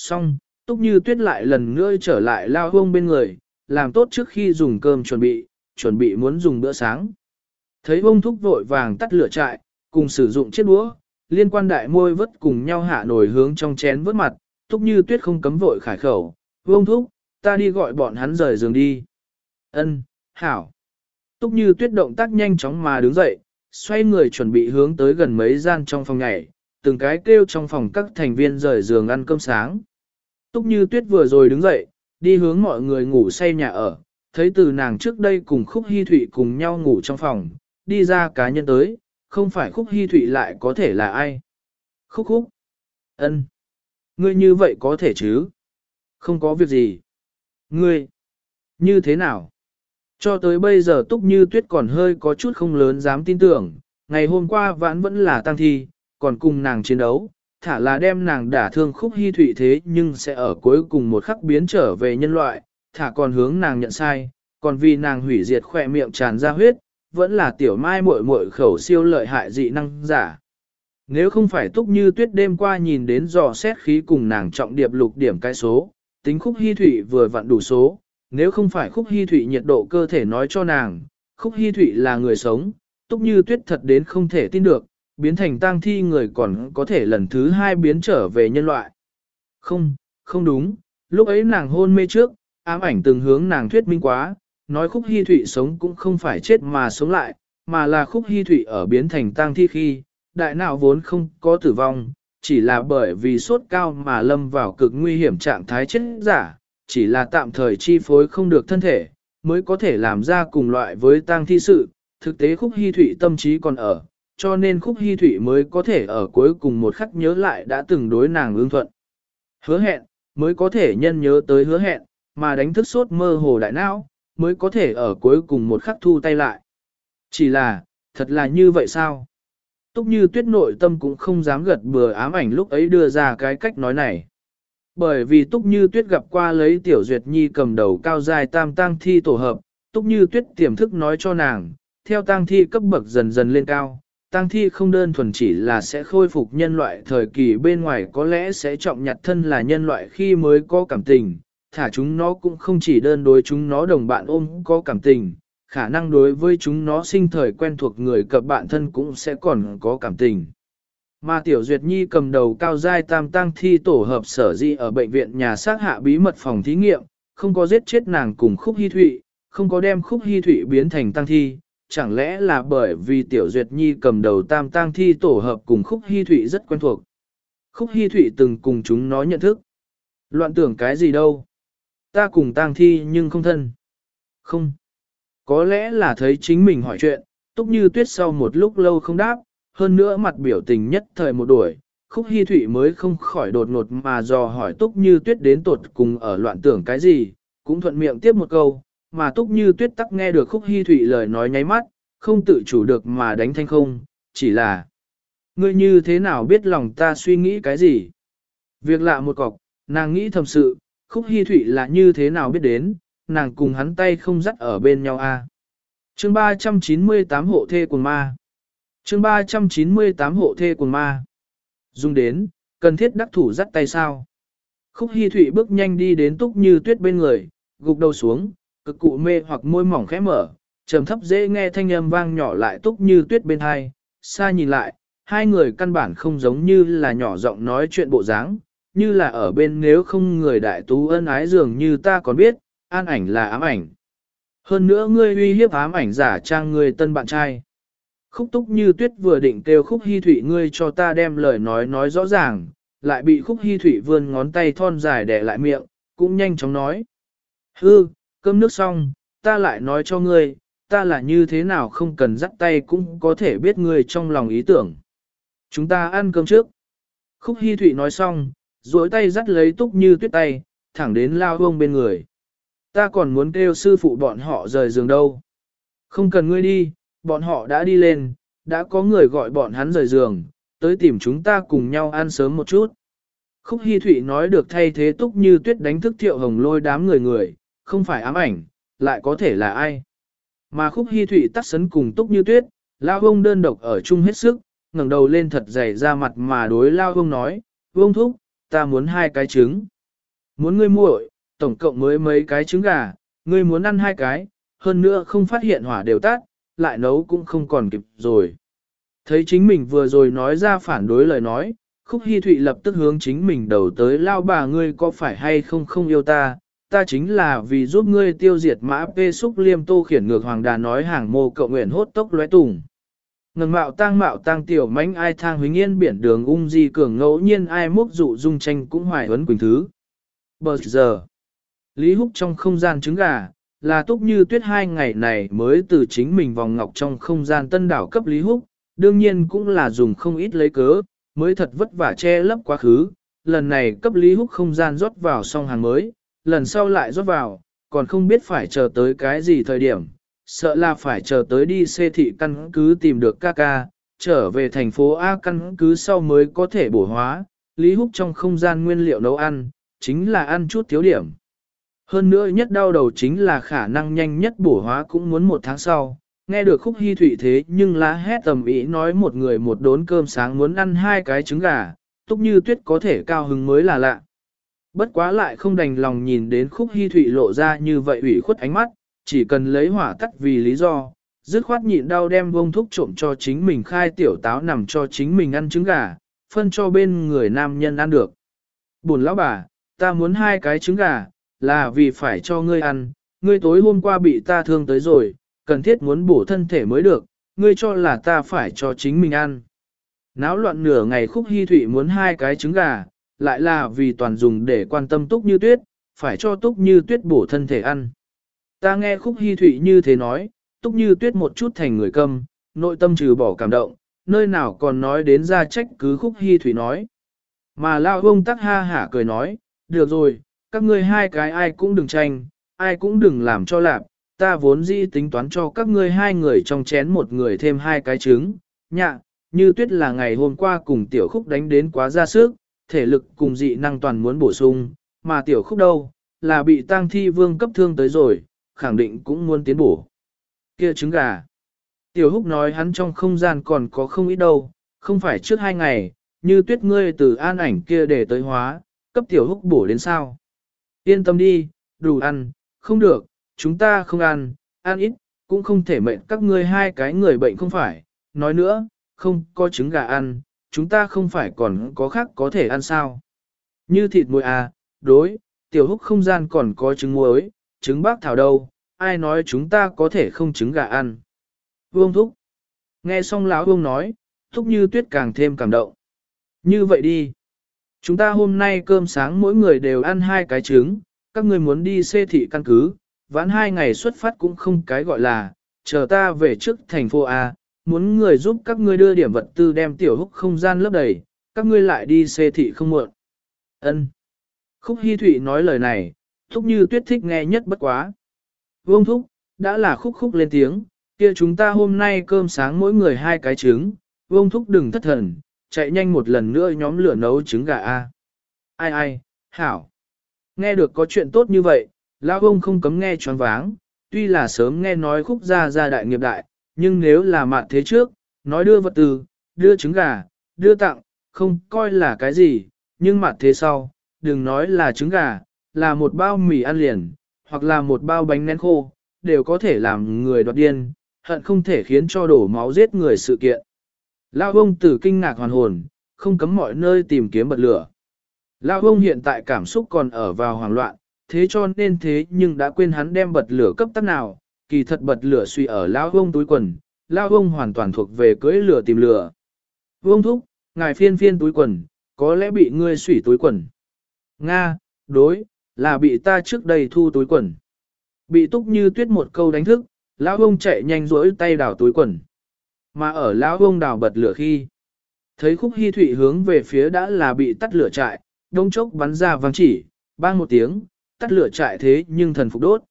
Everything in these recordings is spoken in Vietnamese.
Xong, túc như tuyết lại lần nữa trở lại lao hông bên người, làm tốt trước khi dùng cơm chuẩn bị, chuẩn bị muốn dùng bữa sáng. Thấy ông thúc vội vàng tắt lửa trại, cùng sử dụng chiếc đũa, liên quan đại môi vất cùng nhau hạ nổi hướng trong chén vớt mặt, túc như tuyết không cấm vội khải khẩu, ông thúc, ta đi gọi bọn hắn rời giường đi. Ân, hảo. Túc như tuyết động tác nhanh chóng mà đứng dậy, xoay người chuẩn bị hướng tới gần mấy gian trong phòng nhảy, từng cái kêu trong phòng các thành viên rời giường ăn cơm sáng. Túc như tuyết vừa rồi đứng dậy, đi hướng mọi người ngủ say nhà ở, thấy từ nàng trước đây cùng khúc hy thụy cùng nhau ngủ trong phòng, đi ra cá nhân tới, không phải khúc hy thụy lại có thể là ai. Khúc khúc. ân, Ngươi như vậy có thể chứ? Không có việc gì. Ngươi. Như thế nào? Cho tới bây giờ túc như tuyết còn hơi có chút không lớn dám tin tưởng, ngày hôm qua vãn vẫn là tăng thi, còn cùng nàng chiến đấu, thả là đem nàng đả thương khúc hy thụy thế nhưng sẽ ở cuối cùng một khắc biến trở về nhân loại, thả còn hướng nàng nhận sai, còn vì nàng hủy diệt khỏe miệng tràn ra huyết, vẫn là tiểu mai muội muội khẩu siêu lợi hại dị năng giả. Nếu không phải túc như tuyết đêm qua nhìn đến dò xét khí cùng nàng trọng điệp lục điểm cái số, tính khúc hy thụy vừa vặn đủ số, nếu không phải khúc hy thụy nhiệt độ cơ thể nói cho nàng, khúc hy thụy là người sống, túc như tuyết thật đến không thể tin được, biến thành tang thi người còn có thể lần thứ hai biến trở về nhân loại. Không, không đúng, lúc ấy nàng hôn mê trước, ám ảnh từng hướng nàng thuyết minh quá, nói khúc hy thụy sống cũng không phải chết mà sống lại, mà là khúc hy thụy ở biến thành tang thi khi, đại não vốn không có tử vong, chỉ là bởi vì sốt cao mà lâm vào cực nguy hiểm trạng thái chết giả, chỉ là tạm thời chi phối không được thân thể, mới có thể làm ra cùng loại với tang thi sự, thực tế khúc hy thụy tâm trí còn ở, cho nên khúc hy thụy mới có thể ở cuối cùng một khắc nhớ lại đã từng đối nàng ương thuận. Hứa hẹn, mới có thể nhân nhớ tới hứa hẹn, mà đánh thức sốt mơ hồ đại não, mới có thể ở cuối cùng một khắc thu tay lại. Chỉ là, thật là như vậy sao? Túc như tuyết nội tâm cũng không dám gật bừa ám ảnh lúc ấy đưa ra cái cách nói này. Bởi vì Túc Như Tuyết gặp qua lấy Tiểu Duyệt Nhi cầm đầu cao dài tam tang thi tổ hợp, Túc Như Tuyết tiềm thức nói cho nàng, theo tang thi cấp bậc dần dần lên cao, tang thi không đơn thuần chỉ là sẽ khôi phục nhân loại thời kỳ bên ngoài có lẽ sẽ trọng nhặt thân là nhân loại khi mới có cảm tình, thả chúng nó cũng không chỉ đơn đối chúng nó đồng bạn ôm có cảm tình, khả năng đối với chúng nó sinh thời quen thuộc người cập bạn thân cũng sẽ còn có cảm tình. Mà Tiểu Duyệt Nhi cầm đầu cao giai tam tăng thi tổ hợp sở di ở bệnh viện nhà xác hạ bí mật phòng thí nghiệm, không có giết chết nàng cùng khúc hy thụy, không có đem khúc hy thụy biến thành tăng thi, chẳng lẽ là bởi vì Tiểu Duyệt Nhi cầm đầu tam tang thi tổ hợp cùng khúc hy thụy rất quen thuộc. Khúc hy thụy từng cùng chúng nó nhận thức. Loạn tưởng cái gì đâu. Ta cùng tang thi nhưng không thân. Không. Có lẽ là thấy chính mình hỏi chuyện, túc như tuyết sau một lúc lâu không đáp, hơn nữa mặt biểu tình nhất thời một đuổi, khúc hy thụy mới không khỏi đột ngột mà dò hỏi túc như tuyết đến tột cùng ở loạn tưởng cái gì, cũng thuận miệng tiếp một câu, mà túc như tuyết tắc nghe được khúc hy thụy lời nói nháy mắt, không tự chủ được mà đánh thanh không, chỉ là ngươi như thế nào biết lòng ta suy nghĩ cái gì. Việc lạ một cọc, nàng nghĩ thầm sự, khúc hy thụy là như thế nào biết đến, nàng cùng hắn tay không dắt ở bên nhau a. À. Chương 398 hộ thê quần ma chương 398 hộ thê quần ma. Dùng đến, cần thiết đắc thủ dắt tay sao. Khúc Hi Thụy bước nhanh đi đến túc như tuyết bên người, gục đầu xuống, cực cụ mê hoặc môi mỏng khẽ mở, trầm thấp dễ nghe thanh âm vang nhỏ lại túc như tuyết bên hai, xa nhìn lại, hai người căn bản không giống như là nhỏ giọng nói chuyện bộ dáng, như là ở bên nếu không người đại tú ân ái dường như ta còn biết, an ảnh là ám ảnh. Hơn nữa ngươi uy hiếp ám ảnh giả trang người tân bạn trai. Khúc túc như tuyết vừa định kêu khúc hy thủy ngươi cho ta đem lời nói nói rõ ràng, lại bị khúc hy thủy vươn ngón tay thon dài để lại miệng, cũng nhanh chóng nói. Hư, cơm nước xong, ta lại nói cho ngươi, ta là như thế nào không cần dắt tay cũng có thể biết ngươi trong lòng ý tưởng. Chúng ta ăn cơm trước. Khúc hy thụy nói xong, duỗi tay dắt lấy túc như tuyết tay, thẳng đến lao hông bên người. Ta còn muốn kêu sư phụ bọn họ rời giường đâu. Không cần ngươi đi, bọn họ đã đi lên, đã có người gọi bọn hắn rời giường, tới tìm chúng ta cùng nhau ăn sớm một chút. Khúc Hi Thụy nói được thay thế túc như tuyết đánh thức thiệu hồng lôi đám người người, không phải ám ảnh, lại có thể là ai. Mà Khúc Hi Thụy tắt sấn cùng túc như tuyết, lao ông đơn độc ở chung hết sức, ngẩng đầu lên thật dày ra mặt mà đối lao ông nói, vương thúc, ta muốn hai cái trứng. Muốn ngươi muội, tổng cộng mới mấy cái trứng gà, ngươi muốn ăn hai cái, hơn nữa không phát hiện hỏa đều tắt, lại nấu cũng không còn kịp rồi. Thấy chính mình vừa rồi nói ra phản đối lời nói, Khúc Hi Thụy lập tức hướng chính mình đầu tới lao bà ngươi có phải hay không không yêu ta, ta chính là vì giúp ngươi tiêu diệt mã pê xúc liêm tô khiển ngược hoàng đà nói hàng mô cậu nguyện hốt tốc lóe tùng. Ngần mạo tang mạo tang tiểu mánh ai thang huynh yên biển đường ung di cường ngẫu nhiên ai múc dụ dung tranh cũng hoài huấn quỳnh thứ. Bờ giờ, Lý Húc trong không gian trứng gà, là túc như tuyết hai ngày này mới từ chính mình vòng ngọc trong không gian tân đảo cấp Lý Húc, đương nhiên cũng là dùng không ít lấy cớ, mới thật vất vả che lấp quá khứ, lần này cấp Lý Húc không gian rót vào song hàng mới, lần sau lại rót vào, còn không biết phải chờ tới cái gì thời điểm, sợ là phải chờ tới đi xê thị căn cứ tìm được ca ca, trở về thành phố A căn cứ sau mới có thể bổ hóa, Lý Húc trong không gian nguyên liệu nấu ăn, chính là ăn chút thiếu điểm. Hơn nữa nhất đau đầu chính là khả năng nhanh nhất bổ hóa cũng muốn một tháng sau, nghe được khúc hy thủy thế nhưng lá hét tầm ý nói một người một đốn cơm sáng muốn ăn hai cái trứng gà, túc như tuyết có thể cao hứng mới là lạ. Bất quá lại không đành lòng nhìn đến khúc hy thụy lộ ra như vậy ủy khuất ánh mắt, chỉ cần lấy hỏa tắt vì lý do, dứt khoát nhịn đau đem vông thúc trộm cho chính mình khai tiểu táo nằm cho chính mình ăn trứng gà, phân cho bên người nam nhân ăn được. Buồn lão bà, ta muốn hai cái trứng gà, là vì phải cho ngươi ăn, ngươi tối hôm qua bị ta thương tới rồi, cần thiết muốn bổ thân thể mới được, ngươi cho là ta phải cho chính mình ăn. Náo loạn nửa ngày khúc hy thụy muốn hai cái trứng gà, lại là vì toàn dùng để quan tâm túc như tuyết, phải cho túc như tuyết bổ thân thể ăn. Ta nghe khúc hy thụy như thế nói, túc như tuyết một chút thành người câm, nội tâm trừ bỏ cảm động, nơi nào còn nói đến ra trách cứ khúc hy thụy nói. Mà lao ông tắc ha hả cười nói, được rồi, các ngươi hai cái ai cũng đừng tranh, ai cũng đừng làm cho lạp, ta vốn dĩ tính toán cho các ngươi hai người trong chén một người thêm hai cái trứng, nhạ, như tuyết là ngày hôm qua cùng tiểu khúc đánh đến quá ra sức, thể lực cùng dị năng toàn muốn bổ sung, mà tiểu khúc đâu, là bị tang thi vương cấp thương tới rồi, khẳng định cũng muốn tiến bổ. Kia trứng gà. Tiểu húc nói hắn trong không gian còn có không ít đâu, không phải trước hai ngày, như tuyết ngươi từ an ảnh kia để tới hóa, cấp tiểu húc bổ đến sao. Yên tâm đi, đủ ăn, không được, chúng ta không ăn, ăn ít, cũng không thể mệnh các ngươi hai cái người bệnh không phải. Nói nữa, không có trứng gà ăn, chúng ta không phải còn có khác có thể ăn sao. Như thịt muối à, đối, tiểu húc không gian còn có trứng muối, trứng bác thảo đâu, ai nói chúng ta có thể không trứng gà ăn. Vương thúc. Nghe xong lão vương nói, thúc như tuyết càng thêm cảm động. Như vậy đi. Chúng ta hôm nay cơm sáng mỗi người đều ăn hai cái trứng, các người muốn đi xê thị căn cứ, vãn hai ngày xuất phát cũng không cái gọi là, chờ ta về trước thành phố A, muốn người giúp các ngươi đưa điểm vật tư đem tiểu húc không gian lấp đầy, các ngươi lại đi xê thị không muộn. Ân. Khúc Hi Thụy nói lời này, thúc như tuyết thích nghe nhất bất quá. Vương thúc, đã là khúc khúc lên tiếng, kia chúng ta hôm nay cơm sáng mỗi người hai cái trứng, vương thúc đừng thất thần, chạy nhanh một lần nữa nhóm lửa nấu trứng gà A. Ai ai, hảo. Nghe được có chuyện tốt như vậy, lão ông không cấm nghe choáng váng, tuy là sớm nghe nói khúc gia gia đại nghiệp đại, nhưng nếu là mạn thế trước, nói đưa vật tư, đưa trứng gà, đưa tặng, không coi là cái gì, nhưng mạn thế sau, đừng nói là trứng gà, là một bao mì ăn liền, hoặc là một bao bánh nén khô, đều có thể làm người đoạt điên, hận không thể khiến cho đổ máu giết người sự kiện. Lao ông tử kinh ngạc hoàn hồn, không cấm mọi nơi tìm kiếm bật lửa. Lao ông hiện tại cảm xúc còn ở vào hoảng loạn, thế cho nên thế nhưng đã quên hắn đem bật lửa cấp tắt nào, kỳ thật bật lửa suy ở Lao ông túi quần, Lao ông hoàn toàn thuộc về cưới lửa tìm lửa. Vương thúc, ngài phiên phiên túi quần, có lẽ bị ngươi sủy túi quần. Nga, đối, là bị ta trước đây thu túi quần. Bị túc như tuyết một câu đánh thức, lão ông chạy nhanh rỗi tay đào túi quần. Mà ở lão ông đào bật lửa khi, thấy khúc hy thụy hướng về phía đã là bị tắt lửa trại, đông chốc bắn ra vang chỉ, bang một tiếng, tắt lửa trại thế nhưng thần phục đốt.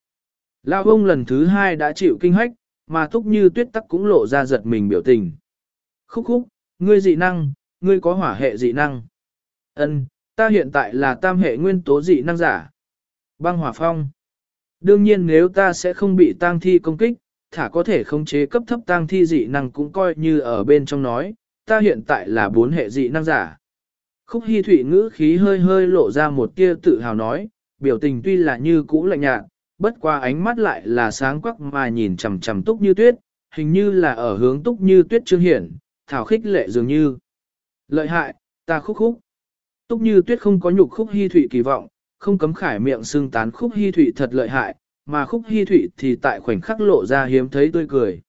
Lão ông lần thứ hai đã chịu kinh hách, mà túc như tuyết tắc cũng lộ ra giật mình biểu tình. Khúc khúc, ngươi dị năng, ngươi có hỏa hệ dị năng. Ân, ta hiện tại là tam hệ nguyên tố dị năng giả. Băng hỏa phong. Đương nhiên nếu ta sẽ không bị tang thi công kích, thả có thể khống chế cấp thấp tang thi dị năng cũng coi như ở bên trong nói, ta hiện tại là bốn hệ dị năng giả. Khúc Hi Thụy ngữ khí hơi hơi lộ ra một tia tự hào nói, biểu tình tuy là như cũ lạnh nhạt, bất qua ánh mắt lại là sáng quắc mà nhìn chằm chằm túc như tuyết, hình như là ở hướng túc như tuyết trương hiển, thảo khích lệ dường như. Lợi hại, ta khúc khúc. Túc như tuyết không có nhục khúc hy Thụy kỳ vọng, không cấm khải miệng xưng tán khúc hy Thụy thật lợi hại, mà khúc hy Thụy thì tại khoảnh khắc lộ ra hiếm thấy tươi cười.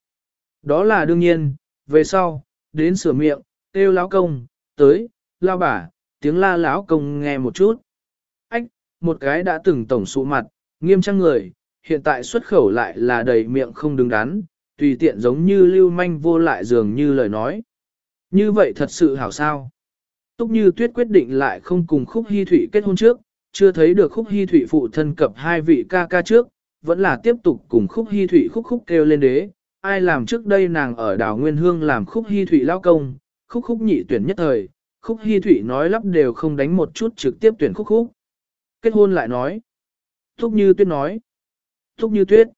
Đó là đương nhiên, về sau, đến sửa miệng, têu lão công, tới, lao bà, tiếng la lão công nghe một chút. Ách, một cái đã từng tổng sụ mặt, nghiêm trang người, hiện tại xuất khẩu lại là đầy miệng không đứng đắn, tùy tiện giống như lưu manh vô lại dường như lời nói. Như vậy thật sự hảo sao. Túc như tuyết quyết định lại không cùng khúc hy thủy kết hôn trước, chưa thấy được khúc hy thủy phụ thân cập hai vị ca ca trước, vẫn là tiếp tục cùng khúc hy thủy khúc khúc kêu lên đế. Ai làm trước đây nàng ở đảo Nguyên Hương làm khúc hy thủy lao công, khúc khúc nhị tuyển nhất thời, khúc hy thủy nói lắp đều không đánh một chút trực tiếp tuyển khúc khúc. Kết hôn lại nói. Thúc như tuyết nói. Thúc như tuyết.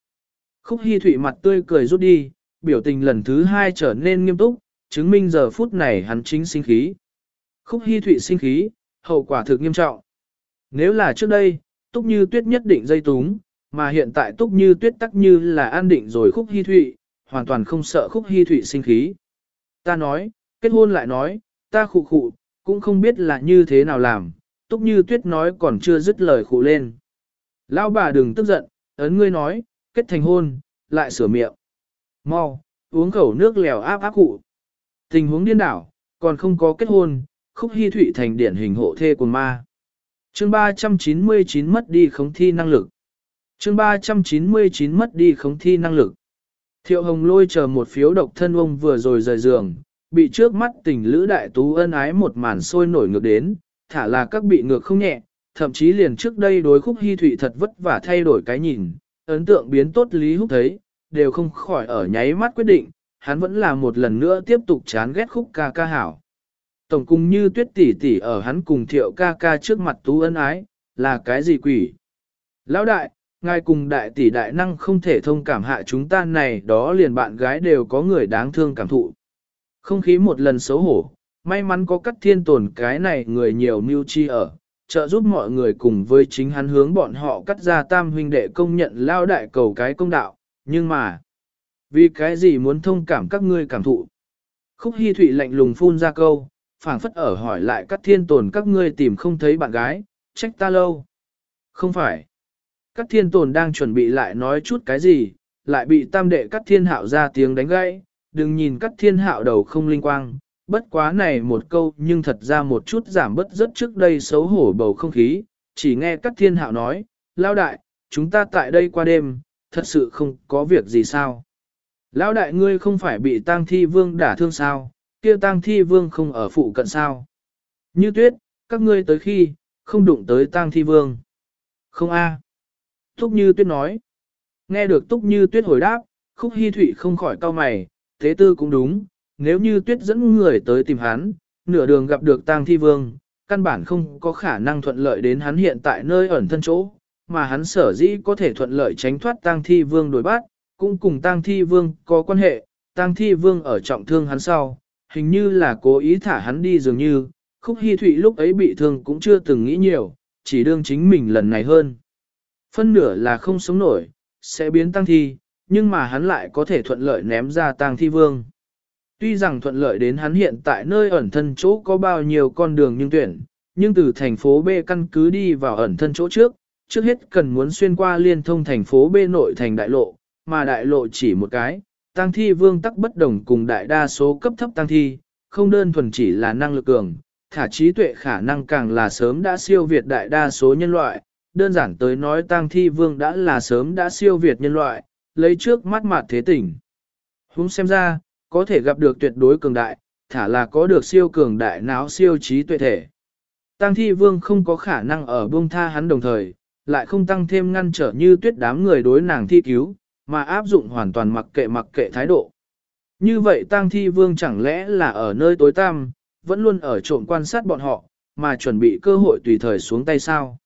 Khúc hy Thụy mặt tươi cười rút đi, biểu tình lần thứ hai trở nên nghiêm túc, chứng minh giờ phút này hắn chính sinh khí. Khúc hy Thụy sinh khí, hậu quả thực nghiêm trọng. Nếu là trước đây, túc như tuyết nhất định dây túng, mà hiện tại túc như tuyết tắc như là an định rồi khúc hy thụy, hoàn toàn không sợ khúc hy thụy sinh khí. Ta nói, kết hôn lại nói, ta khụ khụ, cũng không biết là như thế nào làm, túc như tuyết nói còn chưa dứt lời khụ lên. Lão bà đừng tức giận, ấn ngươi nói, kết thành hôn, lại sửa miệng. Mau, uống khẩu nước lèo áp áp cụ. Tình huống điên đảo, còn không có kết hôn, khúc hy thụy thành điển hình hộ thê của ma. Chương 399 mất đi khống thi năng lực. Chương 399 mất đi khống thi năng lực. Thiệu hồng lôi chờ một phiếu độc thân ông vừa rồi rời giường, bị trước mắt tình lữ đại tú ân ái một màn sôi nổi ngược đến, thả là các bị ngược không nhẹ, thậm chí liền trước đây đối khúc hy thụy thật vất vả thay đổi cái nhìn, ấn tượng biến tốt Lý Húc thấy, đều không khỏi ở nháy mắt quyết định, hắn vẫn là một lần nữa tiếp tục chán ghét khúc ca ca hảo. Tổng cùng như tuyết tỷ tỷ ở hắn cùng thiệu ca ca trước mặt tú ân ái, là cái gì quỷ? Lão đại, ngài cùng đại tỷ đại năng không thể thông cảm hạ chúng ta này đó liền bạn gái đều có người đáng thương cảm thụ. Không khí một lần xấu hổ, may mắn có cắt thiên tồn cái này người nhiều mưu chi ở, trợ giúp mọi người cùng với chính hắn hướng bọn họ cắt ra tam huynh đệ công nhận lao đại cầu cái công đạo, nhưng mà, vì cái gì muốn thông cảm các ngươi cảm thụ? Khúc Hi Thụy lạnh lùng phun ra câu, phảng phất ở hỏi lại các thiên tồn các ngươi tìm không thấy bạn gái, trách ta lâu. Không phải. Các thiên tồn đang chuẩn bị lại nói chút cái gì, lại bị tam đệ các thiên hạo ra tiếng đánh gãy, đừng nhìn các thiên hạo đầu không linh quang, bất quá này một câu nhưng thật ra một chút giảm bớt rất trước đây xấu hổ bầu không khí, chỉ nghe các thiên hạo nói, lao đại, chúng ta tại đây qua đêm, thật sự không có việc gì sao. Lão đại ngươi không phải bị tang thi vương đả thương sao, kia tang thi vương không ở phụ cận sao. Như tuyết, các ngươi tới khi, không đụng tới tang thi vương. Không a. Túc như tuyết nói. Nghe được túc như tuyết hồi đáp, khúc hy thụy không khỏi cau mày, thế tư cũng đúng, nếu như tuyết dẫn người tới tìm hắn, nửa đường gặp được tang thi vương, căn bản không có khả năng thuận lợi đến hắn hiện tại nơi ẩn thân chỗ, mà hắn sở dĩ có thể thuận lợi tránh thoát tang thi vương đuổi bắt, cũng cùng tang thi vương có quan hệ, tang thi vương ở trọng thương hắn sau, hình như là cố ý thả hắn đi dường như, khúc hy thụy lúc ấy bị thương cũng chưa từng nghĩ nhiều, chỉ đương chính mình lần này hơn. Phân nửa là không sống nổi, sẽ biến tăng thi, nhưng mà hắn lại có thể thuận lợi ném ra tang thi vương. Tuy rằng thuận lợi đến hắn hiện tại nơi ẩn thân chỗ có bao nhiêu con đường nhưng tuyển, nhưng từ thành phố B căn cứ đi vào ẩn thân chỗ trước, trước hết cần muốn xuyên qua liên thông thành phố B nội thành đại lộ, mà đại lộ chỉ một cái, tăng thi vương tắc bất đồng cùng đại đa số cấp thấp tăng thi, không đơn thuần chỉ là năng lực cường, thả trí tuệ khả năng càng là sớm đã siêu việt đại đa số nhân loại, đơn giản tới nói tăng thi vương đã là sớm đã siêu việt nhân loại, lấy trước mắt mặt thế tỉnh. Húng xem ra, có thể gặp được tuyệt đối cường đại, thả là có được siêu cường đại náo siêu trí tuệ thể. Tăng thi vương không có khả năng ở buông tha hắn đồng thời, lại không tăng thêm ngăn trở như tuyết đám người đối nàng thi cứu, mà áp dụng hoàn toàn mặc kệ mặc kệ thái độ. Như vậy tăng thi vương chẳng lẽ là ở nơi tối tăm, vẫn luôn ở trộm quan sát bọn họ, mà chuẩn bị cơ hội tùy thời xuống tay sao.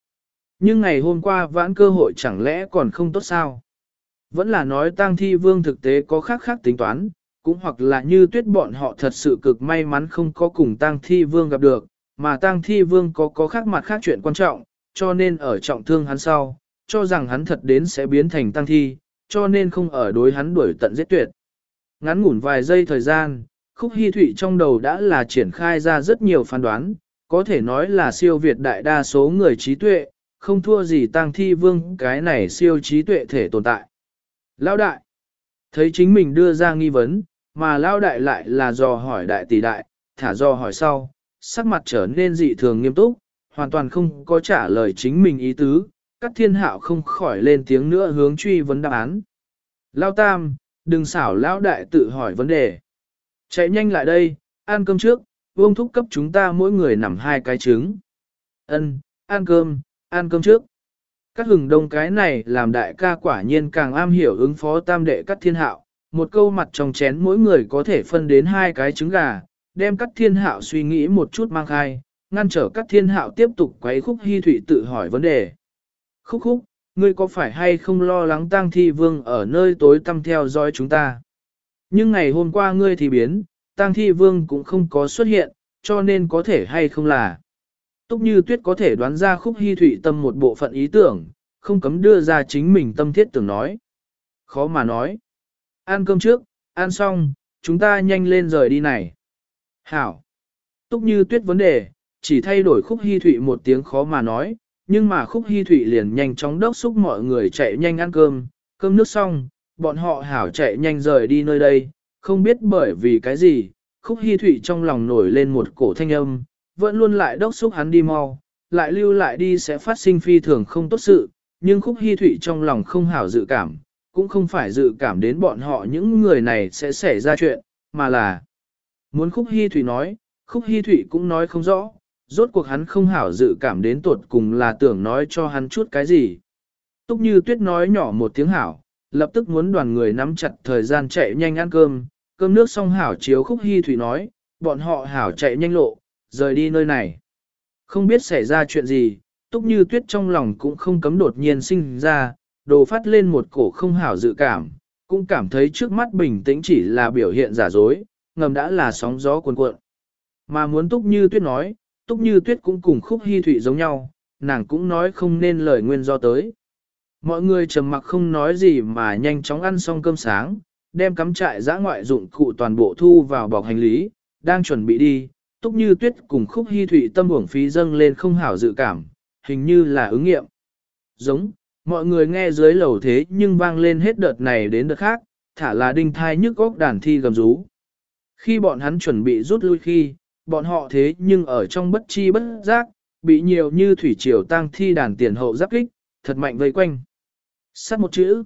Nhưng ngày hôm qua vãn cơ hội chẳng lẽ còn không tốt sao? Vẫn là nói tang thi vương thực tế có khác khác tính toán, cũng hoặc là như tuyết bọn họ thật sự cực may mắn không có cùng tang thi vương gặp được, mà tang thi vương có có khác mặt khác chuyện quan trọng, cho nên ở trọng thương hắn sau, cho rằng hắn thật đến sẽ biến thành tang thi, cho nên không ở đối hắn đuổi tận giết tuyệt. Ngắn ngủn vài giây thời gian, khúc hy thụy trong đầu đã là triển khai ra rất nhiều phán đoán, có thể nói là siêu việt đại đa số người trí tuệ, không thua gì tang thi vương cái này siêu trí tuệ thể tồn tại. Lão đại, thấy chính mình đưa ra nghi vấn, mà lão đại lại là dò hỏi đại tỷ đại, thả dò hỏi sau, sắc mặt trở nên dị thường nghiêm túc, hoàn toàn không có trả lời chính mình ý tứ, các thiên hạo không khỏi lên tiếng nữa hướng truy vấn đáp án. Lão tam, đừng xảo lão đại tự hỏi vấn đề. Chạy nhanh lại đây, ăn cơm trước, vương thúc cấp chúng ta mỗi người nằm hai cái trứng. Ân, ăn cơm, ăn cơm trước. Các hừng đông cái này làm đại ca quả nhiên càng am hiểu ứng phó tam đệ các thiên hạo, một câu mặt trong chén mỗi người có thể phân đến hai cái trứng gà, đem cắt thiên hạo suy nghĩ một chút mang khai, ngăn trở cắt thiên hạo tiếp tục quấy khúc hy thủy tự hỏi vấn đề. Khúc khúc, ngươi có phải hay không lo lắng tang thi vương ở nơi tối tăm theo dõi chúng ta? Nhưng ngày hôm qua ngươi thì biến, tang thi vương cũng không có xuất hiện, cho nên có thể hay không là. Túc như tuyết có thể đoán ra khúc hy thủy tâm một bộ phận ý tưởng, không cấm đưa ra chính mình tâm thiết tưởng nói. Khó mà nói. Ăn cơm trước, ăn xong, chúng ta nhanh lên rời đi này. Hảo. Túc như tuyết vấn đề, chỉ thay đổi khúc hy thụy một tiếng khó mà nói, nhưng mà khúc hy thụy liền nhanh chóng đốc xúc mọi người chạy nhanh ăn cơm, cơm nước xong, bọn họ hảo chạy nhanh rời đi nơi đây, không biết bởi vì cái gì, khúc hy thụy trong lòng nổi lên một cổ thanh âm, vẫn luôn lại đốc xúc hắn đi mau, lại lưu lại đi sẽ phát sinh phi thường không tốt sự, nhưng khúc hy thụy trong lòng không hảo dự cảm, cũng không phải dự cảm đến bọn họ những người này sẽ xảy ra chuyện, mà là muốn khúc hy thủy nói, khúc hy thủy cũng nói không rõ, rốt cuộc hắn không hảo dự cảm đến tuột cùng là tưởng nói cho hắn chút cái gì. Túc như tuyết nói nhỏ một tiếng hảo, lập tức muốn đoàn người nắm chặt thời gian chạy nhanh ăn cơm, cơm nước xong hảo chiếu khúc hy thủy nói, bọn họ hảo chạy nhanh lộ, rời đi nơi này. Không biết xảy ra chuyện gì, túc như tuyết trong lòng cũng không cấm đột nhiên sinh ra, đồ phát lên một cổ không hảo dự cảm, cũng cảm thấy trước mắt bình tĩnh chỉ là biểu hiện giả dối, ngầm đã là sóng gió cuồn cuộn. Mà muốn túc như tuyết nói, túc như tuyết cũng cùng khúc hy thụy giống nhau, nàng cũng nói không nên lời nguyên do tới. Mọi người trầm mặc không nói gì mà nhanh chóng ăn xong cơm sáng, đem cắm trại giã ngoại dụng cụ toàn bộ thu vào bọc hành lý, đang chuẩn bị đi, túc như tuyết cùng khúc hy thụy tâm uổng phí dâng lên không hảo dự cảm, hình như là ứng nghiệm. Giống, mọi người nghe dưới lầu thế nhưng vang lên hết đợt này đến đợt khác, thả là đinh thai nhức góc đàn thi gầm rú. Khi bọn hắn chuẩn bị rút lui khi, bọn họ thế nhưng ở trong bất chi bất giác, bị nhiều như thủy triều tăng thi đàn tiền hậu giáp kích, thật mạnh vây quanh. Sát một chữ.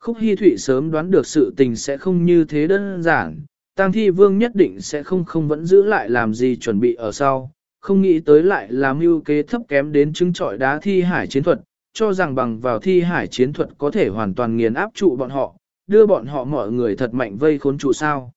Khúc hy Thụy sớm đoán được sự tình sẽ không như thế đơn giản, Tang Thi Vương nhất định sẽ không không vẫn giữ lại làm gì chuẩn bị ở sau, không nghĩ tới lại làm mưu kế thấp kém đến chứng trọi đá thi hải chiến thuật, cho rằng bằng vào thi hải chiến thuật có thể hoàn toàn nghiền áp trụ bọn họ, đưa bọn họ mọi người thật mạnh vây khốn trụ sao.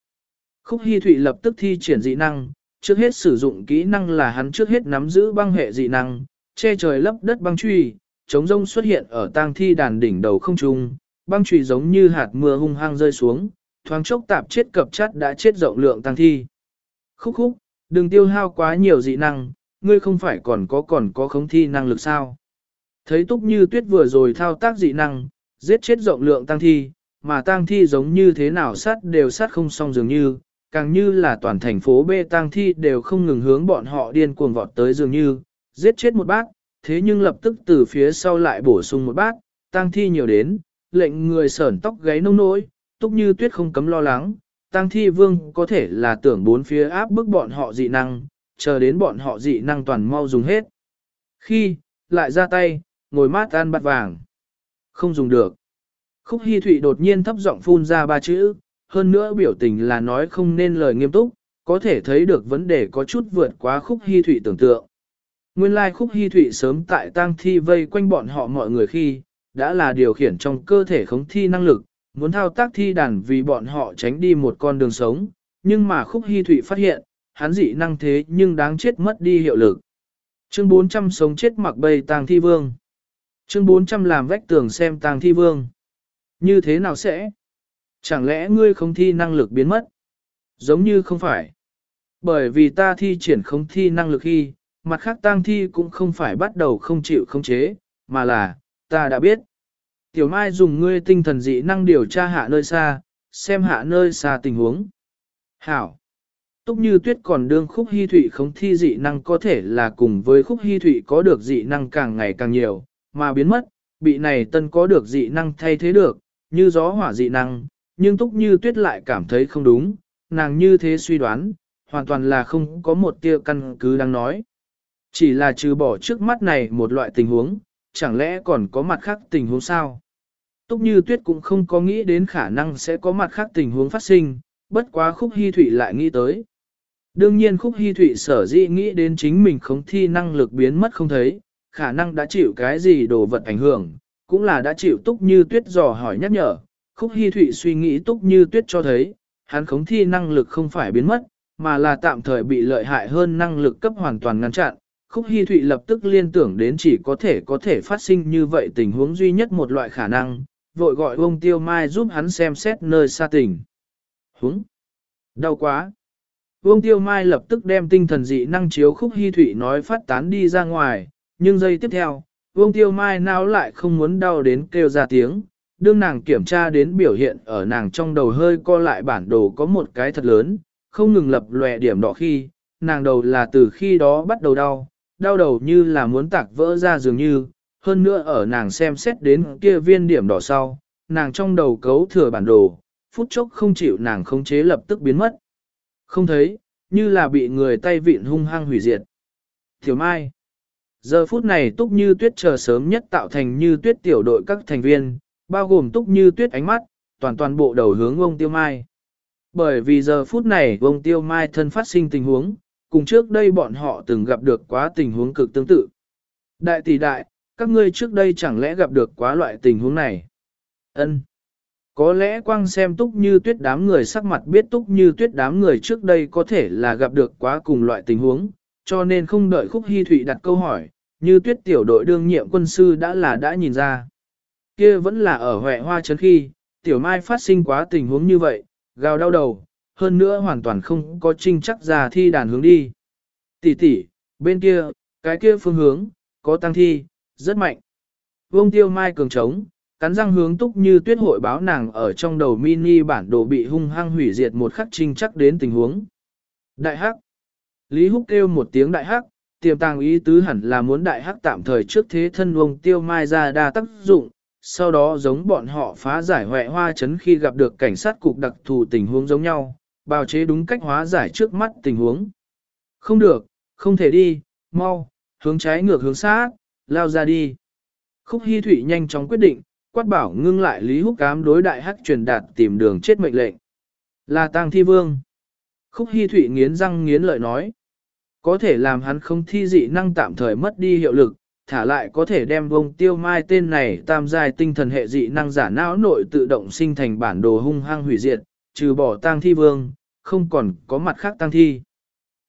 Khúc hy Thụy lập tức thi triển dị năng, trước hết sử dụng kỹ năng là hắn trước hết nắm giữ băng hệ dị năng, che trời lấp đất băng truy, chống rông xuất hiện ở tang thi đàn đỉnh đầu không trung, băng truy giống như hạt mưa hung hăng rơi xuống, thoáng chốc tạp chết cập chắt đã chết rộng lượng tang thi. Khúc khúc, đừng tiêu hao quá nhiều dị năng, ngươi không phải còn có còn có khống thi năng lực sao. Thấy túc như tuyết vừa rồi thao tác dị năng, giết chết rộng lượng tăng thi, mà tăng thi giống như thế nào sát đều sát không xong dường như, càng như là toàn thành phố bê tang thi đều không ngừng hướng bọn họ điên cuồng vọt tới dường như, giết chết một bác, thế nhưng lập tức từ phía sau lại bổ sung một bác, tang thi nhiều đến, lệnh người sởn tóc gáy nông nỗi, túc như tuyết không cấm lo lắng, tang thi vương có thể là tưởng bốn phía áp bức bọn họ dị năng, chờ đến bọn họ dị năng toàn mau dùng hết. Khi, lại ra tay, ngồi mát ăn bát vàng. Không dùng được. Khúc Hi Thụy đột nhiên thấp giọng phun ra ba chữ, hơn nữa biểu tình là nói không nên lời nghiêm túc, có thể thấy được vấn đề có chút vượt quá khúc hy thụy tưởng tượng. Nguyên lai like khúc hy thụy sớm tại tang thi vây quanh bọn họ mọi người khi, đã là điều khiển trong cơ thể khống thi năng lực, muốn thao tác thi đàn vì bọn họ tránh đi một con đường sống, nhưng mà khúc hy thụy phát hiện, hắn dị năng thế nhưng đáng chết mất đi hiệu lực. Chương 400 sống chết mặc bầy tang thi vương. Chương 400 làm vách tường xem tang thi vương. Như thế nào sẽ? Chẳng lẽ ngươi không thi năng lực biến mất? Giống như không phải. Bởi vì ta thi triển không thi năng lực khi, mặt khác tang thi cũng không phải bắt đầu không chịu không chế, mà là, ta đã biết. Tiểu Mai dùng ngươi tinh thần dị năng điều tra hạ nơi xa, xem hạ nơi xa tình huống. Hảo. Túc như tuyết còn đương khúc hy thụy không thi dị năng có thể là cùng với khúc hy thụy có được dị năng càng ngày càng nhiều, mà biến mất, bị này tân có được dị năng thay thế được, như gió hỏa dị năng, nhưng túc như tuyết lại cảm thấy không đúng, nàng như thế suy đoán, hoàn toàn là không có một tia căn cứ đang nói. Chỉ là trừ bỏ trước mắt này một loại tình huống, chẳng lẽ còn có mặt khác tình huống sao? Túc như tuyết cũng không có nghĩ đến khả năng sẽ có mặt khác tình huống phát sinh, bất quá khúc hy thủy lại nghĩ tới. Đương nhiên khúc hy thủy sở dĩ nghĩ đến chính mình không thi năng lực biến mất không thấy, khả năng đã chịu cái gì đồ vật ảnh hưởng, cũng là đã chịu túc như tuyết dò hỏi nhắc nhở. Khúc hy thụy suy nghĩ túc như tuyết cho thấy, hắn khống thi năng lực không phải biến mất, mà là tạm thời bị lợi hại hơn năng lực cấp hoàn toàn ngăn chặn. Khúc Hi Thụy lập tức liên tưởng đến chỉ có thể có thể phát sinh như vậy tình huống duy nhất một loại khả năng, vội gọi ông Tiêu Mai giúp hắn xem xét nơi xa tình. Húng! Đau quá! Vương Tiêu Mai lập tức đem tinh thần dị năng chiếu Khúc Hi Thụy nói phát tán đi ra ngoài, nhưng giây tiếp theo, Vương Tiêu Mai nào lại không muốn đau đến kêu ra tiếng, đương nàng kiểm tra đến biểu hiện ở nàng trong đầu hơi co lại bản đồ có một cái thật lớn, không ngừng lập lòe điểm đỏ khi, nàng đầu là từ khi đó bắt đầu đau, đau đầu như là muốn tạc vỡ ra dường như, hơn nữa ở nàng xem xét đến kia viên điểm đỏ sau, nàng trong đầu cấu thừa bản đồ, phút chốc không chịu nàng khống chế lập tức biến mất. Không thấy, như là bị người tay vịn hung hăng hủy diệt. Tiểu Mai Giờ phút này Túc Như Tuyết chờ sớm nhất tạo thành Như Tuyết tiểu đội các thành viên, bao gồm Túc Như Tuyết ánh mắt, toàn toàn bộ đầu hướng ông Tiêu Mai. Bởi vì giờ phút này ông Tiêu Mai thân phát sinh tình huống, cùng trước đây bọn họ từng gặp được quá tình huống cực tương tự. Đại tỷ đại, các ngươi trước đây chẳng lẽ gặp được quá loại tình huống này? Ân. Có lẽ quang xem túc như tuyết đám người sắc mặt biết túc như tuyết đám người trước đây có thể là gặp được quá cùng loại tình huống, cho nên không đợi khúc hy thụy đặt câu hỏi, như tuyết tiểu đội đương nhiệm quân sư đã là đã nhìn ra. Kia vẫn là ở huệ hoa Trấn khi, tiểu mai phát sinh quá tình huống như vậy, gào đau đầu, hơn nữa hoàn toàn không có trinh chắc ra thi đàn hướng đi. Tỷ tỷ, bên kia, cái kia phương hướng, có tăng thi, rất mạnh. Vương tiêu mai cường trống, cắn răng hướng túc như tuyết hội báo nàng ở trong đầu mini bản đồ bị hung hăng hủy diệt một khắc trinh chắc đến tình huống. Đại hắc. Lý Húc kêu một tiếng đại hắc, tiềm tàng ý tứ hẳn là muốn đại hắc tạm thời trước thế thân vông tiêu mai ra đa tác dụng, sau đó giống bọn họ phá giải hoại hoa chấn khi gặp được cảnh sát cục đặc thù tình huống giống nhau, bào chế đúng cách hóa giải trước mắt tình huống. Không được, không thể đi, mau, hướng trái ngược hướng sát, lao ra đi. Khúc Hi Thụy nhanh chóng quyết định, quát bảo ngưng lại Lý Húc Cám đối đại hắc truyền đạt tìm đường chết mệnh lệnh. Là tang thi vương. Khúc Hi Thụy nghiến răng nghiến lợi nói. Có thể làm hắn không thi dị năng tạm thời mất đi hiệu lực, thả lại có thể đem vông tiêu mai tên này tam giai tinh thần hệ dị năng giả não nội tự động sinh thành bản đồ hung hăng hủy diệt, trừ bỏ tang thi vương, không còn có mặt khác tang thi.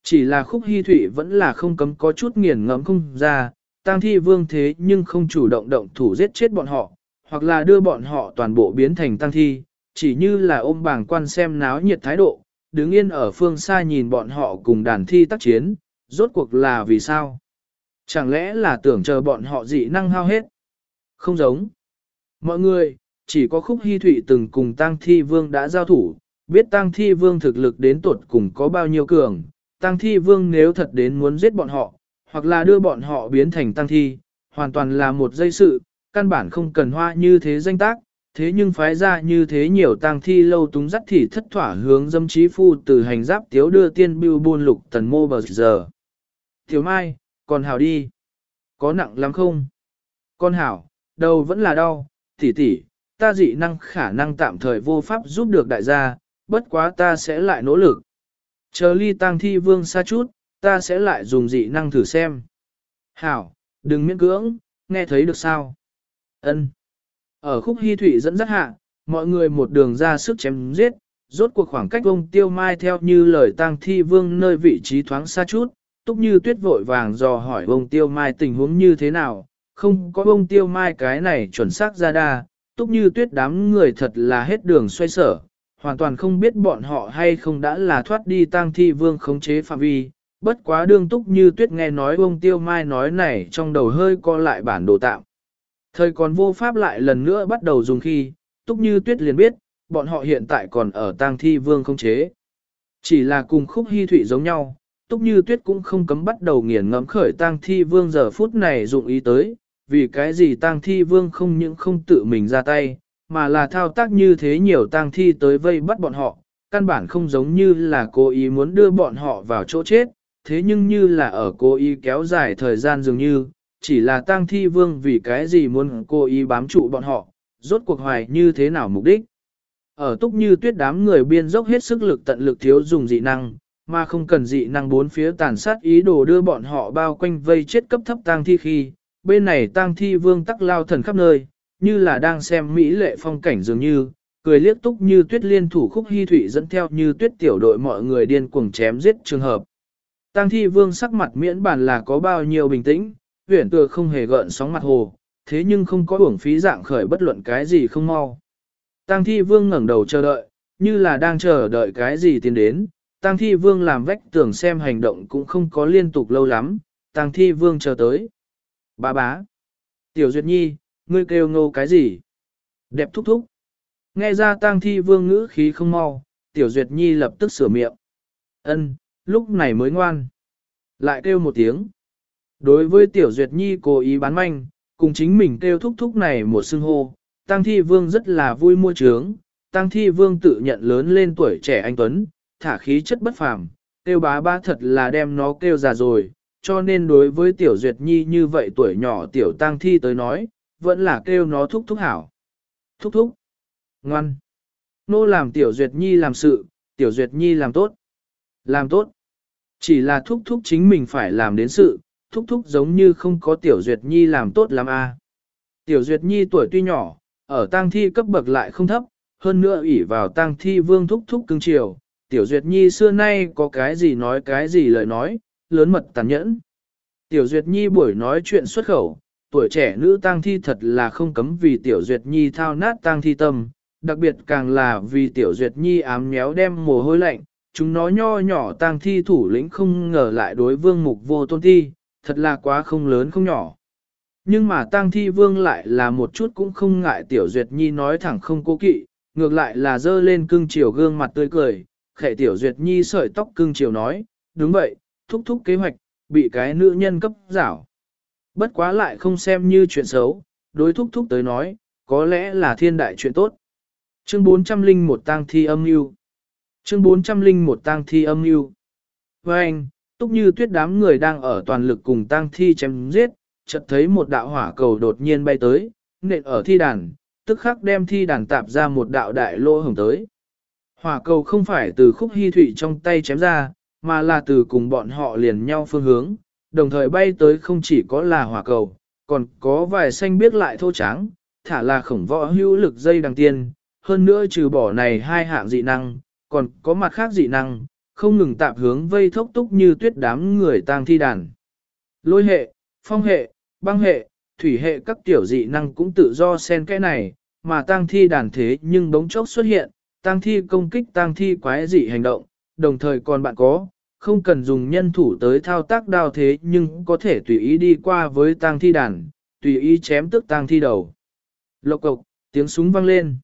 Chỉ là khúc hy thủy vẫn là không cấm có chút nghiền ngẫm không ra, tang thi vương thế nhưng không chủ động động thủ giết chết bọn họ, hoặc là đưa bọn họ toàn bộ biến thành tang thi, chỉ như là ôm bảng quan xem náo nhiệt thái độ, đứng yên ở phương xa nhìn bọn họ cùng đàn thi tác chiến, rốt cuộc là vì sao? Chẳng lẽ là tưởng chờ bọn họ dị năng hao hết? Không giống. Mọi người, chỉ có khúc hy thụy từng cùng tang thi vương đã giao thủ, biết tang thi vương thực lực đến tuột cùng có bao nhiêu cường. Tang thi vương nếu thật đến muốn giết bọn họ, hoặc là đưa bọn họ biến thành tang thi, hoàn toàn là một dây sự, căn bản không cần hoa như thế danh tác, thế nhưng phái ra như thế nhiều tang thi lâu túng dắt thì thất thỏa hướng dâm trí phu từ hành giáp tiếu đưa tiên bưu buôn lục tần mô bờ giờ. Thiếu Mai, còn hảo đi. Có nặng lắm không? Con hảo, đầu vẫn là đau, tỷ tỷ, ta dị năng khả năng tạm thời vô pháp giúp được đại gia, bất quá ta sẽ lại nỗ lực. Chờ ly tăng thi vương xa chút, ta sẽ lại dùng dị năng thử xem. Hảo, đừng miễn cưỡng, nghe thấy được sao? Ân. Ở khúc hy thủy dẫn dắt hạ, mọi người một đường ra sức chém giết, rốt cuộc khoảng cách ông tiêu mai theo như lời tang thi vương nơi vị trí thoáng xa chút, túc như tuyết vội vàng dò hỏi ông tiêu mai tình huống như thế nào, không có ông tiêu mai cái này chuẩn xác ra đa, túc như tuyết đám người thật là hết đường xoay sở, hoàn toàn không biết bọn họ hay không đã là thoát đi tang thi vương khống chế phạm vi. Bất quá đương túc như tuyết nghe nói ông tiêu mai nói này trong đầu hơi co lại bản đồ tạm. Thời còn vô pháp lại lần nữa bắt đầu dùng khi, túc như tuyết liền biết, bọn họ hiện tại còn ở tang thi vương không chế. Chỉ là cùng khúc hy thủy giống nhau, túc như tuyết cũng không cấm bắt đầu nghiền ngẫm khởi tang thi vương giờ phút này dụng ý tới, vì cái gì tang thi vương không những không tự mình ra tay, mà là thao tác như thế nhiều tang thi tới vây bắt bọn họ, căn bản không giống như là cố ý muốn đưa bọn họ vào chỗ chết, thế nhưng như là ở cố ý kéo dài thời gian dường như, chỉ là tang thi vương vì cái gì muốn cố ý bám trụ bọn họ, rốt cuộc hoài như thế nào mục đích. Ở túc như tuyết đám người biên dốc hết sức lực tận lực thiếu dùng dị năng, mà không cần dị năng bốn phía tàn sát ý đồ đưa bọn họ bao quanh vây chết cấp thấp tang thi khi, bên này tang thi vương tắc lao thần khắp nơi, như là đang xem mỹ lệ phong cảnh dường như, cười liếc túc như tuyết liên thủ khúc hy thủy dẫn theo như tuyết tiểu đội mọi người điên cuồng chém giết trường hợp. Tang thi vương sắc mặt miễn bản là có bao nhiêu bình tĩnh, huyển tựa không hề gợn sóng mặt hồ, thế nhưng không có uổng phí dạng khởi bất luận cái gì không mau. Tang thi vương ngẩng đầu chờ đợi, như là đang chờ đợi cái gì tiến đến, Tang thi vương làm vách tưởng xem hành động cũng không có liên tục lâu lắm, Tang thi vương chờ tới. Bá bá. Tiểu Duyệt Nhi, ngươi kêu ngô cái gì? Đẹp thúc thúc. Nghe ra Tang thi vương ngữ khí không mau, Tiểu Duyệt Nhi lập tức sửa miệng. Ân, lúc này mới ngoan. Lại kêu một tiếng. Đối với Tiểu Duyệt Nhi cố ý bán manh, cùng chính mình kêu thúc thúc này một xưng hô, Tăng Thi Vương rất là vui mua trướng. Tăng Thi Vương tự nhận lớn lên tuổi trẻ anh Tuấn, thả khí chất bất phàm, kêu bá ba thật là đem nó kêu già rồi, cho nên đối với Tiểu Duyệt Nhi như vậy tuổi nhỏ Tiểu Tăng Thi tới nói, vẫn là kêu nó thúc thúc hảo. Thúc thúc. Ngoan. Nô làm Tiểu Duyệt Nhi làm sự, Tiểu Duyệt Nhi làm tốt. Làm tốt. Chỉ là thúc thúc chính mình phải làm đến sự, thúc thúc giống như không có Tiểu Duyệt Nhi làm tốt lắm a. À. Tiểu Duyệt Nhi tuổi tuy nhỏ, ở tang thi cấp bậc lại không thấp, hơn nữa ỷ vào tang thi vương thúc thúc cưng chiều, Tiểu Duyệt Nhi xưa nay có cái gì nói cái gì lời nói, lớn mật tàn nhẫn. Tiểu Duyệt Nhi buổi nói chuyện xuất khẩu, tuổi trẻ nữ tang thi thật là không cấm vì Tiểu Duyệt Nhi thao nát tang thi tâm, đặc biệt càng là vì Tiểu Duyệt Nhi ám méo đem mồ hôi lạnh, chúng nó nho nhỏ tang thi thủ lĩnh không ngờ lại đối vương mục vô tôn thi, thật là quá không lớn không nhỏ. Nhưng mà tang thi vương lại là một chút cũng không ngại tiểu duyệt nhi nói thẳng không cố kỵ, ngược lại là dơ lên cưng chiều gương mặt tươi cười, khệ tiểu duyệt nhi sợi tóc cưng chiều nói, đúng vậy, thúc thúc kế hoạch, bị cái nữ nhân cấp giảo. Bất quá lại không xem như chuyện xấu, đối thúc thúc tới nói, có lẽ là thiên đại chuyện tốt. Chương 401 tang thi âm mưu Chương 401 tang thi âm mưu Với anh, túc như tuyết đám người đang ở toàn lực cùng tang thi chém giết, chợt thấy một đạo hỏa cầu đột nhiên bay tới, nện ở thi đàn, tức khắc đem thi đàn tạp ra một đạo đại lỗ hồng tới. Hỏa cầu không phải từ khúc hy thủy trong tay chém ra, mà là từ cùng bọn họ liền nhau phương hướng, đồng thời bay tới không chỉ có là hỏa cầu, còn có vài xanh biết lại thô trắng, thả là khổng võ hữu lực dây đằng tiên, hơn nữa trừ bỏ này hai hạng dị năng, còn có mặt khác dị năng, không ngừng tạp hướng vây thốc túc như tuyết đám người tang thi đàn. Lôi hệ, phong hệ, băng hệ, thủy hệ các tiểu dị năng cũng tự do xen cái này, mà tang thi đàn thế nhưng đống chốc xuất hiện, tang thi công kích tang thi quái dị hành động, đồng thời còn bạn có, không cần dùng nhân thủ tới thao tác đao thế nhưng có thể tùy ý đi qua với tang thi đàn, tùy ý chém tức tang thi đầu. Lộc cộc, tiếng súng vang lên.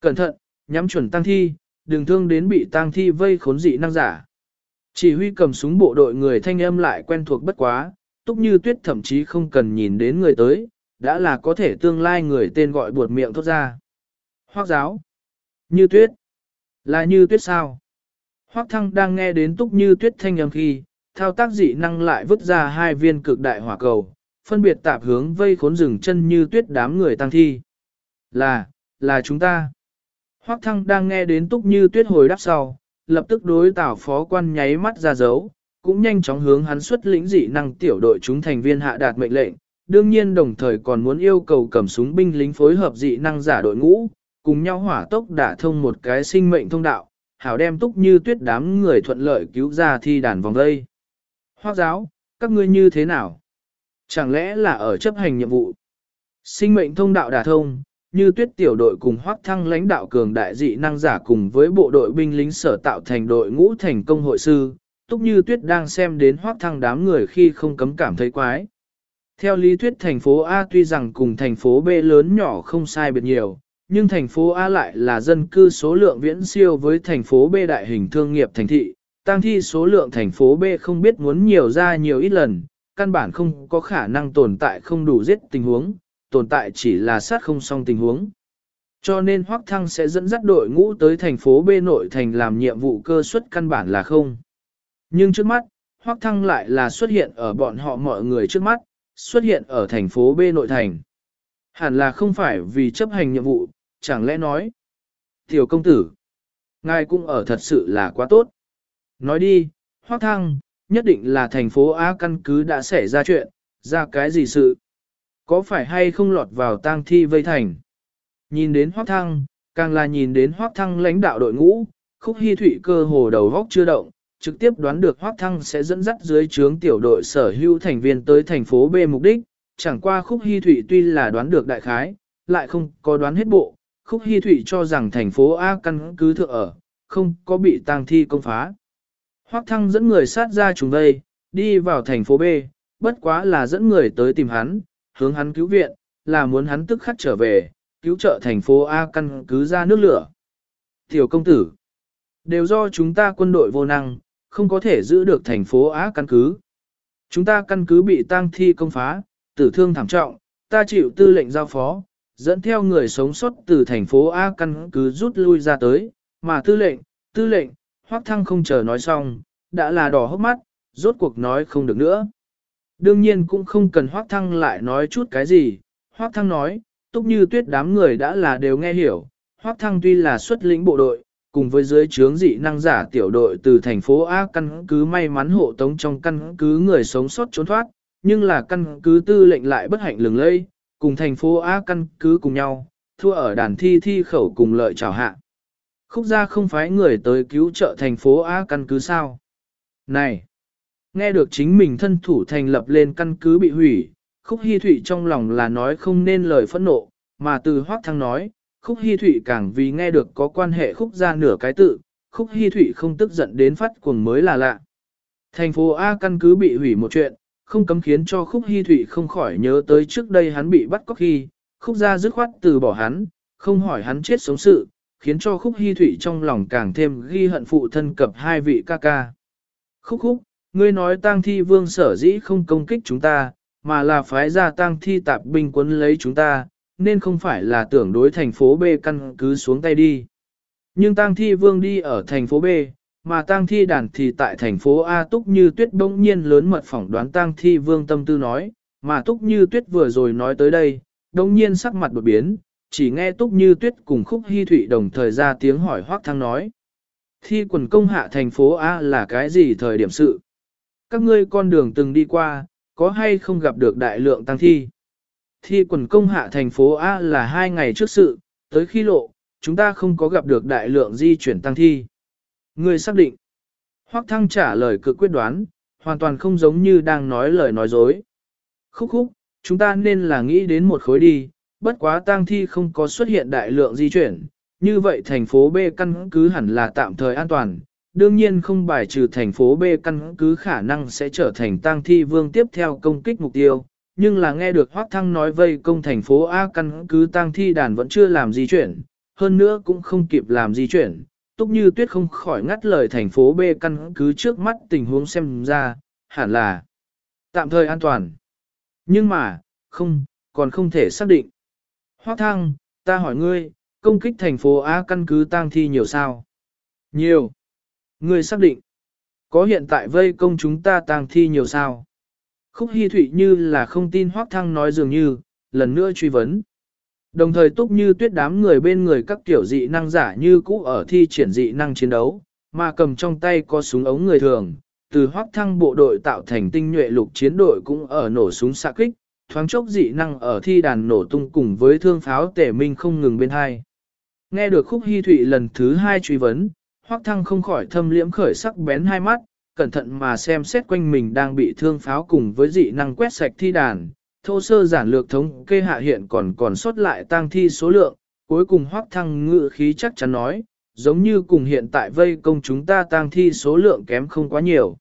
Cẩn thận, nhắm chuẩn tang thi, đừng thương đến bị tang thi vây khốn dị năng giả. Chỉ huy cầm súng bộ đội người thanh âm lại quen thuộc bất quá, túc như tuyết thậm chí không cần nhìn đến người tới, đã là có thể tương lai người tên gọi buột miệng thốt ra. Hoác giáo. Như tuyết. Là như tuyết sao? Hoác thăng đang nghe đến túc như tuyết thanh âm khi, thao tác dị năng lại vứt ra hai viên cực đại hỏa cầu, phân biệt tạp hướng vây khốn rừng chân như tuyết đám người tăng thi. Là, là chúng ta. Hoác thăng đang nghe đến túc như tuyết hồi đáp sau, lập tức đối tảo phó quan nháy mắt ra dấu, cũng nhanh chóng hướng hắn xuất lĩnh dị năng tiểu đội chúng thành viên hạ đạt mệnh lệnh, đương nhiên đồng thời còn muốn yêu cầu cầm súng binh lính phối hợp dị năng giả đội ngũ, cùng nhau hỏa tốc đả thông một cái sinh mệnh thông đạo, hảo đem túc như tuyết đám người thuận lợi cứu ra thi đàn vòng đây. Hoác giáo, các ngươi như thế nào? Chẳng lẽ là ở chấp hành nhiệm vụ? Sinh mệnh thông đạo đả thông, như tuyết tiểu đội cùng hoác thăng lãnh đạo cường đại dị năng giả cùng với bộ đội binh lính sở tạo thành đội ngũ thành công hội sư, túc như tuyết đang xem đến hoác thăng đám người khi không cấm cảm thấy quái. Theo lý thuyết thành phố A tuy rằng cùng thành phố B lớn nhỏ không sai biệt nhiều, nhưng thành phố A lại là dân cư số lượng viễn siêu với thành phố B đại hình thương nghiệp thành thị, tăng thi số lượng thành phố B không biết muốn nhiều ra nhiều ít lần, căn bản không có khả năng tồn tại không đủ giết tình huống, tồn tại chỉ là sát không song tình huống. Cho nên Hoắc Thăng sẽ dẫn dắt đội ngũ tới thành phố B nội thành làm nhiệm vụ cơ suất căn bản là không. Nhưng trước mắt, Hoắc Thăng lại là xuất hiện ở bọn họ mọi người trước mắt, xuất hiện ở thành phố B nội thành. Hẳn là không phải vì chấp hành nhiệm vụ, chẳng lẽ nói. Tiểu công tử, ngài cũng ở thật sự là quá tốt. Nói đi, Hoắc Thăng, nhất định là thành phố A căn cứ đã xảy ra chuyện, ra cái gì sự. Có phải hay không lọt vào tang thi vây thành? Nhìn đến Hoắc Thăng, càng là nhìn đến Hoắc Thăng lãnh đạo đội ngũ, khúc hy thủy cơ hồ đầu góc chưa động, trực tiếp đoán được Hoắc Thăng sẽ dẫn dắt dưới trướng tiểu đội sở hữu thành viên tới thành phố B mục đích, chẳng qua khúc hy thủy tuy là đoán được đại khái, lại không có đoán hết bộ, khúc hy thủy cho rằng thành phố A căn cứ thượng ở, không có bị tang thi công phá. Hoắc Thăng dẫn người sát ra trùng vây, đi vào thành phố B, bất quá là dẫn người tới tìm hắn, hướng hắn cứu viện, là muốn hắn tức khắc trở về, cứu trợ thành phố A căn cứ ra nước lửa. Tiểu công tử, đều do chúng ta quân đội vô năng, không có thể giữ được thành phố A căn cứ. Chúng ta căn cứ bị tang thi công phá, tử thương thảm trọng, ta chịu tư lệnh giao phó, dẫn theo người sống sót từ thành phố A căn cứ rút lui ra tới, mà tư lệnh, tư lệnh, hoác thăng không chờ nói xong, đã là đỏ hốc mắt, rốt cuộc nói không được nữa. Đương nhiên cũng không cần Hoác Thăng lại nói chút cái gì, Hoác Thăng nói, túc như tuyết đám người đã là đều nghe hiểu, Hoác Thăng tuy là xuất lĩnh bộ đội, cùng với dưới trướng dị năng giả tiểu đội từ thành phố A căn cứ may mắn hộ tống trong căn cứ người sống sót trốn thoát, nhưng là căn cứ tư lệnh lại bất hạnh lừng lây, cùng thành phố A căn cứ cùng nhau, thua ở đàn thi thi khẩu cùng lợi chào hạ. Khúc gia không phái người tới cứu trợ thành phố A căn cứ sao? Này! Nghe được chính mình thân thủ thành lập lên căn cứ bị hủy, Khúc Hi Thụy trong lòng là nói không nên lời phẫn nộ, mà từ Hoác Thăng nói, Khúc Hi Thụy càng vì nghe được có quan hệ Khúc ra nửa cái tự, Khúc Hi Thụy không tức giận đến phát cuồng mới là lạ. Thành phố A căn cứ bị hủy một chuyện, không cấm khiến cho Khúc Hi Thụy không khỏi nhớ tới trước đây hắn bị bắt cóc khi, Khúc ra dứt khoát từ bỏ hắn, không hỏi hắn chết sống sự, khiến cho Khúc Hi Thụy trong lòng càng thêm ghi hận phụ thân cập hai vị ca ca. Khúc khúc, ngươi nói tang thi vương sở dĩ không công kích chúng ta, mà là phái ra tang thi tạp binh quấn lấy chúng ta, nên không phải là tưởng đối thành phố B căn cứ xuống tay đi. Nhưng tang thi vương đi ở thành phố B, mà tang thi đàn thì tại thành phố A túc như tuyết bỗng nhiên lớn mật phỏng đoán tang thi vương tâm tư nói, mà túc như tuyết vừa rồi nói tới đây, bỗng nhiên sắc mặt đột biến, chỉ nghe túc như tuyết cùng khúc hy thụy đồng thời ra tiếng hỏi hoác thăng nói. Thi quần công hạ thành phố A là cái gì thời điểm sự? Các ngươi con đường từng đi qua, có hay không gặp được đại lượng tăng thi? Thi quần công hạ thành phố A là hai ngày trước sự, tới khi lộ, chúng ta không có gặp được đại lượng di chuyển tăng thi. Ngươi xác định. Hoắc Thăng trả lời cực quyết đoán, hoàn toàn không giống như đang nói lời nói dối. Khúc khúc, chúng ta nên là nghĩ đến một khối đi, bất quá tang thi không có xuất hiện đại lượng di chuyển, như vậy thành phố B căn cứ hẳn là tạm thời an toàn, đương nhiên không bài trừ thành phố B căn cứ khả năng sẽ trở thành tang thi vương tiếp theo công kích mục tiêu, nhưng là nghe được Hoác Thăng nói vây công thành phố A căn cứ tang thi đàn vẫn chưa làm di chuyển, hơn nữa cũng không kịp làm di chuyển, túc như tuyết không khỏi ngắt lời thành phố B căn cứ trước mắt tình huống xem ra, hẳn là tạm thời an toàn. Nhưng mà, không, còn không thể xác định. Hoác Thăng, ta hỏi ngươi, công kích thành phố A căn cứ tang thi nhiều sao? Nhiều. Ngươi xác định. Có hiện tại vây công chúng ta tang thi nhiều sao? Khúc Hi Thụy như là không tin Hoác Thăng nói dường như, lần nữa truy vấn. Đồng thời túc như tuyết đám người bên người các kiểu dị năng giả như cũ ở thi triển dị năng chiến đấu, mà cầm trong tay có súng ống người thường. Từ Hoác Thăng bộ đội tạo thành tinh nhuệ lục chiến đội cũng ở nổ súng xạ kích, thoáng chốc dị năng ở thi đàn nổ tung cùng với thương pháo tể minh không ngừng bên hai. Nghe được khúc hy thụy lần thứ hai truy vấn, hoắc thăng không khỏi thâm liễm khởi sắc bén hai mắt, cẩn thận mà xem xét quanh mình đang bị thương pháo cùng với dị năng quét sạch thi đàn, Thô sơ giản lược thống kê hạ hiện còn còn sót lại tang thi số lượng, cuối cùng Hoắc thăng ngự khí chắc chắn nói, giống như cùng hiện tại vây công chúng ta tang thi số lượng kém không quá nhiều.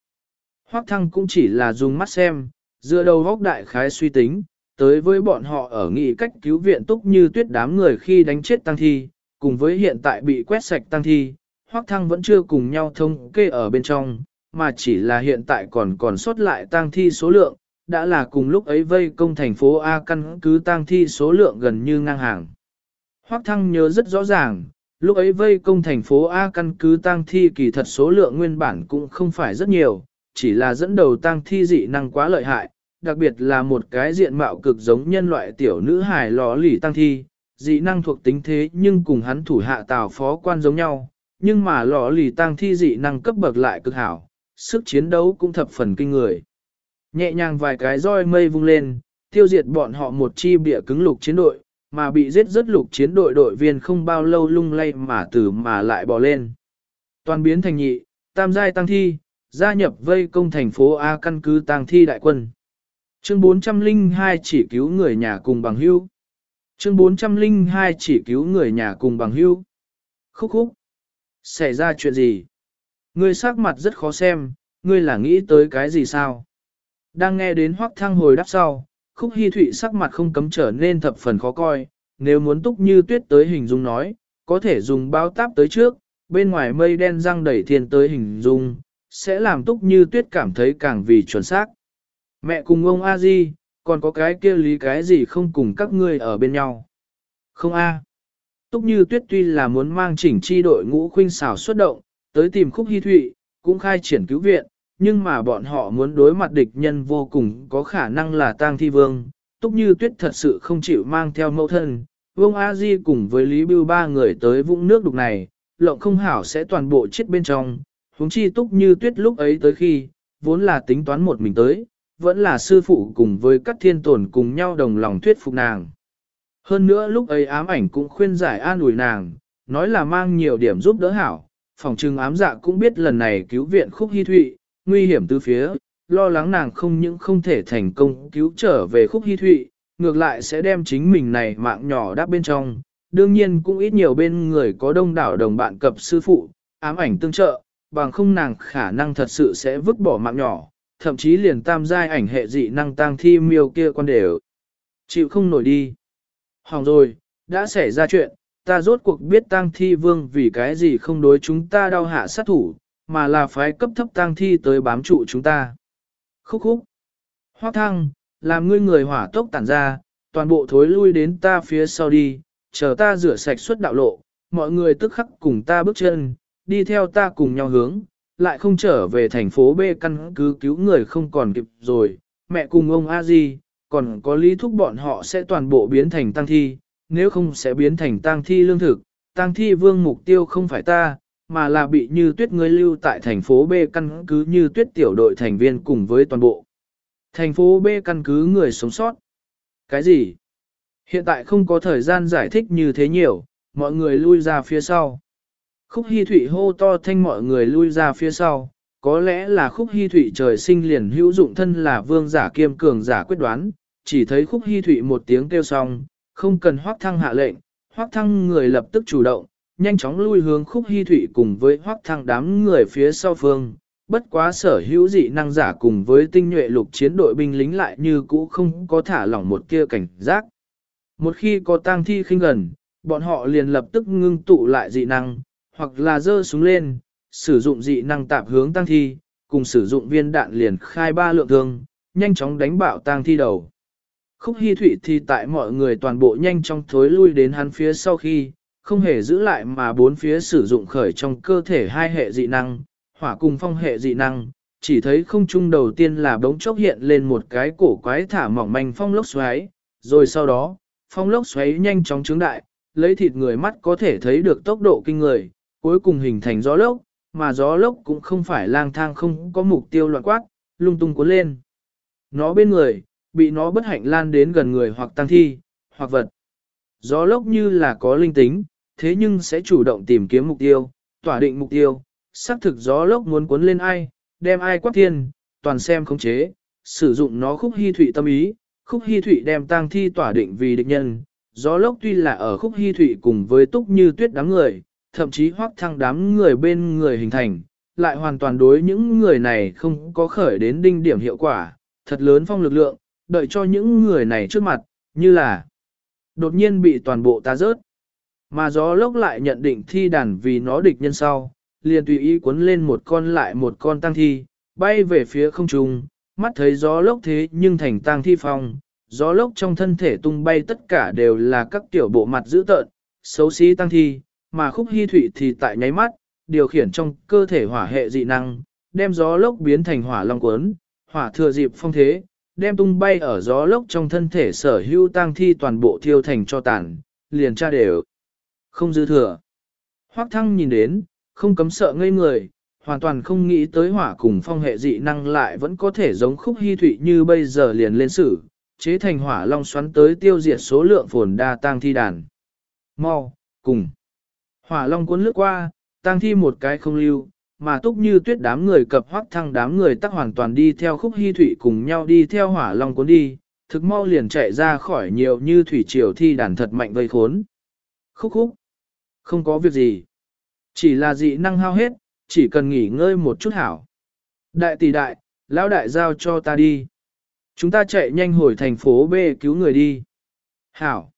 Hoắc thăng cũng chỉ là dùng mắt xem, dựa đầu góc đại khái suy tính, tới với bọn họ ở nghị cách cứu viện túc như tuyết đám người khi đánh chết tang thi, cùng với hiện tại bị quét sạch tang thi, hoác thăng vẫn chưa cùng nhau thông kê ở bên trong, mà chỉ là hiện tại còn còn sót lại tang thi số lượng, đã là cùng lúc ấy vây công thành phố A căn cứ tang thi số lượng gần như ngang hàng. Hoác thăng nhớ rất rõ ràng, lúc ấy vây công thành phố A căn cứ tang thi kỳ thật số lượng nguyên bản cũng không phải rất nhiều, chỉ là dẫn đầu tang thi dị năng quá lợi hại, đặc biệt là một cái diện mạo cực giống nhân loại tiểu nữ hài lò lì tang thi, dị năng thuộc tính thế nhưng cùng hắn thủ hạ tào phó quan giống nhau, nhưng mà lọ lì tăng thi dị năng cấp bậc lại cực hảo, sức chiến đấu cũng thập phần kinh người. Nhẹ nhàng vài cái roi mây vung lên, tiêu diệt bọn họ một chi bịa cứng lục chiến đội, mà bị giết rất lục chiến đội đội viên không bao lâu lung lay mà từ mà lại bò lên. Toàn biến thành nhị, tam giai tăng thi, gia nhập vây công thành phố A căn cứ tăng thi đại quân. Chương 402 chỉ cứu người nhà cùng bằng hưu. Chương 402 chỉ cứu người nhà cùng bằng hưu. Khúc khúc. Xảy ra chuyện gì? Ngươi sắc mặt rất khó xem, ngươi là nghĩ tới cái gì sao? Đang nghe đến hoắc thăng hồi đáp sau, khúc hy thụy sắc mặt không cấm trở nên thập phần khó coi, nếu muốn túc như tuyết tới hình dung nói, có thể dùng bao táp tới trước, bên ngoài mây đen răng đẩy thiên tới hình dung, sẽ làm túc như tuyết cảm thấy càng vì chuẩn xác. Mẹ cùng ông a di, còn có cái kia lý cái gì không cùng các ngươi ở bên nhau. Không a. Túc như tuyết tuy là muốn mang chỉnh chi đội ngũ khuynh xảo xuất động, tới tìm khúc hy thụy, cũng khai triển cứu viện, nhưng mà bọn họ muốn đối mặt địch nhân vô cùng có khả năng là tang thi vương. Túc như tuyết thật sự không chịu mang theo mẫu thân, vương A Di cùng với Lý Bưu ba người tới vũng nước đục này, lộng không hảo sẽ toàn bộ chết bên trong, huống chi túc như tuyết lúc ấy tới khi, vốn là tính toán một mình tới, vẫn là sư phụ cùng với các thiên tổn cùng nhau đồng lòng thuyết phục nàng. Hơn nữa lúc ấy ám ảnh cũng khuyên giải an ủi nàng, nói là mang nhiều điểm giúp đỡ hảo, phòng trừng ám dạ cũng biết lần này cứu viện khúc hy thụy, nguy hiểm từ phía, lo lắng nàng không những không thể thành công cứu trở về khúc hy thụy, ngược lại sẽ đem chính mình này mạng nhỏ đáp bên trong. Đương nhiên cũng ít nhiều bên người có đông đảo đồng bạn cập sư phụ, ám ảnh tương trợ, bằng không nàng khả năng thật sự sẽ vứt bỏ mạng nhỏ, thậm chí liền tam giai ảnh hệ dị năng tăng thi miêu kia quan đều. Chịu không nổi đi. Hỏng rồi, đã xảy ra chuyện, ta rốt cuộc biết tang thi vương vì cái gì không đối chúng ta đau hạ sát thủ, mà là phái cấp thấp tang thi tới bám trụ chúng ta. Khúc khúc. Hoác thăng, làm ngươi người hỏa tốc tản ra, toàn bộ thối lui đến ta phía sau đi, chờ ta rửa sạch suốt đạo lộ, mọi người tức khắc cùng ta bước chân, đi theo ta cùng nhau hướng, lại không trở về thành phố B căn cứ cứu người không còn kịp rồi, mẹ cùng ông a di còn có lý thúc bọn họ sẽ toàn bộ biến thành tăng thi, nếu không sẽ biến thành tăng thi lương thực, tăng thi vương mục tiêu không phải ta, mà là bị như tuyết người lưu tại thành phố B căn cứ như tuyết tiểu đội thành viên cùng với toàn bộ. Thành phố B căn cứ người sống sót. Cái gì? Hiện tại không có thời gian giải thích như thế nhiều, mọi người lui ra phía sau. Khúc Hi Thụy hô to thanh mọi người lui ra phía sau, có lẽ là Khúc Hi Thụy trời sinh liền hữu dụng thân là vương giả kiêm cường giả quyết đoán, chỉ thấy Khúc Hi Thụy một tiếng kêu xong, không cần hoác thăng hạ lệnh, hoác thăng người lập tức chủ động, nhanh chóng lui hướng Khúc Hi Thụy cùng với hoác thăng đám người phía sau phương. Bất quá sở hữu dị năng giả cùng với tinh nhuệ lục chiến đội binh lính lại như cũ không có thả lỏng một kia cảnh giác. Một khi có tang thi khinh gần, bọn họ liền lập tức ngưng tụ lại dị năng, hoặc là dơ súng lên, sử dụng dị năng tạp hướng tăng thi, cùng sử dụng viên đạn liền khai ba lượng thương, nhanh chóng đánh bạo tăng thi đầu. Khúc Hi Thụy thì tại mọi người toàn bộ nhanh chóng thối lui đến hắn phía sau khi, không hề giữ lại mà bốn phía sử dụng khởi trong cơ thể hai hệ dị năng, hỏa cùng phong hệ dị năng, chỉ thấy không trung đầu tiên là bỗng chốc hiện lên một cái cổ quái thả mỏng manh phong lốc xoáy, rồi sau đó, phong lốc xoáy nhanh chóng trướng đại, lấy thịt người mắt có thể thấy được tốc độ kinh người, cuối cùng hình thành gió lốc, mà gió lốc cũng không phải lang thang không có mục tiêu loạn quát, lung tung cuốn lên. Nó bên người, bị nó bất hạnh lan đến gần người hoặc tăng thi, hoặc vật. Gió lốc như là có linh tính, thế nhưng sẽ chủ động tìm kiếm mục tiêu, tỏa định mục tiêu, xác thực gió lốc muốn cuốn lên ai, đem ai quát thiên, toàn xem khống chế, sử dụng nó khúc hy thủy tâm ý, khúc hy thủy đem tang thi tỏa định vì địch nhân. Gió lốc tuy là ở khúc hy thủy cùng với túc như tuyết đám người, thậm chí hoác thăng đám người bên người hình thành, lại hoàn toàn đối những người này không có khởi đến đinh điểm hiệu quả, thật lớn phong lực lượng, đợi cho những người này trước mặt, như là đột nhiên bị toàn bộ ta rớt. Mà gió lốc lại nhận định thi đàn vì nó địch nhân sau, liền tùy ý cuốn lên một con lại một con tăng thi, bay về phía không trung, mắt thấy gió lốc thế nhưng thành tăng thi phong, gió lốc trong thân thể tung bay tất cả đều là các tiểu bộ mặt dữ tợn, xấu xí tăng thi, mà khúc hy thủy thì tại nháy mắt, điều khiển trong cơ thể hỏa hệ dị năng, đem gió lốc biến thành hỏa long cuốn, hỏa thừa dịp phong thế, đem tung bay ở gió lốc trong thân thể sở hữu tang thi toàn bộ thiêu thành cho tàn, liền tra đều. Không dư thừa. Hoắc thăng nhìn đến, không cấm sợ ngây người, hoàn toàn không nghĩ tới hỏa cùng phong hệ dị năng lại vẫn có thể giống khúc hy thụy như bây giờ liền lên sử, chế thành hỏa long xoắn tới tiêu diệt số lượng phồn đa tang thi đàn. Mau, cùng. Hỏa long cuốn lướt qua, tang thi một cái không lưu, mà túc như tuyết đám người cập hoác thăng đám người tắc hoàn toàn đi theo khúc hy thủy cùng nhau đi theo hỏa long cuốn đi, thực mau liền chạy ra khỏi nhiều như thủy triều thi đàn thật mạnh vây khốn. Khúc khúc, không có việc gì, chỉ là dị năng hao hết, chỉ cần nghỉ ngơi một chút hảo. Đại tỷ đại, lão đại giao cho ta đi. Chúng ta chạy nhanh hồi thành phố B cứu người đi. Hảo.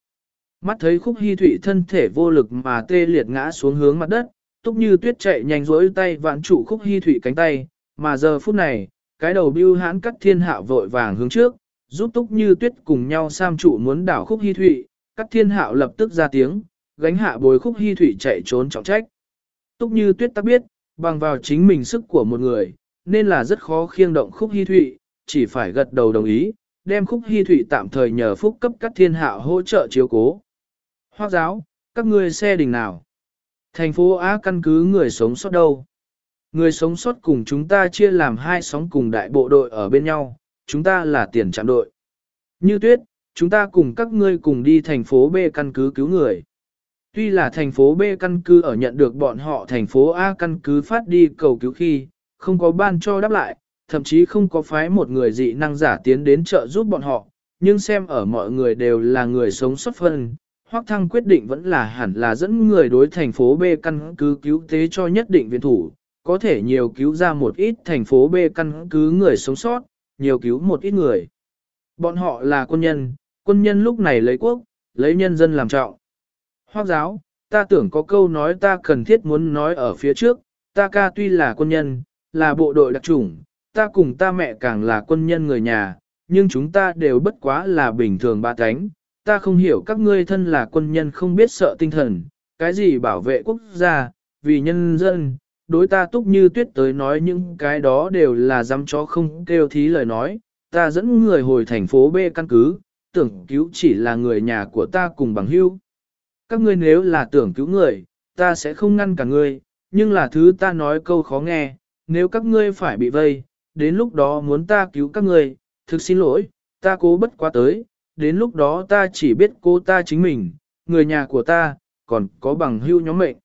Mắt thấy khúc hy thủy thân thể vô lực mà tê liệt ngã xuống hướng mặt đất, Túc như tuyết chạy nhanh rỗi tay vãn trụ khúc hy thủy cánh tay, mà giờ phút này, cái đầu bưu hãn cắt thiên hạo vội vàng hướng trước, giúp túc như tuyết cùng nhau sam trụ muốn đảo khúc hy thủy, cắt thiên hạo lập tức ra tiếng, gánh hạ bồi khúc hy thủy chạy trốn trọng trách. Túc như tuyết ta biết, bằng vào chính mình sức của một người, nên là rất khó khiêng động khúc hy thủy, chỉ phải gật đầu đồng ý, đem khúc hy thủy tạm thời nhờ phúc cấp cắt thiên hạo hỗ trợ chiếu cố. Hoa giáo, các ngươi xe đình nào? Thành phố Á căn cứ người sống sót đâu? Người sống sót cùng chúng ta chia làm hai sóng cùng đại bộ đội ở bên nhau, chúng ta là tiền trạm đội. Như tuyết, chúng ta cùng các ngươi cùng đi thành phố B căn cứ cứu người. Tuy là thành phố B căn cứ ở nhận được bọn họ thành phố A căn cứ phát đi cầu cứu khi, không có ban cho đáp lại, thậm chí không có phái một người dị năng giả tiến đến trợ giúp bọn họ, nhưng xem ở mọi người đều là người sống sót phân, Hoắc Thăng quyết định vẫn là hẳn là dẫn người đối thành phố B căn cứ cứu tế cho nhất định viện thủ, có thể nhiều cứu ra một ít thành phố B căn cứ người sống sót, nhiều cứu một ít người. Bọn họ là quân nhân, quân nhân lúc này lấy quốc, lấy nhân dân làm trọng. Hoắc giáo, ta tưởng có câu nói ta cần thiết muốn nói ở phía trước, ta ca tuy là quân nhân, là bộ đội đặc chủng, ta cùng ta mẹ càng là quân nhân người nhà, nhưng chúng ta đều bất quá là bình thường ba cánh, ta không hiểu các ngươi thân là quân nhân không biết sợ tinh thần, cái gì bảo vệ quốc gia, vì nhân dân, đối ta túc như tuyết tới nói những cái đó đều là dám chó không kêu thí lời nói, ta dẫn người hồi thành phố B căn cứ, tưởng cứu chỉ là người nhà của ta cùng bằng hữu. Các ngươi nếu là tưởng cứu người, ta sẽ không ngăn cả ngươi, nhưng là thứ ta nói câu khó nghe, nếu các ngươi phải bị vây, đến lúc đó muốn ta cứu các ngươi, thực xin lỗi, ta cố bất quá tới, đến lúc đó ta chỉ biết cô ta chính mình, người nhà của ta, còn có bằng hưu nhóm mệnh.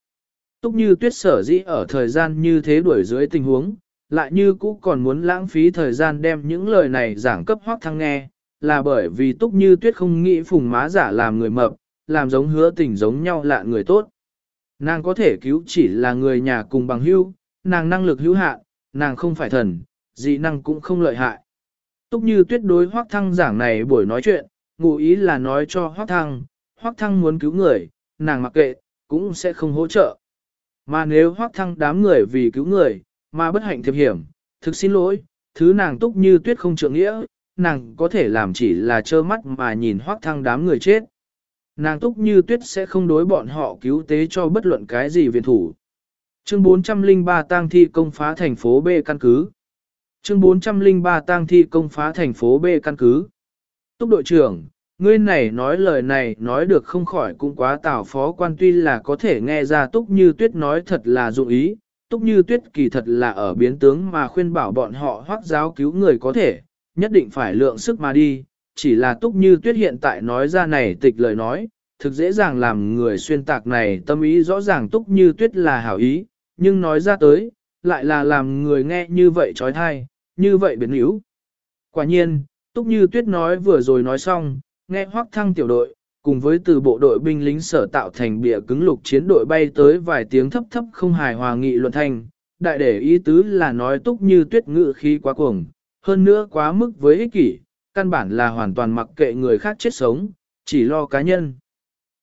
Túc như tuyết sở dĩ ở thời gian như thế đuổi dưới tình huống, lại như cũ còn muốn lãng phí thời gian đem những lời này giảng cấp hoác thăng nghe, là bởi vì túc như tuyết không nghĩ phùng má giả làm người mập, làm giống hứa tình giống nhau lạ người tốt. Nàng có thể cứu chỉ là người nhà cùng bằng hưu, nàng năng lực hữu hạn, nàng không phải thần, dị năng cũng không lợi hại. Túc như tuyết đối hoác thăng giảng này buổi nói chuyện, ngụ ý là nói cho Hoắc Thăng, Hoắc Thăng muốn cứu người, nàng mặc kệ, cũng sẽ không hỗ trợ. Mà nếu Hoắc Thăng đám người vì cứu người, mà bất hạnh thiệp hiểm, thực xin lỗi, thứ nàng túc như tuyết không trượng nghĩa, nàng có thể làm chỉ là trơ mắt mà nhìn Hoắc Thăng đám người chết. Nàng túc như tuyết sẽ không đối bọn họ cứu tế cho bất luận cái gì viện thủ. Chương 403 tang thi công phá thành phố B căn cứ. Chương 403 tang thi công phá thành phố B căn cứ. Túc đội trưởng, ngươi này nói lời này nói được không khỏi cũng quá tảo phó quan tuy là có thể nghe ra Túc Như Tuyết nói thật là dụng ý, Túc Như Tuyết kỳ thật là ở biến tướng mà khuyên bảo bọn họ hoác giáo cứu người có thể, nhất định phải lượng sức mà đi, chỉ là Túc Như Tuyết hiện tại nói ra này tịch lời nói, thực dễ dàng làm người xuyên tạc này tâm ý rõ ràng Túc Như Tuyết là hảo ý, nhưng nói ra tới, lại là làm người nghe như vậy trói thai, như vậy biến yếu. Quả nhiên, Túc Như Tuyết nói vừa rồi nói xong, nghe Hoắc Thăng tiểu đội, cùng với từ bộ đội binh lính sở tạo thành bìa cứng lục chiến đội bay tới vài tiếng thấp thấp không hài hòa nghị luận thành, đại để ý tứ là nói Túc Như Tuyết ngự khí quá cuồng, hơn nữa quá mức với ích kỷ, căn bản là hoàn toàn mặc kệ người khác chết sống, chỉ lo cá nhân.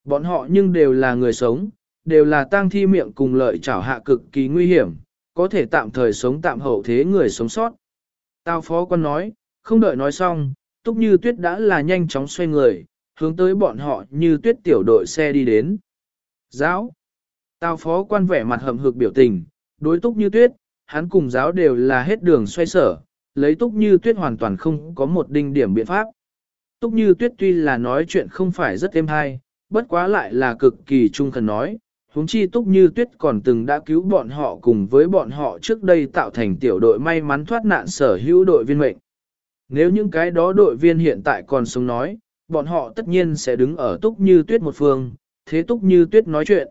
Bọn họ nhưng đều là người sống, đều là tang thi miệng cùng lợi chảo hạ cực kỳ nguy hiểm, có thể tạm thời sống tạm hậu thế người sống sót. Tao phó quân nói, không đợi nói xong, túc như tuyết đã là nhanh chóng xoay người, hướng tới bọn họ như tuyết tiểu đội xe đi đến. Giáo. Tao phó quan vẻ mặt hầm hực biểu tình, đối túc như tuyết, hắn cùng giáo đều là hết đường xoay sở, lấy túc như tuyết hoàn toàn không có một đinh điểm biện pháp. Túc như tuyết tuy là nói chuyện không phải rất êm hay, bất quá lại là cực kỳ trung thần nói, huống chi túc như tuyết còn từng đã cứu bọn họ cùng với bọn họ trước đây tạo thành tiểu đội may mắn thoát nạn sở hữu đội viên mệnh. Nếu những cái đó đội viên hiện tại còn sống nói, bọn họ tất nhiên sẽ đứng ở túc như tuyết một phương, thế túc như tuyết nói chuyện.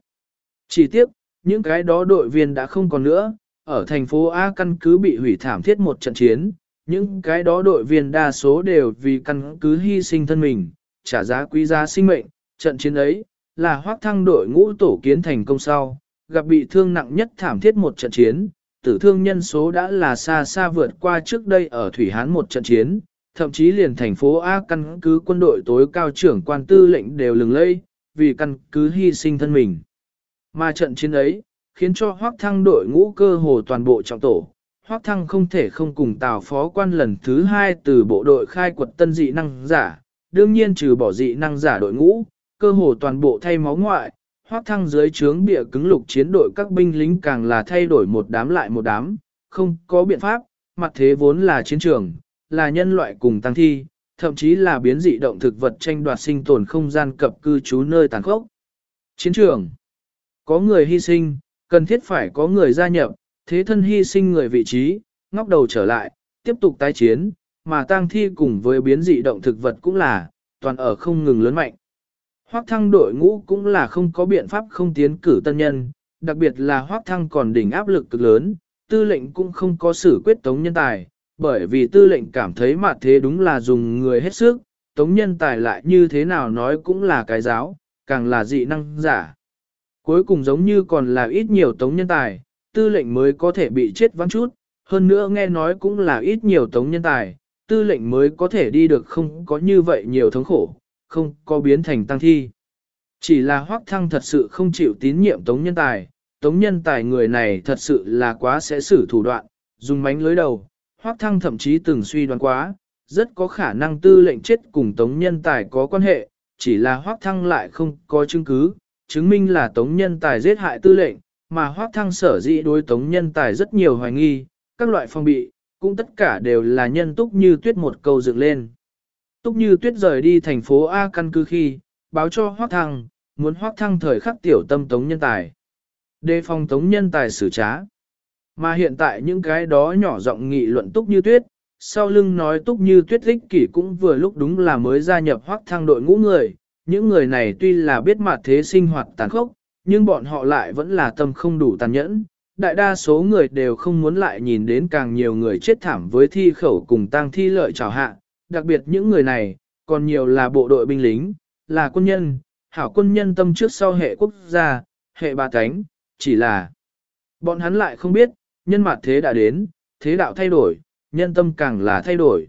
Chỉ tiếc, những cái đó đội viên đã không còn nữa, ở thành phố A căn cứ bị hủy thảm thiết một trận chiến, những cái đó đội viên đa số đều vì căn cứ hy sinh thân mình, trả giá quý giá sinh mệnh, trận chiến ấy, là hoác thăng đội ngũ tổ kiến thành công sau, gặp bị thương nặng nhất thảm thiết một trận chiến, tử thương nhân số đã là xa xa vượt qua trước đây ở Thủy Hán một trận chiến, thậm chí liền thành phố A căn cứ quân đội tối cao trưởng quan tư lệnh đều lừng lây, vì căn cứ hy sinh thân mình. Mà trận chiến ấy, khiến cho Hoác Thăng đội ngũ cơ hồ toàn bộ trọng tổ. Hoác Thăng không thể không cùng Tào phó quan lần thứ hai từ bộ đội khai quật tân dị năng giả, đương nhiên trừ bỏ dị năng giả đội ngũ, cơ hồ toàn bộ thay máu ngoại, Hoác Thăng dưới trướng bịa cứng lục chiến đội các binh lính càng là thay đổi một đám lại một đám, không có biện pháp, mặt thế vốn là chiến trường, là nhân loại cùng tăng thi, thậm chí là biến dị động thực vật tranh đoạt sinh tồn không gian cập cư trú nơi tàn khốc. Chiến trường Có người hy sinh, cần thiết phải có người gia nhập, thế thân hy sinh người vị trí, ngóc đầu trở lại, tiếp tục tái chiến, mà tang thi cùng với biến dị động thực vật cũng là, toàn ở không ngừng lớn mạnh. Hoác thăng đội ngũ cũng là không có biện pháp không tiến cử tân nhân, đặc biệt là hoác thăng còn đỉnh áp lực cực lớn, tư lệnh cũng không có xử quyết tống nhân tài, bởi vì tư lệnh cảm thấy mà thế đúng là dùng người hết sức, tống nhân tài lại như thế nào nói cũng là cái giáo, càng là dị năng giả. Cuối cùng giống như còn là ít nhiều tống nhân tài, tư lệnh mới có thể bị chết vắng chút, hơn nữa nghe nói cũng là ít nhiều tống nhân tài, tư lệnh mới có thể đi được không có như vậy nhiều thống khổ, không có biến thành tăng thi. Chỉ là hoác thăng thật sự không chịu tín nhiệm tống nhân tài, tống nhân tài người này thật sự là quá sẽ xử thủ đoạn, dùng mánh lưới đầu, hoác thăng thậm chí từng suy đoán quá, rất có khả năng tư lệnh chết cùng tống nhân tài có quan hệ, chỉ là hoác thăng lại không có chứng cứ, chứng minh là tống nhân tài giết hại tư lệnh, mà hoác thăng sở dĩ đối tống nhân tài rất nhiều hoài nghi, các loại phong bị, cũng tất cả đều là nhân túc như tuyết một câu dựng lên. Túc như tuyết rời đi thành phố A căn cứ khi, báo cho hoác thăng, muốn hoác thăng thời khắc tiểu tâm tống nhân tài. Đề phòng tống nhân tài xử trá. Mà hiện tại những cái đó nhỏ giọng nghị luận túc như tuyết, sau lưng nói túc như tuyết ích kỷ cũng vừa lúc đúng là mới gia nhập hoác thăng đội ngũ người, những người này tuy là biết mặt thế sinh hoạt tàn khốc, nhưng bọn họ lại vẫn là tâm không đủ tàn nhẫn. Đại đa số người đều không muốn lại nhìn đến càng nhiều người chết thảm với thi khẩu cùng tang thi lợi trào hạ, đặc biệt những người này, còn nhiều là bộ đội binh lính, là quân nhân, hảo quân nhân tâm trước sau hệ quốc gia, hệ ba cánh, chỉ là bọn hắn lại không biết, nhân mặt thế đã đến, thế đạo thay đổi, nhân tâm càng là thay đổi.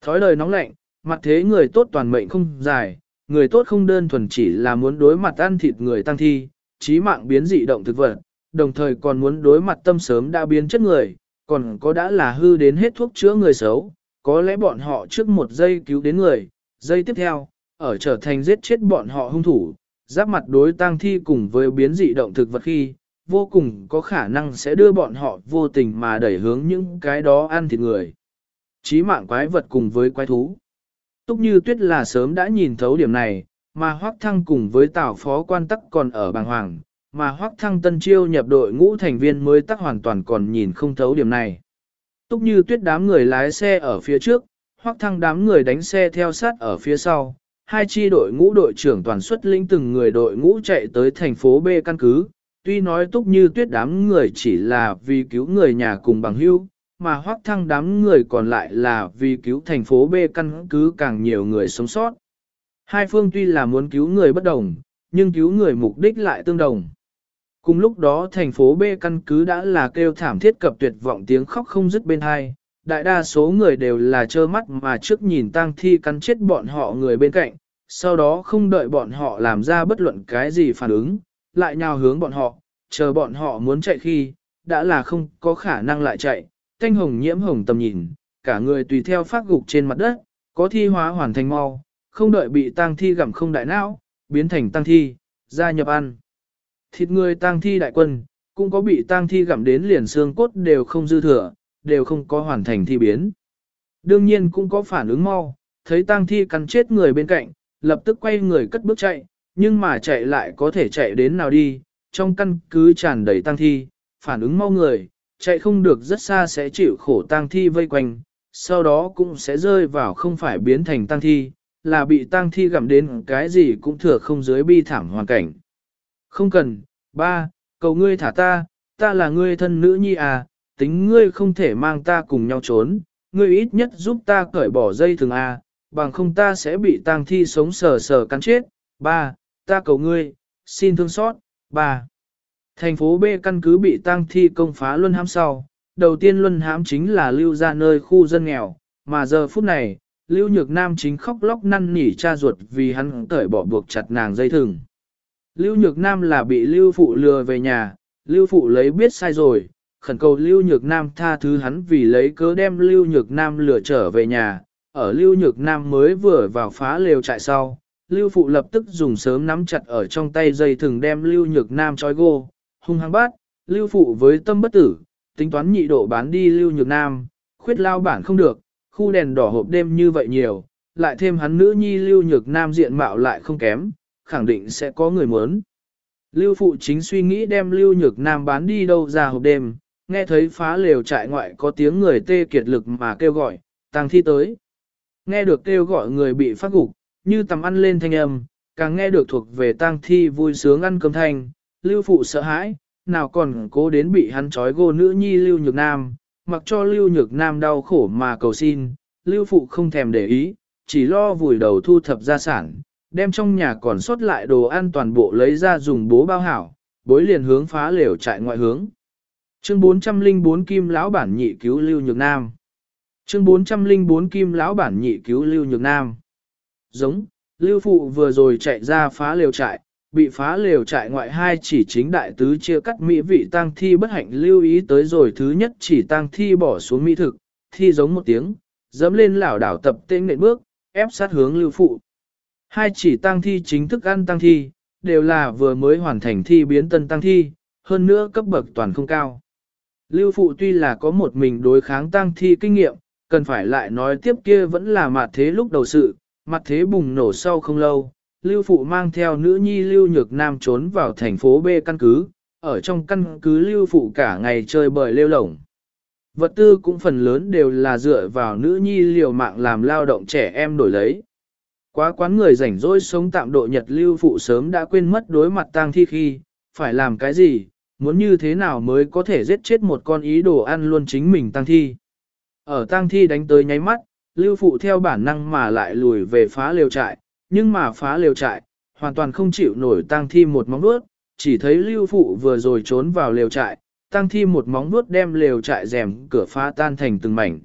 Thói lời nóng lạnh, mặt thế người tốt toàn mệnh không dài, người tốt không đơn thuần chỉ là muốn đối mặt ăn thịt người tăng thi, trí mạng biến dị động thực vật, đồng thời còn muốn đối mặt tâm sớm đã biến chất người, còn có đã là hư đến hết thuốc chữa người xấu, có lẽ bọn họ trước một giây cứu đến người, giây tiếp theo, ở trở thành giết chết bọn họ hung thủ, giáp mặt đối tang thi cùng với biến dị động thực vật khi, vô cùng có khả năng sẽ đưa bọn họ vô tình mà đẩy hướng những cái đó ăn thịt người. Chí mạng quái vật cùng với quái thú. Túc như tuyết là sớm đã nhìn thấu điểm này, mà hoác thăng cùng với tào phó quan tắc còn ở bàng hoàng, mà hoác thăng tân chiêu nhập đội ngũ thành viên mới tắc hoàn toàn còn nhìn không thấu điểm này. Túc như tuyết đám người lái xe ở phía trước, hoác thăng đám người đánh xe theo sát ở phía sau, hai chi đội ngũ đội trưởng toàn xuất lĩnh từng người đội ngũ chạy tới thành phố B căn cứ, tuy nói túc như tuyết đám người chỉ là vì cứu người nhà cùng bằng hưu, mà hoác thăng đám người còn lại là vì cứu thành phố B căn cứ càng nhiều người sống sót. Hai phương tuy là muốn cứu người bất đồng, nhưng cứu người mục đích lại tương đồng. Cùng lúc đó thành phố B căn cứ đã là kêu thảm thiết cập tuyệt vọng tiếng khóc không dứt bên hai, đại đa số người đều là trơ mắt mà trước nhìn tang thi cắn chết bọn họ người bên cạnh, sau đó không đợi bọn họ làm ra bất luận cái gì phản ứng, lại nhào hướng bọn họ, chờ bọn họ muốn chạy khi, đã là không có khả năng lại chạy, thanh hồng nhiễm hồng tầm nhìn, cả người tùy theo phát gục trên mặt đất, có thi hóa hoàn thành mau, không đợi bị tang thi gặm không đại não, biến thành tang thi, gia nhập ăn. Thịt người tang thi đại quân, cũng có bị tang thi gặm đến liền xương cốt đều không dư thừa, đều không có hoàn thành thi biến. Đương nhiên cũng có phản ứng mau, thấy tang thi cắn chết người bên cạnh, lập tức quay người cất bước chạy, nhưng mà chạy lại có thể chạy đến nào đi, trong căn cứ tràn đầy tang thi, phản ứng mau người, chạy không được rất xa sẽ chịu khổ tang thi vây quanh, sau đó cũng sẽ rơi vào không phải biến thành tang thi, là bị tang thi gặm đến cái gì cũng thừa không dưới bi thảm hoàn cảnh. Không cần, ba, cầu ngươi thả ta, ta là ngươi thân nữ nhi à, tính ngươi không thể mang ta cùng nhau trốn, ngươi ít nhất giúp ta cởi bỏ dây thường à, bằng không ta sẽ bị tang thi sống sờ sờ cắn chết. Ba, ta cầu ngươi, xin thương xót. Ba, thành phố B căn cứ bị tang thi công phá luân hãm sau, đầu tiên luân hãm chính là lưu ra nơi khu dân nghèo, mà giờ phút này, lưu nhược nam chính khóc lóc năn nỉ cha ruột vì hắn cởi bỏ buộc chặt nàng dây thừng. Lưu Nhược Nam là bị Lưu Phụ lừa về nhà, Lưu Phụ lấy biết sai rồi, khẩn cầu Lưu Nhược Nam tha thứ hắn vì lấy cớ đem Lưu Nhược Nam lừa trở về nhà. Ở Lưu Nhược Nam mới vừa vào phá lều trại sau, Lưu Phụ lập tức dùng sớm nắm chặt ở trong tay dây thừng đem Lưu Nhược Nam trói gô, hung hăng bát, Lưu Phụ với tâm bất tử, tính toán nhị độ bán đi Lưu Nhược Nam, khuyết lao bản không được, khu đèn đỏ hộp đêm như vậy nhiều, lại thêm hắn nữ nhi Lưu Nhược Nam diện mạo lại không kém, khẳng định sẽ có người muốn. Lưu phụ chính suy nghĩ đem Lưu Nhược Nam bán đi đâu ra hộp đêm, nghe thấy phá lều trại ngoại có tiếng người tê kiệt lực mà kêu gọi, tăng thi tới. Nghe được kêu gọi người bị phát gục, như tầm ăn lên thanh âm, càng nghe được thuộc về tang thi vui sướng ăn cơm thanh, Lưu phụ sợ hãi, nào còn cố đến bị hắn trói gô nữ nhi Lưu Nhược Nam, mặc cho Lưu Nhược Nam đau khổ mà cầu xin, Lưu phụ không thèm để ý, chỉ lo vùi đầu thu thập gia sản, đem trong nhà còn sót lại đồ ăn toàn bộ lấy ra dùng bố bao hảo, bối liền hướng phá lều trại ngoại hướng. Chương 404 Kim lão bản nhị cứu Lưu Nhược Nam. Chương 404 Kim lão bản nhị cứu Lưu Nhược Nam. Giống, Lưu phụ vừa rồi chạy ra phá lều trại, bị phá lều trại ngoại hai chỉ chính đại tứ chia cắt mỹ vị tang thi bất hạnh lưu ý tới rồi thứ nhất chỉ tang thi bỏ xuống mỹ thực, thi giống một tiếng, dẫm lên lảo đảo tập tên nện bước, ép sát hướng Lưu phụ. Hai chỉ tăng thi chính thức ăn tăng thi, đều là vừa mới hoàn thành thi biến tân tăng thi, hơn nữa cấp bậc toàn không cao. Lưu phụ tuy là có một mình đối kháng tăng thi kinh nghiệm, cần phải lại nói tiếp kia vẫn là mặt thế lúc đầu sự, mặt thế bùng nổ sau không lâu. Lưu phụ mang theo nữ nhi Lưu Nhược Nam trốn vào thành phố B căn cứ, ở trong căn cứ Lưu phụ cả ngày chơi bời lêu lổng. Vật tư cũng phần lớn đều là dựa vào nữ nhi liều mạng làm lao động trẻ em đổi lấy. Quá quán người rảnh rỗi sống tạm độ nhật lưu phụ sớm đã quên mất đối mặt tang thi khi, phải làm cái gì, muốn như thế nào mới có thể giết chết một con ý đồ ăn luôn chính mình tang thi. Ở tang thi đánh tới nháy mắt, lưu phụ theo bản năng mà lại lùi về phá lều trại, nhưng mà phá lều trại, hoàn toàn không chịu nổi tang thi một móng vuốt, chỉ thấy lưu phụ vừa rồi trốn vào lều trại, tang thi một móng vuốt đem lều trại rèm cửa phá tan thành từng mảnh.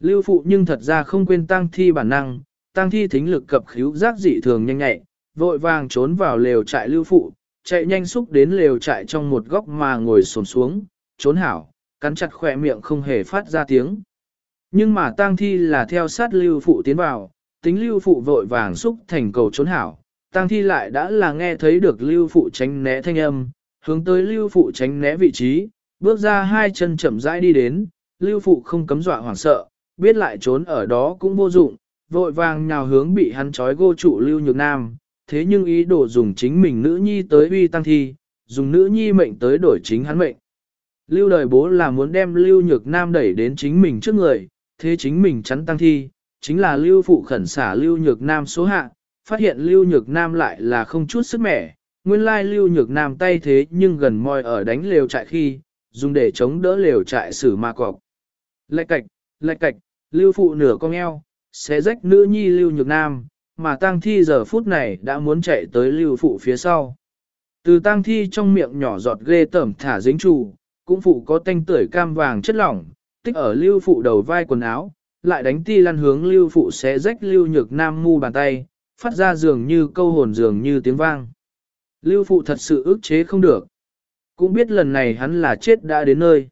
Lưu phụ nhưng thật ra không quên tang thi bản năng, tăng thi thính lực cập khíu giác dị thường nhanh nhạy, vội vàng trốn vào lều trại lưu phụ, chạy nhanh xúc đến lều trại trong một góc mà ngồi xổm xuống, trốn hảo, cắn chặt khỏe miệng không hề phát ra tiếng. Nhưng mà tang thi là theo sát lưu phụ tiến vào, tính lưu phụ vội vàng xúc thành cầu trốn hảo, tang thi lại đã là nghe thấy được lưu phụ tránh né thanh âm, hướng tới lưu phụ tránh né vị trí, bước ra hai chân chậm rãi đi đến, lưu phụ không cấm dọa hoảng sợ, biết lại trốn ở đó cũng vô dụng, vội vàng nhào hướng bị hắn trói gô trụ lưu nhược nam, thế nhưng ý đồ dùng chính mình nữ nhi tới uy tăng thi, dùng nữ nhi mệnh tới đổi chính hắn mệnh. Lưu đời bố là muốn đem lưu nhược nam đẩy đến chính mình trước người, thế chính mình chắn tăng thi, chính là lưu phụ khẩn xả lưu nhược nam số hạ, phát hiện lưu nhược nam lại là không chút sức mẻ, nguyên lai lưu nhược nam tay thế nhưng gần mòi ở đánh lều trại khi, dùng để chống đỡ lều trại xử ma cọp. Lạch cạch, lạch cạch, lưu phụ nửa con eo, sẽ rách nữ nhi lưu nhược nam, mà tang thi giờ phút này đã muốn chạy tới lưu phụ phía sau. Từ tang thi trong miệng nhỏ giọt ghê tẩm thả dính trụ, cũng phụ có tanh tưởi cam vàng chất lỏng, tích ở lưu phụ đầu vai quần áo, lại đánh ti lăn hướng lưu phụ xé rách lưu nhược nam mu bàn tay, phát ra dường như câu hồn dường như tiếng vang. Lưu phụ thật sự ức chế không được. Cũng biết lần này hắn là chết đã đến nơi.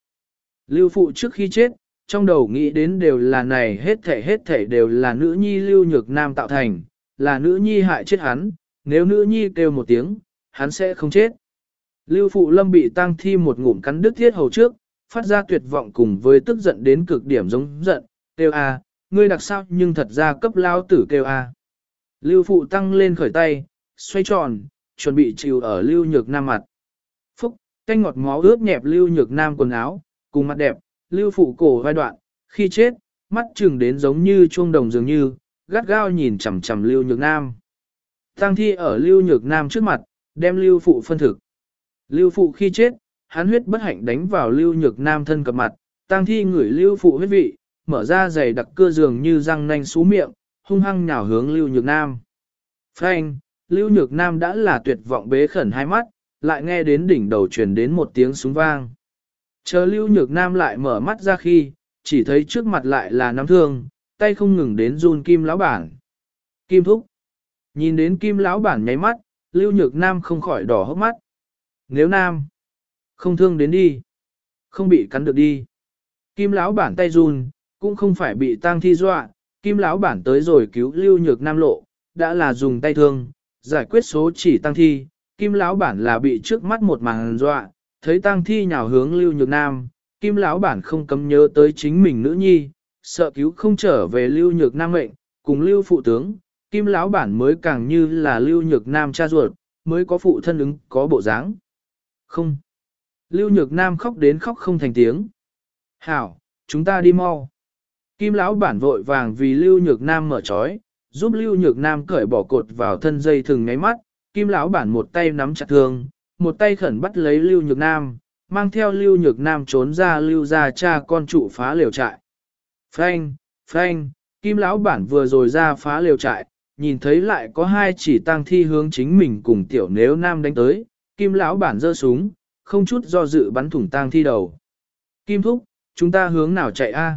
Lưu phụ trước khi chết, trong đầu nghĩ đến đều là này hết thể hết thể đều là nữ nhi lưu nhược nam tạo thành, là nữ nhi hại chết hắn, nếu nữ nhi kêu một tiếng, hắn sẽ không chết. Lưu phụ lâm bị tăng thi một ngụm cắn đứt thiết hầu trước, phát ra tuyệt vọng cùng với tức giận đến cực điểm giống giận, kêu a, ngươi đặc sao nhưng thật ra cấp lao tử kêu a. Lưu phụ tăng lên khởi tay, xoay tròn, chuẩn bị chịu ở lưu nhược nam mặt. Phúc, canh ngọt máu ướt nhẹp lưu nhược nam quần áo, cùng mặt đẹp, lưu phụ cổ vai đoạn, khi chết, mắt chừng đến giống như chuông đồng dường như, gắt gao nhìn chằm chằm lưu nhược nam. Tăng thi ở lưu nhược nam trước mặt, đem lưu phụ phân thực. Lưu phụ khi chết, hắn huyết bất hạnh đánh vào lưu nhược nam thân cập mặt, tăng thi ngửi lưu phụ huyết vị, mở ra giày đặc cưa dường như răng nanh xú miệng, hung hăng nhào hướng lưu nhược nam. Frank, lưu nhược nam đã là tuyệt vọng bế khẩn hai mắt, lại nghe đến đỉnh đầu truyền đến một tiếng súng vang. Chờ lưu nhược nam lại mở mắt ra khi, chỉ thấy trước mặt lại là nắm thương, tay không ngừng đến run kim lão bản. Kim thúc. Nhìn đến kim lão bản nháy mắt, lưu nhược nam không khỏi đỏ hốc mắt. Nếu nam, không thương đến đi, không bị cắn được đi. Kim lão bản tay run, cũng không phải bị tang thi dọa, kim lão bản tới rồi cứu lưu nhược nam lộ, đã là dùng tay thương, giải quyết số chỉ tăng thi, kim lão bản là bị trước mắt một màn dọa, thấy tang thi nhào hướng lưu nhược nam, kim lão bản không cấm nhớ tới chính mình nữ nhi, sợ cứu không trở về lưu nhược nam mệnh, cùng lưu phụ tướng, kim lão bản mới càng như là lưu nhược nam cha ruột, mới có phụ thân ứng có bộ dáng. Không. Lưu nhược nam khóc đến khóc không thành tiếng. Hảo, chúng ta đi mau. Kim lão bản vội vàng vì lưu nhược nam mở trói, giúp lưu nhược nam cởi bỏ cột vào thân dây thừng ngáy mắt, kim lão bản một tay nắm chặt thương, một tay khẩn bắt lấy lưu nhược nam, mang theo lưu nhược nam trốn ra lưu ra cha con trụ phá liều trại. Phanh, phanh, kim lão bản vừa rồi ra phá liều trại, nhìn thấy lại có hai chỉ tăng thi hướng chính mình cùng tiểu nếu nam đánh tới, kim lão bản giơ súng, không chút do dự bắn thủng tang thi đầu. Kim thúc, chúng ta hướng nào chạy a?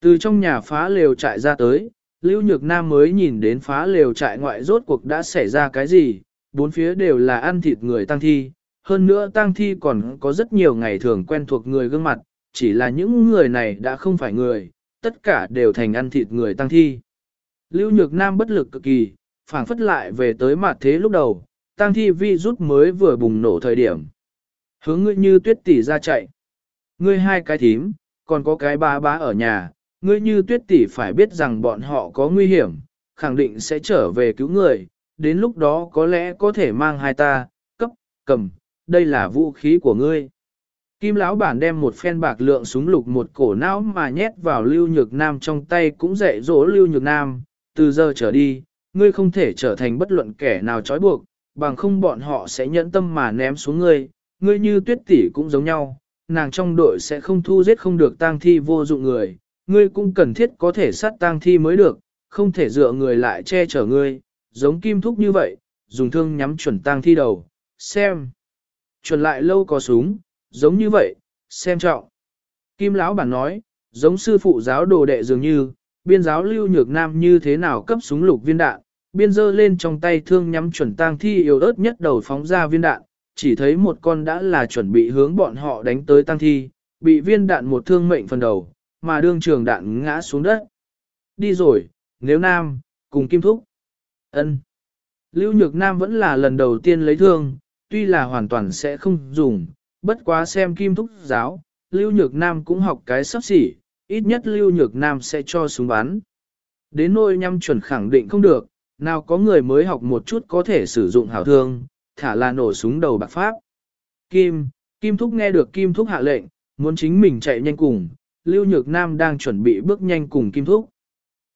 Từ trong nhà phá lều trại ra tới, Lưu Nhược Nam mới nhìn đến phá lều trại ngoại rốt cuộc đã xảy ra cái gì, bốn phía đều là ăn thịt người tăng thi, hơn nữa tăng thi còn có rất nhiều ngày thường quen thuộc người gương mặt, chỉ là những người này đã không phải người, tất cả đều thành ăn thịt người tăng thi. Lưu Nhược Nam bất lực cực kỳ, phảng phất lại về tới mặt thế lúc đầu, tăng thi vi rút mới vừa bùng nổ thời điểm. Hướng ngươi như tuyết tỷ ra chạy. Ngươi hai cái thím, còn có cái ba bá ở nhà, ngươi như tuyết tỷ phải biết rằng bọn họ có nguy hiểm, khẳng định sẽ trở về cứu người, đến lúc đó có lẽ có thể mang hai ta, cấp, cầm, đây là vũ khí của ngươi. Kim lão bản đem một phen bạc lượng súng lục một cổ não mà nhét vào Lưu Nhược Nam trong tay cũng dạy dỗ Lưu Nhược Nam, từ giờ trở đi, ngươi không thể trở thành bất luận kẻ nào trói buộc, bằng không bọn họ sẽ nhẫn tâm mà ném xuống ngươi, ngươi như tuyết tỷ cũng giống nhau, nàng trong đội sẽ không thu giết không được tang thi vô dụng người, ngươi cũng cần thiết có thể sát tang thi mới được, không thể dựa người lại che chở ngươi, giống kim thúc như vậy, dùng thương nhắm chuẩn tang thi đầu, xem. Chuẩn lại lâu có súng, giống như vậy, xem trọng. Kim lão bản nói, giống sư phụ giáo đồ đệ dường như, biên giáo lưu nhược nam như thế nào cấp súng lục viên đạn, biên dơ lên trong tay thương nhắm chuẩn tang thi yếu ớt nhất đầu phóng ra viên đạn, chỉ thấy một con đã là chuẩn bị hướng bọn họ đánh tới tang thi, bị viên đạn một thương mệnh phần đầu, mà đương trường đạn ngã xuống đất. Đi rồi, nếu nam, cùng kim thúc ân Lưu Nhược Nam vẫn là lần đầu tiên lấy thương, tuy là hoàn toàn sẽ không dùng, bất quá xem kim thúc giáo, Lưu Nhược Nam cũng học cái sắp xỉ, ít nhất Lưu Nhược Nam sẽ cho súng bắn. Đến nôi nhăm chuẩn khẳng định không được, nào có người mới học một chút có thể sử dụng hảo thương, thả là nổ súng đầu bạc pháp. Kim, Kim Thúc nghe được Kim Thúc hạ lệnh, muốn chính mình chạy nhanh cùng, Lưu Nhược Nam đang chuẩn bị bước nhanh cùng Kim Thúc.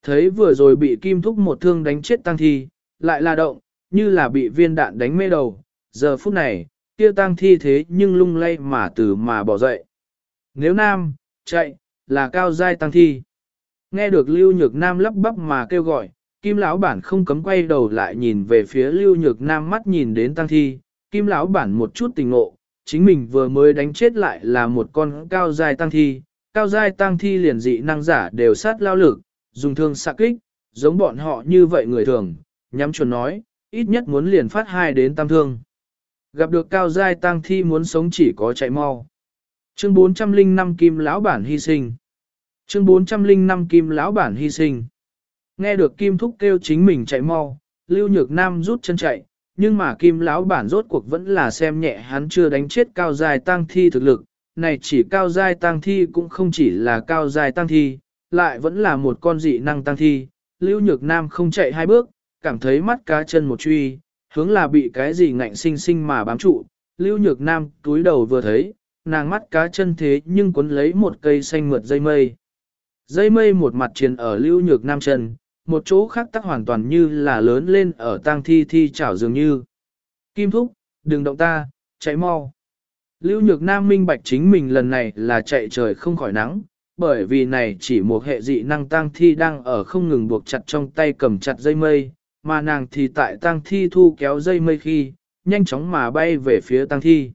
Thấy vừa rồi bị Kim Thúc một thương đánh chết tăng thi, lại là động, như là bị viên đạn đánh mê đầu, giờ phút này, kia tăng thi thế nhưng lung lay mà từ mà bỏ dậy. Nếu Nam, chạy, là cao giai tăng thi. Nghe được Lưu Nhược Nam lắp bắp mà kêu gọi, Kim lão bản không cấm quay đầu lại nhìn về phía Lưu Nhược Nam mắt nhìn đến tăng thi, Kim lão bản một chút tình ngộ, chính mình vừa mới đánh chết lại là một con cao giai tăng thi, cao giai tăng thi liền dị năng giả đều sát lao lực, dùng thương xạ kích, giống bọn họ như vậy người thường, nhắm chuẩn nói, ít nhất muốn liền phát hai đến tam thương. Gặp được cao giai tăng thi muốn sống chỉ có chạy mau. Chương 405 Kim lão bản hy sinh. Chương 405 Kim lão bản hy sinh. Nghe được Kim Thúc kêu chính mình chạy mau, Lưu Nhược Nam rút chân chạy, nhưng mà Kim lão bản rốt cuộc vẫn là xem nhẹ hắn chưa đánh chết cao giai tăng thi thực lực, này chỉ cao giai tăng thi cũng không chỉ là cao giai tăng thi, lại vẫn là một con dị năng tăng thi. Lưu Nhược Nam không chạy hai bước, cảm thấy mắt cá chân một truy, hướng là bị cái gì ngạnh sinh sinh mà bám trụ. Lưu Nhược Nam túi đầu vừa thấy, nàng mắt cá chân thế nhưng cuốn lấy một cây xanh mượt dây mây. Dây mây một mặt truyền ở Lưu Nhược Nam chân, một chỗ khác tắc hoàn toàn như là lớn lên ở tang thi thi chảo dường như. Kim thúc, đừng động ta, chạy mau. Lưu Nhược Nam minh bạch chính mình lần này là chạy trời không khỏi nắng, bởi vì này chỉ một hệ dị năng tang thi đang ở không ngừng buộc chặt trong tay cầm chặt dây mây, mà nàng thì tại tang thi thu kéo dây mây khi, nhanh chóng mà bay về phía tang thi.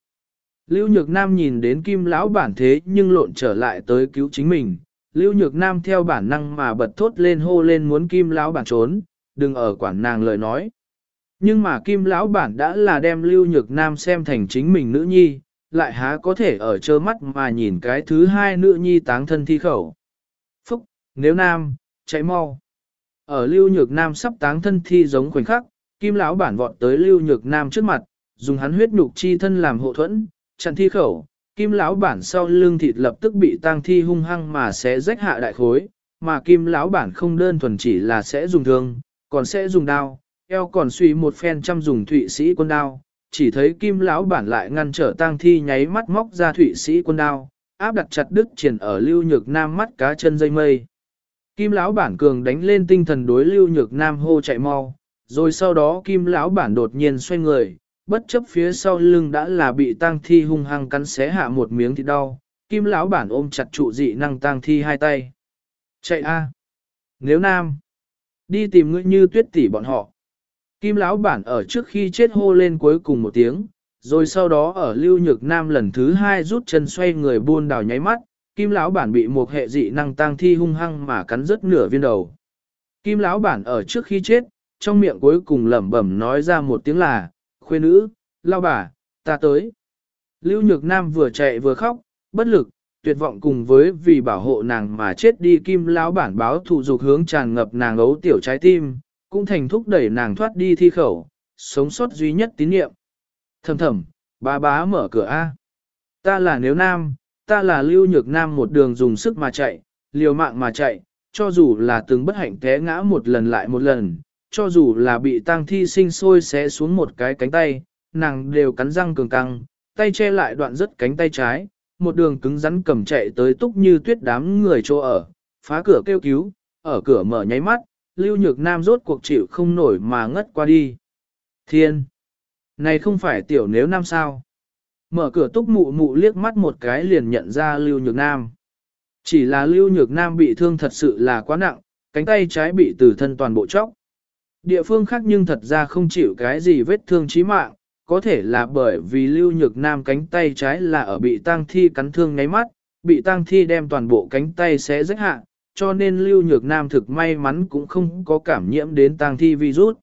Lưu Nhược Nam nhìn đến kim lão bản thế nhưng lộn trở lại tới cứu chính mình, Lưu Nhược Nam theo bản năng mà bật thốt lên hô lên muốn kim lão bản trốn, đừng ở quản nàng lời nói. Nhưng mà kim lão bản đã là đem Lưu Nhược Nam xem thành chính mình nữ nhi, lại há có thể ở trơ mắt mà nhìn cái thứ hai nữ nhi táng thân thi khẩu. Phúc, nếu Nam, chạy mau. Ở Lưu Nhược Nam sắp táng thân thi giống khoảnh khắc, kim lão bản vọt tới Lưu Nhược Nam trước mặt, dùng hắn huyết nhục chi thân làm hộ thuẫn, chặn thi khẩu, kim lão bản sau lưng thịt lập tức bị tang thi hung hăng mà sẽ rách hạ đại khối, mà kim lão bản không đơn thuần chỉ là sẽ dùng thương, còn sẽ dùng đao, eo còn suy một phen chăm dùng thụy sĩ quân đao, chỉ thấy kim lão bản lại ngăn trở tang thi nháy mắt móc ra thụy sĩ quân đao, áp đặt chặt đứt triển ở lưu nhược nam mắt cá chân dây mây. Kim lão bản cường đánh lên tinh thần đối lưu nhược nam hô chạy mau, rồi sau đó kim lão bản đột nhiên xoay người, bất chấp phía sau lưng đã là bị tang thi hung hăng cắn xé hạ một miếng thịt đau, kim lão bản ôm chặt trụ dị năng tang thi hai tay. Chạy a! Nếu nam, đi tìm ngươi như tuyết tỷ bọn họ. Kim lão bản ở trước khi chết hô lên cuối cùng một tiếng, rồi sau đó ở lưu nhược nam lần thứ hai rút chân xoay người buôn đào nháy mắt, kim lão bản bị một hệ dị năng tang thi hung hăng mà cắn rớt nửa viên đầu. Kim lão bản ở trước khi chết, trong miệng cuối cùng lẩm bẩm nói ra một tiếng là, khuê nữ, lao bà, ta tới. Lưu Nhược Nam vừa chạy vừa khóc, bất lực, tuyệt vọng cùng với vì bảo hộ nàng mà chết đi kim lão bản báo thù dục hướng tràn ngập nàng ấu tiểu trái tim, cũng thành thúc đẩy nàng thoát đi thi khẩu, sống sót duy nhất tín niệm. Thầm thầm, bá bá mở cửa A. Ta là nếu nam, ta là lưu nhược nam một đường dùng sức mà chạy, liều mạng mà chạy, cho dù là từng bất hạnh té ngã một lần lại một lần, cho dù là bị tang thi sinh sôi xé xuống một cái cánh tay, nàng đều cắn răng cường căng, tay che lại đoạn rất cánh tay trái, một đường cứng rắn cầm chạy tới túc như tuyết đám người chỗ ở, phá cửa kêu cứu, ở cửa mở nháy mắt, lưu nhược nam rốt cuộc chịu không nổi mà ngất qua đi. Thiên! Này không phải tiểu nếu nam sao? Mở cửa túc mụ mụ liếc mắt một cái liền nhận ra lưu nhược nam. Chỉ là lưu nhược nam bị thương thật sự là quá nặng, cánh tay trái bị từ thân toàn bộ chóc. Địa phương khác nhưng thật ra không chịu cái gì vết thương chí mạng, có thể là bởi vì lưu nhược nam cánh tay trái là ở bị tang thi cắn thương ngáy mắt, bị tang thi đem toàn bộ cánh tay xé rách hạ, cho nên lưu nhược nam thực may mắn cũng không có cảm nhiễm đến tang thi virus.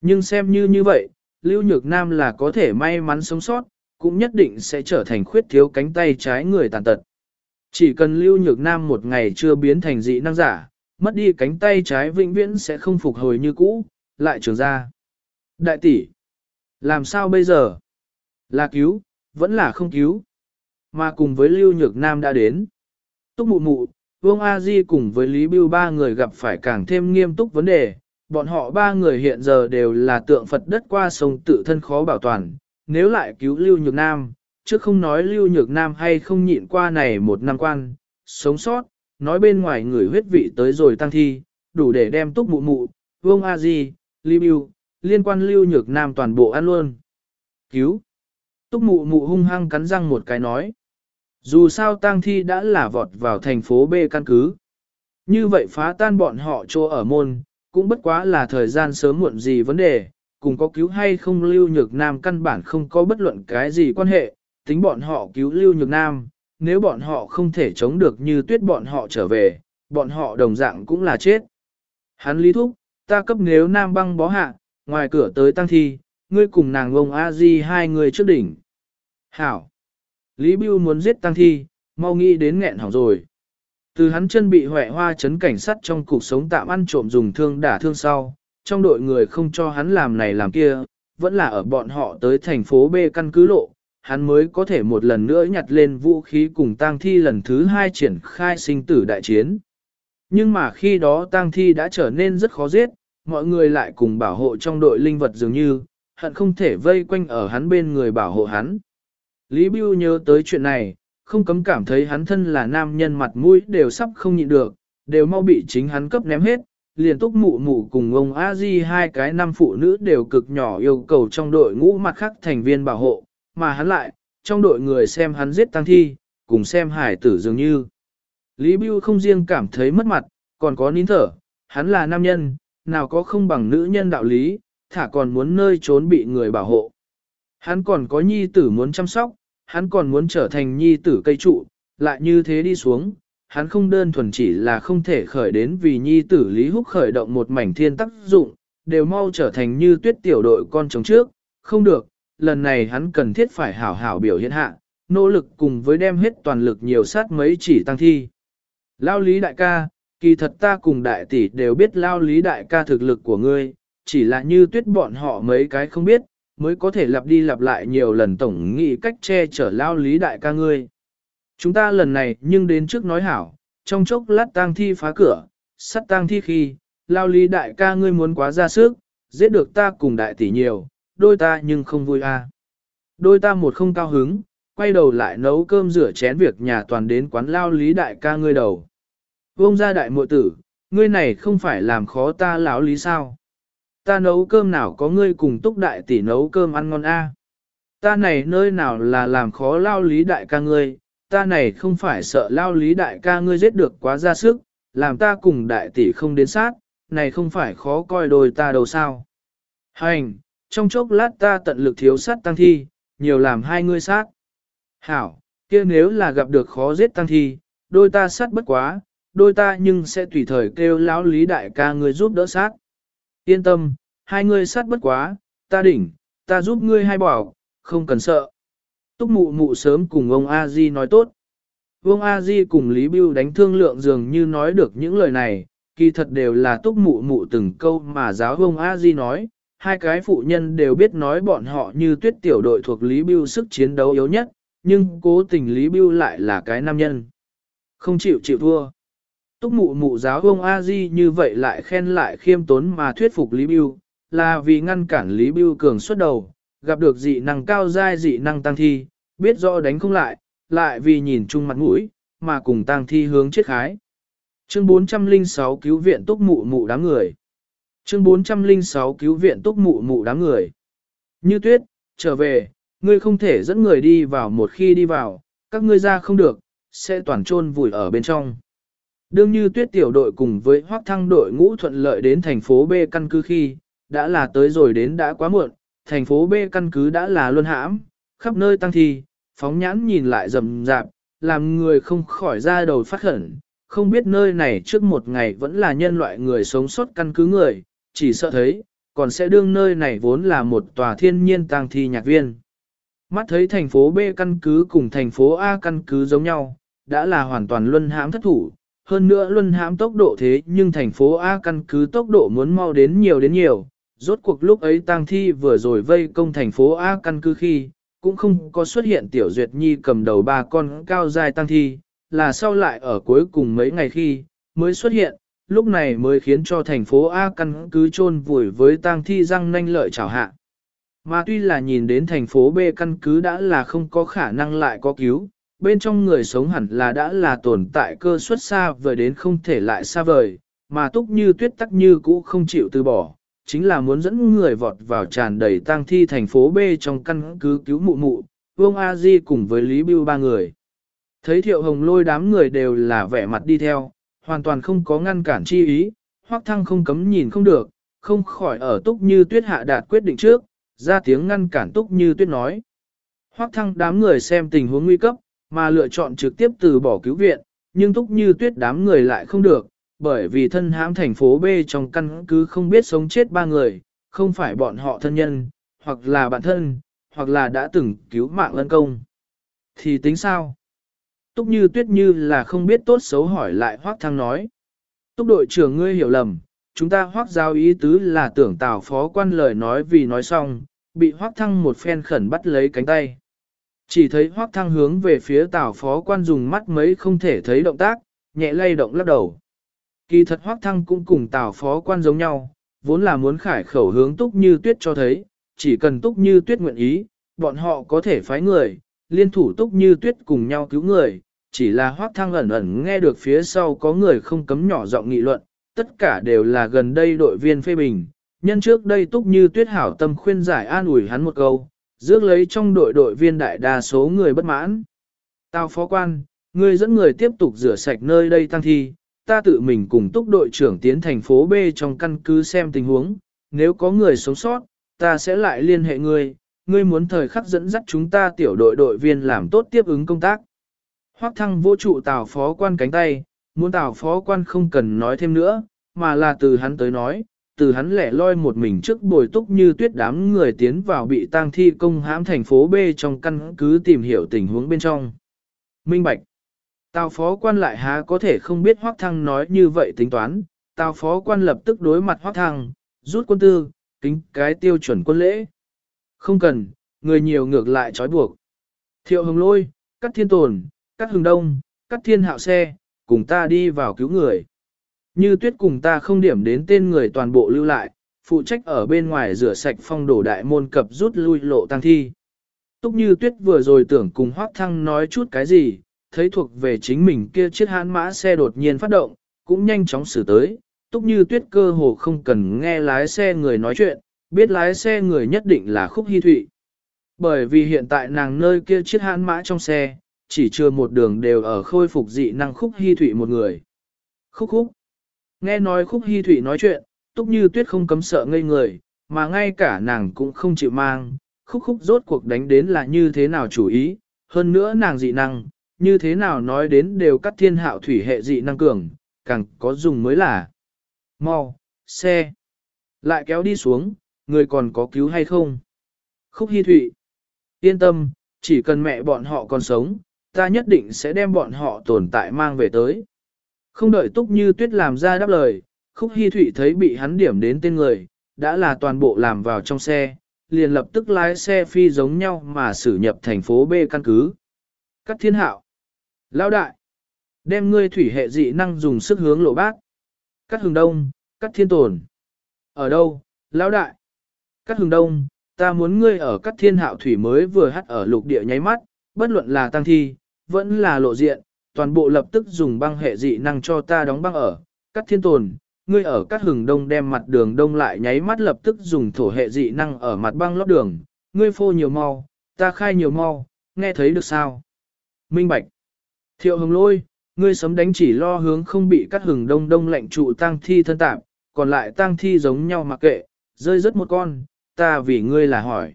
Nhưng xem như như vậy, lưu nhược nam là có thể may mắn sống sót, cũng nhất định sẽ trở thành khuyết thiếu cánh tay trái người tàn tật. Chỉ cần lưu nhược nam một ngày chưa biến thành dị năng giả, mất đi cánh tay trái vĩnh viễn sẽ không phục hồi như cũ, lại trường ra. Đại tỷ, làm sao bây giờ? Là cứu, vẫn là không cứu. Mà cùng với Lưu Nhược Nam đã đến. Túc mụ mụ, Vương A Di cùng với Lý Bưu ba người gặp phải càng thêm nghiêm túc vấn đề. Bọn họ ba người hiện giờ đều là tượng Phật đất qua sông tự thân khó bảo toàn. Nếu lại cứu Lưu Nhược Nam, chứ không nói Lưu Nhược Nam hay không nhịn qua này một năm quan, sống sót, nói bên ngoài người huyết vị tới rồi tăng thi, đủ để đem túc mụ mụ, vương a di, Lý Bưu, liên quan lưu nhược nam toàn bộ ăn luôn. Cứu! Túc mụ mụ hung hăng cắn răng một cái nói. Dù sao tang thi đã là vọt vào thành phố B căn cứ. Như vậy phá tan bọn họ chỗ ở môn, cũng bất quá là thời gian sớm muộn gì vấn đề, cùng có cứu hay không lưu nhược nam căn bản không có bất luận cái gì quan hệ, tính bọn họ cứu lưu nhược nam, nếu bọn họ không thể chống được như tuyết bọn họ trở về, bọn họ đồng dạng cũng là chết. Hắn lý thúc, ta cấp nếu nam băng bó hạ, ngoài cửa tới tăng thi, ngươi cùng nàng ông a di hai người trước đỉnh. Hảo! Lý Bưu muốn giết tăng thi, mau nghĩ đến nghẹn hỏng rồi. Từ hắn chân bị hoẹ hoa chấn cảnh sát trong cuộc sống tạm ăn trộm dùng thương đả thương sau, trong đội người không cho hắn làm này làm kia, vẫn là ở bọn họ tới thành phố B căn cứ lộ, hắn mới có thể một lần nữa nhặt lên vũ khí cùng tang thi lần thứ hai triển khai sinh tử đại chiến. Nhưng mà khi đó tang thi đã trở nên rất khó giết, mọi người lại cùng bảo hộ trong đội linh vật dường như, hận không thể vây quanh ở hắn bên người bảo hộ hắn. Lý Bưu nhớ tới chuyện này, không cấm cảm thấy hắn thân là nam nhân mặt mũi đều sắp không nhịn được, đều mau bị chính hắn cấp ném hết, liền túc mụ mụ cùng ông a di hai cái năm phụ nữ đều cực nhỏ yêu cầu trong đội ngũ mặt khác thành viên bảo hộ, mà hắn lại, trong đội người xem hắn giết tăng thi, cùng xem hải tử dường như. Lý Bưu không riêng cảm thấy mất mặt, còn có nín thở, hắn là nam nhân, nào có không bằng nữ nhân đạo lý, thả còn muốn nơi trốn bị người bảo hộ. Hắn còn có nhi tử muốn chăm sóc, hắn còn muốn trở thành nhi tử cây trụ, lại như thế đi xuống, hắn không đơn thuần chỉ là không thể khởi đến vì nhi tử Lý Húc khởi động một mảnh thiên tác dụng, đều mau trở thành như tuyết tiểu đội con chống trước, không được, lần này hắn cần thiết phải hảo hảo biểu hiện hạ, nỗ lực cùng với đem hết toàn lực nhiều sát mấy chỉ tăng thi. Lao lý đại ca, kỳ thật ta cùng đại tỷ đều biết lao lý đại ca thực lực của ngươi, chỉ là như tuyết bọn họ mấy cái không biết, mới có thể lặp đi lặp lại nhiều lần tổng nghị cách che chở lao lý đại ca ngươi. Chúng ta lần này nhưng đến trước nói hảo, trong chốc lát tang thi phá cửa, sắt tang thi khi, lao lý đại ca ngươi muốn quá ra sức, giết được ta cùng đại tỷ nhiều, đôi ta nhưng không vui a. À. Đôi ta một không cao hứng, quay đầu lại nấu cơm rửa chén việc nhà toàn đến quán lao lý đại ca ngươi đầu. Vông ra đại muội tử, ngươi này không phải làm khó ta lão lý sao? Ta nấu cơm nào có ngươi cùng túc đại tỷ nấu cơm ăn ngon a? Ta này nơi nào là làm khó lao lý đại ca ngươi, ta này không phải sợ lao lý đại ca ngươi giết được quá ra sức, làm ta cùng đại tỷ không đến sát, này không phải khó coi đôi ta đâu sao. Hành, trong chốc lát ta tận lực thiếu sát tăng thi, nhiều làm hai ngươi sát. Hảo, kia nếu là gặp được khó giết tăng thi, đôi ta sát bất quá, đôi ta nhưng sẽ tùy thời kêu lão lý đại ca ngươi giúp đỡ sát. Yên tâm, hai ngươi sát bất quá, ta đỉnh, ta giúp ngươi hai bảo, không cần sợ. Túc mụ mụ sớm cùng ông A Di nói tốt. Ông A Di cùng Lý Bưu đánh thương lượng dường như nói được những lời này, kỳ thật đều là túc mụ mụ từng câu mà giáo ông A Di nói, hai cái phụ nhân đều biết nói bọn họ như tuyết tiểu đội thuộc Lý Bưu sức chiến đấu yếu nhất, nhưng cố tình Lý Bưu lại là cái nam nhân. Không chịu chịu thua. Túc mụ mụ giáo ông A Di như vậy lại khen lại khiêm tốn mà thuyết phục Lý Biêu, là vì ngăn cản Lý Biêu cường xuất đầu, gặp được dị năng cao giai dị năng tăng thi, biết rõ đánh không lại, lại vì nhìn chung mặt mũi, mà cùng tăng thi hướng chết khái. Chương 406 cứu viện túc mụ mụ đám người. Chương 406 cứu viện túc mụ mụ đám người. Như tuyết, trở về, ngươi không thể dẫn người đi vào một khi đi vào, các ngươi ra không được, sẽ toàn trôn vùi ở bên trong. Đương như tuyết tiểu đội cùng với hoác thăng đội ngũ thuận lợi đến thành phố B căn cứ khi, đã là tới rồi đến đã quá muộn, thành phố B căn cứ đã là luân hãm, khắp nơi tăng thi, phóng nhãn nhìn lại rầm rạp, làm người không khỏi ra đầu phát khẩn, không biết nơi này trước một ngày vẫn là nhân loại người sống sót căn cứ người, chỉ sợ thấy, còn sẽ đương nơi này vốn là một tòa thiên nhiên tăng thi nhạc viên. Mắt thấy thành phố B căn cứ cùng thành phố A căn cứ giống nhau, đã là hoàn toàn luân hãm thất thủ, hơn nữa luân hãm tốc độ thế nhưng thành phố A căn cứ tốc độ muốn mau đến nhiều đến nhiều. Rốt cuộc lúc ấy tang thi vừa rồi vây công thành phố A căn cứ khi, cũng không có xuất hiện tiểu duyệt nhi cầm đầu ba con cao dài tang thi, là sau lại ở cuối cùng mấy ngày khi, mới xuất hiện, lúc này mới khiến cho thành phố A căn cứ chôn vùi với tang thi răng nanh lợi chào hạ. Mà tuy là nhìn đến thành phố B căn cứ đã là không có khả năng lại có cứu, bên trong người sống hẳn là đã là tồn tại cơ suất xa vời đến không thể lại xa vời, mà túc như tuyết tắc như cũ không chịu từ bỏ, chính là muốn dẫn người vọt vào tràn đầy tang thi thành phố B trong căn cứ cứu mụ mụ, Vương A Di cùng với Lý Bưu ba người. Thấy thiệu hồng lôi đám người đều là vẻ mặt đi theo, hoàn toàn không có ngăn cản chi ý, hoắc thăng không cấm nhìn không được, không khỏi ở túc như tuyết hạ đạt quyết định trước, ra tiếng ngăn cản túc như tuyết nói. Hoắc thăng đám người xem tình huống nguy cấp, mà lựa chọn trực tiếp từ bỏ cứu viện, nhưng túc như tuyết đám người lại không được, bởi vì thân hãm thành phố B trong căn cứ không biết sống chết ba người, không phải bọn họ thân nhân, hoặc là bạn thân, hoặc là đã từng cứu mạng lân công. Thì tính sao? Túc như tuyết như là không biết tốt xấu hỏi lại Hoác Thăng nói. Túc đội trưởng ngươi hiểu lầm, chúng ta Hoác giao ý tứ là tưởng tào phó quan lời nói vì nói xong, bị Hoác Thăng một phen khẩn bắt lấy cánh tay. Chỉ thấy Hoác Thăng hướng về phía tào phó quan dùng mắt mấy không thể thấy động tác, nhẹ lay động lắc đầu. Kỳ thật Hoác Thăng cũng cùng tào phó quan giống nhau, vốn là muốn khải khẩu hướng túc như tuyết cho thấy, chỉ cần túc như tuyết nguyện ý, bọn họ có thể phái người, liên thủ túc như tuyết cùng nhau cứu người, chỉ là hoác thăng ẩn ẩn nghe được phía sau có người không cấm nhỏ giọng nghị luận, tất cả đều là gần đây đội viên phê bình, nhân trước đây túc như tuyết hảo tâm khuyên giải an ủi hắn một câu, rước lấy trong đội đội viên đại đa số người bất mãn. Tao phó quan, ngươi dẫn người tiếp tục rửa sạch nơi đây tăng thi, ta tự mình cùng túc đội trưởng tiến thành phố B trong căn cứ xem tình huống, nếu có người sống sót, ta sẽ lại liên hệ ngươi, ngươi muốn thời khắc dẫn dắt chúng ta tiểu đội đội viên làm tốt tiếp ứng công tác. Hoắc thăng vô trụ tào phó quan cánh tay, muốn tào phó quan không cần nói thêm nữa, mà là từ hắn tới nói, từ hắn lẻ loi một mình trước bồi túc như tuyết đám người tiến vào bị tang thi công hãm thành phố B trong căn cứ tìm hiểu tình huống bên trong. Minh Bạch Tào phó quan lại há có thể không biết Hoắc Thăng nói như vậy tính toán, Tào phó quan lập tức đối mặt Hoắc Thăng, rút quân tư, kính cái tiêu chuẩn quân lễ. Không cần, người nhiều ngược lại trói buộc. Thiệu hồng lôi, cắt thiên tồn, cắt hừng đông, cắt thiên hạo xe, cùng ta đi vào cứu người. Như tuyết cùng ta không điểm đến tên người toàn bộ lưu lại, phụ trách ở bên ngoài rửa sạch phong đổ đại môn cập rút lui lộ tăng thi. Túc như tuyết vừa rồi tưởng cùng hoác thăng nói chút cái gì, thấy thuộc về chính mình kia chiếc hãn mã xe đột nhiên phát động, cũng nhanh chóng xử tới. Túc như tuyết cơ hồ không cần nghe lái xe người nói chuyện, biết lái xe người nhất định là khúc hy thụy. Bởi vì hiện tại nàng nơi kia chiếc hãn mã trong xe, chỉ chưa một đường đều ở khôi phục dị năng khúc hy thụy một người. Khúc khúc. Nghe nói khúc hy Thủy nói chuyện, túc như tuyết không cấm sợ ngây người, mà ngay cả nàng cũng không chịu mang. Khúc khúc rốt cuộc đánh đến là như thế nào chủ ý, hơn nữa nàng dị năng, như thế nào nói đến đều cắt thiên hạo thủy hệ dị năng cường, càng có dùng mới là. Mau, xe. Lại kéo đi xuống, người còn có cứu hay không? Khúc Hi Thụy. Yên tâm, chỉ cần mẹ bọn họ còn sống, ta nhất định sẽ đem bọn họ tồn tại mang về tới. Không đợi Túc Như Tuyết làm ra đáp lời, Khúc Hi Thụy thấy bị hắn điểm đến tên người, đã là toàn bộ làm vào trong xe, liền lập tức lái xe phi giống nhau mà xử nhập thành phố B căn cứ. Cắt thiên hạo. Lão đại. Đem ngươi thủy hệ dị năng dùng sức hướng lộ bác. Cắt hừng đông, cắt thiên tồn. Ở đâu, lão đại? Cắt hừng đông, ta muốn ngươi ở cắt thiên hạo thủy mới vừa hắt ở lục địa nháy mắt, bất luận là tăng thi, vẫn là lộ diện, toàn bộ lập tức dùng băng hệ dị năng cho ta đóng băng ở, cắt thiên tồn, ngươi ở các hừng đông đem mặt đường đông lại nháy mắt lập tức dùng thổ hệ dị năng ở mặt băng lót đường, ngươi phô nhiều mau, ta khai nhiều mau, nghe thấy được sao? Minh Bạch Thiệu hồng lôi, ngươi sấm đánh chỉ lo hướng không bị cắt hừng đông đông lạnh trụ tăng thi thân tạp, còn lại tăng thi giống nhau mặc kệ, rơi rất một con, ta vì ngươi là hỏi.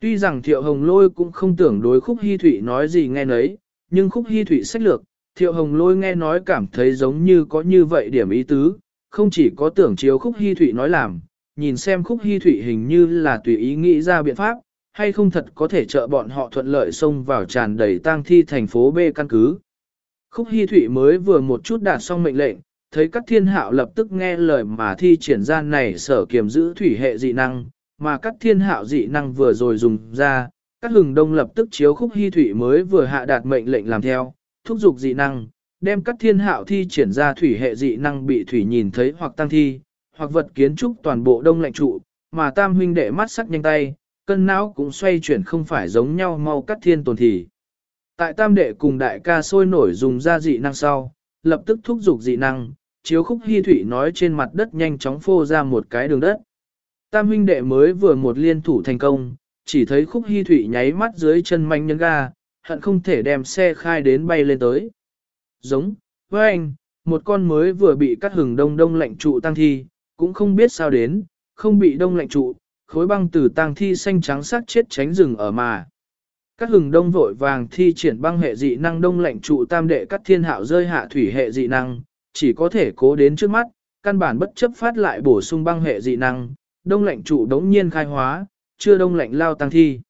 Tuy rằng thiệu hồng lôi cũng không tưởng đối khúc hy thủy nói gì nghe nấy, nhưng khúc hy thủy sách lược, thiệu hồng lôi nghe nói cảm thấy giống như có như vậy điểm ý tứ, không chỉ có tưởng chiếu khúc hy thủy nói làm, nhìn xem khúc hy thủy hình như là tùy ý nghĩ ra biện pháp, hay không thật có thể trợ bọn họ thuận lợi xông vào tràn đầy tang thi thành phố B căn cứ. Khúc Hy Thụy mới vừa một chút đạt xong mệnh lệnh, thấy các thiên hạo lập tức nghe lời mà thi triển ra này sở kiềm giữ thủy hệ dị năng, mà các thiên hạo dị năng vừa rồi dùng ra, các hừng đông lập tức chiếu khúc hy thủy mới vừa hạ đạt mệnh lệnh làm theo, thúc giục dị năng, đem các thiên hạo thi triển ra thủy hệ dị năng bị thủy nhìn thấy hoặc tăng thi, hoặc vật kiến trúc toàn bộ đông lạnh trụ, mà tam huynh đệ mắt sắc nhanh tay, cân não cũng xoay chuyển không phải giống nhau mau cắt thiên tồn thì. Tại tam đệ cùng đại ca sôi nổi dùng ra dị năng sau, lập tức thúc giục dị năng, chiếu khúc hy thủy nói trên mặt đất nhanh chóng phô ra một cái đường đất. Tam huynh đệ mới vừa một liên thủ thành công, chỉ thấy khúc hy thủy nháy mắt dưới chân manh nhân ga, hận không thể đem xe khai đến bay lên tới. Giống, với anh, một con mới vừa bị cắt hừng đông đông lạnh trụ tăng thi, cũng không biết sao đến, không bị đông lạnh trụ, khối băng từ tăng thi xanh trắng sắc chết tránh rừng ở mà. Các hừng đông vội vàng thi triển băng hệ dị năng đông lạnh trụ tam đệ các thiên hạo rơi hạ thủy hệ dị năng, chỉ có thể cố đến trước mắt, căn bản bất chấp phát lại bổ sung băng hệ dị năng, đông lạnh trụ đống nhiên khai hóa, chưa đông lạnh lao tăng thi.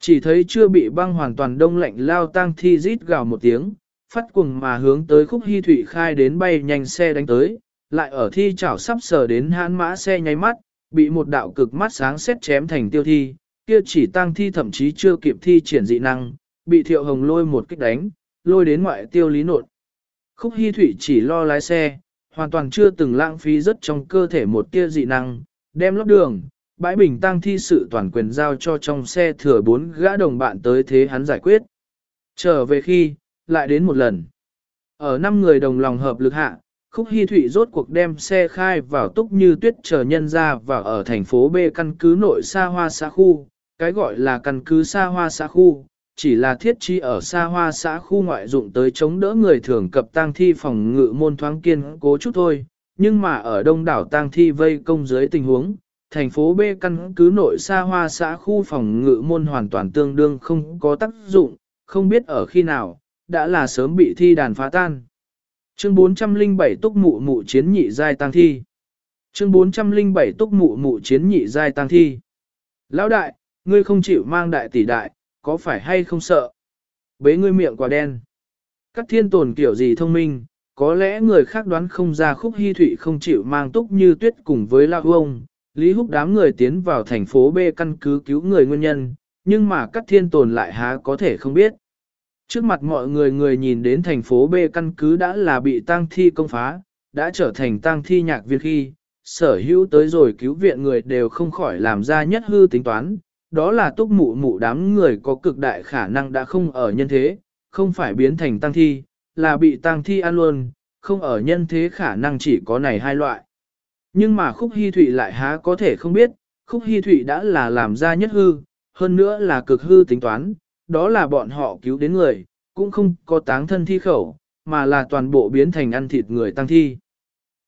Chỉ thấy chưa bị băng hoàn toàn đông lạnh lao tăng thi rít gào một tiếng, phát cuồng mà hướng tới khúc hy thủy khai đến bay nhanh xe đánh tới, lại ở thi chảo sắp sờ đến hãn mã xe nháy mắt, bị một đạo cực mắt sáng xét chém thành tiêu thi, kia chỉ tăng thi thậm chí chưa kịp thi triển dị năng, bị thiệu hồng lôi một kích đánh, lôi đến ngoại tiêu lý nột. Khúc hy thủy chỉ lo lái xe, hoàn toàn chưa từng lãng phí rất trong cơ thể một tia dị năng, đem lót đường, bãi bình tăng thi sự toàn quyền giao cho trong xe thừa bốn gã đồng bạn tới thế hắn giải quyết. Trở về khi, lại đến một lần. Ở năm người đồng lòng hợp lực hạ, Khúc hy Thụy rốt cuộc đem xe khai vào túc như tuyết chờ nhân ra và ở thành phố B căn cứ nội xa hoa xã khu, cái gọi là căn cứ xa hoa xã khu, chỉ là thiết trí ở xa hoa xã khu ngoại dụng tới chống đỡ người thường cập tang thi phòng ngự môn thoáng kiên cố chút thôi, nhưng mà ở đông đảo tang thi vây công dưới tình huống, thành phố B căn cứ nội xa hoa xã khu phòng ngự môn hoàn toàn tương đương không có tác dụng, không biết ở khi nào, đã là sớm bị thi đàn phá tan. Chương 407 túc mụ mụ chiến nhị giai tăng thi. Chương 407 túc mụ mụ chiến nhị giai tăng thi. Lão đại, ngươi không chịu mang đại tỷ đại, có phải hay không sợ? Bế ngươi miệng quả đen. Các thiên tồn kiểu gì thông minh, có lẽ người khác đoán không ra khúc hy thụy không chịu mang túc như tuyết cùng với lao ông. Lý húc đám người tiến vào thành phố B căn cứ cứu người nguyên nhân, nhưng mà các thiên tồn lại há có thể không biết. Trước mặt mọi người người nhìn đến thành phố B căn cứ đã là bị tang thi công phá, đã trở thành tang thi nhạc viên khi, sở hữu tới rồi cứu viện người đều không khỏi làm ra nhất hư tính toán, đó là túc mụ mụ đám người có cực đại khả năng đã không ở nhân thế, không phải biến thành tang thi, là bị tang thi ăn luôn, không ở nhân thế khả năng chỉ có này hai loại. Nhưng mà khúc hy thụy lại há có thể không biết, khúc hy thụy đã là làm ra nhất hư, hơn nữa là cực hư tính toán, đó là bọn họ cứu đến người, cũng không có táng thân thi khẩu, mà là toàn bộ biến thành ăn thịt người tăng thi.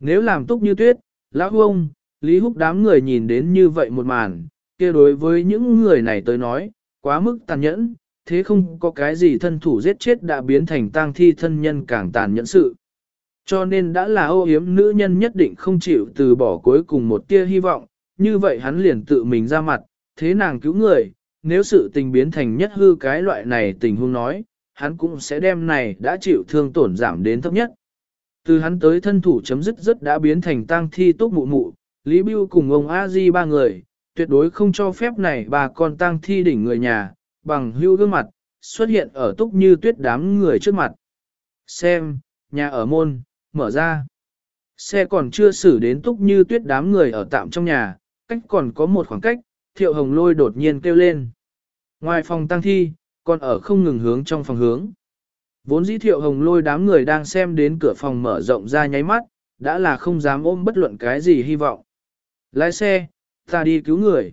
Nếu làm túc như tuyết, lão ông, Lý Húc đám người nhìn đến như vậy một màn, kia đối với những người này tới nói, quá mức tàn nhẫn, thế không có cái gì thân thủ giết chết đã biến thành tang thi thân nhân càng tàn nhẫn sự. Cho nên đã là ô hiếm nữ nhân nhất định không chịu từ bỏ cuối cùng một tia hy vọng, như vậy hắn liền tự mình ra mặt, thế nàng cứu người, nếu sự tình biến thành nhất hư cái loại này tình huống nói, hắn cũng sẽ đem này đã chịu thương tổn giảm đến thấp nhất. Từ hắn tới thân thủ chấm dứt rất đã biến thành tang thi túc mụ mụ, Lý Bưu cùng ông A Di ba người, tuyệt đối không cho phép này bà con tang thi đỉnh người nhà, bằng hưu gương mặt, xuất hiện ở túc như tuyết đám người trước mặt. Xem, nhà ở môn, mở ra. Xe còn chưa xử đến túc như tuyết đám người ở tạm trong nhà, cách còn có một khoảng cách, thiệu hồng lôi đột nhiên kêu lên. Ngoài phòng tăng thi, còn ở không ngừng hướng trong phòng hướng. Vốn dĩ thiệu hồng lôi đám người đang xem đến cửa phòng mở rộng ra nháy mắt, đã là không dám ôm bất luận cái gì hy vọng. Lái xe, ta đi cứu người.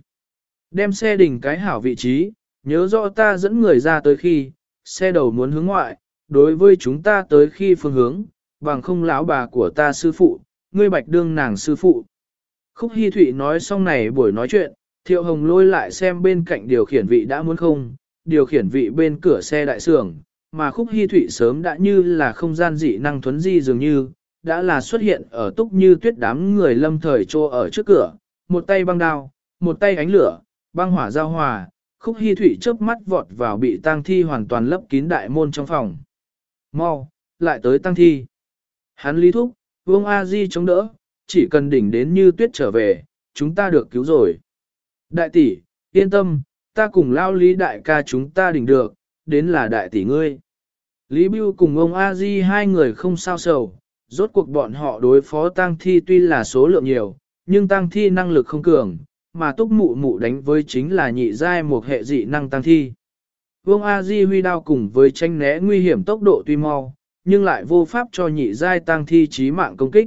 Đem xe đỉnh cái hảo vị trí, nhớ rõ ta dẫn người ra tới khi, xe đầu muốn hướng ngoại, đối với chúng ta tới khi phương hướng, bằng không lão bà của ta sư phụ, ngươi bạch đương nàng sư phụ. Khúc Hi Thụy nói xong này buổi nói chuyện, Thiệu Hồng lôi lại xem bên cạnh điều khiển vị đã muốn không, điều khiển vị bên cửa xe đại sưởng, mà khúc hi thụy sớm đã như là không gian dị năng thuấn di dường như, đã là xuất hiện ở túc như tuyết đám người lâm thời trô ở trước cửa, một tay băng đao, một tay ánh lửa, băng hỏa giao hòa, khúc hi thụy chớp mắt vọt vào bị tang thi hoàn toàn lấp kín đại môn trong phòng. Mau, lại tới tang thi. Hắn lý thúc, vương A-di chống đỡ, chỉ cần đỉnh đến như tuyết trở về, chúng ta được cứu rồi. Đại tỷ, yên tâm, ta cùng lao lý đại ca chúng ta đỉnh được, đến là đại tỷ ngươi. Lý Bưu cùng ông A Di hai người không sao sầu, rốt cuộc bọn họ đối phó tang thi tuy là số lượng nhiều, nhưng tang thi năng lực không cường, mà túc mụ mụ đánh với chính là nhị giai một hệ dị năng tang thi. Vương A Di huy đao cùng với tranh né nguy hiểm tốc độ tuy mau, nhưng lại vô pháp cho nhị giai tang thi chí mạng công kích.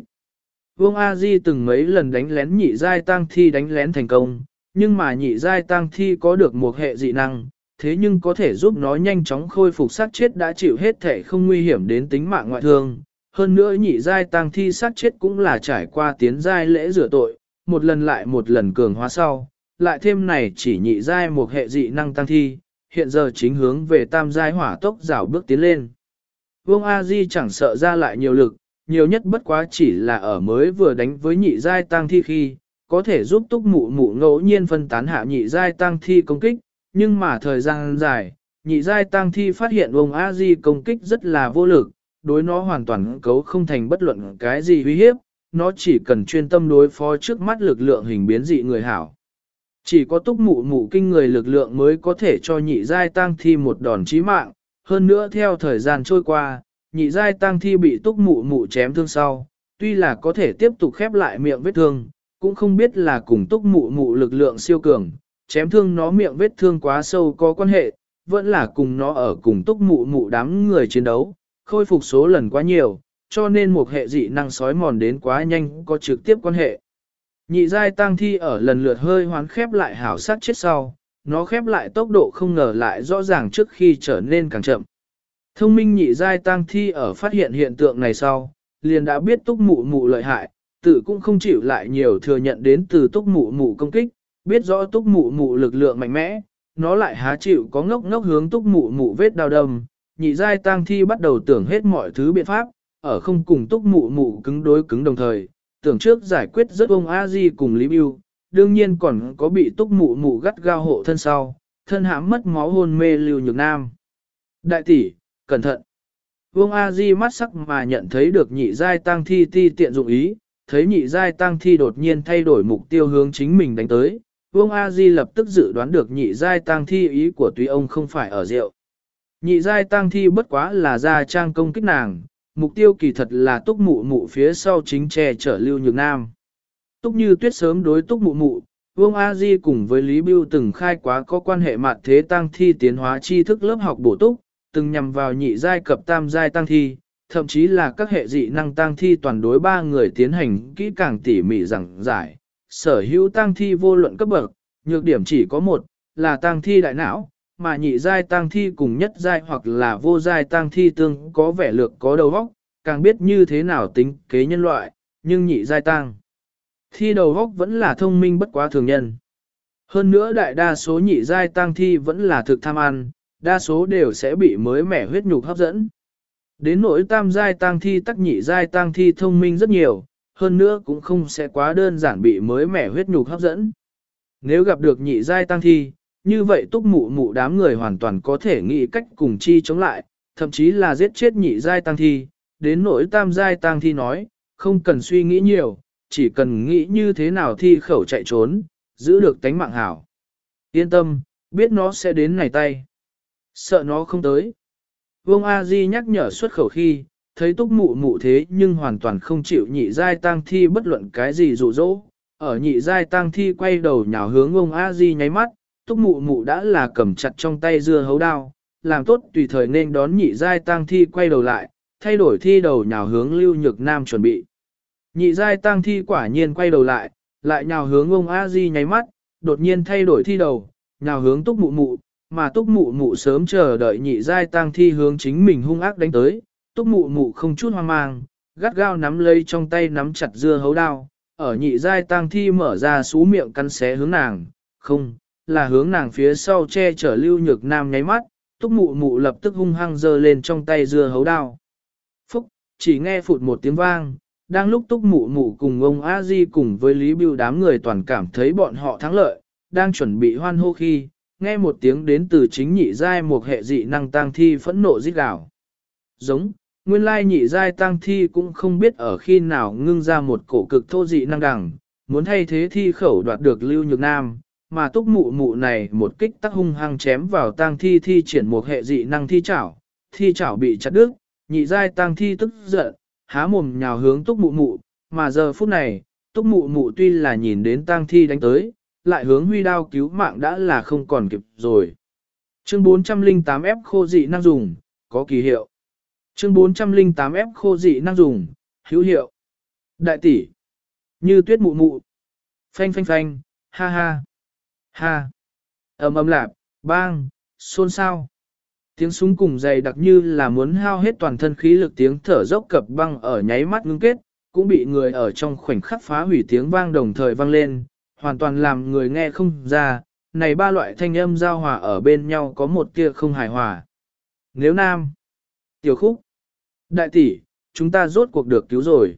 Vương A Di từng mấy lần đánh lén nhị giai tang thi đánh lén thành công, nhưng mà nhị giai tăng thi có được một hệ dị năng, thế nhưng có thể giúp nó nhanh chóng khôi phục sát chết đã chịu hết thể không nguy hiểm đến tính mạng ngoại thương. Hơn nữa nhị giai tăng thi sát chết cũng là trải qua tiến giai lễ rửa tội, một lần lại một lần cường hóa sau, lại thêm này chỉ nhị giai một hệ dị năng tăng thi, hiện giờ chính hướng về tam giai hỏa tốc rảo bước tiến lên. Vương A Di chẳng sợ ra lại nhiều lực, nhiều nhất bất quá chỉ là ở mới vừa đánh với nhị giai tăng thi khi, có thể giúp túc mụ mụ ngẫu nhiên phân tán hạ nhị giai tăng thi công kích, nhưng mà thời gian dài, nhị giai tăng thi phát hiện Vương A Di công kích rất là vô lực, đối nó hoàn toàn cấu không thành bất luận cái gì uy hiếp, nó chỉ cần chuyên tâm đối phó trước mắt lực lượng hình biến dị người hảo. Chỉ có túc mụ mụ kinh người lực lượng mới có thể cho nhị giai tăng thi một đòn chí mạng, hơn nữa theo thời gian trôi qua, nhị giai tăng thi bị túc mụ mụ chém thương sau, tuy là có thể tiếp tục khép lại miệng vết thương, cũng không biết là cùng túc mụ mụ lực lượng siêu cường, chém thương nó miệng vết thương quá sâu có quan hệ, vẫn là cùng nó ở cùng túc mụ mụ đám người chiến đấu, khôi phục số lần quá nhiều, cho nên một hệ dị năng sói mòn đến quá nhanh có trực tiếp quan hệ. Nhị giai tăng thi ở lần lượt hơi hoán khép lại hảo sát chết sau, nó khép lại tốc độ không ngờ lại rõ ràng trước khi trở nên càng chậm. Thông minh nhị giai tăng thi ở phát hiện hiện tượng này sau, liền đã biết túc mụ mụ lợi hại, tự cũng không chịu lại nhiều thừa nhận đến từ túc mụ mụ công kích, biết rõ túc mụ mụ lực lượng mạnh mẽ, nó lại há chịu có ngốc ngốc hướng túc mụ mụ vết đau đâm, nhị giai tăng thi bắt đầu tưởng hết mọi thứ biện pháp, ở không cùng túc mụ mụ cứng đối cứng đồng thời, tưởng trước giải quyết rất ông a di cùng Lý Biêu, đương nhiên còn có bị túc mụ mụ gắt gao hộ thân sau, thân hãm mất máu hôn mê lưu nhược nam. Đại tỷ, cẩn thận. Vương A Di mắt sắc mà nhận thấy được nhị giai tăng thi ti tiện dụng ý, thấy nhị giai tăng thi đột nhiên thay đổi mục tiêu hướng chính mình đánh tới. Vương A Di lập tức dự đoán được nhị giai tăng thi ý của tuy ông không phải ở rượu. Nhị giai tăng thi bất quá là ra trang công kích nàng, mục tiêu kỳ thật là túc mụ mụ phía sau chính che chở lưu nhược nam. Túc như tuyết sớm đối túc mụ mụ, Vương A Di cùng với Lý Bưu từng khai quá có quan hệ mạn thế tăng thi tiến hóa tri thức lớp học bổ túc, từng nhằm vào nhị giai cập tam giai tăng thi, thậm chí là các hệ dị năng tăng thi toàn đối ba người tiến hành kỹ càng tỉ mỉ giảng giải. Sở hữu tăng thi vô luận cấp bậc, nhược điểm chỉ có một, là tăng thi đại não, mà nhị giai tăng thi cùng nhất giai hoặc là vô giai tăng thi tương có vẻ lược có đầu óc, càng biết như thế nào tính kế nhân loại, nhưng nhị giai tăng thi đầu góc vẫn là thông minh bất quá thường nhân. Hơn nữa đại đa số nhị giai tăng thi vẫn là thực tham ăn, đa số đều sẽ bị mới mẻ huyết nhục hấp dẫn. Đến nỗi tam giai tăng thi tắc nhị giai tăng thi thông minh rất nhiều, hơn nữa cũng không sẽ quá đơn giản bị mới mẻ huyết nhục hấp dẫn. Nếu gặp được nhị giai tăng thi, như vậy túc mụ mụ đám người hoàn toàn có thể nghĩ cách cùng chi chống lại, thậm chí là giết chết nhị giai tăng thi, đến nỗi tam giai tăng thi nói, không cần suy nghĩ nhiều, chỉ cần nghĩ như thế nào thi khẩu chạy trốn, giữ được tánh mạng hảo. Yên tâm, biết nó sẽ đến này tay. Sợ nó không tới. Vương A Di nhắc nhở xuất khẩu khi, thấy túc mụ mụ thế nhưng hoàn toàn không chịu nhị giai tang thi bất luận cái gì dụ dỗ. Ở nhị giai tang thi quay đầu nhào hướng ông A Di nháy mắt, túc mụ mụ đã là cầm chặt trong tay dưa hấu đao, làm tốt tùy thời nên đón nhị giai tang thi quay đầu lại, thay đổi thi đầu nhào hướng lưu nhược nam chuẩn bị. Nhị giai tang thi quả nhiên quay đầu lại, lại nhào hướng ông A Di nháy mắt, đột nhiên thay đổi thi đầu, nhào hướng túc mụ mụ, mà túc mụ mụ sớm chờ đợi nhị giai tang thi hướng chính mình hung ác đánh tới, túc mụ mụ không chút hoang mang, gắt gao nắm lấy trong tay nắm chặt dưa hấu đao, ở nhị giai tang thi mở ra xú miệng căn xé hướng nàng, không, là hướng nàng phía sau che chở lưu nhược nam nháy mắt, túc mụ mụ lập tức hung hăng giơ lên trong tay dưa hấu đao. Phúc, chỉ nghe phụt một tiếng vang, đang lúc túc mụ mụ cùng ông A Di cùng với Lý Biêu đám người toàn cảm thấy bọn họ thắng lợi, đang chuẩn bị hoan hô khi, nghe một tiếng đến từ chính nhị giai một hệ dị năng tăng thi phẫn nộ rít gào. Giống, nguyên lai nhị giai tăng thi cũng không biết ở khi nào ngưng ra một cổ cực thô dị năng đẳng, muốn thay thế thi khẩu đoạt được lưu nhược nam, mà túc mụ mụ này một kích tắc hung hăng chém vào tăng thi thi triển một hệ dị năng thi chảo, thi chảo bị chặt đứt, nhị giai tăng thi tức giận, há mồm nhào hướng túc mụ mụ, mà giờ phút này, túc mụ mụ tuy là nhìn đến tang thi đánh tới, lại hướng huy đao cứu mạng đã là không còn kịp rồi. Chương 408 F khô dị năng dùng, có kỳ hiệu. Chương 408 F khô dị năng dùng, hữu hiệu. Đại tỷ, như tuyết mụ mụ, phanh phanh phanh, ha ha, ha, ầm ầm lạp, bang, xôn xao. Tiếng súng cùng dày đặc như là muốn hao hết toàn thân khí lực tiếng thở dốc cập băng ở nháy mắt ngưng kết, cũng bị người ở trong khoảnh khắc phá hủy tiếng vang đồng thời vang lên, hoàn toàn làm người nghe không ra, này ba loại thanh âm giao hòa ở bên nhau có một tia không hài hòa. Nếu nam, tiểu khúc, đại tỷ, chúng ta rốt cuộc được cứu rồi.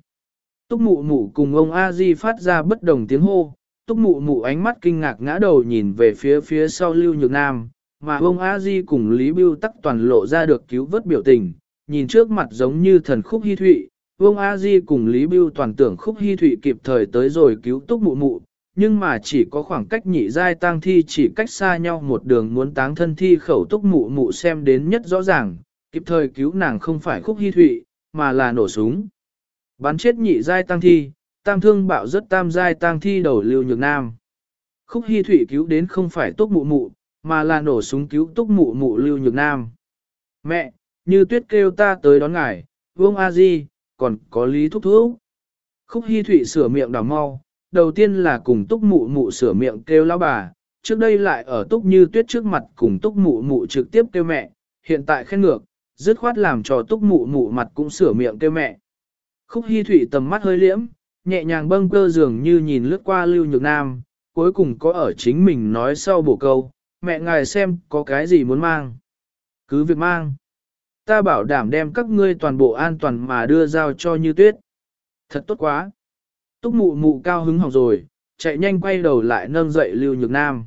Túc mụ mụ cùng ông A-di phát ra bất đồng tiếng hô, túc mụ mụ ánh mắt kinh ngạc ngã đầu nhìn về phía phía sau lưu nhược nam, mà ông A-di cùng Lý Bưu tắc toàn lộ ra được cứu vớt biểu tình, nhìn trước mặt giống như thần khúc hy thụy. Vương A Di cùng Lý Bưu toàn tưởng khúc hy thụy kịp thời tới rồi cứu túc mụ mụ, nhưng mà chỉ có khoảng cách nhị giai tang thi chỉ cách xa nhau một đường muốn táng thân thi khẩu túc mụ mụ xem đến nhất rõ ràng, kịp thời cứu nàng không phải khúc hy thụy, mà là nổ súng. Bắn chết nhị giai tang thi, tam thương bạo rất tam giai tang thi đầu lưu nhược nam. Khúc hy thụy cứu đến không phải túc mụ mụ, mà là nổ súng cứu túc mụ mụ lưu nhược nam. Mẹ, như tuyết kêu ta tới đón ngài, vương a di, còn có lý thúc thúc. Khúc hy thụy sửa miệng đỏ mau, đầu tiên là cùng túc mụ mụ sửa miệng kêu lão bà, trước đây lại ở túc như tuyết trước mặt cùng túc mụ mụ trực tiếp kêu mẹ, hiện tại khen ngược, dứt khoát làm cho túc mụ mụ mặt cũng sửa miệng kêu mẹ. Khúc hy Thụy tầm mắt hơi liễm, nhẹ nhàng bâng cơ dường như nhìn lướt qua lưu nhược nam, cuối cùng có ở chính mình nói sau bổ câu, mẹ ngài xem có cái gì muốn mang. Cứ việc mang. Ta bảo đảm đem các ngươi toàn bộ an toàn mà đưa giao cho như tuyết. Thật tốt quá. Túc mụ mụ cao hứng học rồi, chạy nhanh quay đầu lại nâng dậy Lưu Nhược Nam.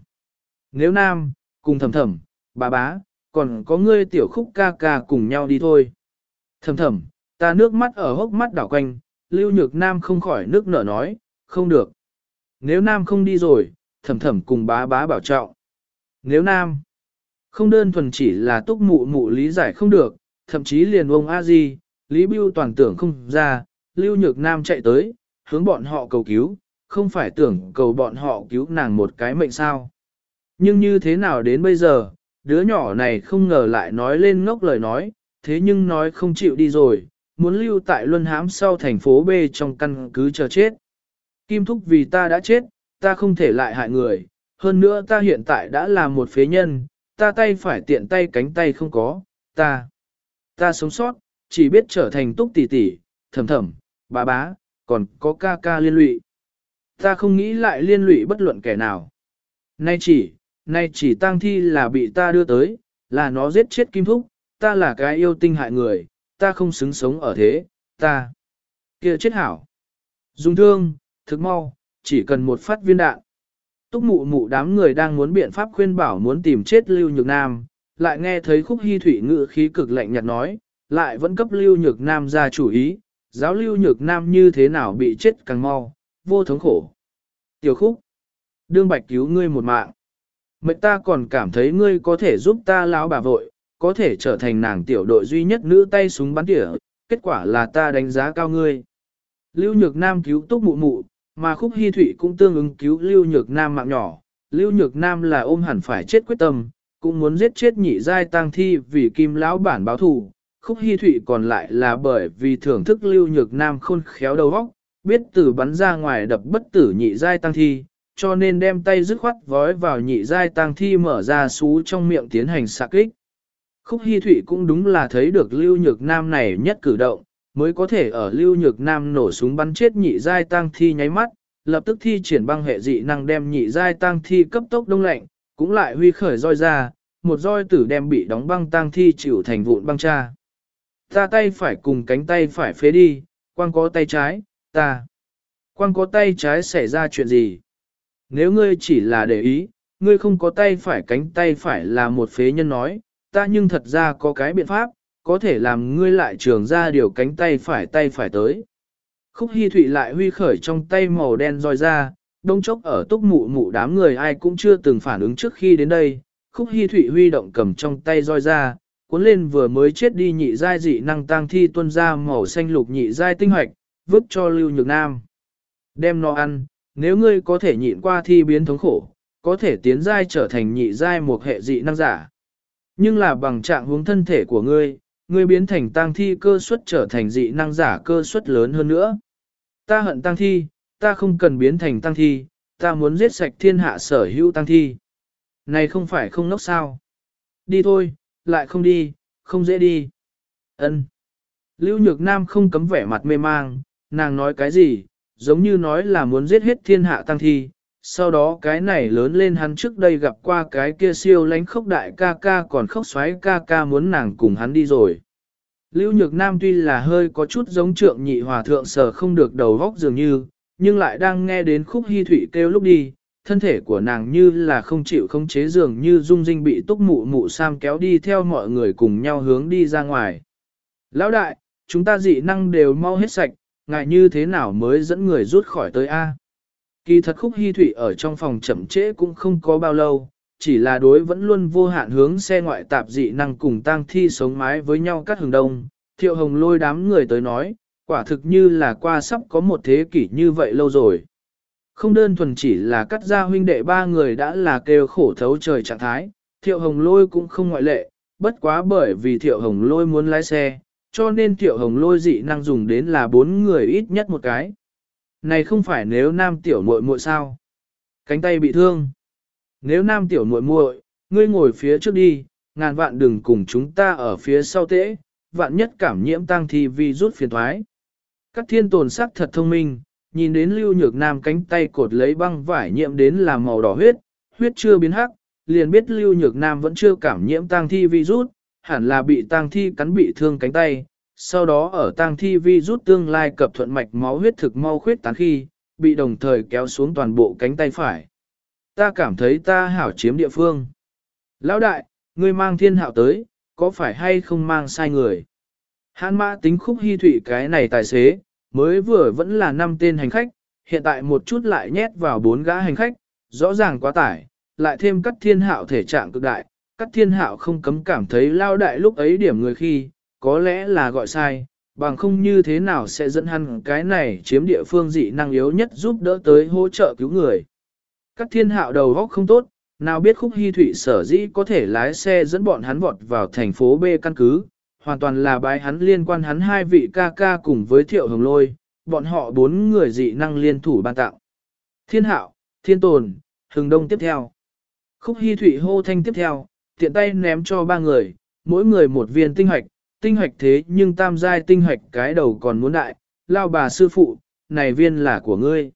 Nếu Nam, cùng thầm thầm, bà bá, còn có ngươi tiểu khúc ca ca cùng nhau đi thôi. Thầm thầm, ta nước mắt ở hốc mắt đảo quanh, Lưu Nhược Nam không khỏi nước nở nói, không được. Nếu Nam không đi rồi, thầm thầm cùng bá bá bảo trọng. Nếu Nam, không đơn thuần chỉ là túc mụ mụ lý giải không được, thậm chí liền ông A Di, Lý Bưu toàn tưởng không ra, Lưu Nhược Nam chạy tới, hướng bọn họ cầu cứu, không phải tưởng cầu bọn họ cứu nàng một cái mệnh sao. Nhưng như thế nào đến bây giờ, đứa nhỏ này không ngờ lại nói lên ngốc lời nói, thế nhưng nói không chịu đi rồi, muốn lưu tại luân hãm sau thành phố B trong căn cứ chờ chết. Kim Thúc vì ta đã chết, ta không thể lại hại người, hơn nữa ta hiện tại đã là một phế nhân, ta tay phải tiện tay cánh tay không có, ta, ta sống sót, chỉ biết trở thành túc tỷ tỷ, thầm thầm, bá bá, còn có ca ca liên lụy. Ta không nghĩ lại liên lụy bất luận kẻ nào. Nay chỉ, nay chỉ tang thi là bị ta đưa tới, là nó giết chết kim thúc, ta là cái yêu tinh hại người, ta không xứng sống ở thế, ta. kia chết hảo. Dùng thương, thực mau, chỉ cần một phát viên đạn. Túc mụ mụ đám người đang muốn biện pháp khuyên bảo muốn tìm chết Lưu Nhược Nam, lại nghe thấy khúc hy thủy ngự khí cực lạnh nhạt nói, lại vẫn cấp Lưu Nhược Nam ra chủ ý, giáo lưu nhược nam như thế nào bị chết càng mau, vô thống khổ. Tiểu khúc, đương bạch cứu ngươi một mạng. Mệnh ta còn cảm thấy ngươi có thể giúp ta lão bà vội, có thể trở thành nàng tiểu đội duy nhất nữ tay súng bắn tỉa, kết quả là ta đánh giá cao ngươi. Lưu Nhược Nam cứu túc mụ mụ, mà Khúc Hi Thụy cũng tương ứng cứu Lưu Nhược Nam mạng nhỏ. Lưu Nhược Nam là ôm hẳn phải chết quyết tâm, cũng muốn giết chết nhị giai tang thi vì kim lão bản báo thù, khúc hy thụy còn lại là bởi vì thưởng thức lưu nhược nam khôn khéo đầu óc, biết từ bắn ra ngoài đập bất tử nhị giai tăng thi, cho nên đem tay dứt khoát vói vào nhị giai tăng thi mở ra xú trong miệng tiến hành xạ kích. Khúc Hy Thụy cũng đúng là thấy được Lưu Nhược Nam này nhất cử động, mới có thể ở Lưu Nhược Nam nổ súng bắn chết nhị giai tang thi nháy mắt, lập tức thi triển băng hệ dị năng đem nhị giai tang thi cấp tốc đông lạnh, cũng lại huy khởi roi ra, một roi tử đem bị đóng băng tang thi chịu thành vụn băng cha. Ta tay phải cùng cánh tay phải phế đi, quang có tay trái, ta. Quang có tay trái xảy ra chuyện gì? Nếu ngươi chỉ là để ý, ngươi không có tay phải cánh tay phải là một phế nhân nói, ta nhưng thật ra có cái biện pháp, có thể làm ngươi lại trường ra điều cánh tay phải tay phải tới. Khúc Hi Thụy lại huy khởi trong tay màu đen roi ra, đông chốc ở túc mụ mụ đám người ai cũng chưa từng phản ứng trước khi đến đây. Khúc Hi Thụy huy động cầm trong tay roi ra, cuốn lên vừa mới chết đi nhị giai dị năng tăng thi tuân ra màu xanh lục nhị giai tinh hoạch, vứt cho Lưu Nhược Nam. Đem nó ăn, nếu ngươi có thể nhịn qua thi biến thống khổ, có thể tiến giai trở thành nhị giai một hệ dị năng giả. Nhưng là bằng trạng hướng thân thể của ngươi, ngươi biến thành tang thi cơ suất trở thành dị năng giả cơ suất lớn hơn nữa. Ta hận tang thi, ta không cần biến thành tang thi, ta muốn giết sạch thiên hạ sở hữu tang thi. Này không phải không nốc sao. Đi thôi, lại không đi, không dễ đi. Ân. Lưu Nhược Nam không cấm vẻ mặt mê mang, nàng nói cái gì, giống như nói là muốn giết hết thiên hạ tang thi. Sau đó cái này lớn lên hắn trước đây gặp qua cái kia siêu lánh khốc đại ca ca còn khóc xoáy ca ca muốn nàng cùng hắn đi rồi. Lưu Nhược Nam tuy là hơi có chút giống trượng nhị hòa thượng sở không được đầu góc dường như, nhưng lại đang nghe đến khúc hy thủy kêu lúc đi, thân thể của nàng như là không chịu không chế dường như dung dinh bị túc mụ mụ sam kéo đi theo mọi người cùng nhau hướng đi ra ngoài. Lão đại, chúng ta dị năng đều mau hết sạch, ngại như thế nào mới dẫn người rút khỏi tới A. Kỳ thật khúc hy thủy ở trong phòng chậm trễ cũng không có bao lâu, chỉ là đối vẫn luôn vô hạn hướng xe ngoại tạp dị năng cùng tang thi sống mái với nhau cắt hừng đông. Thiệu hồng lôi đám người tới nói, quả thực như là qua sắp có một thế kỷ như vậy lâu rồi. Không đơn thuần chỉ là cắt ra huynh đệ ba người đã là kêu khổ thấu trời trạng thái, thiệu hồng lôi cũng không ngoại lệ, bất quá bởi vì thiệu hồng lôi muốn lái xe, cho nên thiệu hồng lôi dị năng dùng đến là bốn người ít nhất một cái. Này không phải nếu nam tiểu muội muội sao? Cánh tay bị thương. Nếu nam tiểu muội muội, ngươi ngồi phía trước đi, ngàn vạn đừng cùng chúng ta ở phía sau tễ, vạn nhất cảm nhiễm tăng thi vi rút phiền thoái. Các thiên tồn sắc thật thông minh, nhìn đến lưu nhược nam cánh tay cột lấy băng vải nhiễm đến là màu đỏ huyết, huyết chưa biến hắc, liền biết lưu nhược nam vẫn chưa cảm nhiễm tăng thi virus, hẳn là bị tăng thi cắn bị thương cánh tay. Sau đó ở tang thi vi rút tương lai cập thuận mạch máu huyết thực mau khuyết tán khi, bị đồng thời kéo xuống toàn bộ cánh tay phải. Ta cảm thấy ta hảo chiếm địa phương. Lão đại, ngươi mang thiên hạo tới, có phải hay không mang sai người? Hãn mã tính khúc hy thủy cái này tài xế, mới vừa vẫn là năm tên hành khách, hiện tại một chút lại nhét vào bốn gã hành khách, rõ ràng quá tải, lại thêm cắt thiên hạo thể trạng cực đại, cắt thiên hạo không cấm cảm thấy lao đại lúc ấy điểm người khi, có lẽ là gọi sai, bằng không như thế nào sẽ dẫn hắn cái này chiếm địa phương dị năng yếu nhất giúp đỡ tới hỗ trợ cứu người. các thiên hạo đầu góc không tốt, nào biết khúc hy thủy sở dĩ có thể lái xe dẫn bọn hắn vọt vào thành phố B căn cứ, hoàn toàn là bái hắn liên quan hắn hai vị ca ca cùng với thiệu hồng lôi, bọn họ bốn người dị năng liên thủ ban tạo. Thiên hạo, thiên tồn, hừng đông tiếp theo. Khúc hy thủy hô thanh tiếp theo, tiện tay ném cho ba người, mỗi người một viên tinh hoạch, tinh hoạch thế nhưng tam giai tinh hoạch cái đầu còn muốn đại, lao bà sư phụ, này viên là của ngươi.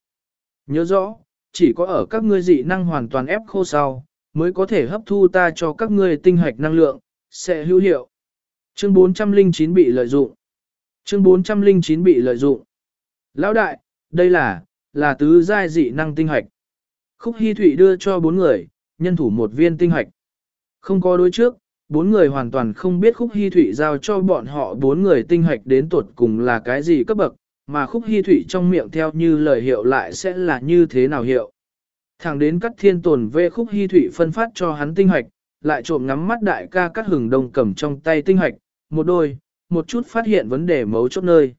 Nhớ rõ, chỉ có ở các ngươi dị năng hoàn toàn ép khô sau, mới có thể hấp thu ta cho các ngươi tinh hoạch năng lượng, sẽ hữu hiệu. Chương 409 bị lợi dụng. Chương 409 bị lợi dụng. Lão đại, đây là, là tứ giai dị năng tinh hoạch. Khúc Hi Thụy đưa cho bốn người, nhân thủ một viên tinh hoạch. Không có đối trước, bốn người hoàn toàn không biết Khúc hy Thụy giao cho bọn họ bốn người tinh hoạch đến tuột cùng là cái gì cấp bậc, mà Khúc hy Thụy trong miệng theo như lời hiệu lại sẽ là như thế nào hiệu. Thẳng đến cắt thiên tồn về Khúc hy Thụy phân phát cho hắn tinh hoạch, lại trộm ngắm mắt đại ca cắt hừng đông cầm trong tay tinh hoạch, một đôi, một chút phát hiện vấn đề mấu chốt nơi.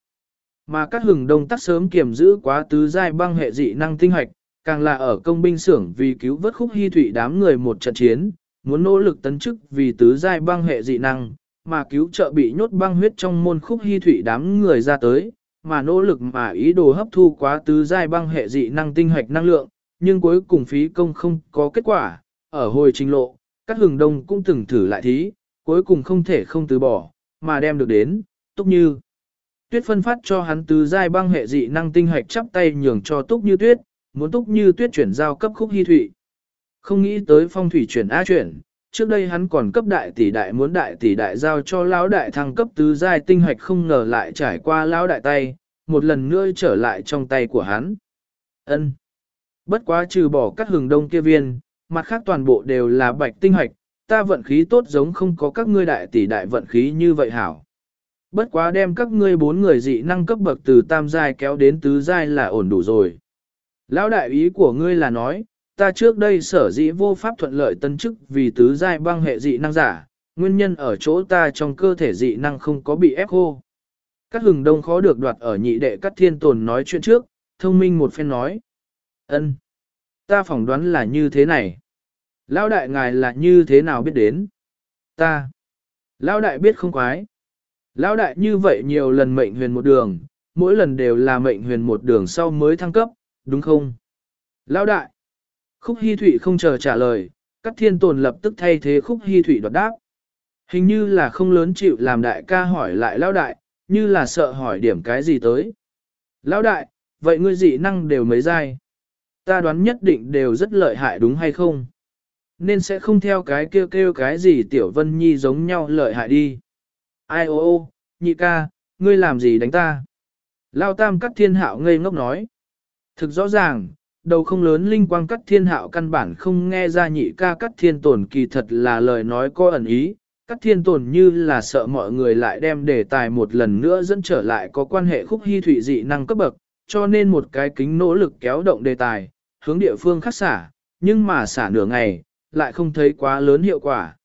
Mà các hừng đông tắc sớm kiểm giữ quá tứ giai băng hệ dị năng tinh hoạch, càng là ở công binh xưởng vì cứu vớt khúc hy thủy đám người một trận chiến, muốn nỗ lực tấn chức vì tứ giai băng hệ dị năng, mà cứu trợ bị nhốt băng huyết trong môn khúc hy thủy đám người ra tới, mà nỗ lực mà ý đồ hấp thu quá tứ giai băng hệ dị năng tinh hoạch năng lượng, nhưng cuối cùng phí công không có kết quả, ở hồi trình lộ, các hừng đông cũng từng thử lại thí, cuối cùng không thể không từ bỏ, mà đem được đến, túc như. Tuyết phân phát cho hắn tứ giai băng hệ dị năng tinh hoạch chắp tay nhường cho túc như tuyết, muốn túc như tuyết chuyển giao cấp khúc hy thụy. Không nghĩ tới phong thủy chuyển A chuyển, trước đây hắn còn cấp đại tỷ đại muốn đại tỷ đại giao cho lão đại thăng cấp tứ giai tinh hoạch không ngờ lại trải qua lão đại tay, một lần nữa trở lại trong tay của hắn. Ân. Bất quá trừ bỏ các hừng đông kia viên, mặt khác toàn bộ đều là bạch tinh hoạch, ta vận khí tốt giống không có các ngươi đại tỷ đại vận khí như vậy hảo. Bất quá đem các ngươi bốn người dị năng cấp bậc từ tam giai kéo đến tứ giai là ổn đủ rồi. Lão đại ý của ngươi là nói, ta trước đây sở dĩ vô pháp thuận lợi tân chức vì tứ giai băng hệ dị năng giả, nguyên nhân ở chỗ ta trong cơ thể dị năng không có bị ép khô. Các hừng đông khó được đoạt ở nhị đệ các thiên tồn nói chuyện trước, thông minh một phen nói. ân, Ta phỏng đoán là như thế này. Lão đại ngài là như thế nào biết đến? Ta. Lão đại biết không quái. Lão đại như vậy nhiều lần mệnh huyền một đường, mỗi lần đều là mệnh huyền một đường sau mới thăng cấp, đúng không? Lão đại. Khúc Hi Thụy không chờ trả lời, Cát thiên tồn lập tức thay thế Khúc Hi Thụy đoạt đáp. Hình như là không lớn chịu làm đại ca hỏi lại lão đại, như là sợ hỏi điểm cái gì tới. Lão đại, vậy ngươi dị năng đều mấy giai? Ta đoán nhất định đều rất lợi hại đúng hay không? Nên sẽ không theo cái kêu kêu cái gì tiểu vân nhi giống nhau lợi hại đi. Ai ô ô, nhị ca, ngươi làm gì đánh ta? Lao tam cắt thiên hạo ngây ngốc nói. Thực rõ ràng, đầu không lớn linh quang cắt thiên hạo căn bản không nghe ra nhị ca cắt thiên tồn kỳ thật là lời nói có ẩn ý. Cắt thiên tồn như là sợ mọi người lại đem đề tài một lần nữa dẫn trở lại có quan hệ khúc hy thủy dị năng cấp bậc, cho nên một cái kính nỗ lực kéo động đề tài, hướng địa phương khắc xả, nhưng mà xả nửa ngày, lại không thấy quá lớn hiệu quả.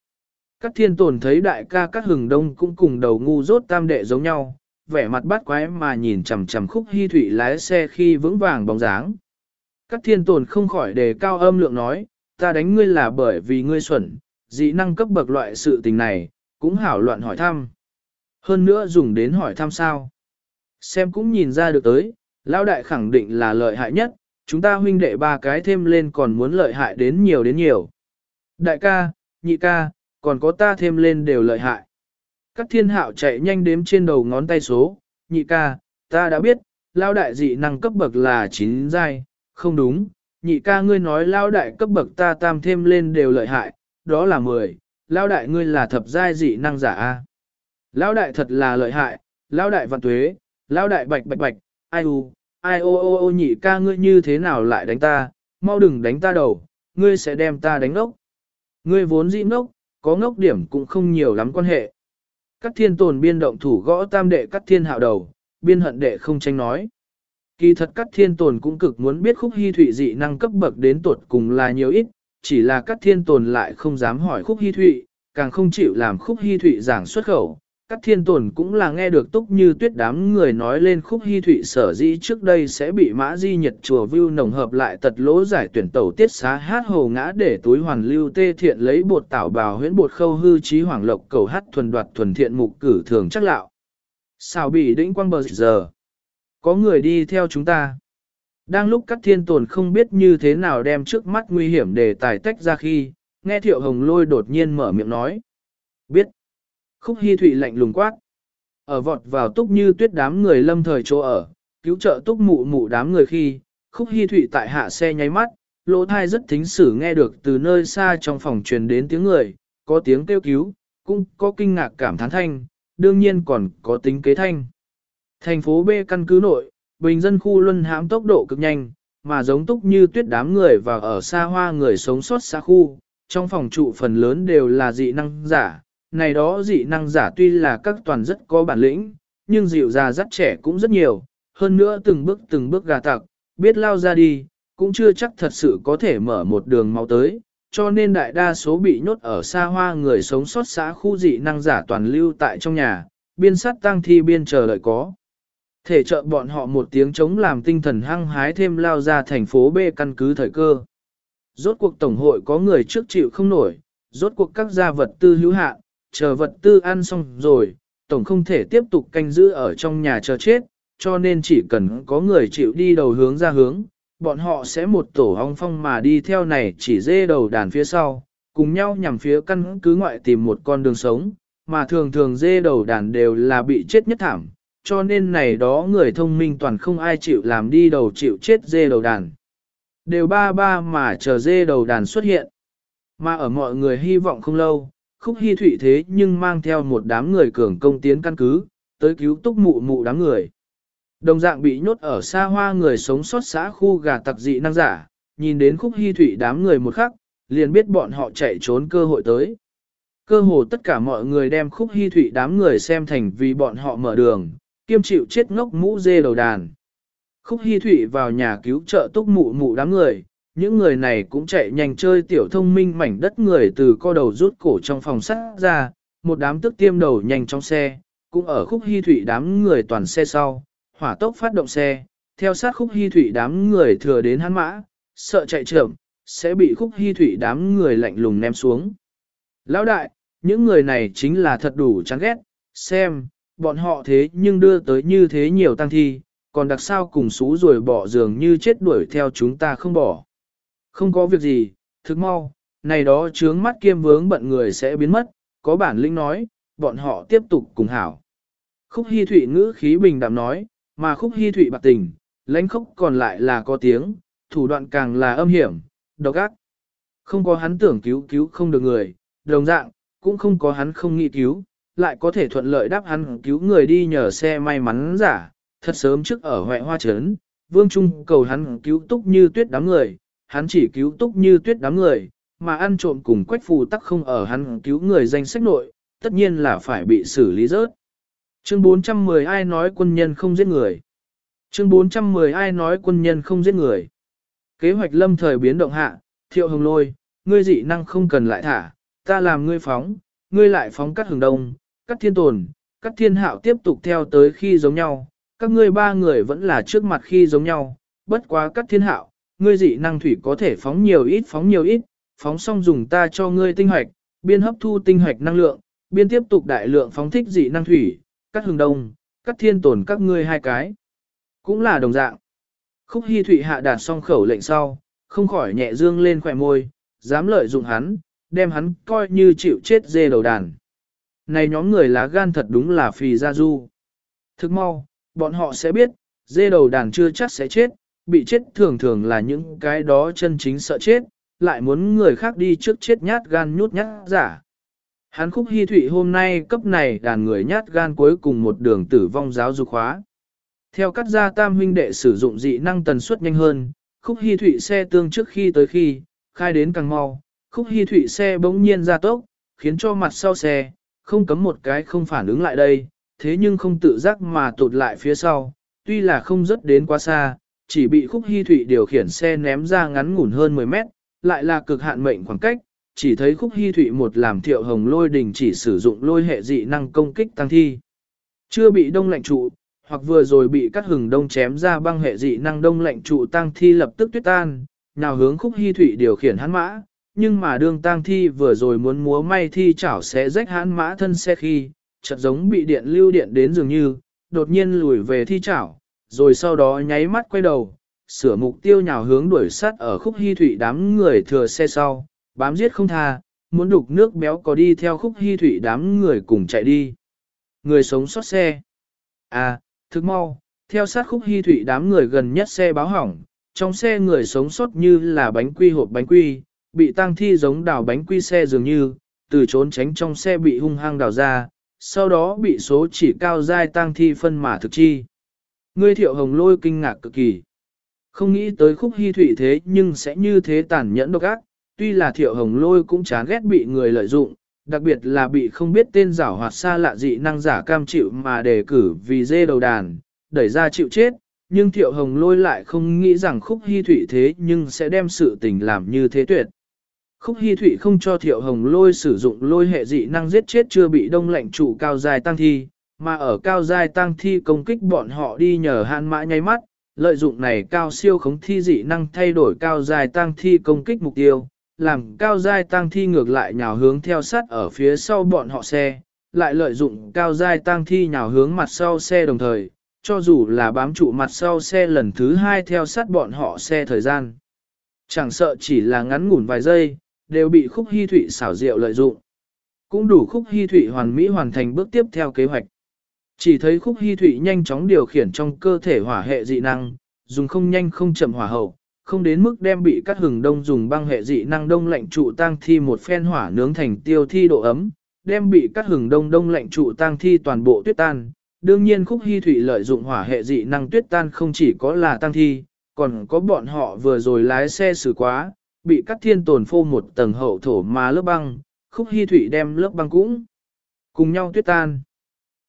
cắt thiên tồn thấy đại ca các hừng đông cũng cùng đầu ngu rốt tam đệ giống nhau, vẻ mặt bắt quái mà nhìn chằm chằm khúc hy thủy lái xe khi vững vàng bóng dáng. Các thiên tồn không khỏi đề cao âm lượng nói, ta đánh ngươi là bởi vì ngươi xuẩn, dị năng cấp bậc loại sự tình này, cũng hảo loạn hỏi thăm. Hơn nữa dùng đến hỏi thăm sao. Xem cũng nhìn ra được tới, lão đại khẳng định là lợi hại nhất, chúng ta huynh đệ ba cái thêm lên còn muốn lợi hại đến nhiều đến nhiều. Đại ca, nhị ca, còn có ta thêm lên đều lợi hại. Các thiên hạo chạy nhanh đếm trên đầu ngón tay số, nhị ca, ta đã biết, lao đại dị năng cấp bậc là 9 giai, không đúng, nhị ca ngươi nói lao đại cấp bậc ta tam thêm lên đều lợi hại, đó là 10, lao đại ngươi là thập giai dị năng giả a. Lao đại thật là lợi hại, lao đại vạn tuế, lao đại bạch bạch bạch, ai u, ai ô ô ô nhị ca ngươi như thế nào lại đánh ta, mau đừng đánh ta đầu, ngươi sẽ đem ta đánh ngốc. Ngươi vốn dị ngốc, có ngốc điểm cũng không nhiều lắm quan hệ. Các thiên tồn biên động thủ gõ tam đệ các thiên hạo đầu, biên hận đệ không tranh nói. Kỳ thật các thiên tồn cũng cực muốn biết khúc hy thụy dị năng cấp bậc đến tuột cùng là nhiều ít, chỉ là các thiên tồn lại không dám hỏi khúc hy thụy, càng không chịu làm khúc hy thụy giảng xuất khẩu, các thiên tồn cũng là nghe được túc như tuyết đám người nói lên khúc hy thụy sở dĩ trước đây sẽ bị mã di nhật chùa view nồng hợp lại tật lỗ giải tuyển tàu tiết xá hát hồ ngã để túi hoàn lưu tê thiện lấy bột tảo bào huyễn bột khâu hư trí hoàng lộc cầu hát thuần đoạt thuần thiện mục cử thường chắc lạo. Sao bị đĩnh quang bờ giờ? Có người đi theo chúng ta. Đang lúc các thiên tồn không biết như thế nào đem trước mắt nguy hiểm để tài tách ra khi, nghe thiệu hồng lôi đột nhiên mở miệng nói. Biết. Khúc Hi Thụy lạnh lùng quát. Ở vọt vào túc như tuyết đám người lâm thời chỗ ở, cứu trợ túc mụ mụ đám người khi, Khúc Hi Thụy tại hạ xe nháy mắt, lỗ thai rất thính sử nghe được từ nơi xa trong phòng truyền đến tiếng người, có tiếng kêu cứu, cũng có kinh ngạc cảm thán thanh, đương nhiên còn có tính kế thanh. Thành phố B căn cứ nội, bình dân khu luân hãm tốc độ cực nhanh, mà giống túc như tuyết đám người và ở xa hoa người sống sót xa khu, trong phòng trụ phần lớn đều là dị năng giả, này đó dị năng giả tuy là các toàn rất có bản lĩnh, nhưng dịu già rất trẻ cũng rất nhiều, hơn nữa từng bước từng bước gà tặc, biết lao ra đi, cũng chưa chắc thật sự có thể mở một đường máu tới, cho nên đại đa số bị nhốt ở xa hoa người sống sót xã khu dị năng giả toàn lưu tại trong nhà, biên sát tăng thi biên chờ đợi có. Thể trợ bọn họ một tiếng chống làm tinh thần hăng hái thêm lao ra thành phố B căn cứ thời cơ. Rốt cuộc tổng hội có người trước chịu không nổi, rốt cuộc các gia vật tư hữu hạn, chờ vật tư ăn xong rồi, tổng không thể tiếp tục canh giữ ở trong nhà chờ chết, cho nên chỉ cần có người chịu đi đầu hướng ra hướng, bọn họ sẽ một tổ hong phong mà đi theo này chỉ dê đầu đàn phía sau, cùng nhau nhằm phía căn cứ ngoại tìm một con đường sống, mà thường thường dê đầu đàn đều là bị chết nhất thảm, cho nên này đó người thông minh toàn không ai chịu làm đi đầu chịu chết dê đầu đàn. Đều ba ba mà chờ dê đầu đàn xuất hiện. Mà ở mọi người hy vọng không lâu, khúc hy thụy thế nhưng mang theo một đám người cường công tiến căn cứ, tới cứu túc mụ mụ đám người. Đồng dạng bị nhốt ở xa hoa người sống sót xã khu gà tặc dị năng giả, nhìn đến khúc hy thụy đám người một khắc, liền biết bọn họ chạy trốn cơ hội tới. Cơ hồ tất cả mọi người đem khúc hy thụy đám người xem thành vì bọn họ mở đường, kiêm chịu chết ngốc mũ dê đầu đàn. Khúc Hi thụy vào nhà cứu trợ túc mụ mụ đám người, những người này cũng chạy nhanh chơi tiểu thông minh mảnh đất người từ co đầu rút cổ trong phòng sắt ra, một đám tức tiêm đầu nhanh trong xe, cũng ở khúc Hi Thụy đám người toàn xe sau, hỏa tốc phát động xe, theo sát khúc Hi Thụy đám người thừa đến hắn mã, sợ chạy chậm, sẽ bị khúc Hi Thụy đám người lạnh lùng ném xuống. Lão đại, những người này chính là thật đủ chán ghét, xem, bọn họ thế nhưng đưa tới như thế nhiều tăng thi, còn đặc sao cùng xú rồi bỏ giường như chết đuổi theo chúng ta không bỏ. Không có việc gì, thức mau, này đó trướng mắt kiêm vướng bận người sẽ biến mất, có bản lĩnh nói, bọn họ tiếp tục cùng hảo. Khúc Hi Thụy ngữ khí bình đạm nói, mà Khúc Hi Thụy bạc tình, lãnh khốc còn lại là có tiếng, thủ đoạn càng là âm hiểm, độc ác. Không có hắn tưởng cứu cứu không được người, đồng dạng, cũng không có hắn không nghĩ cứu, lại có thể thuận lợi đáp hắn cứu người đi nhờ xe may mắn giả, thật sớm trước ở huệ hoa trấn, vương trung cầu hắn cứu túc như tuyết đám người, hắn chỉ cứu túc như tuyết đám người, mà ăn trộm cùng quách phù tắc không ở hắn cứu người danh sách nội, tất nhiên là phải bị xử lý rớt. Chương 410 ai nói quân nhân không giết người. Chương 410 ai nói quân nhân không giết người. Kế hoạch lâm thời biến động hạ, thiệu hồng lôi, ngươi dị năng không cần lại thả, ta làm ngươi phóng, ngươi lại phóng cắt hừng đông, cắt thiên tồn, cắt thiên hạo tiếp tục theo tới khi giống nhau, các ngươi ba người vẫn là trước mặt khi giống nhau, bất quá cắt thiên hạo, ngươi dị năng thủy có thể phóng nhiều ít phóng nhiều ít, phóng xong dùng ta cho ngươi tinh hoạch, biên hấp thu tinh hoạch năng lượng, biên tiếp tục đại lượng phóng thích dị năng thủy, cắt hừng đông, cắt thiên tồn các ngươi hai cái. Cũng là đồng dạng. Khúc Hi Thụy hạ đạt xong khẩu lệnh sau, không khỏi nhẹ dương lên khỏe môi, dám lợi dụng hắn, đem hắn coi như chịu chết dê đầu đàn. Này nhóm người lá gan thật đúng là phì ra du. Thức mau, bọn họ sẽ biết, dê đầu đàn chưa chắc sẽ chết, bị chết thường thường là những cái đó chân chính sợ chết, lại muốn người khác đi trước chết nhát gan nhút nhát giả. Hắn khúc hy thụy hôm nay cấp này đàn người nhát gan cuối cùng một đường tử vong giáo dục hóa. Theo các gia tam huynh đệ sử dụng dị năng tần suất nhanh hơn, khúc hy thụy xe tương trước khi tới khi, khai đến càng mau, khúc hy thụy xe bỗng nhiên ra tốc, khiến cho mặt sau xe, không cấm một cái không phản ứng lại đây, thế nhưng không tự giác mà tụt lại phía sau, tuy là không rất đến quá xa, chỉ bị khúc hy thụy điều khiển xe ném ra ngắn ngủn hơn 10 mét, lại là cực hạn mệnh khoảng cách, chỉ thấy khúc hy thụy một làm thiệu hồng lôi đình chỉ sử dụng lôi hệ dị năng công kích tăng thi. Chưa bị đông lạnh trụ, hoặc vừa rồi bị cắt hừng đông chém ra băng hệ dị năng đông lạnh trụ tăng thi lập tức tuyết tan, nào hướng khúc hy thụy điều khiển hắn mã, nhưng mà đương tang thi vừa rồi muốn múa may thi chảo sẽ rách hãn mã thân xe khi, chợt giống bị điện lưu điện đến dường như, đột nhiên lùi về thi chảo, rồi sau đó nháy mắt quay đầu, sửa mục tiêu nhào hướng đuổi sát ở khúc hy thủy đám người thừa xe sau, bám giết không tha, muốn đục nước béo có đi theo khúc hy thủy đám người cùng chạy đi. Người sống sót xe. À, thức mau, theo sát khúc hy thủy đám người gần nhất xe báo hỏng, trong xe người sống sót như là bánh quy hộp bánh quy, bị tang thi giống đào bánh quy xe dường như, từ trốn tránh trong xe bị hung hăng đào ra, sau đó bị số chỉ cao dai tang thi phân mà thực chi. Ngươi thiệu hồng lôi kinh ngạc cực kỳ. Không nghĩ tới khúc hy thụy thế nhưng sẽ như thế tàn nhẫn độc ác, tuy là thiệu hồng lôi cũng chán ghét bị người lợi dụng, đặc biệt là bị không biết tên giảo hoạt xa lạ dị năng giả cam chịu mà đề cử vì dê đầu đàn, đẩy ra chịu chết, nhưng thiệu hồng lôi lại không nghĩ rằng khúc hy thụy thế nhưng sẽ đem sự tình làm như thế tuyệt. Khúc hy thụy không cho thiệu hồng lôi sử dụng lôi hệ dị năng giết chết chưa bị đông lạnh trụ cao dài tăng thi, mà ở cao dài tăng thi công kích bọn họ đi nhờ hạn mã nháy mắt, lợi dụng này cao siêu khống thi dị năng thay đổi cao dài tăng thi công kích mục tiêu, làm cao dài tăng thi ngược lại nhào hướng theo sát ở phía sau bọn họ xe, lại lợi dụng cao dài tăng thi nhào hướng mặt sau xe đồng thời, cho dù là bám trụ mặt sau xe lần thứ hai theo sát bọn họ xe thời gian. Chẳng sợ chỉ là ngắn ngủn vài giây, đều bị khúc hy thụy xảo diệu lợi dụng. Cũng đủ khúc hy thụy hoàn mỹ hoàn thành bước tiếp theo kế hoạch. Chỉ thấy khúc hy thụy nhanh chóng điều khiển trong cơ thể hỏa hệ dị năng, dùng không nhanh không chậm hỏa hậu, không đến mức đem bị cắt hừng đông dùng băng hệ dị năng đông lạnh trụ tang thi một phen hỏa nướng thành tiêu thi độ ấm, đem bị cắt hừng đông đông lạnh trụ tang thi toàn bộ tuyết tan. Đương nhiên khúc hy thủy lợi dụng hỏa hệ dị năng tuyết tan không chỉ có là tang thi, còn có bọn họ vừa rồi lái xe xử quá, bị cắt thiên tồn phô một tầng hậu thổ mà lớp băng, khúc hy thủy đem lớp băng cũng cùng nhau tuyết tan.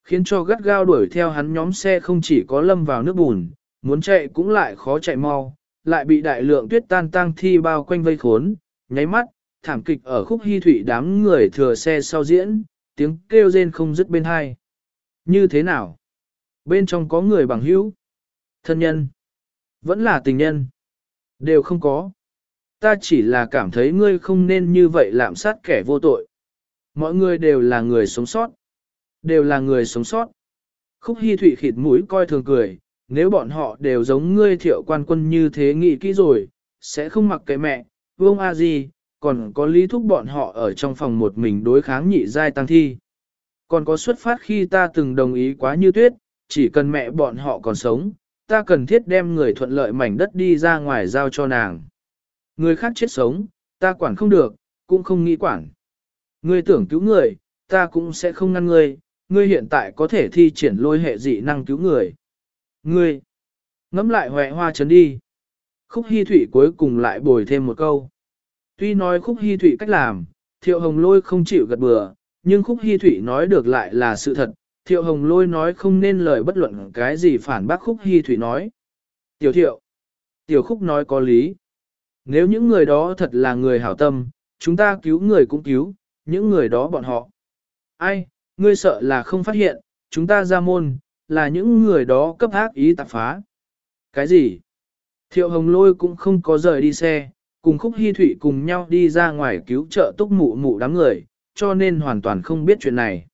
Khiến cho gắt gao đuổi theo hắn nhóm xe không chỉ có lâm vào nước bùn, muốn chạy cũng lại khó chạy mau, lại bị đại lượng tuyết tan tăng thi bao quanh vây khốn, nháy mắt, thảm kịch ở khúc hy thủy đám người thừa xe sau diễn, tiếng kêu rên không dứt bên hai. Như thế nào? Bên trong có người bằng hữu, thân nhân, vẫn là tình nhân, đều không có. Ta chỉ là cảm thấy ngươi không nên như vậy lạm sát kẻ vô tội. Mọi người đều là người sống sót. Đều là người sống sót. Khúc Hi Thụy khịt mũi coi thường cười, nếu bọn họ đều giống ngươi thiệu quan quân như thế nghĩ kỹ rồi, sẽ không mặc kệ mẹ, vương a gì, còn có lý thúc bọn họ ở trong phòng một mình đối kháng nhị giai tăng thi. Còn có xuất phát khi ta từng đồng ý quá như tuyết, chỉ cần mẹ bọn họ còn sống, ta cần thiết đem người thuận lợi mảnh đất đi ra ngoài giao cho nàng. Người khác chết sống, ta quản không được, cũng không nghĩ quản. Ngươi tưởng cứu người, ta cũng sẽ không ngăn ngươi, ngươi hiện tại có thể thi triển lôi hệ dị năng cứu người. Ngươi, ngẫm lại hòe hoa chấn đi. Khúc Hi Thụy cuối cùng lại bồi thêm một câu. Tuy nói Khúc Hi Thụy cách làm, Thiệu Hồng Lôi không chịu gật bừa, nhưng Khúc Hi Thụy nói được lại là sự thật. Thiệu Hồng Lôi nói không nên lời bất luận cái gì phản bác Khúc Hi Thụy nói. Tiểu Thiệu, Tiểu Khúc nói có lý. Nếu những người đó thật là người hảo tâm, chúng ta cứu người cũng cứu, những người đó bọn họ. Ai, ngươi sợ là không phát hiện, chúng ta ra môn, là những người đó cấp ác ý tạp phá. Cái gì? Thiệu hồng lôi cũng không có rời đi xe, cùng khúc hy thụy cùng nhau đi ra ngoài cứu trợ túc mụ mụ đám người, cho nên hoàn toàn không biết chuyện này.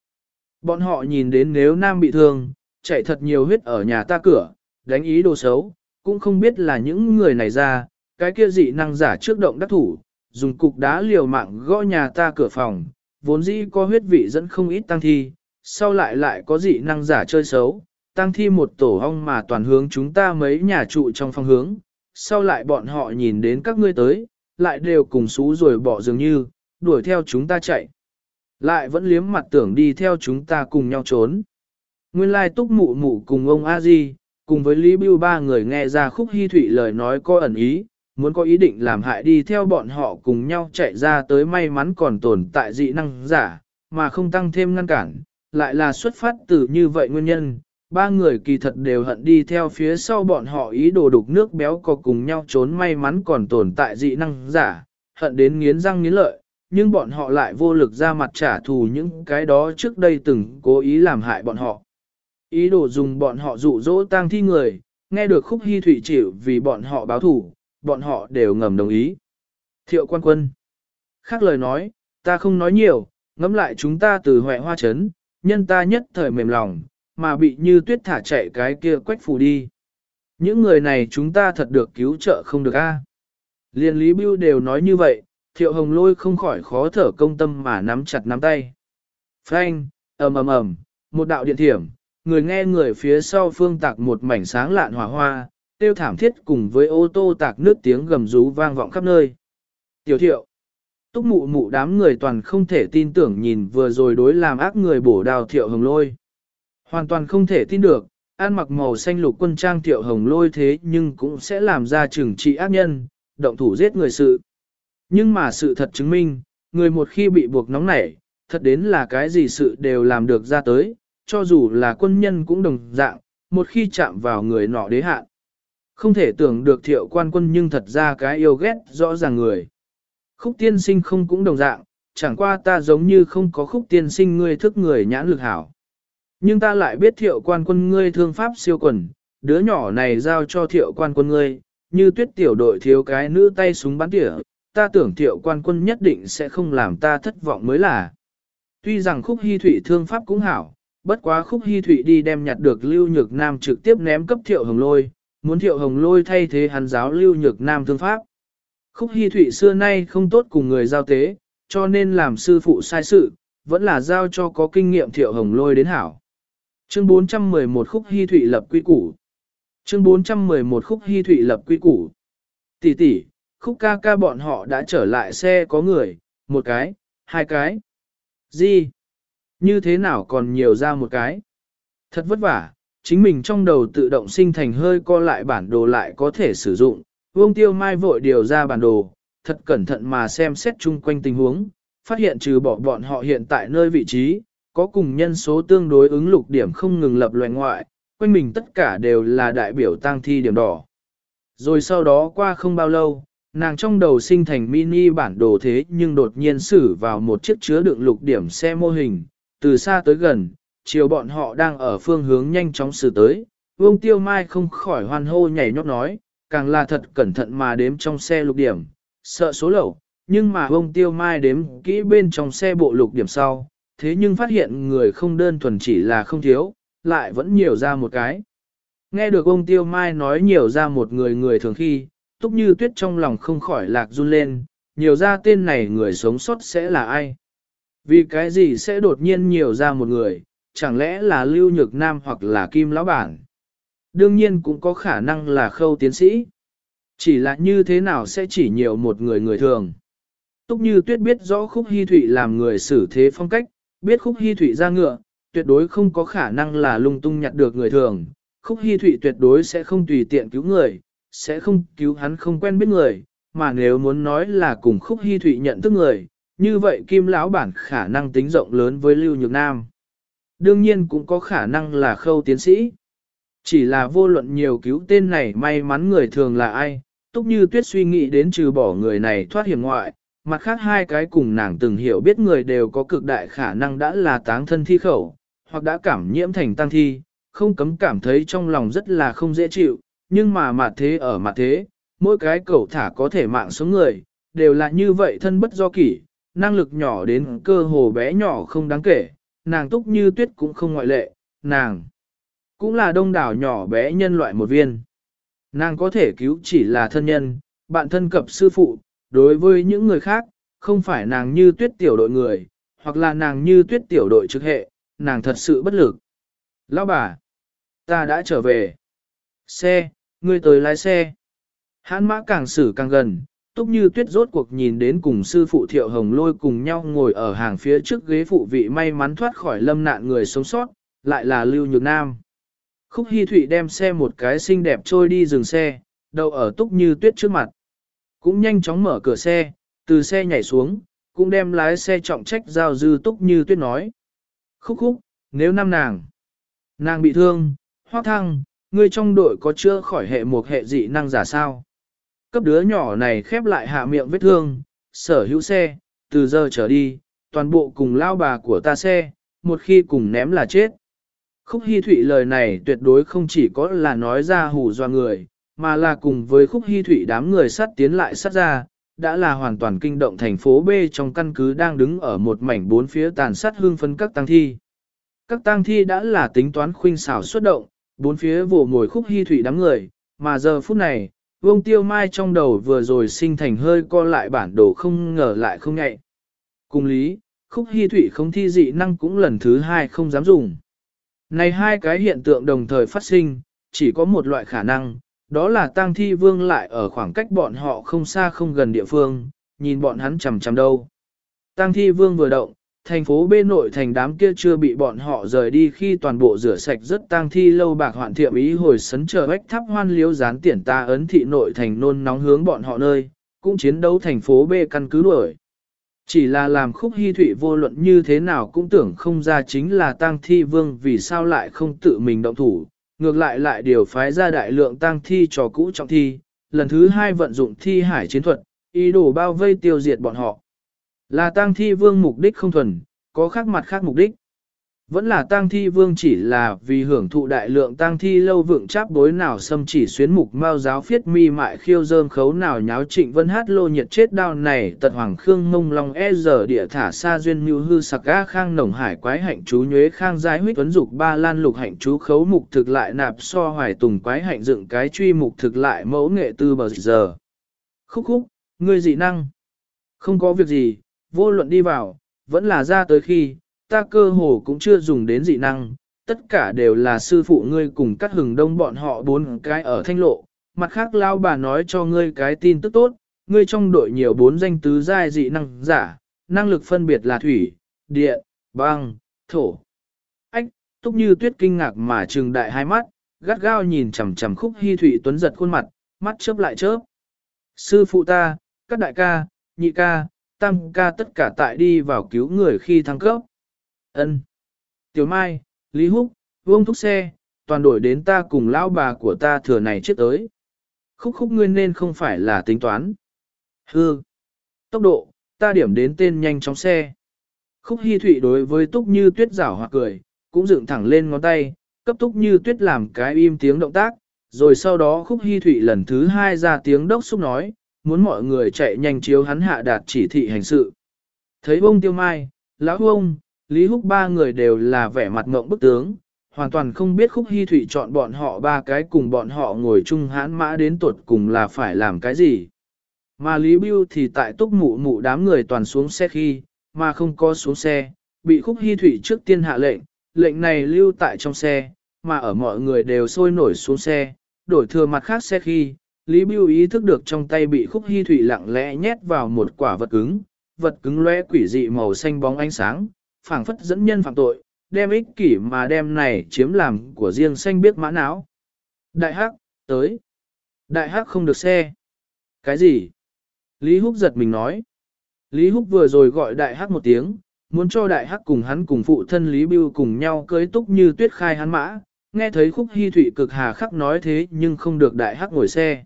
Bọn họ nhìn đến nếu nam bị thương, chạy thật nhiều huyết ở nhà ta cửa, đánh ý đồ xấu, cũng không biết là những người này ra, cái kia dị năng giả trước động đắc thủ, dùng cục đá liều mạng gõ nhà ta cửa phòng, vốn dĩ có huyết vị dẫn không ít tăng thi, sau lại lại có dị năng giả chơi xấu, tăng thi một tổ hong mà toàn hướng chúng ta mấy nhà trụ trong phòng hướng, sau lại bọn họ nhìn đến các ngươi tới, lại đều cùng xú rồi bỏ dường như, đuổi theo chúng ta chạy. Lại vẫn liếm mặt tưởng đi theo chúng ta cùng nhau trốn. Nguyên lai túc mụ mụ cùng ông A Di, cùng với Lý Bưu ba người nghe ra khúc hy thủy lời nói có ẩn ý, muốn có ý định làm hại đi theo bọn họ cùng nhau chạy ra tới may mắn còn tồn tại dị năng giả, mà không tăng thêm ngăn cản, lại là xuất phát từ như vậy nguyên nhân. Ba người kỳ thật đều hận đi theo phía sau bọn họ ý đồ đục nước béo có cùng nhau trốn may mắn còn tồn tại dị năng giả, hận đến nghiến răng nghiến lợi, nhưng bọn họ lại vô lực ra mặt trả thù những cái đó trước đây từng cố ý làm hại bọn họ. Ý đồ dùng bọn họ dụ dỗ tang thi người, nghe được khúc hy thủy chịu vì bọn họ báo thù bọn họ đều ngầm đồng ý. Thiệu quan quân. Khác lời nói, ta không nói nhiều, ngẫm lại chúng ta từ huệ hoa chấn, nhân ta nhất thời mềm lòng, mà bị như tuyết thả chạy cái kia quách phù đi. Những người này chúng ta thật được cứu trợ không được a. Liên Lý Bưu đều nói như vậy, Thiệu Hồng Lôi không khỏi khó thở công tâm mà nắm chặt nắm tay. Phanh, ầm ầm ầm, một đạo điện thiểm, người nghe người phía sau phương tạc một mảnh sáng lạn hỏa hoa, tiêu thảm thiết cùng với ô tô tạc nước tiếng gầm rú vang vọng khắp nơi. Tiểu thiệu, túc mụ mụ đám người toàn không thể tin tưởng nhìn vừa rồi đối làm ác người bổ đào thiệu hồng lôi. Hoàn toàn không thể tin được, ăn mặc màu xanh lục quân trang thiệu hồng lôi thế nhưng cũng sẽ làm ra trừng trị ác nhân, động thủ giết người sự. Nhưng mà sự thật chứng minh, người một khi bị buộc nóng nảy, thật đến là cái gì sự đều làm được ra tới, cho dù là quân nhân cũng đồng dạng, một khi chạm vào người nọ đế hạn. Không thể tưởng được thiệu quan quân nhưng thật ra cái yêu ghét rõ ràng người. Khúc tiên sinh không cũng đồng dạng, chẳng qua ta giống như không có khúc tiên sinh ngươi thức người nhãn lực hảo. Nhưng ta lại biết thiệu quan quân ngươi thương pháp siêu quần, đứa nhỏ này giao cho thiệu quan quân ngươi, như tuyết tiểu đội thiếu cái nữ tay súng bắn tỉa, ta tưởng thiệu quan quân nhất định sẽ không làm ta thất vọng mới là. Tuy rằng khúc hy thủy thương pháp cũng hảo, bất quá khúc hy thủy đi đem nhặt được lưu nhược nam trực tiếp ném cấp thiệu hồng lôi, muốn thiệu hồng lôi thay thế hắn giáo lưu nhược nam thương pháp. Khúc Hi Thụy xưa nay không tốt cùng người giao tế, cho nên làm sư phụ sai sự, vẫn là giao cho có kinh nghiệm thiệu hồng lôi đến hảo. Chương 411 Khúc Hi Thụy lập quy củ. Chương 411 Khúc Hi Thụy lập quy củ. Tỷ tỷ, Khúc ca ca bọn họ đã trở lại xe có người, một cái, hai cái. Gì? Như thế nào còn nhiều ra một cái? Thật vất vả, chính mình trong đầu tự động sinh thành hơi co lại bản đồ lại có thể sử dụng. Vương Tiêu Mai vội điều ra bản đồ, thật cẩn thận mà xem xét chung quanh tình huống, phát hiện trừ bỏ bọn họ hiện tại nơi vị trí, có cùng nhân số tương đối ứng lục điểm không ngừng lập loài ngoại, quanh mình tất cả đều là đại biểu tang thi điểm đỏ. Rồi sau đó qua không bao lâu, nàng trong đầu sinh thành mini bản đồ thế nhưng đột nhiên xử vào một chiếc chứa đựng lục điểm xe mô hình, từ xa tới gần, chiều bọn họ đang ở phương hướng nhanh chóng xử tới. Vương Tiêu Mai không khỏi hoan hô nhảy nhót nói, càng là thật cẩn thận mà đếm trong xe lục điểm, sợ số lẩu, nhưng mà Vương Tiêu Mai đếm kỹ bên trong xe bộ lục điểm sau, thế nhưng phát hiện người không đơn thuần chỉ là không thiếu, lại vẫn nhiều ra một cái. Nghe được ông Tiêu Mai nói nhiều ra một người người thường khi, túc như tuyết trong lòng không khỏi lạc run lên, nhiều ra tên này người sống sót sẽ là ai? Vì cái gì sẽ đột nhiên nhiều ra một người, chẳng lẽ là Lưu Nhược Nam hoặc là Kim Lão Bản? Đương nhiên cũng có khả năng là khâu tiến sĩ. Chỉ là như thế nào sẽ chỉ nhiều một người người thường. Túc như tuyết biết rõ khúc hy thụy làm người xử thế phong cách, biết khúc hy thụy ra ngựa, tuyệt đối không có khả năng là lung tung nhặt được người thường. Khúc hy thụy tuyệt đối sẽ không tùy tiện cứu người, sẽ không cứu hắn không quen biết người, mà nếu muốn nói là cùng khúc hy thụy nhận thức người, như vậy kim lão bản khả năng tính rộng lớn với Lưu Nhược Nam. Đương nhiên cũng có khả năng là khâu tiến sĩ. Chỉ là vô luận nhiều cứu tên này may mắn người thường là ai, túc như tuyết suy nghĩ đến trừ bỏ người này thoát hiểm ngoại, mặt khác hai cái cùng nàng từng hiểu biết người đều có cực đại khả năng đã là táng thân thi khẩu, hoặc đã cảm nhiễm thành tăng thi, không cấm cảm thấy trong lòng rất là không dễ chịu, nhưng mà mặt thế ở mặt thế, mỗi cái cẩu thả có thể mạng sống người, đều là như vậy thân bất do kỷ, năng lực nhỏ đến cơ hồ bé nhỏ không đáng kể, nàng túc như tuyết cũng không ngoại lệ, nàng cũng là đông đảo nhỏ bé nhân loại một viên. Nàng có thể cứu chỉ là thân nhân, bạn thân cập sư phụ, đối với những người khác, không phải nàng như tuyết tiểu đội người, hoặc là nàng như tuyết tiểu đội trực hệ, nàng thật sự bất lực. Lão bà, ta đã trở về. Xe, ngươi tới lái xe. Hãn mã càng xử càng gần, túc như tuyết rốt cuộc nhìn đến cùng sư phụ thiệu hồng lôi cùng nhau ngồi ở hàng phía trước ghế phụ vị may mắn thoát khỏi lâm nạn người sống sót, lại là Lưu Nhược Nam. Khúc Hi Thụy đem xe một cái xinh đẹp trôi đi dừng xe, đậu ở túc như tuyết trước mặt. Cũng nhanh chóng mở cửa xe, từ xe nhảy xuống, cũng đem lái xe trọng trách giao dư túc như tuyết nói. Khúc khúc, nếu năm nàng, nàng bị thương, hoác thăng, ngươi trong đội có chữa khỏi hệ một hệ dị năng giả sao? Cấp đứa nhỏ này khép lại hạ miệng vết thương, sở hữu xe, từ giờ trở đi, toàn bộ cùng lao bà của ta xe, một khi cùng ném là chết. Khúc Hi Thụy lời này tuyệt đối không chỉ có là nói ra hù do người, mà là cùng với Khúc Hi Thụy đám người sát tiến lại sát ra, đã là hoàn toàn kinh động thành phố B trong căn cứ đang đứng ở một mảnh bốn phía tàn sát hương phân các tang thi. Các tang thi đã là tính toán khuynh xảo xuất động, bốn phía vồ mồi Khúc Hi Thụy đám người, mà giờ phút này, Vương Tiêu Mai trong đầu vừa rồi sinh thành hơi co lại bản đồ không ngờ lại không nhạy. Cùng lý, Khúc Hi Thụy không thi dị năng cũng lần thứ hai không dám dùng. Này hai cái hiện tượng đồng thời phát sinh, chỉ có một loại khả năng, đó là tang thi vương lại ở khoảng cách bọn họ không xa không gần địa phương, nhìn bọn hắn chằm chằm đâu. Tang thi vương vừa động, thành phố bên nội thành đám kia chưa bị bọn họ rời đi khi toàn bộ rửa sạch rất tang thi lâu bạc hoạn thiệm ý hồi sấn chờ bách thắp hoan liếu gián tiền ta ấn thị nội thành nôn nóng hướng bọn họ nơi, cũng chiến đấu thành phố B căn cứ đuổi. Chỉ là làm khúc hy thụy vô luận như thế nào cũng tưởng không ra chính là tang thi vương vì sao lại không tự mình động thủ, ngược lại lại điều phái ra đại lượng tang thi cho cũ trọng thi, lần thứ hai vận dụng thi hải chiến thuật, ý đồ bao vây tiêu diệt bọn họ. Là tang thi vương mục đích không thuần, có khác mặt khác mục đích. Vẫn là tang thi vương chỉ là vì hưởng thụ đại lượng tang thi lâu vượng cháp bối nào xâm chỉ xuyến mục mao giáo phiết mi mại khiêu dơm khấu nào nháo trịnh vân hát lô nhiệt chết đau này tật hoàng khương mông long e giờ địa thả xa duyên mưu hư sặc ga khang nồng hải quái hạnh chú nhuế khang giai huyết tuấn dục ba lan lục hạnh chú khấu mục thực lại nạp so hoài tùng quái hạnh dựng cái truy mục thực lại mẫu nghệ tư bờ giờ. Khúc khúc, ngươi dị năng. Không có việc gì, vô luận đi vào, vẫn là ra tới khi ta cơ hồ cũng chưa dùng đến dị năng, tất cả đều là sư phụ ngươi cùng cắt hừng đông bọn họ bốn cái ở thanh lộ. Mặt khác lao bà nói cho ngươi cái tin tức tốt, ngươi trong đội nhiều bốn danh tứ giai dị năng giả, năng lực phân biệt là thủy, địa, băng, thổ. Ách, túc như tuyết kinh ngạc mà trừng đại hai mắt, gắt gao nhìn chằm chằm khúc hy thủy tuấn giật khuôn mặt, mắt chớp lại chớp. Sư phụ ta, các đại ca, nhị ca, tam ca tất cả tại đi vào cứu người khi thăng cấp. Ân. Tiểu Mai, Lý Húc, Vương Thúc Xe, toàn đổi đến ta cùng lão bà của ta thừa này chết tới. Khúc khúc ngươi nên không phải là tính toán. Hư. Tốc độ, ta điểm đến tên nhanh chóng xe. Khúc Hi Thụy đối với Túc Như Tuyết rảo hoặc cười, cũng dựng thẳng lên ngón tay, cấp Túc Như Tuyết làm cái im tiếng động tác, rồi sau đó Khúc Hi Thụy lần thứ hai ra tiếng đốc xúc nói, muốn mọi người chạy nhanh chiếu hắn hạ đạt chỉ thị hành sự. Thấy bông tiêu mai, lão bông, Lý Húc ba người đều là vẻ mặt ngộng bức tướng, hoàn toàn không biết Khúc Hi Thụy chọn bọn họ ba cái cùng bọn họ ngồi chung hãn mã đến tuột cùng là phải làm cái gì. mà Lý Bưu thì tại túc mụ mụ đám người toàn xuống xe khi, mà không có xuống xe, bị khúc hy thủy trước tiên hạ lệnh, lệnh này lưu tại trong xe, mà ở mọi người đều sôi nổi xuống xe, đổi thừa mặt khác xe khi, Lý Bưu ý thức được trong tay bị khúc hy thủy lặng lẽ nhét vào một quả vật cứng, vật cứng lóe quỷ dị màu xanh bóng ánh sáng, phảng phất dẫn nhân phạm tội, đem ích kỷ mà đem này chiếm làm của riêng xanh biết mã não. Đại hắc, tới. Đại hắc không được xe. Cái gì? Lý Húc giật mình nói. Lý Húc vừa rồi gọi đại hắc một tiếng, muốn cho đại hắc cùng hắn cùng phụ thân Lý Bưu cùng nhau cưới túc như tuyết khai hắn mã, nghe thấy khúc hy thủy cực hà khắc nói thế nhưng không được đại hắc ngồi xe.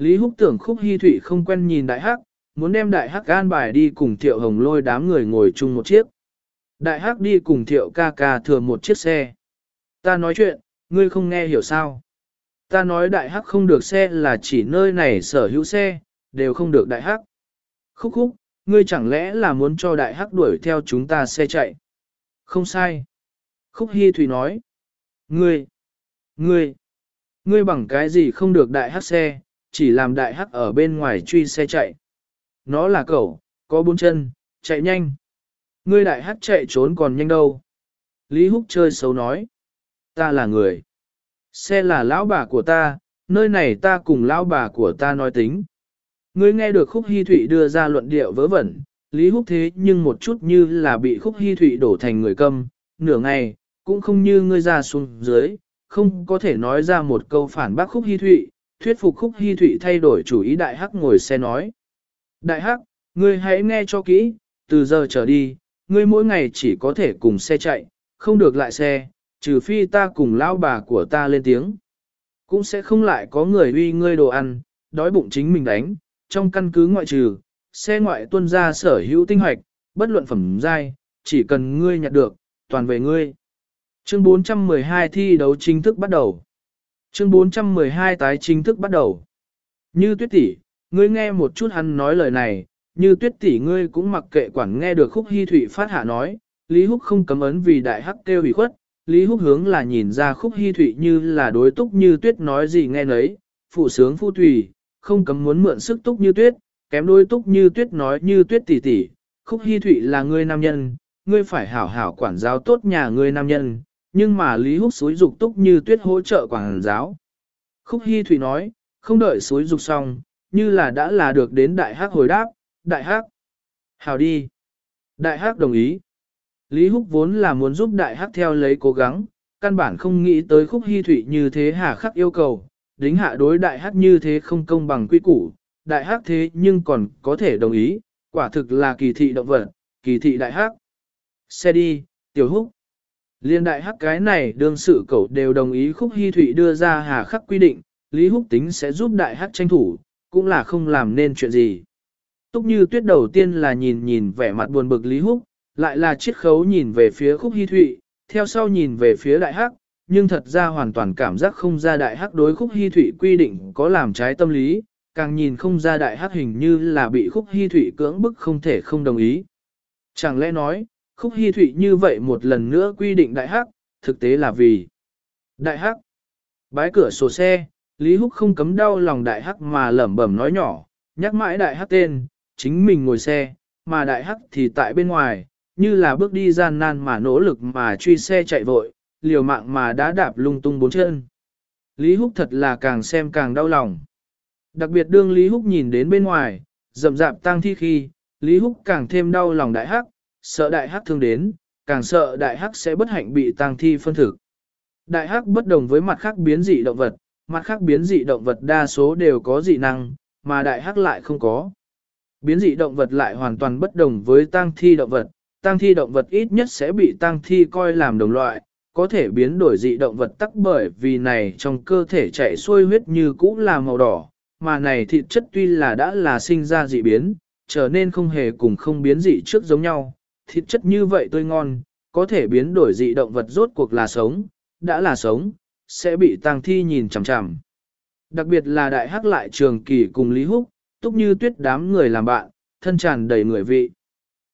Lý Húc tưởng khúc hy thụy không quen nhìn đại hắc, muốn đem đại hắc an bài đi cùng thiệu hồng lôi đám người ngồi chung một chiếc. Đại hắc đi cùng thiệu ca ca thừa một chiếc xe. Ta nói chuyện, ngươi không nghe hiểu sao. Ta nói đại hắc không được xe là chỉ nơi này sở hữu xe, đều không được đại hắc. Khúc khúc, ngươi chẳng lẽ là muốn cho đại hắc đuổi theo chúng ta xe chạy? Không sai. Khúc Hi Thủy nói. Ngươi, ngươi, ngươi bằng cái gì không được đại hắc xe, chỉ làm đại hắc ở bên ngoài truy xe chạy. Nó là cẩu, có bốn chân, chạy nhanh. Ngươi đại hắc chạy trốn còn nhanh đâu. Lý Húc chơi xấu nói. Ta là người. Xe là lão bà của ta, nơi này ta cùng lão bà của ta nói tính. Ngươi nghe được khúc hy thụy đưa ra luận điệu vớ vẩn, Lý Húc thế nhưng một chút như là bị khúc hy thụy đổ thành người câm, nửa ngày, cũng không như ngươi ra xuống dưới, không có thể nói ra một câu phản bác khúc hy thụy, thuyết phục khúc hy thụy thay đổi chủ ý đại hắc ngồi xe nói. Đại hắc, ngươi hãy nghe cho kỹ, từ giờ trở đi, ngươi mỗi ngày chỉ có thể cùng xe chạy, không được lại xe, trừ phi ta cùng lão bà của ta lên tiếng. Cũng sẽ không lại có người uy ngươi đồ ăn, đói bụng chính mình đánh, trong căn cứ ngoại trừ, xe ngoại tuân ra sở hữu tinh hoạch, bất luận phẩm giai, chỉ cần ngươi nhặt được, toàn về ngươi. Chương 412 thi đấu chính thức bắt đầu. Chương 412 tái chính thức bắt đầu. Như tuyết tỷ, ngươi nghe một chút hắn nói lời này, như tuyết tỷ ngươi cũng mặc kệ quản nghe được khúc hy thủy phát hạ nói, Lý Húc không cấm ấn vì đại hắc kêu hủy khuất, Lý Húc hướng là nhìn ra khúc hy thủy như là đối túc như tuyết nói gì nghe nấy, phụ sướng phu thủy, không cấm muốn mượn sức túc như tuyết, kém đôi túc như tuyết nói như tuyết tỷ tỷ, khúc hy thụy là ngươi nam nhân, ngươi phải hảo hảo quản giáo tốt nhà ngươi nam nhân, nhưng mà Lý Húc xúi dục túc như tuyết hỗ trợ quản giáo. Khúc hy Thủy nói, không đợi xúi dục xong, như là đã là được đến đại hắc hồi đáp, đại hắc. hào đi. Đại hắc đồng ý. Lý Húc vốn là muốn giúp đại hắc theo lấy cố gắng, căn bản không nghĩ tới khúc hy Thủy như thế hà khắc yêu cầu, đính hạ đối đại hắc như thế không công bằng quy củ, đại hắc thế nhưng còn có thể đồng ý, quả thực là kỳ thị động vật, kỳ thị đại hắc. Xe đi, tiểu húc. Liên đại hắc cái này đương sự cậu đều đồng ý khúc hy thụy đưa ra hà khắc quy định, Lý Húc tính sẽ giúp đại hắc tranh thủ, cũng là không làm nên chuyện gì. Túc như tuyết đầu tiên là nhìn nhìn vẻ mặt buồn bực Lý Húc, lại là chiết khấu nhìn về phía khúc hy thụy, theo sau nhìn về phía đại hắc, nhưng thật ra hoàn toàn cảm giác không ra đại hắc đối khúc hy thụy quy định có làm trái tâm lý, càng nhìn không ra đại hắc hình như là bị khúc hy thụy cưỡng bức không thể không đồng ý. Chẳng lẽ nói, khúc hy thụy như vậy một lần nữa quy định đại hắc, thực tế là vì đại hắc. Bái cửa sổ xe, Lý Húc không cấm đau lòng đại hắc mà lẩm bẩm nói nhỏ, nhắc mãi đại hắc tên, chính mình ngồi xe, mà đại hắc thì tại bên ngoài, như là bước đi gian nan mà nỗ lực mà truy xe chạy vội, liều mạng mà đã đạp lung tung bốn chân. Lý Húc thật là càng xem càng đau lòng. Đặc biệt đương Lý Húc nhìn đến bên ngoài, rậm rạp tang thi khi, Lý Húc càng thêm đau lòng đại hắc, sợ đại hắc thương đến, càng sợ đại hắc sẽ bất hạnh bị tang thi phân thực. Đại hắc bất đồng với mặt khác biến dị động vật, mặt khác biến dị động vật đa số đều có dị năng, mà đại hắc lại không có. Biến dị động vật lại hoàn toàn bất đồng với tang thi động vật, tang thi động vật ít nhất sẽ bị tang thi coi làm đồng loại, có thể biến đổi dị động vật tắc bởi vì này trong cơ thể chạy xuôi huyết như cũ là màu đỏ, mà này thịt chất tuy là đã là sinh ra dị biến, trở nên không hề cùng không biến dị trước giống nhau, thịt chất như vậy tươi ngon, có thể biến đổi dị động vật rốt cuộc là sống, đã là sống, sẽ bị tang thi nhìn chằm chằm. Đặc biệt là đại hắc lại trường kỳ cùng Lý Húc, túc như tuyết đám người làm bạn, thân tràn đầy người vị.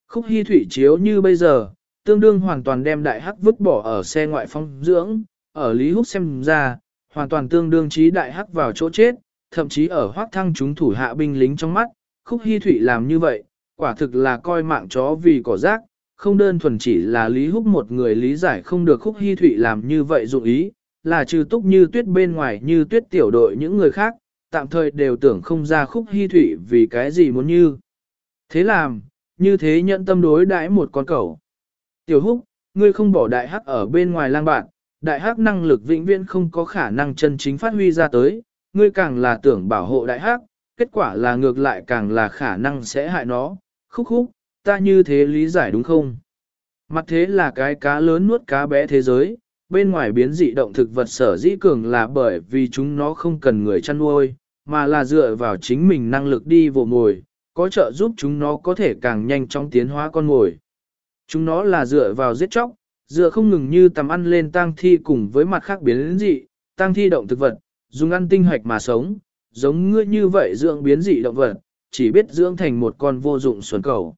Khúc hy thủy chiếu như bây giờ, tương đương hoàn toàn đem đại hắc vứt bỏ ở xe ngoại phong dưỡng, ở Lý Húc xem ra, hoàn toàn tương đương trí đại hắc vào chỗ chết, thậm chí ở hoác thăng chúng thủ hạ binh lính trong mắt, khúc hy thủy làm như vậy, quả thực là coi mạng chó vì cỏ rác, không đơn thuần chỉ là Lý Húc một người lý giải không được khúc hy thụy làm như vậy dụng ý, là trừ túc như tuyết bên ngoài như tuyết tiểu đội những người khác, tạm thời đều tưởng không ra khúc hy thụy vì cái gì muốn như. Thế làm, như thế nhận tâm đối đãi một con cẩu. Tiểu húc, ngươi không bỏ đại hắc ở bên ngoài lang bạn, đại hắc năng lực vĩnh viễn không có khả năng chân chính phát huy ra tới, ngươi càng là tưởng bảo hộ đại hắc, kết quả là ngược lại càng là khả năng sẽ hại nó, khúc khúc, ta như thế lý giải đúng không? Mặt thế là cái cá lớn nuốt cá bé thế giới, bên ngoài biến dị động thực vật sở dĩ cường là bởi vì chúng nó không cần người chăn nuôi, mà là dựa vào chính mình năng lực đi vồ mồi, có trợ giúp chúng nó có thể càng nhanh chóng tiến hóa con mồi. Chúng nó là dựa vào giết chóc, dựa không ngừng như tầm ăn lên tang thi cùng với mặt khác biến dị, tang thi động thực vật, dùng ăn tinh hoạch mà sống, giống ngươi như vậy dưỡng biến dị động vật, chỉ biết dưỡng thành một con vô dụng xuẩn cầu.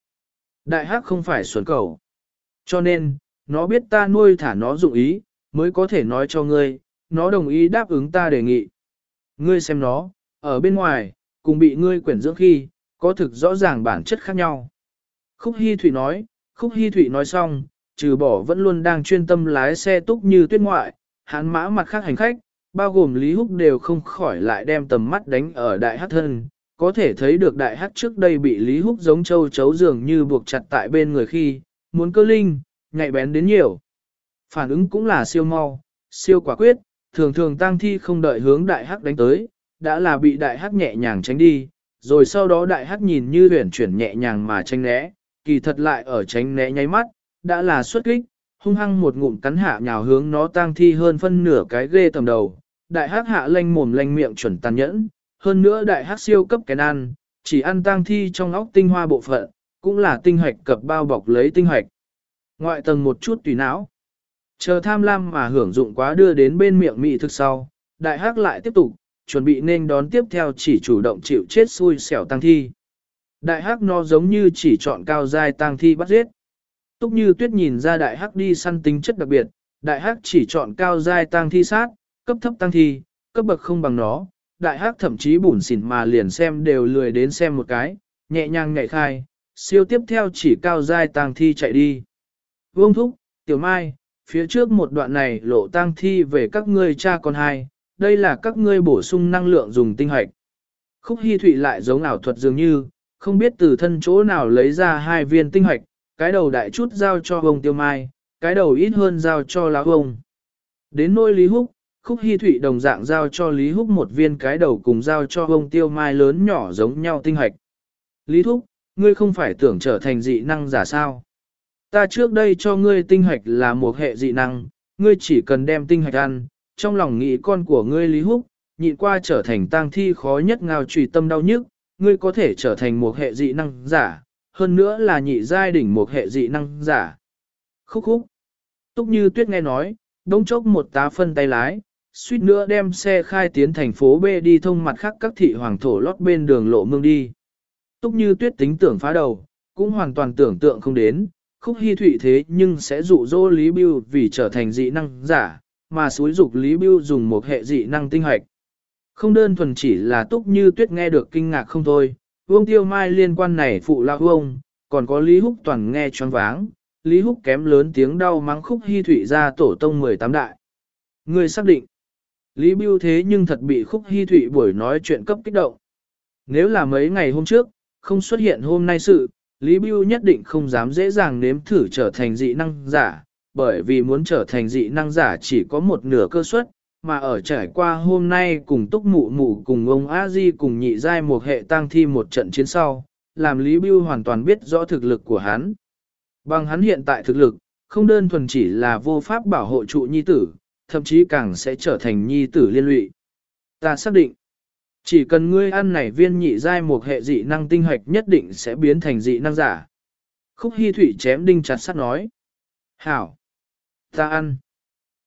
Đại hắc không phải xuẩn cầu. Cho nên, nó biết ta nuôi thả nó dụng ý, mới có thể nói cho ngươi, nó đồng ý đáp ứng ta đề nghị. Ngươi xem nó, ở bên ngoài, cùng bị ngươi quyển dưỡng khi, có thực rõ ràng bản chất khác nhau. Khúc Hi Thụy nói, Khúc Hi Thụy nói xong, trừ bỏ vẫn luôn đang chuyên tâm lái xe túc như tuyết ngoại, hắn mã mặt khác hành khách, bao gồm Lý Húc đều không khỏi lại đem tầm mắt đánh ở đại hắc thân. Có thể thấy được đại hắc trước đây bị Lý Húc giống châu chấu dường như buộc chặt tại bên người khi, muốn cơ linh, nhạy bén đến nhiều. Phản ứng cũng là siêu mau, siêu quả quyết, thường thường tang thi không đợi hướng đại hắc đánh tới, đã là bị đại hắc nhẹ nhàng tránh đi, rồi sau đó đại hắc nhìn như huyền chuyển nhẹ nhàng mà tránh né, kỳ thật lại ở tránh né nháy mắt, đã là xuất kích, hung hăng một ngụm cắn hạ nhào hướng nó tang thi hơn phân nửa cái ghê tầm đầu, đại hắc hạ lanh mồm lanh miệng chuẩn tàn nhẫn, hơn nữa đại hắc siêu cấp kén ăn, chỉ ăn tang thi trong óc tinh hoa bộ phận, cũng là tinh hoạch cập bao bọc lấy tinh hoạch. Ngoại tầng một chút tùy não. Chờ tham lam mà hưởng dụng quá đưa đến bên miệng mị thực sau, đại hắc lại tiếp tục, chuẩn bị nên đón tiếp theo chỉ chủ động chịu chết xui xẻo tăng thi. Đại hắc nó giống như chỉ chọn cao giai tăng thi bắt giết. Túc như tuyết nhìn ra đại hắc đi săn tính chất đặc biệt, đại hắc chỉ chọn cao giai tăng thi sát, cấp thấp tăng thi, cấp bậc không bằng nó. Đại hắc thậm chí bủn xỉn mà liền xem đều lười đến xem một cái, nhẹ nhàng nhảy khai, siêu tiếp theo chỉ cao dai tang thi chạy đi. Vương thúc, tiểu mai, phía trước một đoạn này lộ tang thi về các ngươi cha con hai, đây là các ngươi bổ sung năng lượng dùng tinh hoạch. Khúc Hi Thụy lại giống ảo thuật dường như, không biết từ thân chỗ nào lấy ra hai viên tinh hoạch, cái đầu đại chút giao cho ông Tiêu Mai, cái đầu ít hơn giao cho lão ông. Đến nôi Lý Húc, Khúc Hi Thụy đồng dạng giao cho Lý Húc một viên cái đầu cùng giao cho ông Tiêu Mai lớn nhỏ giống nhau tinh hạch. Lý Thúc, ngươi không phải tưởng trở thành dị năng giả sao? Ta trước đây cho ngươi tinh hạch là một hệ dị năng, ngươi chỉ cần đem tinh hạch ăn, trong lòng nghĩ con của ngươi Lý Húc, nhịn qua trở thành tang thi khó nhất ngao trùy tâm đau nhức, ngươi có thể trở thành một hệ dị năng giả, hơn nữa là nhị giai đỉnh một hệ dị năng giả. Khúc khúc. Túc như tuyết nghe nói, đông chốc một tá phân tay lái, suýt nữa đem xe khai tiến thành phố B đi thông mặt khác các thị hoàng thổ lót bên đường lộ mương đi. Túc như tuyết tính tưởng phá đầu, cũng hoàn toàn tưởng tượng không đến, khúc hy thụy thế nhưng sẽ dụ dỗ Lý Biêu vì trở thành dị năng giả, mà suối dục Lý Biêu dùng một hệ dị năng tinh hoạch. Không đơn thuần chỉ là túc như tuyết nghe được kinh ngạc không thôi, vương tiêu mai liên quan này phụ lao vương, còn có Lý Húc toàn nghe choáng váng, Lý Húc kém lớn tiếng đau mắng khúc hy thụy ra tổ tông 18 đại. Người xác định, Lý Biêu thế nhưng thật bị khúc hy thụy buổi nói chuyện cấp kích động. Nếu là mấy ngày hôm trước, không xuất hiện hôm nay sự, Lý Biêu nhất định không dám dễ dàng nếm thử trở thành dị năng giả, bởi vì muốn trở thành dị năng giả chỉ có một nửa cơ suất, mà ở trải qua hôm nay cùng túc mụ mụ cùng ông a di cùng nhị giai một hệ tăng thi một trận chiến sau, làm Lý Biêu hoàn toàn biết rõ thực lực của hắn. Bằng hắn hiện tại thực lực, không đơn thuần chỉ là vô pháp bảo hộ trụ nhi tử, thậm chí càng sẽ trở thành nhi tử liên lụy. Ta xác định, chỉ cần ngươi ăn này viên nhị giai một hệ dị năng tinh hoạch nhất định sẽ biến thành dị năng giả. Khúc Hi Thụy chém đinh chặt sắt nói. Hảo! Ta ăn!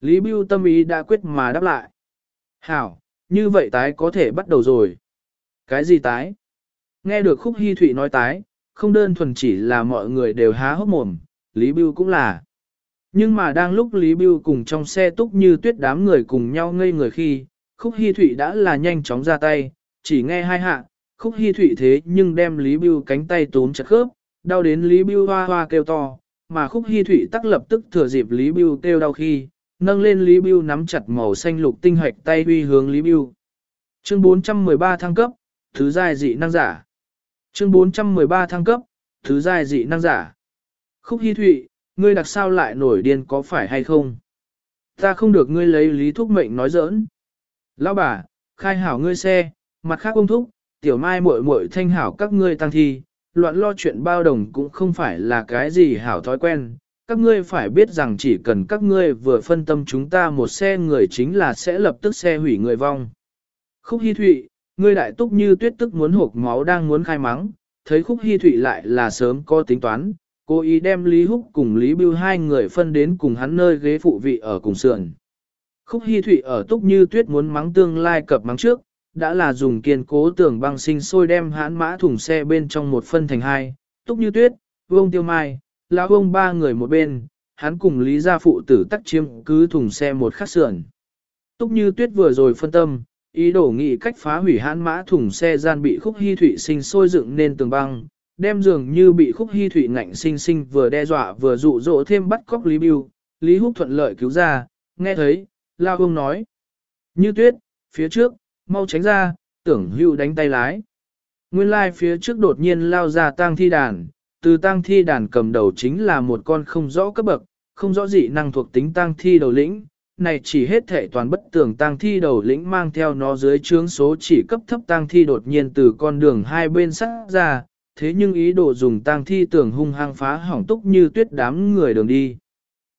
Lý Bưu tâm ý đã quyết mà đáp lại. Hảo! Như vậy tái có thể bắt đầu rồi. Cái gì tái? Nghe được Khúc Hi Thụy nói tái, không đơn thuần chỉ là mọi người đều há hốc mồm, Lý Bưu cũng là. Nhưng mà đang lúc Lý Bưu cùng trong xe túc như tuyết đám người cùng nhau ngây người khi, Khúc Hi Thụy đã là nhanh chóng ra tay, chỉ nghe hai hạ, Khúc Hi Thụy thế nhưng đem Lý Bưu cánh tay tốn chặt khớp, đau đến Lý Bưu hoa hoa kêu to, mà Khúc Hi Thụy tắc lập tức thừa dịp Lý Bưu kêu đau khi, nâng lên Lý Bưu nắm chặt màu xanh lục tinh hạch tay uy hướng Lý Bưu. Chương 413 thăng cấp, thứ giai dị năng giả. Chương 413 thăng cấp, thứ giai dị năng giả. Khúc Hi Thụy, ngươi đặc sao lại nổi điên có phải hay không? Ta không được ngươi lấy lý thúc mệnh nói giỡn. Lão bà, khai hảo ngươi xe, mặt khác ông thúc, tiểu mai muội muội thanh hảo các ngươi tăng thi, loạn lo chuyện bao đồng cũng không phải là cái gì hảo thói quen. Các ngươi phải biết rằng chỉ cần các ngươi vừa phân tâm chúng ta một xe người chính là sẽ lập tức xe hủy người vong. Khúc Hi Thụy, ngươi đại túc như tuyết tức muốn hộp máu đang muốn khai mắng, thấy Khúc Hi Thụy lại là sớm có tính toán, cố ý đem Lý Húc cùng Lý Bưu hai người phân đến cùng hắn nơi ghế phụ vị ở cùng sườn. Khúc Hi Thụy ở túc như tuyết muốn mắng tương lai cập mắng trước, đã là dùng kiên cố tường băng sinh sôi đem hãn mã thùng xe bên trong một phân thành hai, túc như tuyết, vương tiêu mai, lão vương ba người một bên, hắn cùng Lý gia phụ tử tắc chiếm cứ thùng xe một khắc sườn. Túc như tuyết vừa rồi phân tâm, ý đồ nghị cách phá hủy hãn mã thùng xe gian bị khúc Hi Thụy sinh sôi dựng nên tường băng, đem dường như bị khúc hy thủy ngạnh sinh sinh vừa đe dọa vừa dụ dỗ thêm bắt cóc Lý Biêu, Lý Húc thuận lợi cứu ra, nghe thấy, Lao Hương nói. Như tuyết, phía trước, mau tránh ra, tưởng hưu đánh tay lái. Nguyên lai phía trước đột nhiên lao ra tang thi đàn, từ tang thi đàn cầm đầu chính là một con không rõ cấp bậc, không rõ dị năng thuộc tính tang thi đầu lĩnh, này chỉ hết thể toàn bất tưởng tang thi đầu lĩnh mang theo nó dưới chướng số chỉ cấp thấp tang thi đột nhiên từ con đường hai bên sát ra, thế nhưng ý đồ dùng tang thi tưởng hung hăng phá hỏng túc như tuyết đám người đường đi.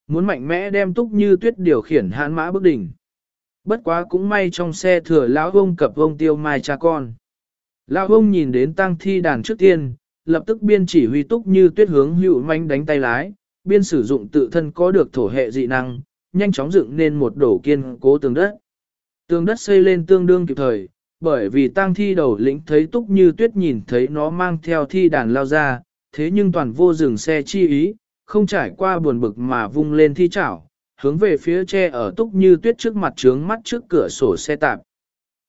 Muốn mạnh mẽ đem túc như tuyết điều khiển hãn mã bước đỉnh. Bất quá cũng may trong xe thừa lão ông cập ông tiêu mai cha con. Lão ông nhìn đến tang thi đàn trước tiên, lập tức biên chỉ huy túc như tuyết hướng hữu manh đánh tay lái, biên sử dụng tự thân có được thổ hệ dị năng, nhanh chóng dựng nên một đổ kiên cố tường đất. Tường đất xây lên tương đương kịp thời, bởi vì tang thi đầu lĩnh thấy túc như tuyết nhìn thấy nó mang theo thi đàn lao ra, thế nhưng toàn vô dừng xe chi ý, không trải qua buồn bực mà vung lên thi chảo, hướng về phía tre ở túc như tuyết trước mặt trướng mắt trước cửa sổ xe tạp.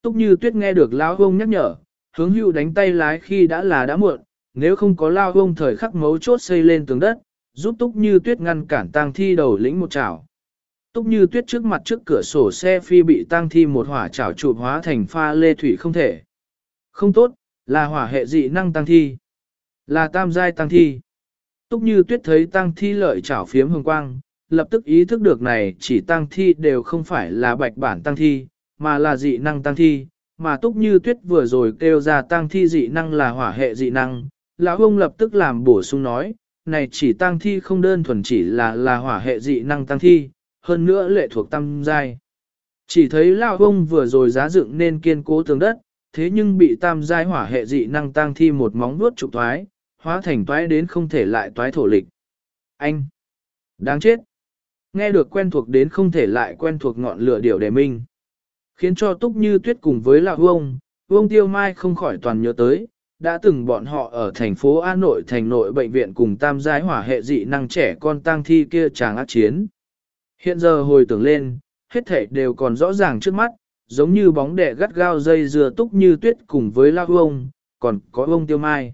Túc như tuyết nghe được lao hông nhắc nhở, hướng hưu đánh tay lái khi đã là đã muộn, nếu không có lao hông thời khắc mấu chốt xây lên tường đất, giúp túc như tuyết ngăn cản tang thi đầu lĩnh một chảo. Túc như tuyết trước mặt trước cửa sổ xe phi bị tang thi một hỏa chảo chụp hóa thành pha lê thủy không thể. Không tốt, là hỏa hệ dị năng tăng thi. Là tam giai tăng thi. Túc như tuyết thấy tăng thi lợi chảo phiếm hồng quang, lập tức ý thức được này chỉ tăng thi đều không phải là bạch bản tăng thi, mà là dị năng tăng thi, mà túc như tuyết vừa rồi kêu ra tăng thi dị năng là hỏa hệ dị năng, lão ông lập tức làm bổ sung nói, này chỉ tăng thi không đơn thuần chỉ là là hỏa hệ dị năng tăng thi, hơn nữa lệ thuộc tam giai. Chỉ thấy lão ông vừa rồi giá dựng nên kiên cố tường đất, thế nhưng bị tam giai hỏa hệ dị năng tăng thi một móng vuốt trục thoái, hóa thành toái đến không thể lại toái thổ lịch. Anh! Đáng chết! Nghe được quen thuộc đến không thể lại quen thuộc ngọn lửa điểu đề minh. Khiến cho túc như tuyết cùng với lão ông, ông tiêu mai không khỏi toàn nhớ tới, đã từng bọn họ ở thành phố An Nội thành nội bệnh viện cùng tam giai hỏa hệ dị năng trẻ con tăng thi kia chàng ác chiến. Hiện giờ hồi tưởng lên, hết thể đều còn rõ ràng trước mắt, giống như bóng đẻ gắt gao dây dừa túc như tuyết cùng với lao ông, còn có ông tiêu mai.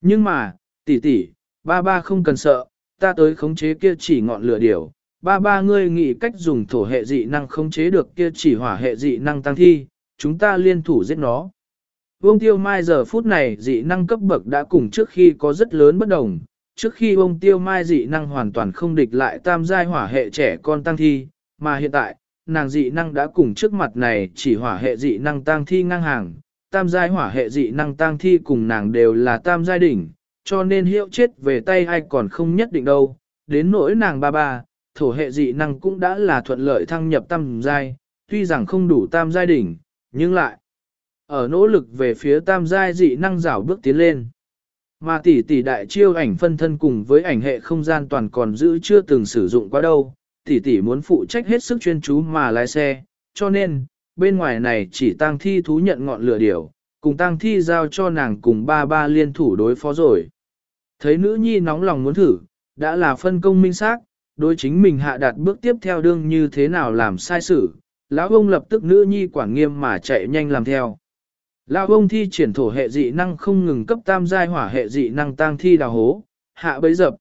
Nhưng mà, tỷ tỷ, ba ba không cần sợ, ta tới khống chế kia chỉ ngọn lửa điểu, ba ba ngươi nghĩ cách dùng thổ hệ dị năng khống chế được kia chỉ hỏa hệ dị năng tăng thi, chúng ta liên thủ giết nó. Vương Tiêu Mai giờ phút này dị năng cấp bậc đã cùng trước khi có rất lớn bất đồng, trước khi ông Tiêu Mai dị năng hoàn toàn không địch lại tam giai hỏa hệ trẻ con tăng thi, mà hiện tại, nàng dị năng đã cùng trước mặt này chỉ hỏa hệ dị năng tăng thi ngang hàng, tam giai hỏa hệ dị năng tăng thi cùng nàng đều là tam giai đỉnh, cho nên hiệu chết về tay ai còn không nhất định đâu, đến nỗi nàng ba ba, thổ hệ dị năng cũng đã là thuận lợi thăng nhập tam giai, tuy rằng không đủ tam giai đỉnh, nhưng lại ở nỗ lực về phía tam giai dị năng rảo bước tiến lên. Mà tỷ tỷ đại chiêu ảnh phân thân cùng với ảnh hệ không gian toàn còn giữ chưa từng sử dụng qua đâu, tỷ tỷ muốn phụ trách hết sức chuyên chú mà lái xe, cho nên, bên ngoài này chỉ tang thi thú nhận ngọn lửa điểu, cùng tang thi giao cho nàng cùng ba ba liên thủ đối phó rồi. Thấy nữ nhi nóng lòng muốn thử, đã là phân công minh xác, đối chính mình hạ đạt bước tiếp theo đương như thế nào làm sai sự, lão ông lập tức nữ nhi quản nghiêm mà chạy nhanh làm theo. Lao ông thi triển thổ hệ dị năng không ngừng cấp tam giai hỏa hệ dị năng tăng thi đào hố, hạ bấy dập.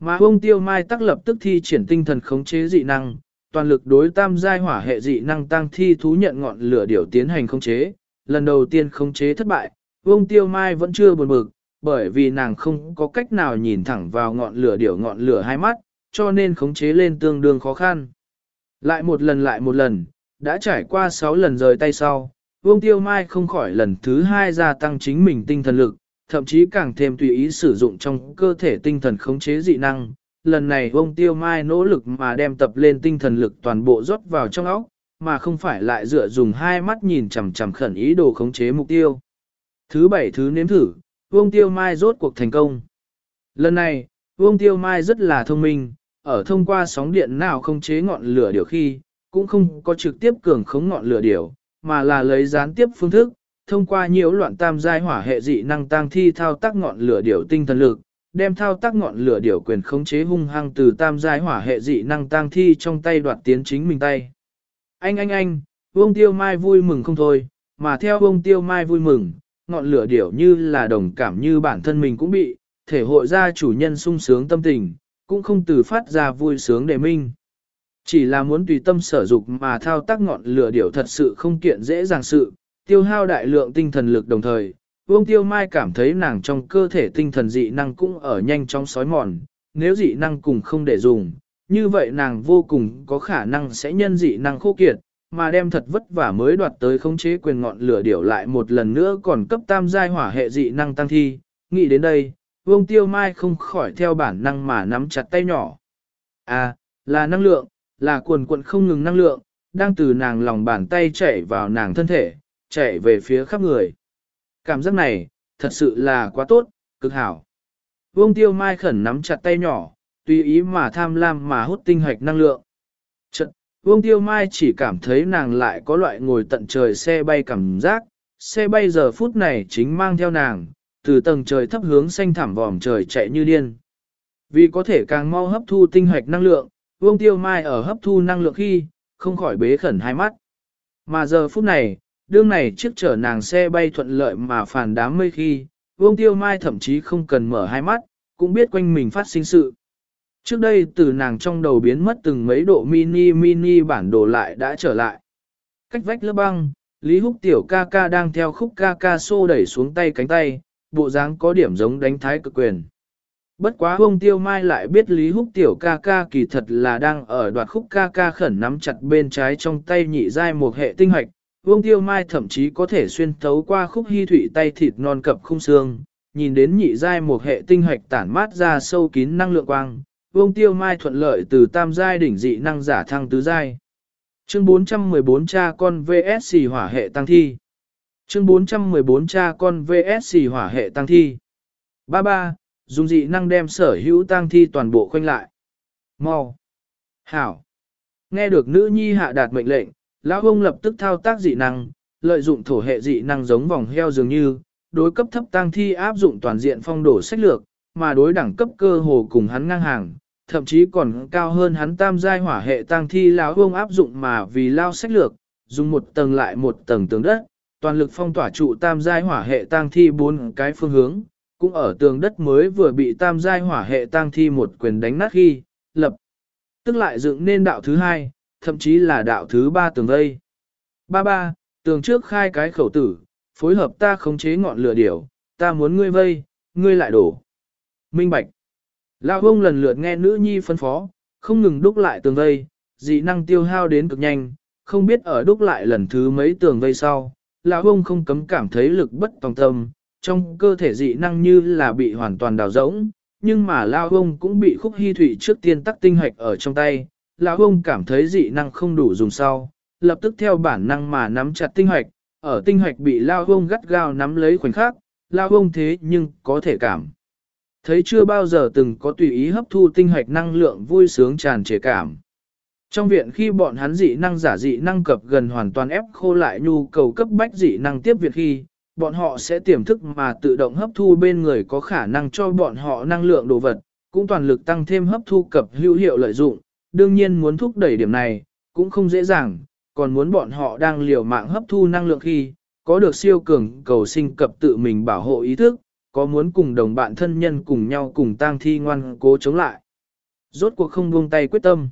Mà ông tiêu mai tắc lập tức thi triển tinh thần khống chế dị năng, toàn lực đối tam giai hỏa hệ dị năng tăng thi thú nhận ngọn lửa điều tiến hành khống chế. Lần đầu tiên khống chế thất bại, ông tiêu mai vẫn chưa buồn bực, bởi vì nàng không có cách nào nhìn thẳng vào ngọn lửa điều ngọn lửa hai mắt, cho nên khống chế lên tương đương khó khăn. Lại một lần lại một lần, đã trải qua 6 lần rời tay sau, Vương Tiêu Mai không khỏi lần thứ hai gia tăng chính mình tinh thần lực, thậm chí càng thêm tùy ý sử dụng trong cơ thể tinh thần khống chế dị năng. Lần này Vương Tiêu Mai nỗ lực mà đem tập lên tinh thần lực toàn bộ rót vào trong óc, mà không phải lại dựa dùng hai mắt nhìn chằm chằm khẩn ý đồ khống chế mục tiêu. Thứ bảy thứ nếm thử, Vương Tiêu Mai rốt cuộc thành công. Lần này, Vương Tiêu Mai rất là thông minh, ở thông qua sóng điện nào không chế ngọn lửa điều khi, cũng không có trực tiếp cường khống ngọn lửa điều, mà là lấy gián tiếp phương thức, thông qua nhiễu loạn tam giai hỏa hệ dị năng tăng thi thao tác ngọn lửa điều tinh thần lực, đem thao tác ngọn lửa điều quyền khống chế hung hăng từ tam giai hỏa hệ dị năng tăng thi trong tay đoạt tiến chính mình tay. Anh anh anh, vông Tiêu Mai vui mừng không thôi, mà theo vông Tiêu Mai vui mừng, ngọn lửa điểu như là đồng cảm như bản thân mình cũng bị, thể hội ra chủ nhân sung sướng tâm tình, cũng không từ phát ra vui sướng để minh. Chỉ là muốn tùy tâm sở dục mà thao tác ngọn lửa điểu thật sự không kiện dễ dàng sự, tiêu hao đại lượng tinh thần lực đồng thời. Vương Tiêu Mai cảm thấy nàng trong cơ thể tinh thần dị năng cũng ở nhanh chóng sói mòn, nếu dị năng cùng không để dùng, như vậy nàng vô cùng có khả năng sẽ nhân dị năng khô kiệt, mà đem thật vất vả mới đoạt tới khống chế quyền ngọn lửa điểu lại một lần nữa còn cấp tam giai hỏa hệ dị năng tăng thi. Nghĩ đến đây, Vương Tiêu Mai không khỏi theo bản năng mà nắm chặt tay nhỏ. À, là năng lượng, là cuồn cuộn không ngừng năng lượng, đang từ nàng lòng bàn tay chảy vào nàng thân thể, chảy về phía khắp người. Cảm giác này, thật sự là quá tốt, cực hảo. Vương Tiêu Mai khẩn nắm chặt tay nhỏ, tùy ý mà tham lam mà hút tinh hoạch năng lượng. Chật, Vương Tiêu Mai chỉ cảm thấy nàng lại có loại ngồi tận trời xe bay cảm giác, xe bay giờ phút này chính mang theo nàng, từ tầng trời thấp hướng xanh thảm vòm trời chạy như điên. Vì có thể càng mau hấp thu tinh hoạch năng lượng, Vương Tiêu Mai ở hấp thu năng lượng khi, không khỏi bế khẩn hai mắt. Mà giờ phút này, đương này chiếc chở nàng xe bay thuận lợi mà phản đám mây khi, Vương Tiêu Mai thậm chí không cần mở hai mắt, cũng biết quanh mình phát sinh sự. Trước đây từ nàng trong đầu biến mất từng mấy độ mini mini bản đồ lại đã trở lại. Cách vách lớp băng, Lý Húc tiểu ca ca đang theo khúc ca ca xô đẩy xuống tay cánh tay, bộ dáng có điểm giống đánh thái cực quyền. Bất quá ông tiêu mai lại biết Lý Húc tiểu ca ca kỳ thật là đang ở đoạt khúc ca ca khẩn nắm chặt bên trái trong tay nhị dai một hệ tinh hoạch. Vương tiêu mai thậm chí có thể xuyên thấu qua khúc hy thủy tay thịt non cập khung xương, nhìn đến nhị dai một hệ tinh hoạch tản mát ra sâu kín năng lượng quang. Vương tiêu mai thuận lợi từ tam giai đỉnh dị năng giả thăng tứ giai. Chương 414 cha con VSC hỏa hệ tăng thi. Chương 414 cha con VSC hỏa hệ tăng thi. Ba ba, dùng dị năng đem sở hữu tăng thi toàn bộ khoanh lại. Mau. Hảo. Nghe được nữ nhi hạ đạt mệnh lệnh, lão ông lập tức thao tác dị năng, lợi dụng thổ hệ dị năng giống vòng heo dường như, đối cấp thấp tăng thi áp dụng toàn diện phong đổ sách lược, mà đối đẳng cấp cơ hồ cùng hắn ngang hàng, thậm chí còn cao hơn hắn tam giai hỏa hệ tăng thi lão ông áp dụng mà vì lao sách lược, dùng một tầng lại một tầng tường đất, toàn lực phong tỏa trụ tam giai hỏa hệ tăng thi bốn cái phương hướng, cũng ở tường đất mới vừa bị tam giai hỏa hệ tang thi một quyền đánh nát khi, lập. Tức lại dựng nên đạo thứ hai, thậm chí là đạo thứ ba tường vây. Ba ba, tường trước khai cái khẩu tử, phối hợp ta khống chế ngọn lửa điểu, ta muốn ngươi vây, ngươi lại đổ. Minh Bạch. Lão ông lần lượt nghe nữ nhi phân phó, không ngừng đúc lại tường vây, dị năng tiêu hao đến cực nhanh, không biết ở đúc lại lần thứ mấy tường vây sau, lão ông không cấm cảm thấy lực bất tòng tâm, trong cơ thể dị năng như là bị hoàn toàn đào rỗng, nhưng mà lao ông cũng bị khúc hy thủy trước tiên tắc tinh hoạch ở trong tay, lao ông cảm thấy dị năng không đủ dùng sau, lập tức theo bản năng mà nắm chặt tinh hoạch, ở tinh hoạch bị lao ông gắt gao nắm lấy khoảnh khắc, lao ông thế nhưng có thể cảm. Thấy chưa bao giờ từng có tùy ý hấp thu tinh hoạch năng lượng vui sướng tràn trề cảm. Trong viện khi bọn hắn dị năng giả dị năng cập gần hoàn toàn ép khô lại nhu cầu cấp bách dị năng tiếp viện khi, bọn họ sẽ tiềm thức mà tự động hấp thu bên người có khả năng cho bọn họ năng lượng đồ vật, cũng toàn lực tăng thêm hấp thu cập hữu hiệu lợi dụng, đương nhiên muốn thúc đẩy điểm này, cũng không dễ dàng, còn muốn bọn họ đang liều mạng hấp thu năng lượng khi, có được siêu cường cầu sinh cập tự mình bảo hộ ý thức, có muốn cùng đồng bạn thân nhân cùng nhau cùng tang thi ngoan cố chống lại. Rốt cuộc không buông tay quyết tâm.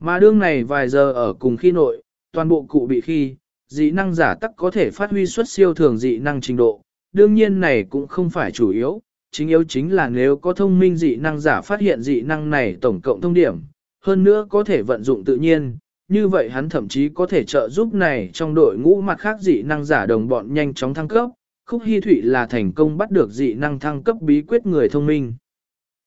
Mà đương này vài giờ ở cùng khi nội, toàn bộ cụ bị khi, dị năng giả tắc có thể phát huy xuất siêu thường dị năng trình độ. Đương nhiên này cũng không phải chủ yếu, chính yếu chính là nếu có thông minh dị năng giả phát hiện dị năng này tổng cộng thông điểm, hơn nữa có thể vận dụng tự nhiên, như vậy hắn thậm chí có thể trợ giúp này trong đội ngũ mặt khác dị năng giả đồng bọn nhanh chóng thăng cấp. Khúc Hi Thụy là thành công bắt được dị năng thăng cấp bí quyết người thông minh.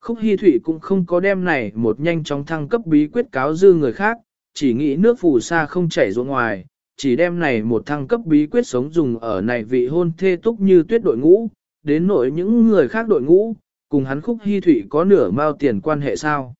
Khúc Hi Thụy cũng không có đem này một nhanh chóng thăng cấp bí quyết cáo dư người khác, chỉ nghĩ nước phù sa không chảy ruộng ngoài, chỉ đem này một thăng cấp bí quyết sống dùng ở này vị hôn thê túc như tuyết đội ngũ, đến nỗi những người khác đội ngũ, cùng hắn Khúc hy Thụy có nửa mao tiền quan hệ sao.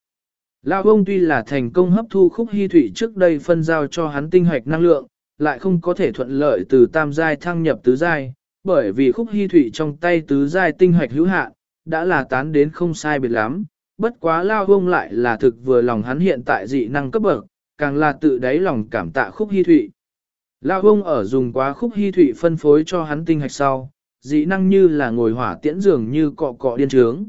Lão ông tuy là thành công hấp thu Khúc hy Thụy trước đây phân giao cho hắn tinh hoạch năng lượng, lại không có thể thuận lợi từ tam giai thăng nhập tứ giai, bởi vì Khúc hy Thụy trong tay tứ giai tinh hoạch hữu hạn, đã là tán đến không sai biệt lắm, bất quá lao ông lại là thực vừa lòng hắn hiện tại dị năng cấp bậc, càng là tự đáy lòng cảm tạ khúc hy thụy. Lao ông ở dùng quá khúc hy thụy phân phối cho hắn tinh hạch sau, dị năng như là ngồi hỏa tiễn dường như cọ cọ điên trướng.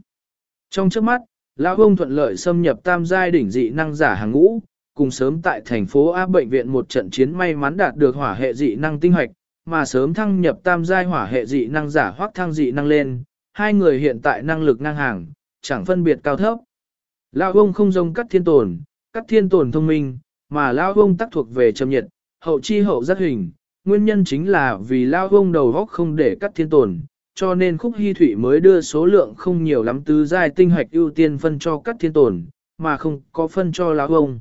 Trong trước mắt, Lao ông thuận lợi xâm nhập tam giai đỉnh dị năng giả hàng ngũ, cùng sớm tại thành phố A bệnh viện một trận chiến may mắn đạt được hỏa hệ dị năng tinh hạch, mà sớm thăng nhập tam giai hỏa hệ dị năng giả hoặc thăng dị năng lên, hai người hiện tại năng lực ngang hàng, chẳng phân biệt cao thấp. Lao ông không giống cắt thiên tồn, cắt thiên tồn thông minh, mà Lao ông tác thuộc về trầm nhiệt, hậu chi hậu giác hình, nguyên nhân chính là vì Lao ông đầu góc không để cắt thiên tồn, cho nên khúc hy thủy mới đưa số lượng không nhiều lắm tứ giai tinh hoạch ưu tiên phân cho cắt thiên tồn, mà không có phân cho Lao ông.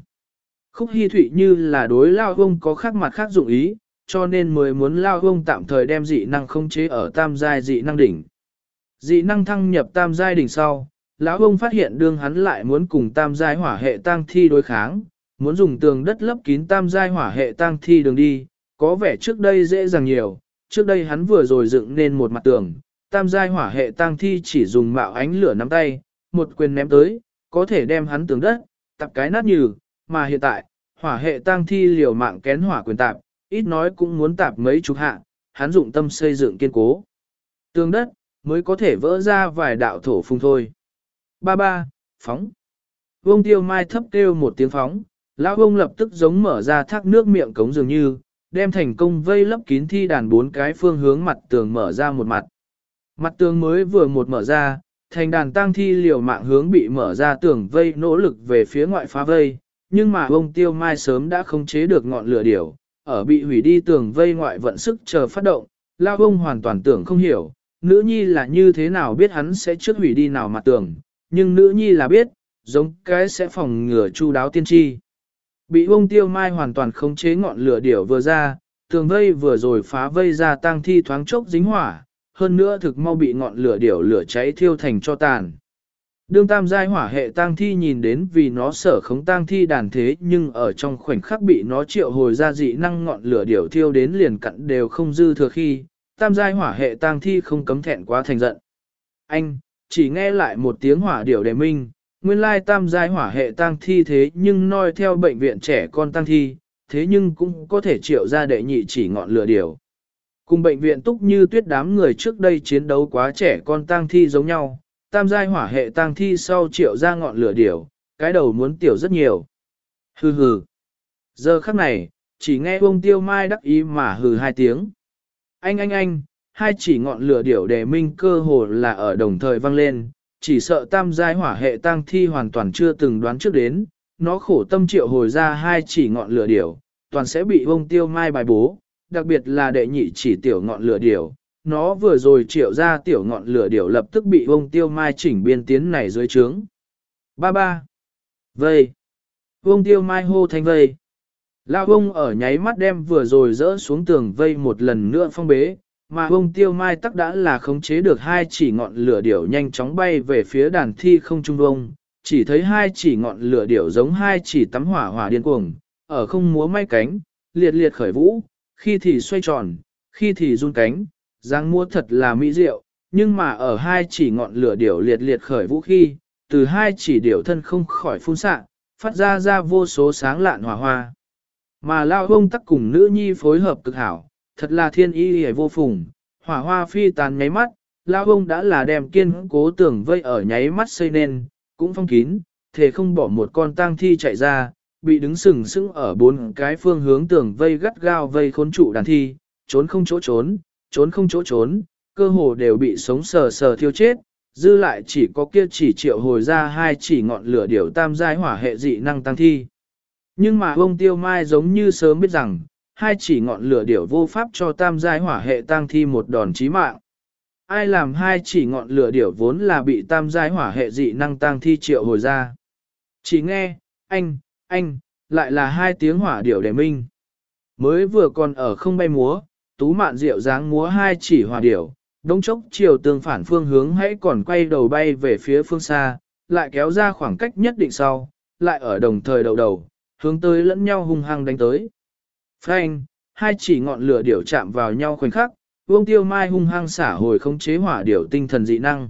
Khúc hy thủy như là đối Lao ông có khác mặt khác dụng ý, cho nên mới muốn Lao ông tạm thời đem dị năng không chế ở tam giai dị năng đỉnh. Dị năng thăng nhập tam giai đỉnh sau, lão ông phát hiện đương hắn lại muốn cùng tam giai hỏa hệ tăng thi đối kháng, muốn dùng tường đất lấp kín tam giai hỏa hệ tang thi đường đi, có vẻ trước đây dễ dàng nhiều, trước đây hắn vừa rồi dựng nên một mặt tường, tam giai hỏa hệ tang thi chỉ dùng mạo ánh lửa nắm tay, một quyền ném tới, có thể đem hắn tường đất, tập cái nát nhừ, mà hiện tại, hỏa hệ tang thi liều mạng kén hỏa quyền tạp, ít nói cũng muốn tạp mấy chục hạ, hắn dụng tâm xây dựng kiên cố. Tường đất, mới có thể vỡ ra vài đạo thổ phung thôi. Ba ba, phóng. Vương tiêu mai thấp kêu một tiếng phóng, lão ông lập tức giống mở ra thác nước miệng cống dường như, đem thành công vây lấp kín thi đàn bốn cái phương hướng mặt tường mở ra một mặt. Mặt tường mới vừa một mở ra, thành đàn tang thi liều mạng hướng bị mở ra tường vây nỗ lực về phía ngoại phá vây, nhưng mà ông tiêu mai sớm đã không chế được ngọn lửa điểu, ở bị hủy đi tường vây ngoại vận sức chờ phát động, lao ông hoàn toàn tưởng không hiểu, nữ nhi là như thế nào biết hắn sẽ trước hủy đi nào mặt tường, nhưng nữ nhi là biết, giống cái sẽ phòng ngừa chu đáo tiên tri. Bị ông tiêu mai hoàn toàn khống chế ngọn lửa điểu vừa ra, tường vây vừa rồi phá vây ra tang thi thoáng chốc dính hỏa, hơn nữa thực mau bị ngọn lửa điểu lửa cháy thiêu thành cho tàn. Đương tam giai hỏa hệ tang thi nhìn đến vì nó sở khống tang thi đàn thế nhưng ở trong khoảnh khắc bị nó triệu hồi ra dị năng ngọn lửa điểu thiêu đến liền cặn đều không dư thừa khi, tam giai hỏa hệ tang thi không cấm thẹn quá thành giận. Anh, chỉ nghe lại một tiếng hỏa điểu đề minh, nguyên lai tam giai hỏa hệ tang thi thế nhưng noi theo bệnh viện trẻ con tang thi, thế nhưng cũng có thể triệu ra đệ nhị chỉ ngọn lửa điểu. Cùng bệnh viện túc như tuyết đám người trước đây chiến đấu quá trẻ con tang thi giống nhau, tam giai hỏa hệ tang thi sau triệu ra ngọn lửa điểu, cái đầu muốn tiểu rất nhiều. Hừ hừ. Giờ khắc này, chỉ nghe ông tiêu mai đắc ý mà hừ hai tiếng. Anh anh anh, hai chỉ ngọn lửa điểu đề minh cơ hồ là ở đồng thời vang lên, chỉ sợ tam giai hỏa hệ tang thi hoàn toàn chưa từng đoán trước đến, nó khổ tâm triệu hồi ra hai chỉ ngọn lửa điểu, toàn sẽ bị vông tiêu mai bài bố, đặc biệt là đệ nhị chỉ tiểu ngọn lửa điểu. Nó vừa rồi triệu ra tiểu ngọn lửa điểu lập tức bị vông tiêu mai chỉnh biên tiến này dưới trướng. Ba ba. Vây. Vông tiêu mai hô thanh vây. Lao ông ở nháy mắt đem vừa rồi rỡ xuống tường vây một lần nữa phong bế, mà ông tiêu mai tắc đã là khống chế được hai chỉ ngọn lửa điểu nhanh chóng bay về phía đàn thi không trung vông, chỉ thấy hai chỉ ngọn lửa điểu giống hai chỉ tắm hỏa hỏa điên cuồng, ở không múa may cánh, liệt liệt khởi vũ, khi thì xoay tròn, khi thì run cánh, dáng múa thật là mỹ diệu, nhưng mà ở hai chỉ ngọn lửa điểu liệt liệt khởi vũ khi, từ hai chỉ điểu thân không khỏi phun xạ, phát ra ra vô số sáng lạn hỏa hoa. Mà lao ông tắc cùng nữ nhi phối hợp cực hảo, thật là thiên y hề vô phùng, hỏa hoa phi tàn nháy mắt, lao ông đã là đem kiên cố tưởng vây ở nháy mắt xây nên, cũng phong kín, thể không bỏ một con tang thi chạy ra, bị đứng sừng sững ở bốn cái phương hướng tường vây gắt gao vây khốn trụ đàn thi, trốn không chỗ trốn, trốn không chỗ trốn, cơ hồ đều bị sống sờ sờ thiêu chết, dư lại chỉ có kia chỉ triệu hồi ra hai chỉ ngọn lửa điều tam giai hỏa hệ dị năng tăng thi. Nhưng mà ông tiêu mai giống như sớm biết rằng, hai chỉ ngọn lửa điểu vô pháp cho tam giai hỏa hệ tăng thi một đòn chí mạng. Ai làm hai chỉ ngọn lửa điểu vốn là bị tam giai hỏa hệ dị năng tăng thi triệu hồi ra. Chỉ nghe, anh, anh, lại là hai tiếng hỏa điểu để minh. Mới vừa còn ở không bay múa, tú mạn rượu dáng múa hai chỉ hỏa điểu, đông chốc chiều tương phản phương hướng hãy còn quay đầu bay về phía phương xa, lại kéo ra khoảng cách nhất định sau, lại ở đồng thời đầu đầu, hướng tới lẫn nhau hung hăng đánh tới. Phanh, hai chỉ ngọn lửa điểu chạm vào nhau khoảnh khắc, Vương Tiêu Mai hung hăng xả hồi không chế hỏa điểu tinh thần dị năng.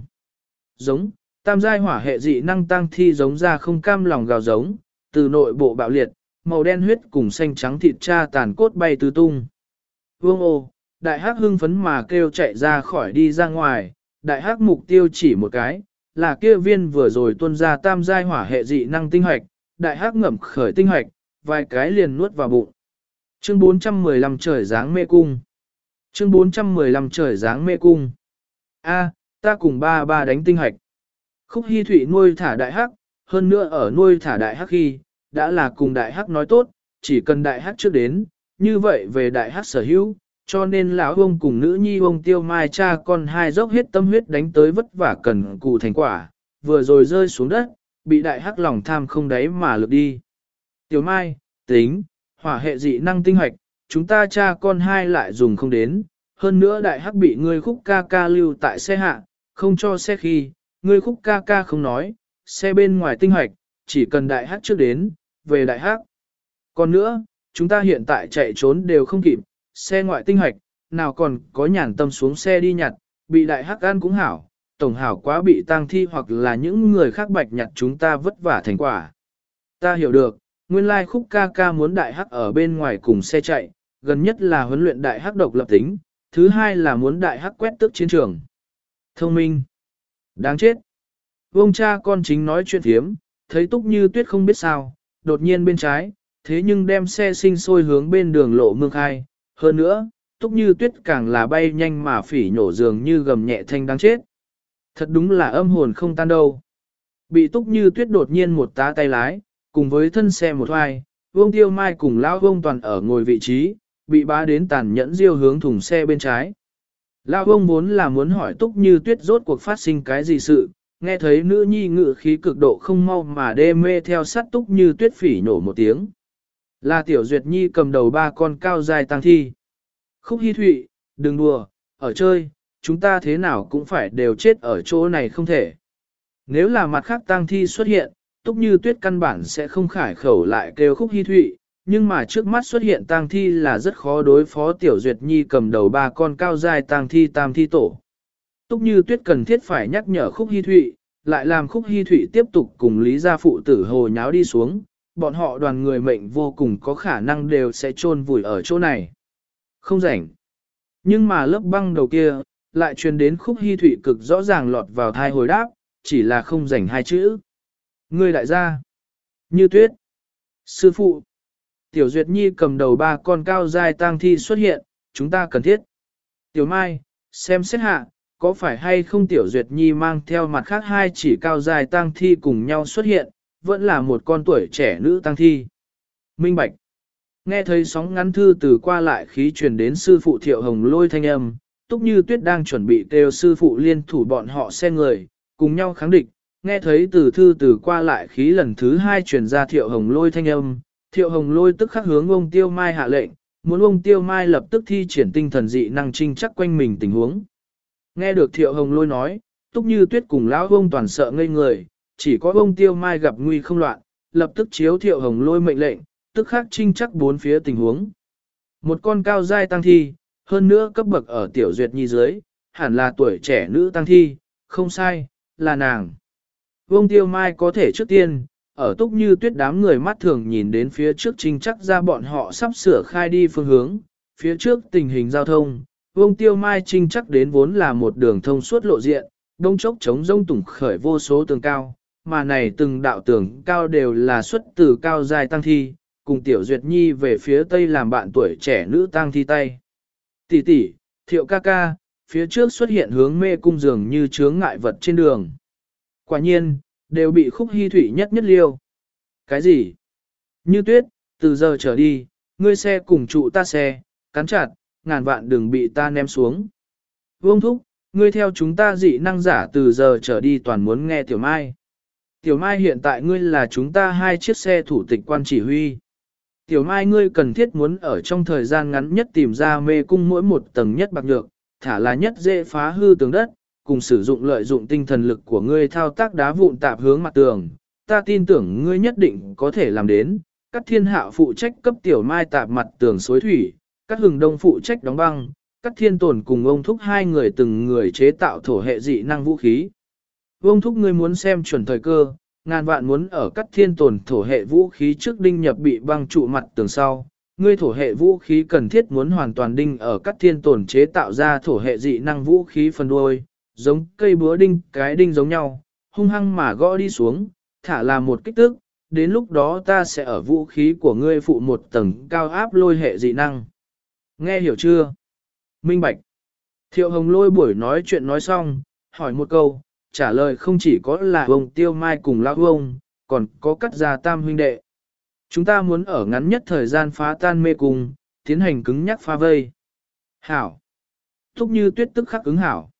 Giống, tam giai hỏa hệ dị năng tăng thi giống ra không cam lòng gào giống, từ nội bộ bạo liệt, màu đen huyết cùng xanh trắng thịt cha tàn cốt bay tứ tung. Vương ô, đại hắc hưng phấn mà kêu chạy ra khỏi đi ra ngoài, đại hắc mục tiêu chỉ một cái, là kia viên vừa rồi tuôn ra tam giai hỏa hệ dị năng tinh hoạch, đại hắc ngậm khởi tinh hoạch, vài cái liền nuốt vào bụng. Chương 415 trời dáng mê cung. Chương 415 trời dáng mê cung. A, ta cùng ba ba đánh tinh hạch Khúc Hi Thụy nuôi thả đại hắc, hơn nữa ở nuôi thả đại hắc khi, đã là cùng đại hắc nói tốt, chỉ cần đại hắc trước đến, như vậy về đại hắc sở hữu, cho nên lão ông cùng nữ nhi ông tiêu mai cha con hai dốc hết tâm huyết đánh tới vất vả cần cù thành quả, vừa rồi rơi xuống đất, bị đại hắc lòng tham không đáy mà lực đi. Tiểu mai, tính, hỏa hệ dị năng tinh hoạch, chúng ta cha con hai lại dùng không đến, hơn nữa đại hắc bị ngươi khúc ca ca lưu tại xe hạ, không cho xe khi, ngươi khúc ca ca không nói, xe bên ngoài tinh hoạch, chỉ cần đại hắc trước đến, về đại hắc. Còn nữa, chúng ta hiện tại chạy trốn đều không kịp, xe ngoại tinh hoạch, nào còn có nhàn tâm xuống xe đi nhặt, bị đại hắc ăn cũng hảo, tổng hảo quá bị tang thi hoặc là những người khác bạch nhặt chúng ta vất vả thành quả. Ta hiểu được, nguyên lai khúc ca ca muốn đại hắc ở bên ngoài cùng xe chạy, gần nhất là huấn luyện đại hắc độc lập tính, thứ hai là muốn đại hắc quét tước chiến trường. Thông minh. Đáng chết. Vông cha con chính nói chuyện thiếm, thấy túc như tuyết không biết sao, đột nhiên bên trái, thế nhưng đem xe sinh sôi hướng bên đường lộ mương khai. Hơn nữa, túc như tuyết càng là bay nhanh mà phỉ nhổ dường như gầm nhẹ thanh đáng chết. Thật đúng là âm hồn không tan đâu. Bị túc như tuyết đột nhiên một tá tay lái, cùng với thân xe một hoài, vương tiêu mai cùng lão vông toàn ở ngồi vị trí, bị bá đến tàn nhẫn diêu hướng thùng xe bên trái. Lão vông muốn là muốn hỏi túc như tuyết rốt cuộc phát sinh cái gì sự, nghe thấy nữ nhi ngự khí cực độ không mau mà đê mê theo sát túc như tuyết phỉ nổ một tiếng. Là tiểu duyệt nhi cầm đầu ba con cao dài tăng thi. Khúc hy thụy, đừng đùa, ở chơi, chúng ta thế nào cũng phải đều chết ở chỗ này không thể. Nếu là mặt khác tang thi xuất hiện, túc như tuyết căn bản sẽ không khải khẩu lại kêu khúc hy thụy, nhưng mà trước mắt xuất hiện tang thi là rất khó đối phó tiểu duyệt nhi cầm đầu ba con cao dài tang thi tam thi tổ. Túc như tuyết cần thiết phải nhắc nhở khúc hy thụy, lại làm khúc hy thụy tiếp tục cùng lý gia phụ tử hồ nháo đi xuống, bọn họ đoàn người mệnh vô cùng có khả năng đều sẽ chôn vùi ở chỗ này. Không rảnh. Nhưng mà lớp băng đầu kia, lại truyền đến khúc hy thụy cực rõ ràng lọt vào thai hồi đáp, chỉ là không rảnh hai chữ. Ngươi đại gia. Như tuyết. Sư phụ. Tiểu Duyệt Nhi cầm đầu ba con cao dài tang thi xuất hiện, chúng ta cần thiết. Tiểu Mai, xem xét hạ, có phải hay không Tiểu Duyệt Nhi mang theo mặt khác hai chỉ cao dài tang thi cùng nhau xuất hiện, vẫn là một con tuổi trẻ nữ tang thi. Minh Bạch. Nghe thấy sóng ngắn thư từ qua lại khí truyền đến sư phụ Thiệu Hồng lôi thanh âm, Túc Như Tuyết đang chuẩn bị kêu sư phụ liên thủ bọn họ xe người, cùng nhau kháng địch, nghe thấy từ thư từ qua lại khí lần thứ hai truyền ra Thiệu Hồng lôi thanh âm, Thiệu Hồng lôi tức khắc hướng ông Tiêu Mai hạ lệnh, muốn ông Tiêu Mai lập tức thi triển tinh thần dị năng trinh chắc quanh mình tình huống. Nghe được Thiệu Hồng lôi nói, Túc Như Tuyết cùng lão ông toàn sợ ngây người, chỉ có ông Tiêu Mai gặp nguy không loạn, lập tức chiếu Thiệu Hồng lôi mệnh lệnh, tức khắc trinh chắc bốn phía tình huống. Một con cao giai tăng thi, hơn nữa cấp bậc ở tiểu duyệt nhi dưới, hẳn là tuổi trẻ nữ tăng thi, không sai, là nàng. Vương Tiêu Mai có thể trước tiên, ở túc như tuyết đám người mắt thường nhìn đến phía trước trinh chắc ra bọn họ sắp sửa khai đi phương hướng, phía trước tình hình giao thông, Vương Tiêu Mai trinh chắc đến vốn là một đường thông suốt lộ diện, đông chốc chống rông tủng khởi vô số tường cao, mà này từng đạo tường cao đều là xuất từ cao dài tăng thi, cùng Tiểu Duyệt Nhi về phía tây làm bạn tuổi trẻ nữ tăng thi tay. Tỷ tỷ, thiệu ca ca, phía trước xuất hiện hướng mê cung dường như chướng ngại vật trên đường. Quả nhiên, đều bị khúc hy thủy nhất nhất liêu. Cái gì? Như tuyết, từ giờ trở đi, ngươi xe cùng trụ ta xe, cắn chặt, ngàn vạn đừng bị ta ném xuống. Vương thúc, ngươi theo chúng ta dị năng giả từ giờ trở đi toàn muốn nghe Tiểu Mai. Tiểu Mai hiện tại ngươi là chúng ta hai chiếc xe thủ tịch quan chỉ huy. Tiểu Mai ngươi cần thiết muốn ở trong thời gian ngắn nhất tìm ra mê cung mỗi một tầng nhất bạc nhược, thả là nhất dễ phá hư tường đất, cùng sử dụng lợi dụng tinh thần lực của ngươi thao tác đá vụn tạp hướng mặt tường. Ta tin tưởng ngươi nhất định có thể làm đến. Các thiên hạ phụ trách cấp tiểu mai tạp mặt tường suối thủy, các hừng đông phụ trách đóng băng, các thiên tồn cùng ông thúc hai người từng người chế tạo thổ hệ dị năng vũ khí. Ông thúc ngươi muốn xem chuẩn thời cơ, ngàn vạn muốn ở các thiên tồn thổ hệ vũ khí trước đinh nhập bị băng trụ mặt tường sau. Ngươi thổ hệ vũ khí cần thiết muốn hoàn toàn đinh ở các thiên tồn chế tạo ra thổ hệ dị năng vũ khí phân đuôi, giống cây búa đinh cái đinh giống nhau, hung hăng mà gõ đi xuống, thả là một kích thước, đến lúc đó ta sẽ ở vũ khí của ngươi phụ một tầng cao áp lôi hệ dị năng. Nghe hiểu chưa? Minh Bạch. Thiệu Hồng lôi buổi nói chuyện nói xong, hỏi một câu, trả lời không chỉ có là ông Tiêu Mai cùng Lão ông, còn có cắt ra tam huynh đệ. Chúng ta muốn ở ngắn nhất thời gian phá tan mê cung, tiến hành cứng nhắc pha vây. Hảo. Thúc như tuyết tức khắc ứng hảo.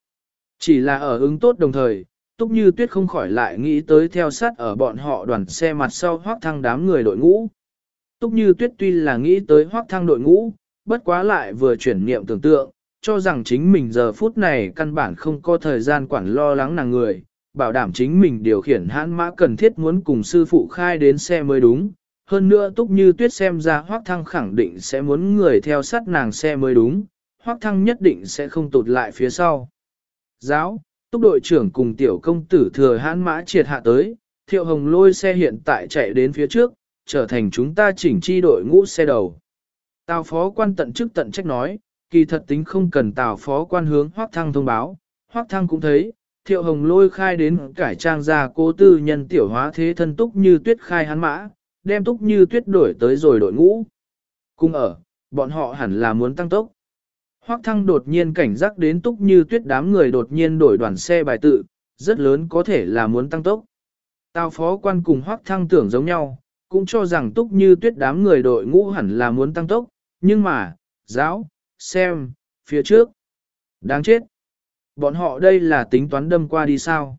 Chỉ là ở ứng tốt đồng thời, Túc Như Tuyết không khỏi lại nghĩ tới theo sát ở bọn họ đoàn xe mặt sau hoác thăng đám người đội ngũ. Túc Như Tuyết tuy là nghĩ tới hoác thăng đội ngũ, bất quá lại vừa chuyển niệm tưởng tượng, cho rằng chính mình giờ phút này căn bản không có thời gian quản lo lắng nàng người, bảo đảm chính mình điều khiển hãn mã cần thiết muốn cùng sư phụ khai đến xe mới đúng. Hơn nữa Túc Như Tuyết xem ra hoác thăng khẳng định sẽ muốn người theo sát nàng xe mới đúng, hoác thăng nhất định sẽ không tụt lại phía sau. Giáo, túc đội trưởng cùng tiểu công tử thừa hãn mã triệt hạ tới, thiệu hồng lôi xe hiện tại chạy đến phía trước, trở thành chúng ta chỉnh chi đội ngũ xe đầu. Tào phó quan tận chức tận trách nói, kỳ thật tính không cần tào phó quan hướng hoác thăng thông báo, hoác thăng cũng thấy, thiệu hồng lôi khai đến cải trang ra cố tư nhân tiểu hóa thế thân túc như tuyết khai hãn mã, đem túc như tuyết đổi tới rồi đội ngũ. Cùng ở, bọn họ hẳn là muốn tăng tốc. Hoắc thăng đột nhiên cảnh giác đến túc như tuyết đám người đột nhiên đổi đoàn xe bài tự, rất lớn có thể là muốn tăng tốc. Tào phó quan cùng Hoắc thăng tưởng giống nhau, cũng cho rằng túc như tuyết đám người đội ngũ hẳn là muốn tăng tốc, nhưng mà, giáo, xem, phía trước. Đáng chết. Bọn họ đây là tính toán đâm qua đi sao.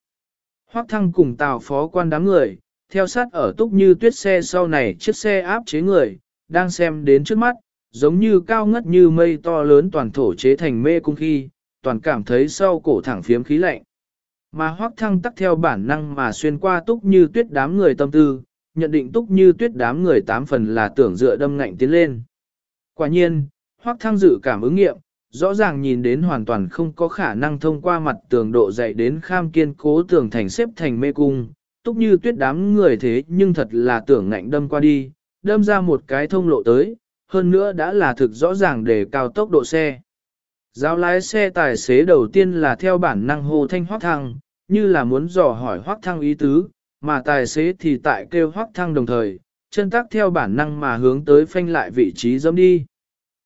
Hoắc thăng cùng tào phó quan đám người, theo sát ở túc như tuyết xe sau này chiếc xe áp chế người, đang xem đến trước mắt, giống như cao ngất như mây to lớn toàn thổ chế thành mê cung khi, toàn cảm thấy sau cổ thẳng phiếm khí lạnh. Mà hoác thăng tắc theo bản năng mà xuyên qua túc như tuyết đám người tâm tư, nhận định túc như tuyết đám người tám phần là tưởng dựa đâm ngạnh tiến lên. Quả nhiên, hoác thăng dự cảm ứng nghiệm, rõ ràng nhìn đến hoàn toàn không có khả năng thông qua mặt tường độ dậy đến kham kiên cố tường thành xếp thành mê cung, túc như tuyết đám người thế nhưng thật là tưởng ngạnh đâm qua đi, đâm ra một cái thông lộ tới, hơn nữa đã là thực rõ ràng để cao tốc độ xe. Giáo lái xe tài xế đầu tiên là theo bản năng hô thanh hoác thăng, như là muốn dò hỏi hoác thăng ý tứ, mà tài xế thì tại kêu hoác thăng đồng thời, chân tắc theo bản năng mà hướng tới phanh lại vị trí dẫm đi.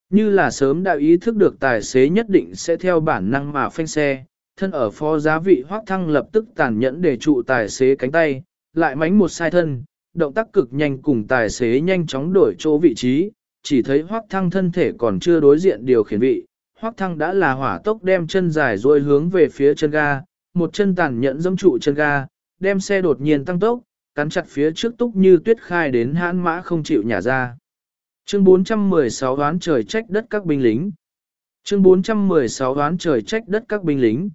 Như là sớm đã ý thức được tài xế nhất định sẽ theo bản năng mà phanh xe, thân ở phó giá vị hoác thăng lập tức tàn nhẫn để trụ tài xế cánh tay, lại mánh một sai thân, động tác cực nhanh cùng tài xế nhanh chóng đổi chỗ vị trí, chỉ thấy hoác thăng thân thể còn chưa đối diện điều khiển vị, hoác thăng đã là hỏa tốc đem chân dài rồi hướng về phía chân ga, một chân tàn nhẫn dẫm trụ chân ga, đem xe đột nhiên tăng tốc, cắn chặt phía trước túc như tuyết khai đến hãn mã không chịu nhả ra. Chương 416 đoán trời trách đất các binh lính. Chương 416 đoán trời trách đất các binh lính.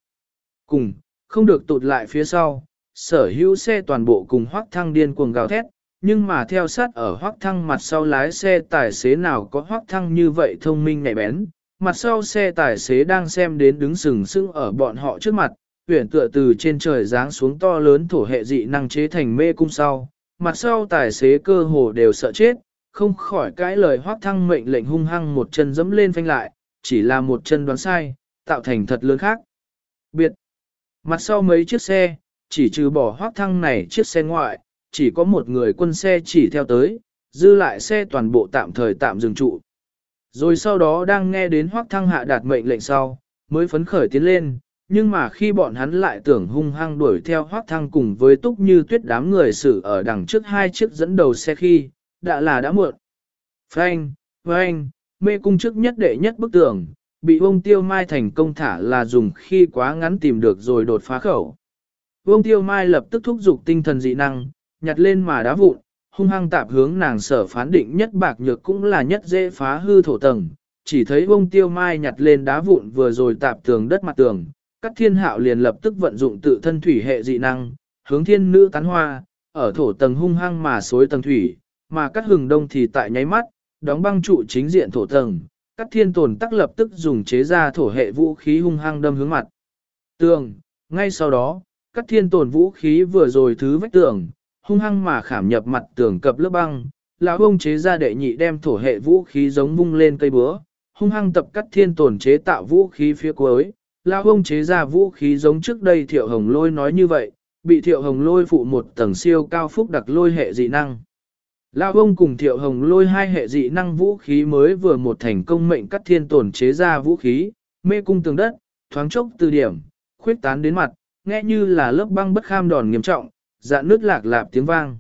Cùng, không được tụt lại phía sau, sở hữu xe toàn bộ cùng hoác thăng điên cuồng gào thét, nhưng mà theo sát ở hoác thăng mặt sau lái xe tài xế nào có hoác thăng như vậy thông minh nhạy bén, mặt sau xe tài xế đang xem đến đứng sừng sững ở bọn họ trước mặt, huyển tựa từ trên trời giáng xuống to lớn thổ hệ dị năng chế thành mê cung sau, mặt sau tài xế cơ hồ đều sợ chết, không khỏi cãi lời hoác thăng mệnh lệnh hung hăng một chân dẫm lên phanh lại, chỉ là một chân đoán sai, tạo thành thật lớn khác. Biệt, mặt sau mấy chiếc xe, chỉ trừ bỏ hoác thăng này chiếc xe ngoại, chỉ có một người quân xe chỉ theo tới, dư lại xe toàn bộ tạm thời tạm dừng trụ. Rồi sau đó đang nghe đến hoác thăng hạ đạt mệnh lệnh sau, mới phấn khởi tiến lên, nhưng mà khi bọn hắn lại tưởng hung hăng đuổi theo hoác thăng cùng với túc như tuyết đám người xử ở đằng trước hai chiếc dẫn đầu xe khi, đã là đã muộn. Frank, Frank, mê cung trước nhất đệ nhất bức tường, bị ông tiêu mai thành công thả là dùng khi quá ngắn tìm được rồi đột phá khẩu. Vương tiêu mai lập tức thúc giục tinh thần dị năng, nhặt lên mà đá vụn, hung hăng tạp hướng nàng sở phán định nhất bạc nhược cũng là nhất dễ phá hư thổ tầng. Chỉ thấy bông tiêu mai nhặt lên đá vụn vừa rồi tạp tường đất mặt tường, các thiên hạo liền lập tức vận dụng tự thân thủy hệ dị năng, hướng thiên nữ tán hoa, ở thổ tầng hung hăng mà xối tầng thủy, mà các hừng đông thì tại nháy mắt, đóng băng trụ chính diện thổ tầng, các thiên tồn tắc lập tức dùng chế ra thổ hệ vũ khí hung hăng đâm hướng mặt. Tường, ngay sau đó, các thiên tồn vũ khí vừa rồi thứ vách tường, hung hăng mà khảm nhập mặt tường cập lớp băng, lão ông chế ra đệ nhị đem thổ hệ vũ khí giống vung lên cây búa, hung hăng tập cắt thiên tồn chế tạo vũ khí phía cuối, lão ông chế ra vũ khí giống trước đây thiệu hồng lôi nói như vậy, bị thiệu hồng lôi phụ một tầng siêu cao phúc đặc lôi hệ dị năng. Lão ông cùng thiệu hồng lôi hai hệ dị năng vũ khí mới vừa một thành công mệnh cắt thiên tồn chế ra vũ khí, mê cung tường đất, thoáng chốc từ điểm, khuyết tán đến mặt, nghe như là lớp băng bất kham đòn nghiêm trọng, dạn nước lạc lạp tiếng vang.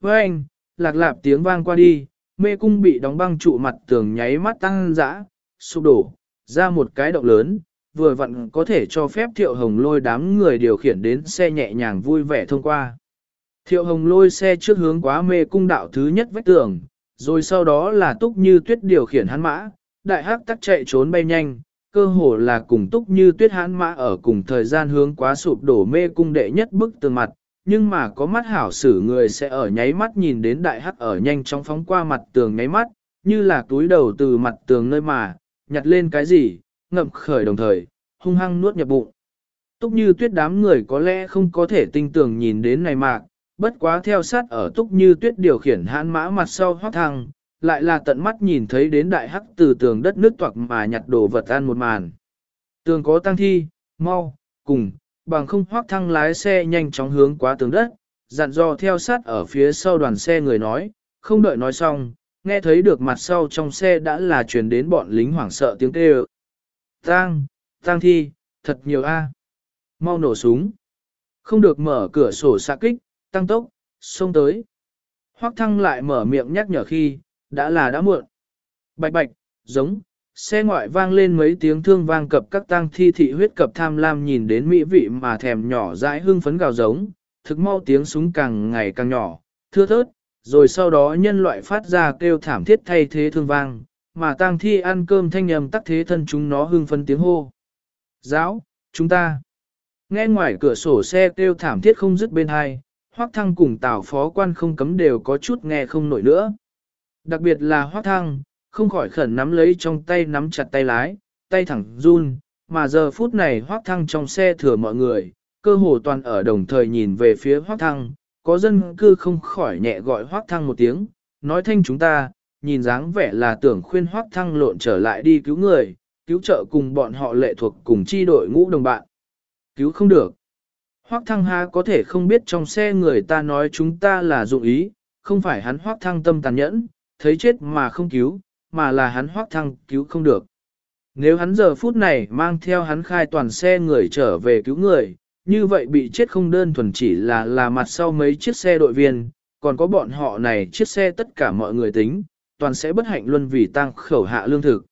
Với anh, lạc lạp tiếng vang qua đi, mê cung bị đóng băng trụ mặt tường nháy mắt tăng dã, sụp đổ, ra một cái động lớn, vừa vặn có thể cho phép thiệu hồng lôi đám người điều khiển đến xe nhẹ nhàng vui vẻ thông qua. Thiệu hồng lôi xe trước hướng quá mê cung đạo thứ nhất vách tường, rồi sau đó là túc như tuyết điều khiển hắn mã, đại hắc tắc chạy trốn bay nhanh, cơ hồ là cùng túc như tuyết hắn mã ở cùng thời gian hướng quá sụp đổ mê cung đệ nhất bức tường mặt, nhưng mà có mắt hảo xử người sẽ ở nháy mắt nhìn đến đại hắc ở nhanh chóng phóng qua mặt tường nháy mắt, như là túi đầu từ mặt tường nơi mà, nhặt lên cái gì, ngậm khởi đồng thời, hung hăng nuốt nhập bụng. Túc như tuyết đám người có lẽ không có thể tinh tường nhìn đến này mạc, bất quá theo sát ở túc như tuyết điều khiển hãn mã mặt sau hoác thăng, lại là tận mắt nhìn thấy đến đại hắc từ tường đất nước toạc mà nhặt đồ vật ăn một màn. Tường có tăng thi, mau, cùng, bằng không hoác thăng lái xe nhanh chóng hướng qua tường đất, dặn dò theo sát ở phía sau đoàn xe người nói, không đợi nói xong, nghe thấy được mặt sau trong xe đã là truyền đến bọn lính hoảng sợ tiếng kêu. Tang, tang thi, thật nhiều a. Mau nổ súng. Không được mở cửa sổ xạ kích, tăng tốc, xông tới. Hoắc thăng lại mở miệng nhắc nhở khi, đã là đã muộn. Bạch bạch, giống, xe ngoại vang lên mấy tiếng thương vang cập các tang thi thị huyết cập tham lam nhìn đến mỹ vị mà thèm nhỏ dãi hưng phấn gào giống, thực mau tiếng súng càng ngày càng nhỏ, thưa thớt, rồi sau đó nhân loại phát ra kêu thảm thiết thay thế thương vang, mà tang thi ăn cơm thanh nhầm tắc thế thân chúng nó hưng phấn tiếng hô. Giáo, chúng ta. Nghe ngoài cửa sổ xe kêu thảm thiết không dứt bên hai, hoác Thăng cùng Tào phó quan không cấm đều có chút nghe không nổi nữa. Đặc biệt là hoác Thăng, không khỏi khẩn nắm lấy trong tay nắm chặt tay lái, tay thẳng run, mà giờ phút này Hoắc Thăng trong xe thừa mọi người, cơ hồ toàn ở đồng thời nhìn về phía Hoắc Thăng, có dân cư không khỏi nhẹ gọi Hoắc Thăng một tiếng, nói thanh chúng ta, nhìn dáng vẻ là tưởng khuyên Hoắc Thăng lộn trở lại đi cứu người, cứu trợ cùng bọn họ lệ thuộc cùng chi đội ngũ đồng bạn. Cứu không được. Hoắc Thăng ha có thể không biết trong xe người ta nói chúng ta là dụng ý, không phải hắn Hoắc Thăng tâm tàn nhẫn, thấy chết mà không cứu, mà là hắn hoác Thăng cứu không được. Nếu hắn giờ phút này mang theo hắn khai toàn xe người trở về cứu người, như vậy bị chết không đơn thuần chỉ là là mặt sau mấy chiếc xe đội viên, còn có bọn họ này chiếc xe tất cả mọi người tính, toàn sẽ bất hạnh luân vì tăng khẩu hạ lương thực.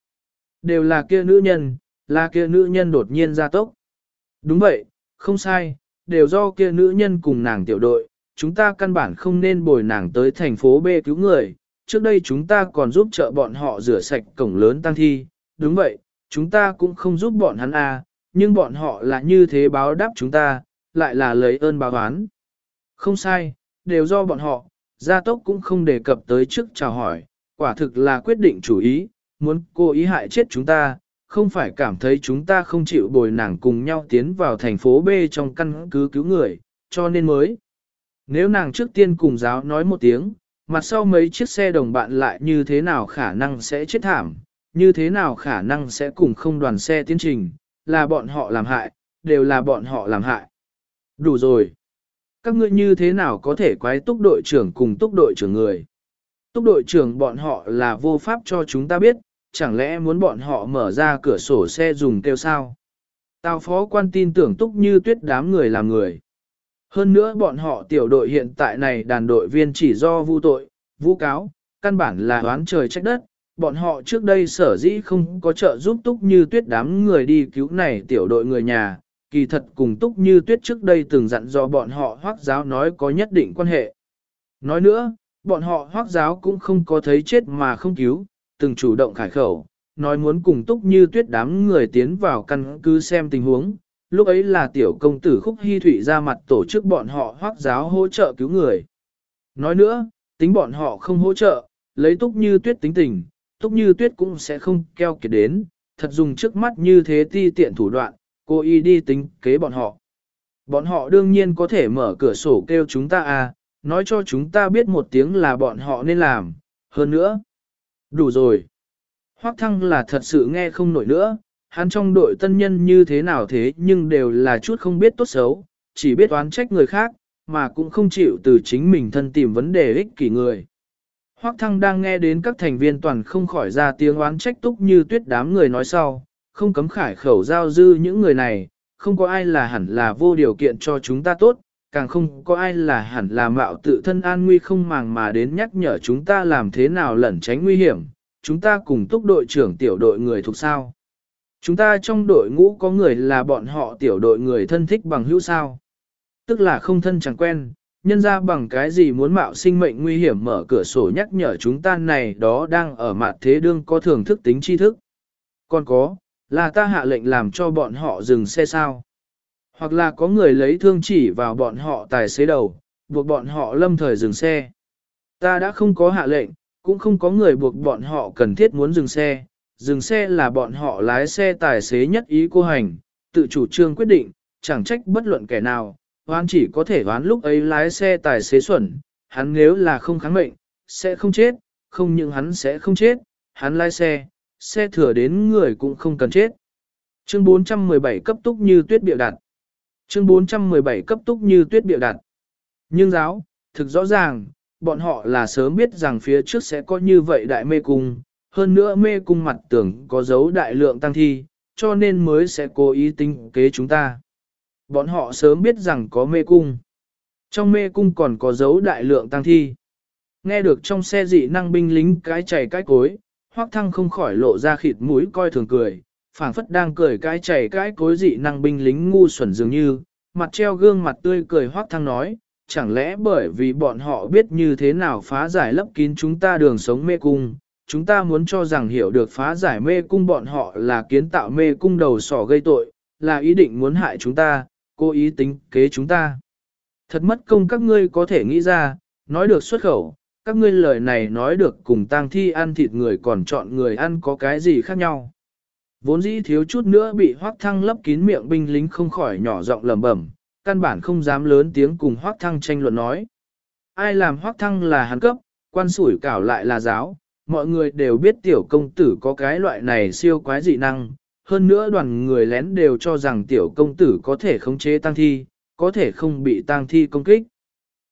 Đều là kia nữ nhân, là kia nữ nhân đột nhiên ra tốc. Đúng vậy, không sai, đều do kia nữ nhân cùng nàng tiểu đội, chúng ta căn bản không nên bồi nàng tới thành phố B cứu người, trước đây chúng ta còn giúp trợ bọn họ rửa sạch cổng lớn tăng thi, đúng vậy, chúng ta cũng không giúp bọn hắn à, nhưng bọn họ là như thế báo đáp chúng ta, lại là lấy ơn báo oán. Không sai, đều do bọn họ, gia tốc cũng không đề cập tới trước chào hỏi, quả thực là quyết định chủ ý, muốn cô ý hại chết chúng ta, không phải cảm thấy chúng ta không chịu bồi nàng cùng nhau tiến vào thành phố B trong căn cứ cứu người, cho nên mới. Nếu nàng trước tiên cùng giáo nói một tiếng, mặt sau mấy chiếc xe đồng bạn lại như thế nào khả năng sẽ chết thảm, như thế nào khả năng sẽ cùng không đoàn xe tiến trình, là bọn họ làm hại, đều là bọn họ làm hại. Đủ rồi. Các ngươi như thế nào có thể quái túc đội trưởng cùng túc đội trưởng người? Túc đội trưởng bọn họ là vô pháp cho chúng ta biết, chẳng lẽ muốn bọn họ mở ra cửa sổ xe dùng kêu sao? Tào phó quan tin tưởng túc như tuyết đám người làm người. Hơn nữa bọn họ tiểu đội hiện tại này đàn đội viên chỉ do vu tội, vu cáo, căn bản là đoán trời trách đất. Bọn họ trước đây sở dĩ không có trợ giúp túc như tuyết đám người đi cứu này tiểu đội người nhà, kỳ thật cùng túc như tuyết trước đây từng dặn do bọn họ hoác giáo nói có nhất định quan hệ. Nói nữa, bọn họ hoác giáo cũng không có thấy chết mà không cứu, từng chủ động khải khẩu, nói muốn cùng túc như tuyết đám người tiến vào căn cứ xem tình huống. Lúc ấy là tiểu công tử khúc hy thủy ra mặt tổ chức bọn họ hoác giáo hỗ trợ cứu người. Nói nữa, tính bọn họ không hỗ trợ, lấy túc như tuyết tính tình, túc như tuyết cũng sẽ không keo kiệt đến, thật dùng trước mắt như thế ti tiện thủ đoạn, cô y đi tính kế bọn họ. Bọn họ đương nhiên có thể mở cửa sổ kêu chúng ta à, nói cho chúng ta biết một tiếng là bọn họ nên làm, hơn nữa. Đủ rồi. Hoác thăng là thật sự nghe không nổi nữa, hắn trong đội tân nhân như thế nào thế nhưng đều là chút không biết tốt xấu, chỉ biết oán trách người khác, mà cũng không chịu từ chính mình thân tìm vấn đề ích kỷ người. Hoác thăng đang nghe đến các thành viên toàn không khỏi ra tiếng oán trách túc như tuyết đám người nói sau, không cấm khải khẩu giao dư những người này, không có ai là hẳn là vô điều kiện cho chúng ta tốt, càng không có ai là hẳn là mạo tự thân an nguy không màng mà đến nhắc nhở chúng ta làm thế nào lẩn tránh nguy hiểm, chúng ta cùng túc đội trưởng tiểu đội người thuộc sao. Chúng ta trong đội ngũ có người là bọn họ tiểu đội người thân thích bằng hữu sao. Tức là không thân chẳng quen, nhân ra bằng cái gì muốn mạo sinh mệnh nguy hiểm mở cửa sổ nhắc nhở chúng ta này đó đang ở mặt thế đương có thưởng thức tính tri thức. Còn có, là ta hạ lệnh làm cho bọn họ dừng xe sao. Hoặc là có người lấy thương chỉ vào bọn họ tài xế đầu, buộc bọn họ lâm thời dừng xe. Ta đã không có hạ lệnh, cũng không có người buộc bọn họ cần thiết muốn dừng xe. Dừng xe là bọn họ lái xe tài xế nhất ý cô hành, tự chủ trương quyết định, chẳng trách bất luận kẻ nào, hoán chỉ có thể hoán lúc ấy lái xe tài xế xuẩn, hắn nếu là không kháng mệnh, sẽ không chết, không những hắn sẽ không chết, hắn lái xe, xe thừa đến người cũng không cần chết. Chương 417 cấp túc như tuyết biểu đặt. Chương 417 cấp túc như tuyết biểu đặt. Nhưng giáo, thực rõ ràng, bọn họ là sớm biết rằng phía trước sẽ có như vậy đại mê cung, hơn nữa mê cung mặt tưởng có dấu đại lượng tăng thi, cho nên mới sẽ cố ý tính kế chúng ta. Bọn họ sớm biết rằng có mê cung. Trong mê cung còn có dấu đại lượng tăng thi. Nghe được trong xe dị năng binh lính cái chảy cái cối, hoác thăng không khỏi lộ ra khịt mũi coi thường cười, phảng phất đang cười cái chảy cái cối dị năng binh lính ngu xuẩn dường như, mặt treo gương mặt tươi cười hoác thăng nói, chẳng lẽ bởi vì bọn họ biết như thế nào phá giải lấp kín chúng ta đường sống mê cung, chúng ta muốn cho rằng hiểu được phá giải mê cung bọn họ là kiến tạo mê cung đầu sỏ gây tội, là ý định muốn hại chúng ta, cố ý tính kế chúng ta. Thật mất công các ngươi có thể nghĩ ra, nói được xuất khẩu, các ngươi lời này nói được cùng tang thi ăn thịt người còn chọn người ăn có cái gì khác nhau. Vốn dĩ thiếu chút nữa bị hoác thăng lấp kín miệng binh lính không khỏi nhỏ giọng lẩm bẩm, căn bản không dám lớn tiếng cùng hoác thăng tranh luận nói. Ai làm hoác thăng là hắn cấp, quan sủi cảo lại là giáo, mọi người đều biết tiểu công tử có cái loại này siêu quái dị năng, hơn nữa đoàn người lén đều cho rằng tiểu công tử có thể khống chế tăng thi, có thể không bị tăng thi công kích.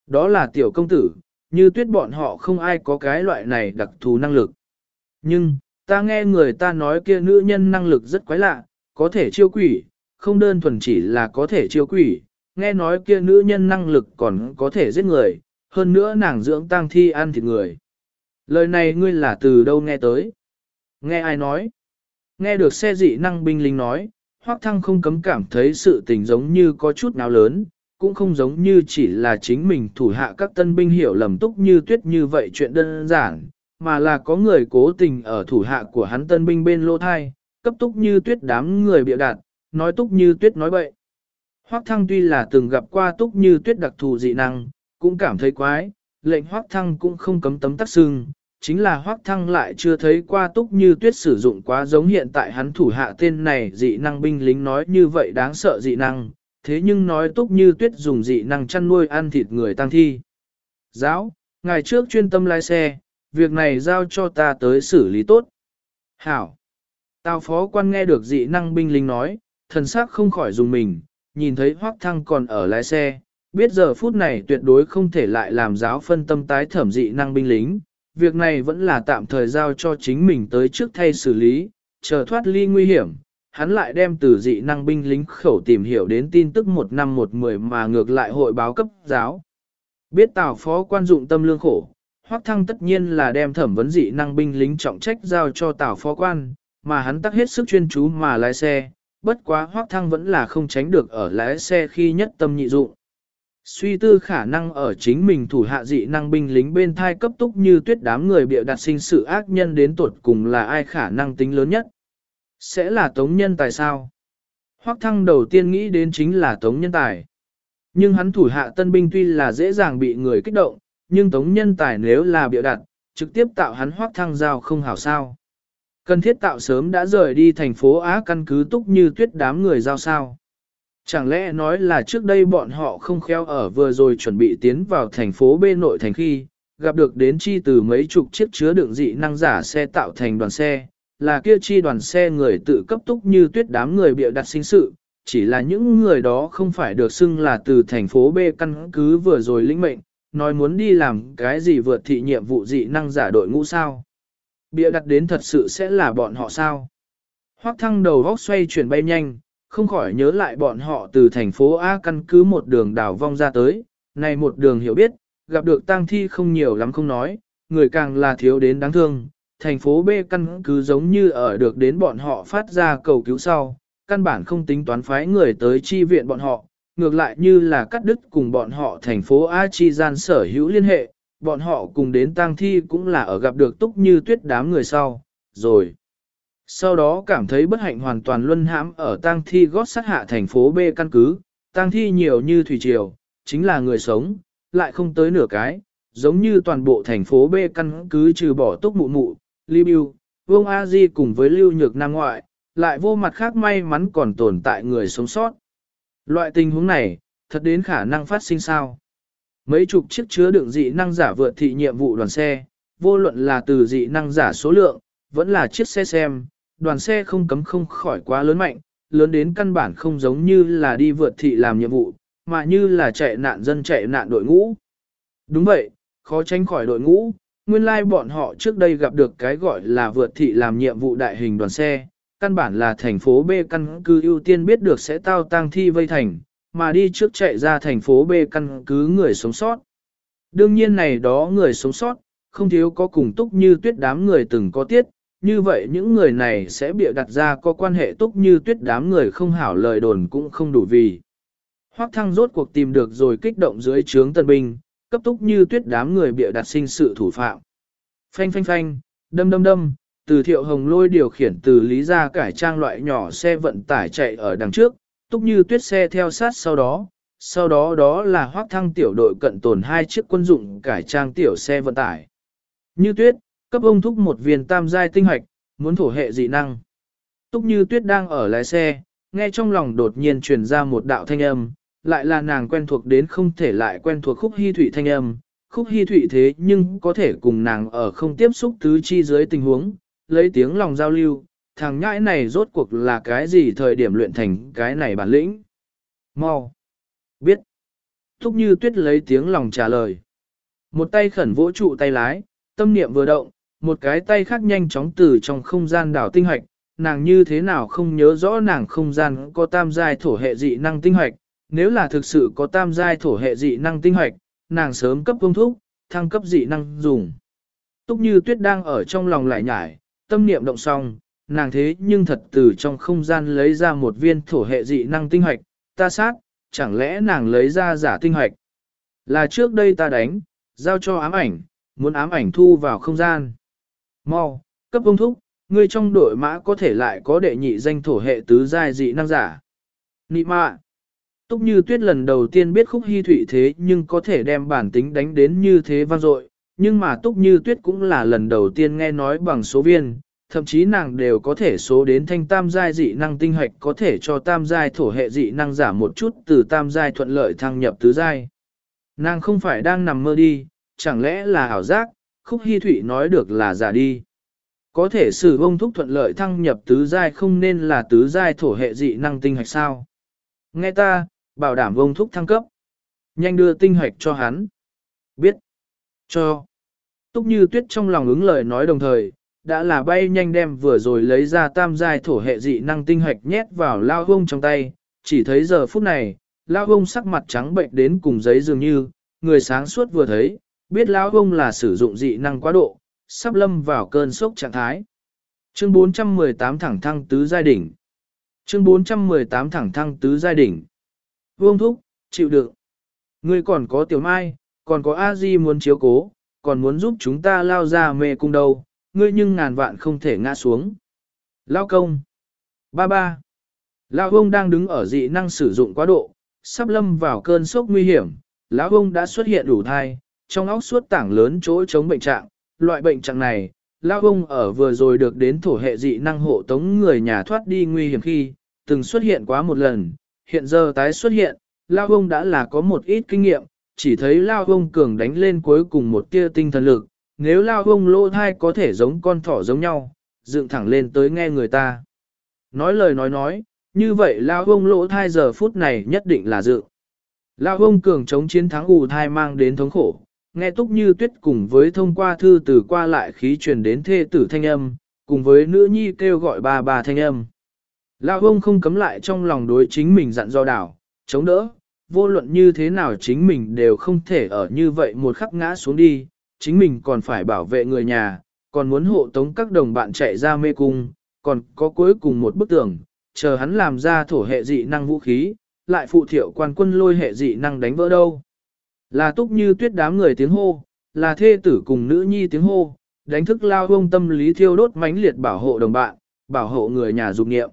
Đó là tiểu công tử, như tuyết bọn họ không ai có cái loại này đặc thù năng lực. Nhưng, ta nghe người ta nói kia nữ nhân năng lực rất quái lạ, có thể chiêu quỷ, không đơn thuần chỉ là có thể chiêu quỷ, nghe nói kia nữ nhân năng lực còn có thể giết người, hơn nữa nàng dưỡng tang thi ăn thịt người. Lời này ngươi là từ đâu nghe tới? Nghe ai nói? Nghe được xe dị năng binh lính nói, Hoắc Thăng không cấm cảm thấy sự tình giống như có chút nào lớn, cũng không giống như chỉ là chính mình thủ hạ các tân binh hiểu lầm túc như tuyết như vậy chuyện đơn giản, mà là có người cố tình ở thủ hạ của hắn tân binh bên lô thai, cấp túc như tuyết đám người bịa đặt, nói túc như tuyết nói bậy. Hoắc Thăng tuy là từng gặp qua túc như tuyết đặc thù dị năng, cũng cảm thấy quái, lệnh Hoắc Thăng cũng không cấm tấm tắc sưng, chính là Hoắc Thăng lại chưa thấy qua túc như tuyết sử dụng quá giống hiện tại hắn thủ hạ tên này dị năng binh lính nói như vậy đáng sợ dị năng, thế nhưng nói túc như tuyết dùng dị năng chăn nuôi ăn thịt người tăng thi. Giáo, Ngày trước chuyên tâm lái xe, việc này giao cho ta tới xử lý tốt. Hảo. Tào phó quan nghe được dị năng binh lính nói, thần sắc không khỏi dùng mình, nhìn thấy Hoắc Thăng còn ở lái xe, biết giờ phút này tuyệt đối không thể lại làm giáo phân tâm tái thẩm dị năng binh lính. Việc này vẫn là tạm thời giao cho chính mình tới trước thay xử lý, chờ thoát ly nguy hiểm, hắn lại đem từ dị năng binh lính khẩu tìm hiểu đến tin tức một năm một mười mà ngược lại hội báo cấp giáo. Biết tào phó quan dụng tâm lương khổ, Hoắc Thăng tất nhiên là đem thẩm vấn dị năng binh lính trọng trách giao cho tào phó quan, mà hắn tắc hết sức chuyên chú mà lái xe, bất quá Hoắc Thăng vẫn là không tránh được ở lái xe khi nhất tâm nhị dụng. Suy tư khả năng ở chính mình thủ hạ dị năng binh lính bên thai cấp túc như tuyết đám người bịa đặt sinh sự ác nhân đến tuột cùng là ai khả năng tính lớn nhất. Sẽ là tống nhân tài sao? Hoắc thăng đầu tiên nghĩ đến chính là tống nhân tài. Nhưng hắn thủ hạ tân binh tuy là dễ dàng bị người kích động, nhưng tống nhân tài nếu là bịa đặt, trực tiếp tạo hắn hoắc thăng giao không hảo sao. Cần thiết tạo sớm đã rời đi thành phố Á căn cứ túc như tuyết đám người giao sao. Chẳng lẽ nói là trước đây bọn họ không khéo ở vừa rồi chuẩn bị tiến vào thành phố B nội thành khi, gặp được đến chi từ mấy chục chiếc chứa đựng dị năng giả xe tạo thành đoàn xe, là kia chi đoàn xe người tự cấp túc như tuyết đám người bịa đặt sinh sự, chỉ là những người đó không phải được xưng là từ thành phố B căn cứ vừa rồi lĩnh mệnh, nói muốn đi làm cái gì vượt thị nhiệm vụ dị năng giả đội ngũ sao. Bịa đặt đến thật sự sẽ là bọn họ sao. Hoác thăng đầu góc xoay chuyển bay nhanh, không khỏi nhớ lại bọn họ từ thành phố A căn cứ một đường đảo vong ra tới, này một đường hiểu biết, gặp được tang thi không nhiều lắm không nói, người càng là thiếu đến đáng thương, thành phố B căn cứ giống như ở được đến bọn họ phát ra cầu cứu sau, căn bản không tính toán phái người tới chi viện bọn họ, ngược lại như là cắt đứt cùng bọn họ thành phố A chi gian sở hữu liên hệ, bọn họ cùng đến tang thi cũng là ở gặp được túc như tuyết đám người sau, rồi. Sau đó cảm thấy bất hạnh hoàn toàn luân hãm ở tang thi gót sát hạ thành phố B căn cứ, tang thi nhiều như thủy triều, chính là người sống, lại không tới nửa cái, giống như toàn bộ thành phố B căn cứ trừ bỏ túc mụ mụ, Lý Vương A Di cùng với Lưu Nhược Nam ngoại, lại vô mặt khác may mắn còn tồn tại người sống sót. Loại tình huống này, thật đến khả năng phát sinh sao. Mấy chục chiếc chứa đựng dị năng giả vượt thị nhiệm vụ đoàn xe, vô luận là từ dị năng giả số lượng, vẫn là chiếc xe xem, đoàn xe không cấm không khỏi quá lớn mạnh, lớn đến căn bản không giống như là đi vượt thị làm nhiệm vụ, mà như là chạy nạn dân chạy nạn đội ngũ. Đúng vậy, khó tránh khỏi đội ngũ, nguyên lai like bọn họ trước đây gặp được cái gọi là vượt thị làm nhiệm vụ đại hình đoàn xe, căn bản là thành phố B căn cứ ưu tiên biết được sẽ tao tang thi vây thành, mà đi trước chạy ra thành phố B căn cứ người sống sót. Đương nhiên này đó người sống sót, không thiếu có cùng túc như tuyết đám người từng có tiết, như vậy những người này sẽ bịa đặt ra có quan hệ túc như tuyết đám người không hảo lời đồn cũng không đủ vì. Hoắc thăng rốt cuộc tìm được rồi kích động dưới trướng tân binh, cấp túc như tuyết đám người bịa đặt sinh sự thủ phạm. Phanh phanh phanh, đâm đâm đâm, từ thiệu hồng lôi điều khiển từ lý ra cải trang loại nhỏ xe vận tải chạy ở đằng trước, túc như tuyết xe theo sát sau đó, sau đó đó là hoác thăng tiểu đội cận tồn hai chiếc quân dụng cải trang tiểu xe vận tải. Như tuyết, cấp ông thúc một viên tam giai tinh hoạch, muốn thổ hệ dị năng. Túc như tuyết đang ở lái xe, nghe trong lòng đột nhiên truyền ra một đạo thanh âm, lại là nàng quen thuộc đến không thể lại quen thuộc khúc hy thủy thanh âm. Khúc hy thủy thế nhưng có thể cùng nàng ở không tiếp xúc tứ chi dưới tình huống, lấy tiếng lòng giao lưu, thằng nhãi này rốt cuộc là cái gì thời điểm luyện thành cái này bản lĩnh. Mau! Biết! Thúc như tuyết lấy tiếng lòng trả lời. Một tay khẩn vỗ trụ tay lái, tâm niệm vừa động, một cái tay khác nhanh chóng từ trong không gian đảo tinh hoạch, nàng như thế nào không nhớ rõ nàng không gian có tam giai thổ hệ dị năng tinh hoạch, nếu là thực sự có tam giai thổ hệ dị năng tinh hoạch, nàng sớm cấp công thúc, thăng cấp dị năng dùng. Túc như tuyết đang ở trong lòng lại nhải, tâm niệm động xong, nàng thế nhưng thật từ trong không gian lấy ra một viên thổ hệ dị năng tinh hoạch, ta sát, chẳng lẽ nàng lấy ra giả tinh hoạch. Là trước đây ta đánh, giao cho ám ảnh, muốn ám ảnh thu vào không gian. Mau, cấp công thúc, ngươi trong đội mã có thể lại có đệ nhị danh thổ hệ tứ giai dị năng giả. Nị mạ. Túc như tuyết lần đầu tiên biết khúc hy thủy thế nhưng có thể đem bản tính đánh đến như thế vang dội, nhưng mà túc như tuyết cũng là lần đầu tiên nghe nói bằng số viên, thậm chí nàng đều có thể số đến thanh tam giai dị năng tinh hoạch có thể cho tam giai thổ hệ dị năng giả một chút từ tam giai thuận lợi thăng nhập tứ giai. Nàng không phải đang nằm mơ đi, chẳng lẽ là ảo giác, khúc hy thủy nói được là giả đi. Có thể sử vông thúc thuận lợi thăng nhập tứ giai không nên là tứ giai thổ hệ dị năng tinh hạch sao. Nghe ta, bảo đảm vông thúc thăng cấp. Nhanh đưa tinh hạch cho hắn. Biết. Cho. Túc như tuyết trong lòng ứng lời nói đồng thời, đã là bay nhanh đem vừa rồi lấy ra tam giai thổ hệ dị năng tinh hạch nhét vào lao hông trong tay, chỉ thấy giờ phút này, lao hông sắc mặt trắng bệnh đến cùng giấy dường như, người sáng suốt vừa thấy, biết lão ông là sử dụng dị năng quá độ, sắp lâm vào cơn sốc trạng thái. Chương 418 thẳng thăng tứ giai đỉnh. Chương 418 thẳng thăng tứ giai đỉnh. Vương thúc, chịu đựng. Ngươi còn có tiểu mai, còn có a di muốn chiếu cố, còn muốn giúp chúng ta lao ra mê cung đâu, ngươi nhưng ngàn vạn không thể ngã xuống. Lao công. Ba ba. Lão ông đang đứng ở dị năng sử dụng quá độ, sắp lâm vào cơn sốc nguy hiểm. Lão ông đã xuất hiện đủ thai, trong óc suốt tảng lớn chỗ chống bệnh trạng. Loại bệnh trạng này, Lao ông ở vừa rồi được đến thổ hệ dị năng hộ tống người nhà thoát đi nguy hiểm khi, từng xuất hiện quá một lần, hiện giờ tái xuất hiện, Lao ông đã là có một ít kinh nghiệm, chỉ thấy Lao ông cường đánh lên cuối cùng một tia tinh thần lực, nếu lao ông lỗ thai có thể giống con thỏ giống nhau, dựng thẳng lên tới nghe người ta. Nói lời nói nói, như vậy lao ông lỗ thai giờ phút này nhất định là dựng. Lao ông cường chống chiến thắng ù thai mang đến thống khổ, nghe túc như tuyết cùng với thông qua thư từ qua lại khí truyền đến thê tử thanh âm, cùng với nữ nhi kêu gọi bà bà thanh âm. Lao ông không cấm lại trong lòng đối chính mình dặn do đảo, chống đỡ, vô luận như thế nào chính mình đều không thể ở như vậy một khắc ngã xuống đi, chính mình còn phải bảo vệ người nhà, còn muốn hộ tống các đồng bạn chạy ra mê cung, còn có cuối cùng một bức tường, chờ hắn làm ra thổ hệ dị năng vũ khí, lại phụ thiệu quan quân lôi hệ dị năng đánh vỡ đâu. Là túc như tuyết đám người tiếng hô, là thê tử cùng nữ nhi tiếng hô, đánh thức lao hông tâm lý thiêu đốt mãnh liệt bảo hộ đồng bạn, bảo hộ người nhà dục nghiệm.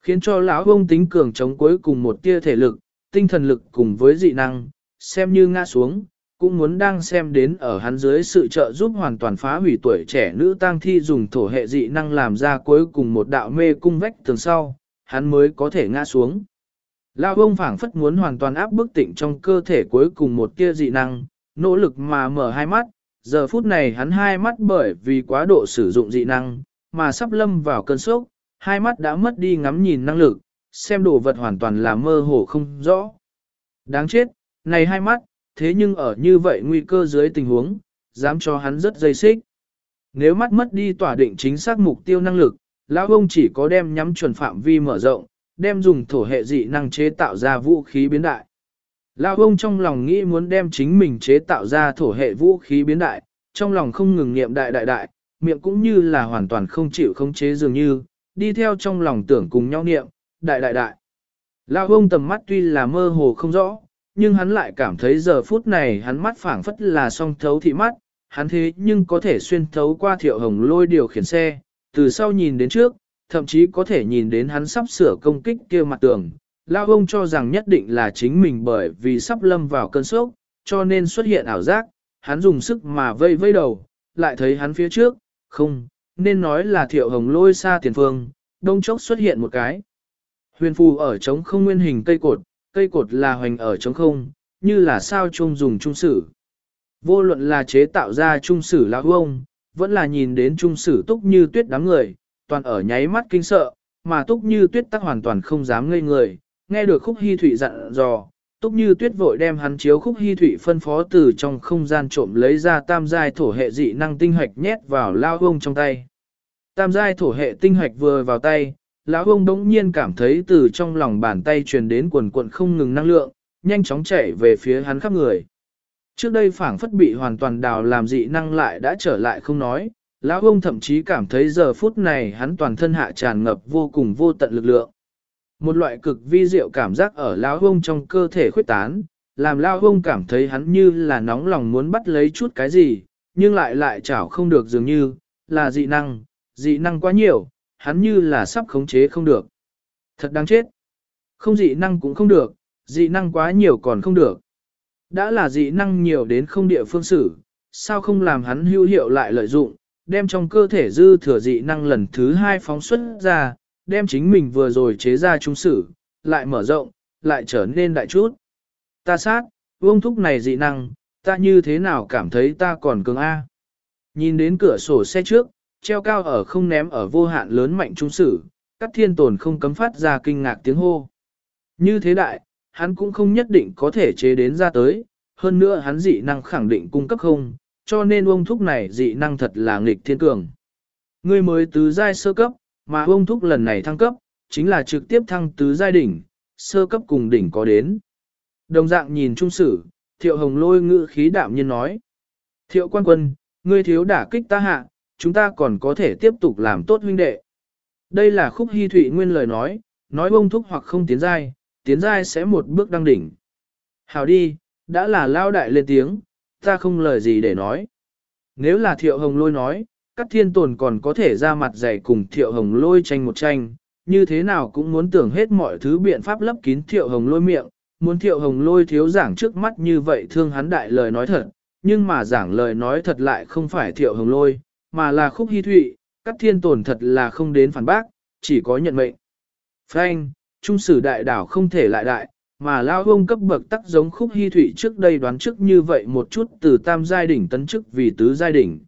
Khiến cho lão hông tính cường chống cuối cùng một tia thể lực, tinh thần lực cùng với dị năng, xem như ngã xuống, cũng muốn đang xem đến ở hắn dưới sự trợ giúp hoàn toàn phá hủy tuổi trẻ nữ tang thi dùng thổ hệ dị năng làm ra cuối cùng một đạo mê cung vách tường sau, hắn mới có thể ngã xuống. Lao ông phảng phất muốn hoàn toàn áp bức tịnh trong cơ thể cuối cùng một tia dị năng, nỗ lực mà mở hai mắt, giờ phút này hắn hai mắt bởi vì quá độ sử dụng dị năng, mà sắp lâm vào cơn sốc, hai mắt đã mất đi ngắm nhìn năng lực, xem đồ vật hoàn toàn là mơ hồ không rõ. Đáng chết, này hai mắt, thế nhưng ở như vậy nguy cơ dưới tình huống, dám cho hắn rất dây xích. Nếu mắt mất đi tỏa định chính xác mục tiêu năng lực, lão ông chỉ có đem nhắm chuẩn phạm vi mở rộng, đem dùng thổ hệ dị năng chế tạo ra vũ khí biến đại. Lao ông trong lòng nghĩ muốn đem chính mình chế tạo ra thổ hệ vũ khí biến đại, trong lòng không ngừng niệm đại đại đại, miệng cũng như là hoàn toàn không chịu khống chế dường như, đi theo trong lòng tưởng cùng nhau niệm, đại đại đại. Lao ông tầm mắt tuy là mơ hồ không rõ, nhưng hắn lại cảm thấy giờ phút này hắn mắt phảng phất là song thấu thị mắt, hắn thế nhưng có thể xuyên thấu qua thiệu hồng lôi điều khiển xe, từ sau nhìn đến trước, thậm chí có thể nhìn đến hắn sắp sửa công kích kia mặt tường. Lao ông cho rằng nhất định là chính mình bởi vì sắp lâm vào cơn sốc, cho nên xuất hiện ảo giác, hắn dùng sức mà vây vây đầu, lại thấy hắn phía trước, không, nên nói là thiệu hồng lôi xa tiền phương, đông chốc xuất hiện một cái. Huyền phù ở trống không nguyên hình cây cột, cây cột là hoành ở trống không, như là sao chung dùng trung sử. Vô luận là chế tạo ra trung sử lão ông, vẫn là nhìn đến trung sử túc như tuyết đám người, toàn ở nháy mắt kinh sợ, mà túc như tuyết tắc hoàn toàn không dám ngây người, nghe được khúc hy thủy dặn dò. Túc như tuyết vội đem hắn chiếu khúc hy thủy phân phó từ trong không gian trộm lấy ra tam giai thổ hệ dị năng tinh hoạch nhét vào lao ông trong tay. Tam giai thổ hệ tinh hoạch vừa vào tay, lão ông đống nhiên cảm thấy từ trong lòng bàn tay truyền đến quần cuộn không ngừng năng lượng, nhanh chóng chạy về phía hắn khắp người. Trước đây phảng phất bị hoàn toàn đào làm dị năng lại đã trở lại không nói, lão ông thậm chí cảm thấy giờ phút này hắn toàn thân hạ tràn ngập vô cùng vô tận lực lượng. Một loại cực vi diệu cảm giác ở lão ông trong cơ thể khuếch tán, làm lão ông cảm thấy hắn như là nóng lòng muốn bắt lấy chút cái gì, nhưng lại lại chảo không được dường như, là dị năng, dị năng quá nhiều, hắn như là sắp khống chế không được. Thật đáng chết. Không dị năng cũng không được, dị năng quá nhiều còn không được. Đã là dị năng nhiều đến không địa phương xử, sao không làm hắn hữu hiệu lại lợi dụng, đem trong cơ thể dư thừa dị năng lần thứ hai phóng xuất ra, đem chính mình vừa rồi chế ra trung sử, lại mở rộng, lại trở nên đại chút. Ta sát, vương thúc này dị năng, ta như thế nào cảm thấy ta còn cường A. Nhìn đến cửa sổ xe trước, treo cao ở không ném ở vô hạn lớn mạnh trung sử, các thiên tồn không cấm phát ra kinh ngạc tiếng hô. Như thế đại, hắn cũng không nhất định có thể chế đến ra tới, hơn nữa hắn dị năng khẳng định cung cấp không, cho nên ông thúc này dị năng thật là nghịch thiên cường. Ngươi mới tứ giai sơ cấp, mà ông thúc lần này thăng cấp, chính là trực tiếp thăng tứ giai đỉnh, sơ cấp cùng đỉnh có đến. Đồng dạng nhìn trung sử, thiệu hồng lôi ngữ khí đạm nhiên nói. Thiệu quan quân, ngươi thiếu đả kích ta hạ, chúng ta còn có thể tiếp tục làm tốt huynh đệ. Đây là khúc hy thụy nguyên lời nói, nói ông thúc hoặc không tiến giai, tiến giai sẽ một bước đăng đỉnh. Hào đi, đã là lao đại lên tiếng, ta không lời gì để nói. Nếu là thiệu hồng lôi nói, các thiên tồn còn có thể ra mặt dày cùng thiệu hồng lôi tranh một tranh, như thế nào cũng muốn tưởng hết mọi thứ biện pháp lấp kín thiệu hồng lôi miệng, muốn thiệu hồng lôi thiếu giảng trước mắt như vậy thương hắn đại lời nói thật, nhưng mà giảng lời nói thật lại không phải thiệu hồng lôi, mà là khúc hy thụy, các thiên tồn thật là không đến phản bác, chỉ có nhận mệnh. Frank, trung sử đại đảo không thể lại đại, mà lao ông cấp bậc tắc giống khúc hy thủy trước đây đoán trước như vậy một chút từ tam giai đỉnh tấn chức vì tứ giai đỉnh.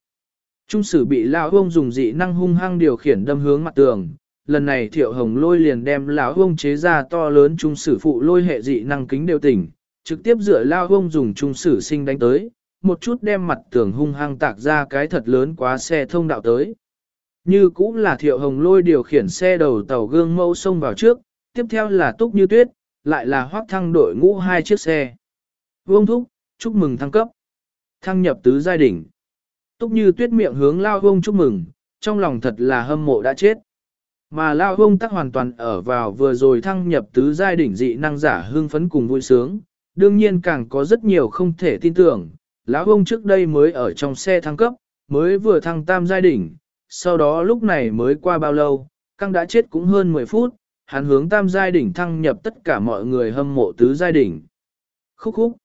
Trung sử bị lao ông dùng dị năng hung hăng điều khiển đâm hướng mặt tường, lần này thiệu hồng lôi liền đem lão ông chế ra to lớn trung sử phụ lôi hệ dị năng kính đều tỉnh, trực tiếp dựa lao ông dùng trung sử sinh đánh tới, một chút đem mặt tường hung hăng tạc ra cái thật lớn quá xe thông đạo tới. Như cũng là thiệu hồng lôi điều khiển xe đầu tàu gương mẫu xông vào trước, tiếp theo là túc như tuyết, lại là hoác thăng đội ngũ hai chiếc xe. Vương thúc, chúc mừng thăng cấp. Thăng nhập tứ giai đỉnh. Túc như tuyết miệng hướng lao vông chúc mừng, trong lòng thật là hâm mộ đã chết. Mà lao vông tắc hoàn toàn ở vào vừa rồi thăng nhập tứ giai đỉnh dị năng giả hương phấn cùng vui sướng. Đương nhiên càng có rất nhiều không thể tin tưởng. Lão vông trước đây mới ở trong xe thăng cấp, mới vừa thăng tam giai đỉnh, sau đó lúc này mới qua bao lâu, căng đã chết cũng hơn 10 phút, hắn hướng tam giai đỉnh thăng nhập tất cả mọi người hâm mộ tứ giai đỉnh. Khúc khúc.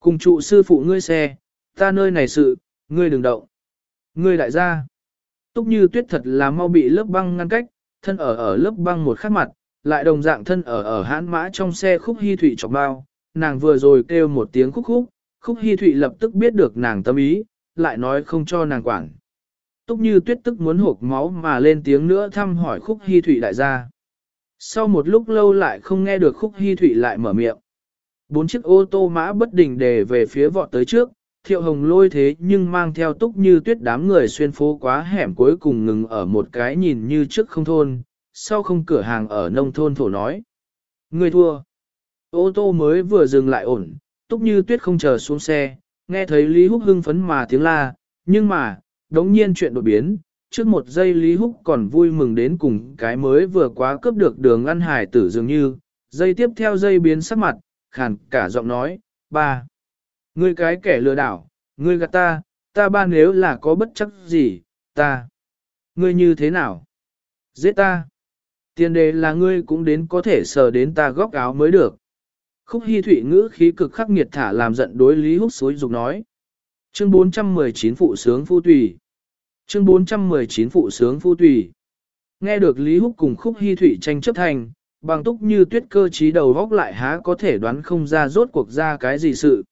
Cùng trụ sư phụ ngươi xe, ta nơi này sự, ngươi đừng động. Ngươi đại gia. Túc như tuyết thật là mau bị lớp băng ngăn cách, thân ở ở lớp băng một khắc mặt, lại đồng dạng thân ở ở hãn mã trong xe khúc hy thụy chọc bao, nàng vừa rồi kêu một tiếng khúc khúc, khúc hy thụy lập tức biết được nàng tâm ý, lại nói không cho nàng quản. Túc như tuyết tức muốn hộp máu mà lên tiếng nữa thăm hỏi khúc hy thụy đại gia. Sau một lúc lâu lại không nghe được khúc hy thủy lại mở miệng. Bốn chiếc ô tô mã bất đình đề về phía vọt tới trước, thiệu hồng lôi thế nhưng mang theo túc như tuyết đám người xuyên phố quá hẻm cuối cùng ngừng ở một cái nhìn như trước không thôn, sau không cửa hàng ở nông thôn thổ nói. Người thua. Ô tô mới vừa dừng lại ổn, túc như tuyết không chờ xuống xe, nghe thấy Lý Húc hưng phấn mà tiếng la, nhưng mà, đống nhiên chuyện đột biến, trước một giây Lý Húc còn vui mừng đến cùng cái mới vừa quá cướp được đường ăn hải tử dường như, giây tiếp theo giây biến sắc mặt, khàn cả giọng nói, ba, ngươi cái kẻ lừa đảo, ngươi gạt ta, ta ba nếu là có bất chấp gì, ta, ngươi như thế nào? Giết ta. Tiền đề là ngươi cũng đến có thể sờ đến ta góc áo mới được. Khúc Hi Thụy ngữ khí cực khắc nghiệt thả làm giận đối Lý Húc xối dục nói. Chương 419 phụ sướng phu tùy. Chương 419 phụ sướng phu tùy. Nghe được Lý Húc cùng Khúc Hi Thụy tranh chấp thành, bằng túc như tuyết cơ trí đầu góc lại há có thể đoán không ra rốt cuộc ra cái gì sự.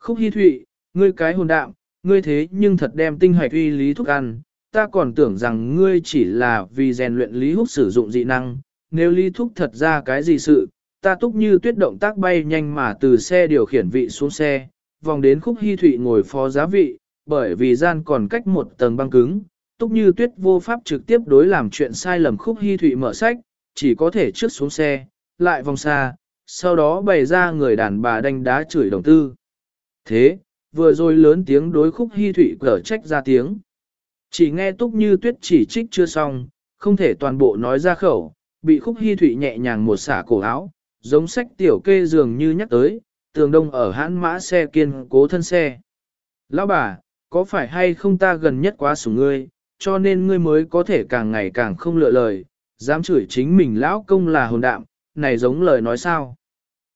Khúc Hi Thụy, ngươi cái hồn đạm, ngươi thế nhưng thật đem tinh hoạch uy Lý Thúc ăn, ta còn tưởng rằng ngươi chỉ là vì rèn luyện Lý Húc sử dụng dị năng, nếu Lý Thúc thật ra cái gì sự, ta túc như tuyết động tác bay nhanh mà từ xe điều khiển vị xuống xe, vòng đến khúc hy thụy ngồi phó giá vị, bởi vì gian còn cách một tầng băng cứng, túc như tuyết vô pháp trực tiếp đối làm chuyện sai lầm khúc hy thụy mở sách, chỉ có thể trước xuống xe, lại vòng xa, sau đó bày ra người đàn bà đánh đá chửi đồng tư. Thế, vừa rồi lớn tiếng đối khúc hy thụy cở trách ra tiếng. Chỉ nghe túc như tuyết chỉ trích chưa xong, không thể toàn bộ nói ra khẩu, bị khúc hy thụy nhẹ nhàng một xả cổ áo, giống sách tiểu kê dường như nhắc tới, tường đông ở hãn mã xe kiên cố thân xe. Lão bà, có phải hay không ta gần nhất quá sủng ngươi, cho nên ngươi mới có thể càng ngày càng không lựa lời, dám chửi chính mình lão công là hồn đạm, này giống lời nói sao.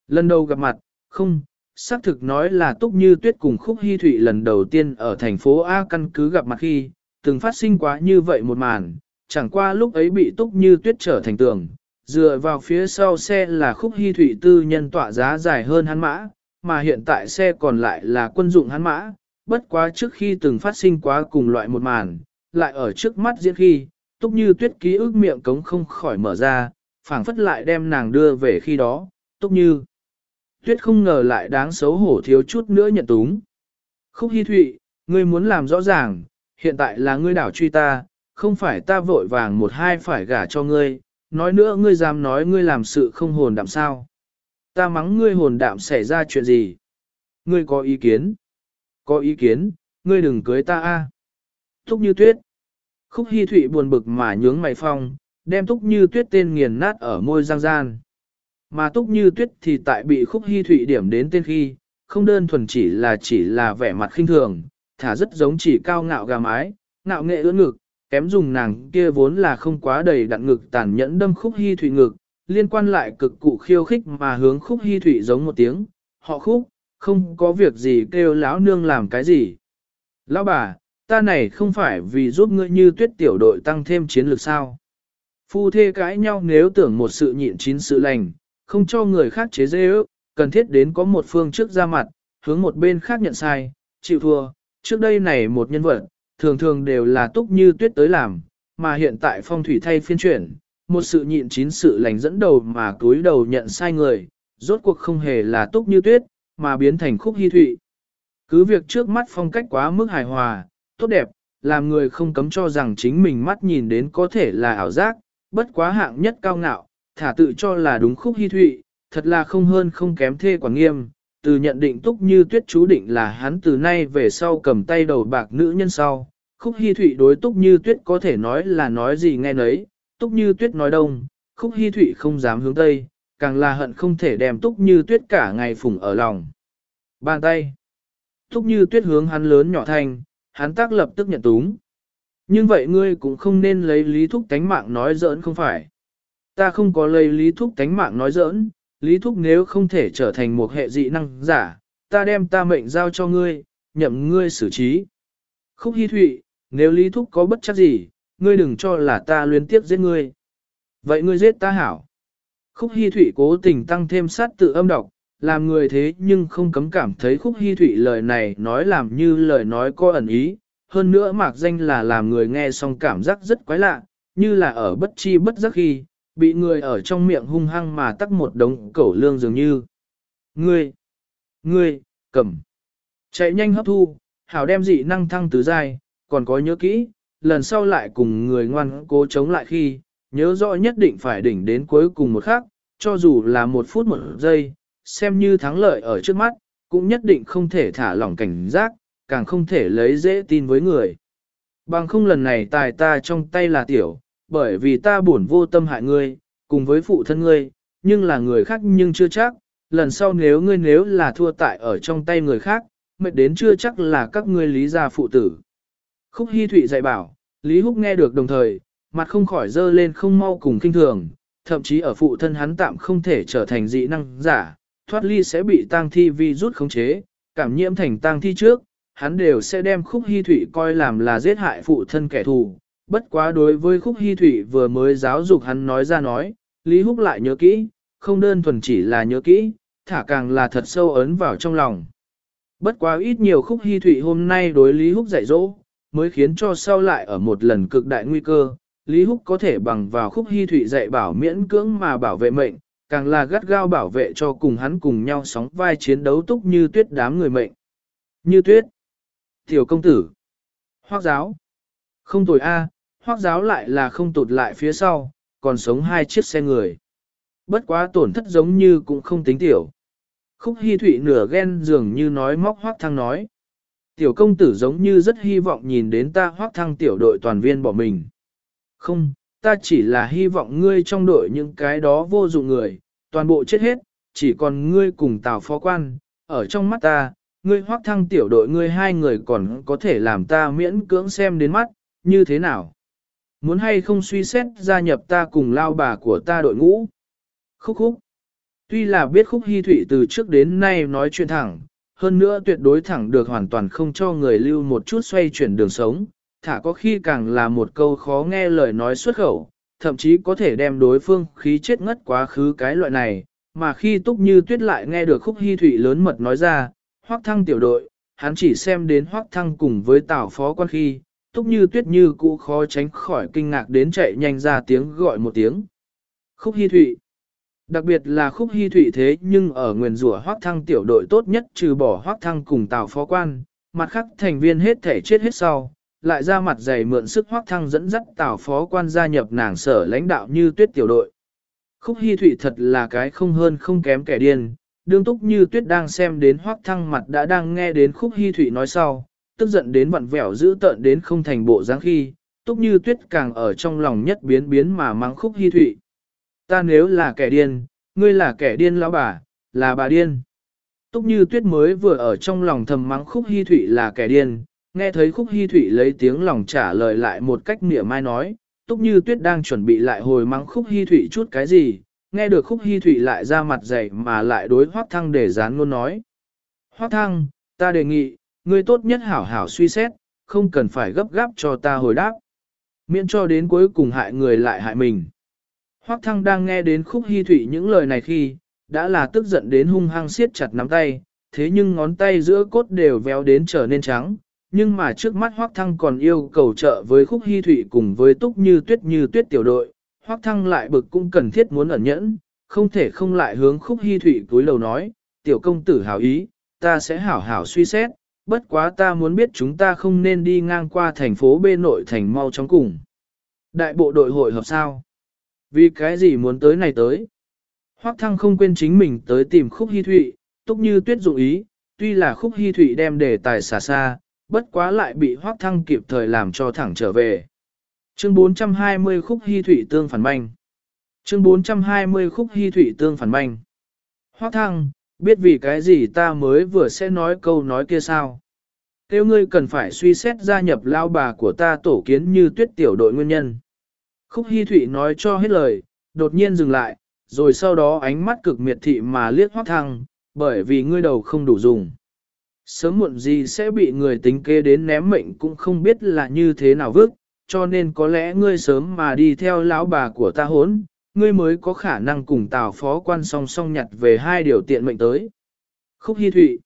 Lần đầu gặp mặt, không, xác thực nói là túc như tuyết cùng khúc hy thụy lần đầu tiên ở thành phố A căn cứ gặp mặt khi, từng phát sinh quá như vậy một màn, chẳng qua lúc ấy bị túc như tuyết trở thành tường, dựa vào phía sau xe là khúc hy thụy tư nhân tọa giá dài hơn hắn mã, mà hiện tại xe còn lại là quân dụng hắn mã, bất quá trước khi từng phát sinh quá cùng loại một màn, lại ở trước mắt diễn khi, túc như tuyết ký ức miệng cống không khỏi mở ra, phảng phất lại đem nàng đưa về khi đó, túc như. Tuyết không ngờ lại đáng xấu hổ thiếu chút nữa nhận túng. Khúc Hi Thụy, ngươi muốn làm rõ ràng, hiện tại là ngươi đảo truy ta, không phải ta vội vàng một hai phải gả cho ngươi, nói nữa ngươi dám nói ngươi làm sự không hồn đạm sao. Ta mắng ngươi hồn đạm xảy ra chuyện gì? Ngươi có ý kiến? Có ý kiến, ngươi đừng cưới ta a. Túc như tuyết. Khúc Hi Thụy buồn bực mà nhướng mày phong, đem Túc như tuyết tên nghiền nát ở môi giang gian. Mà Túc như tuyết thì tại bị Khúc Hi Thụy điểm đến tên khi, không đơn thuần chỉ là chỉ là vẻ mặt khinh thường, thả rất giống chỉ cao ngạo gà mái, ngạo nghệ ưỡn ngực, kém dùng nàng kia vốn là không quá đầy đặn ngực tàn nhẫn đâm Khúc Hi Thụy ngực, liên quan lại cực cụ khiêu khích mà hướng Khúc Hi Thụy giống một tiếng, họ Khúc, không có việc gì kêu lão nương làm cái gì. Lão bà, ta này không phải vì giúp ngươi như tuyết tiểu đội tăng thêm chiến lược sao. Phu thê cãi nhau nếu tưởng một sự nhịn chín sự lành, không cho người khác chế dê ước, cần thiết đến có một phương trước ra mặt, hướng một bên khác nhận sai, chịu thua. Trước đây này một nhân vật, thường thường đều là túc như tuyết tới làm, mà hiện tại phong thủy thay phiên chuyển, một sự nhịn chín sự lành dẫn đầu mà cúi đầu nhận sai người, rốt cuộc không hề là túc như tuyết, mà biến thành khúc hy thụy. Cứ việc trước mắt phong cách quá mức hài hòa, tốt đẹp, làm người không cấm cho rằng chính mình mắt nhìn đến có thể là ảo giác, bất quá hạng nhất cao ngạo, thả tự cho là đúng khúc hy thụy, thật là không hơn không kém thê quản nghiêm. Từ nhận định túc như tuyết chú định là hắn từ nay về sau cầm tay đầu bạc nữ nhân sau, khúc hy thụy đối túc như tuyết có thể nói là nói gì nghe nấy, túc như tuyết nói đông, khúc hy thụy không dám hướng tây, càng là hận không thể đem túc như tuyết cả ngày phủng ở lòng. Bàn tay. Túc như tuyết hướng hắn lớn nhỏ thành, hắn tác lập tức nhận túng. Nhưng vậy ngươi cũng không nên lấy lý thúc tánh mạng nói giỡn không phải. Ta không có lấy lý thúc tánh mạng nói giỡn, lý thúc nếu không thể trở thành một hệ dị năng giả, ta đem ta mệnh giao cho ngươi, nhậm ngươi xử trí. Khúc hy thụy, nếu lý thúc có bất chắc gì, ngươi đừng cho là ta luyến tiếp giết ngươi. Vậy ngươi giết ta hảo. Khúc Hi Thụy cố tình tăng thêm sát tự âm độc, làm người thế nhưng không cấm cảm thấy Khúc Hi Thụy lời này nói làm như lời nói có ẩn ý, hơn nữa mạc danh là làm người nghe xong cảm giác rất quái lạ, như là ở bất chi bất giác khi, bị người ở trong miệng hung hăng mà tắc một đống cẩu lương dường như. Ngươi, ngươi, cầm, chạy nhanh hấp thu, hảo đem dị năng thăng tứ giai, còn có nhớ kỹ, lần sau lại cùng người ngoan cố chống lại khi, nhớ rõ nhất định phải đỉnh đến cuối cùng một khắc, cho dù là một phút một giây, xem như thắng lợi ở trước mắt, cũng nhất định không thể thả lỏng cảnh giác, càng không thể lấy dễ tin với người. Bằng không lần này tài ta trong tay là tiểu, bởi vì ta buồn vô tâm hại ngươi, cùng với phụ thân ngươi, nhưng là người khác nhưng chưa chắc, lần sau nếu ngươi nếu là thua tại ở trong tay người khác, mệt đến chưa chắc là các ngươi lý gia phụ tử. Khúc Hi Thụy dạy bảo, Lý Húc nghe được đồng thời, mặt không khỏi dơ lên không mau cùng kinh thường, thậm chí ở phụ thân hắn tạm không thể trở thành dị năng giả, thoát ly sẽ bị tang thi vi rút khống chế, cảm nhiễm thành tang thi trước, hắn đều sẽ đem khúc hy thủy coi làm là giết hại phụ thân kẻ thù. Bất quá đối với khúc hy thủy vừa mới giáo dục hắn nói ra nói, Lý Húc lại nhớ kỹ, không đơn thuần chỉ là nhớ kỹ, thả càng là thật sâu ấn vào trong lòng. Bất quá ít nhiều khúc hy thủy hôm nay đối Lý Húc dạy dỗ, mới khiến cho sau lại ở một lần cực đại nguy cơ, Lý Húc có thể bằng vào khúc hy thụy dạy bảo miễn cưỡng mà bảo vệ mệnh, càng là gắt gao bảo vệ cho cùng hắn cùng nhau sóng vai chiến đấu túc như tuyết đám người mệnh. Như tuyết, tiểu công tử, hoác giáo, không tồi a, à, hoác giáo lại là không tụt lại phía sau, còn sống hai chiếc xe người. Bất quá tổn thất giống như cũng không tính tiểu. Khúc hy thụy nửa ghen dường như nói móc hoác thăng nói. Tiểu công tử giống như rất hy vọng nhìn đến ta hoác thăng tiểu đội toàn viên bỏ mình. Không, ta chỉ là hy vọng ngươi trong đội những cái đó vô dụng người, toàn bộ chết hết, chỉ còn ngươi cùng tào phó quan, ở trong mắt ta, ngươi hoác thăng tiểu đội ngươi hai người còn có thể làm ta miễn cưỡng xem đến mắt, như thế nào? Muốn hay không suy xét gia nhập ta cùng lao bà của ta đội ngũ? Khúc khúc. Tuy là biết khúc hy thủy từ trước đến nay nói chuyện thẳng, hơn nữa tuyệt đối thẳng được hoàn toàn không cho người lưu một chút xoay chuyển đường sống, thả có khi càng là một câu khó nghe lời nói xuất khẩu, thậm chí có thể đem đối phương khí chết ngất quá khứ cái loại này, mà khi Túc Như Tuyết lại nghe được khúc hy thụy lớn mật nói ra, hoác thăng tiểu đội, hắn chỉ xem đến hoác thăng cùng với tào phó quan khi, Túc Như Tuyết như cũ khó tránh khỏi kinh ngạc đến chạy nhanh ra tiếng gọi một tiếng. Khúc hy thụy. Đặc biệt là khúc hy thụy thế nhưng ở nguyền rủa hoác thăng tiểu đội tốt nhất trừ bỏ hoác thăng cùng tào phó quan, mặt khác thành viên hết thể chết hết sau, lại ra mặt dày mượn sức hoác thăng dẫn dắt tào phó quan gia nhập nàng sở lãnh đạo như tuyết tiểu đội. Khúc hy thụy thật là cái không hơn không kém kẻ điên, đương túc như tuyết đang xem đến hoác thăng mặt đã đang nghe đến khúc hy thụy nói sau, tức giận đến vặn vẹo giữ tợn đến không thành bộ dáng khi, túc như tuyết càng ở trong lòng nhất biến biến mà mắng khúc hy thụy. Ta nếu là kẻ điên, ngươi là kẻ điên lão bà, là bà điên. Túc như tuyết mới vừa ở trong lòng thầm mắng khúc hy thụy là kẻ điên, nghe thấy khúc hy thụy lấy tiếng lòng trả lời lại một cách mỉa mai nói, túc như tuyết đang chuẩn bị lại hồi mắng khúc hy thụy chút cái gì, nghe được khúc hy thụy lại ra mặt dày mà lại đối hoác thăng để dán ngôn nói. Hoác thăng, ta đề nghị, ngươi tốt nhất hảo hảo suy xét, không cần phải gấp gáp cho ta hồi đáp. Miễn cho đến cuối cùng hại người lại hại mình. Hoắc Thăng đang nghe đến khúc hy thủy những lời này khi, đã là tức giận đến hung hăng siết chặt nắm tay, thế nhưng ngón tay giữa cốt đều véo đến trở nên trắng, nhưng mà trước mắt Hoắc Thăng còn yêu cầu trợ với khúc hy thủy cùng với túc như tuyết như tuyết tiểu đội, Hoắc Thăng lại bực cũng cần thiết muốn ẩn nhẫn, không thể không lại hướng khúc hy thủy cúi lầu nói, tiểu công tử hảo ý, ta sẽ hảo hảo suy xét, bất quá ta muốn biết chúng ta không nên đi ngang qua thành phố bên nội thành mau chóng cùng. Đại bộ đội hội hợp sao? Vì cái gì muốn tới này tới? Hoắc Thăng không quên chính mình tới tìm Khúc Hi Thụy, túc như tuyết dụng ý, tuy là Khúc Hi Thụy đem đề tài xả xa, bất quá lại bị Hoắc Thăng kịp thời làm cho thẳng trở về. Chương 420 Khúc Hi Thụy tương phản manh. Chương 420 Khúc Hi Thụy tương phản manh. Hoắc Thăng, biết vì cái gì ta mới vừa sẽ nói câu nói kia sao? Tiêu ngươi cần phải suy xét gia nhập lao bà của ta tổ kiến như tuyết tiểu đội nguyên nhân. Khúc Hi Thụy nói cho hết lời, đột nhiên dừng lại, rồi sau đó ánh mắt cực miệt thị mà liếc hoác thăng, bởi vì ngươi đầu không đủ dùng. Sớm muộn gì sẽ bị người tính kế đến ném mệnh cũng không biết là như thế nào vứt, cho nên có lẽ ngươi sớm mà đi theo lão bà của ta hốn, ngươi mới có khả năng cùng tào phó quan song song nhặt về hai điều tiện mệnh tới. Khúc hy Thụy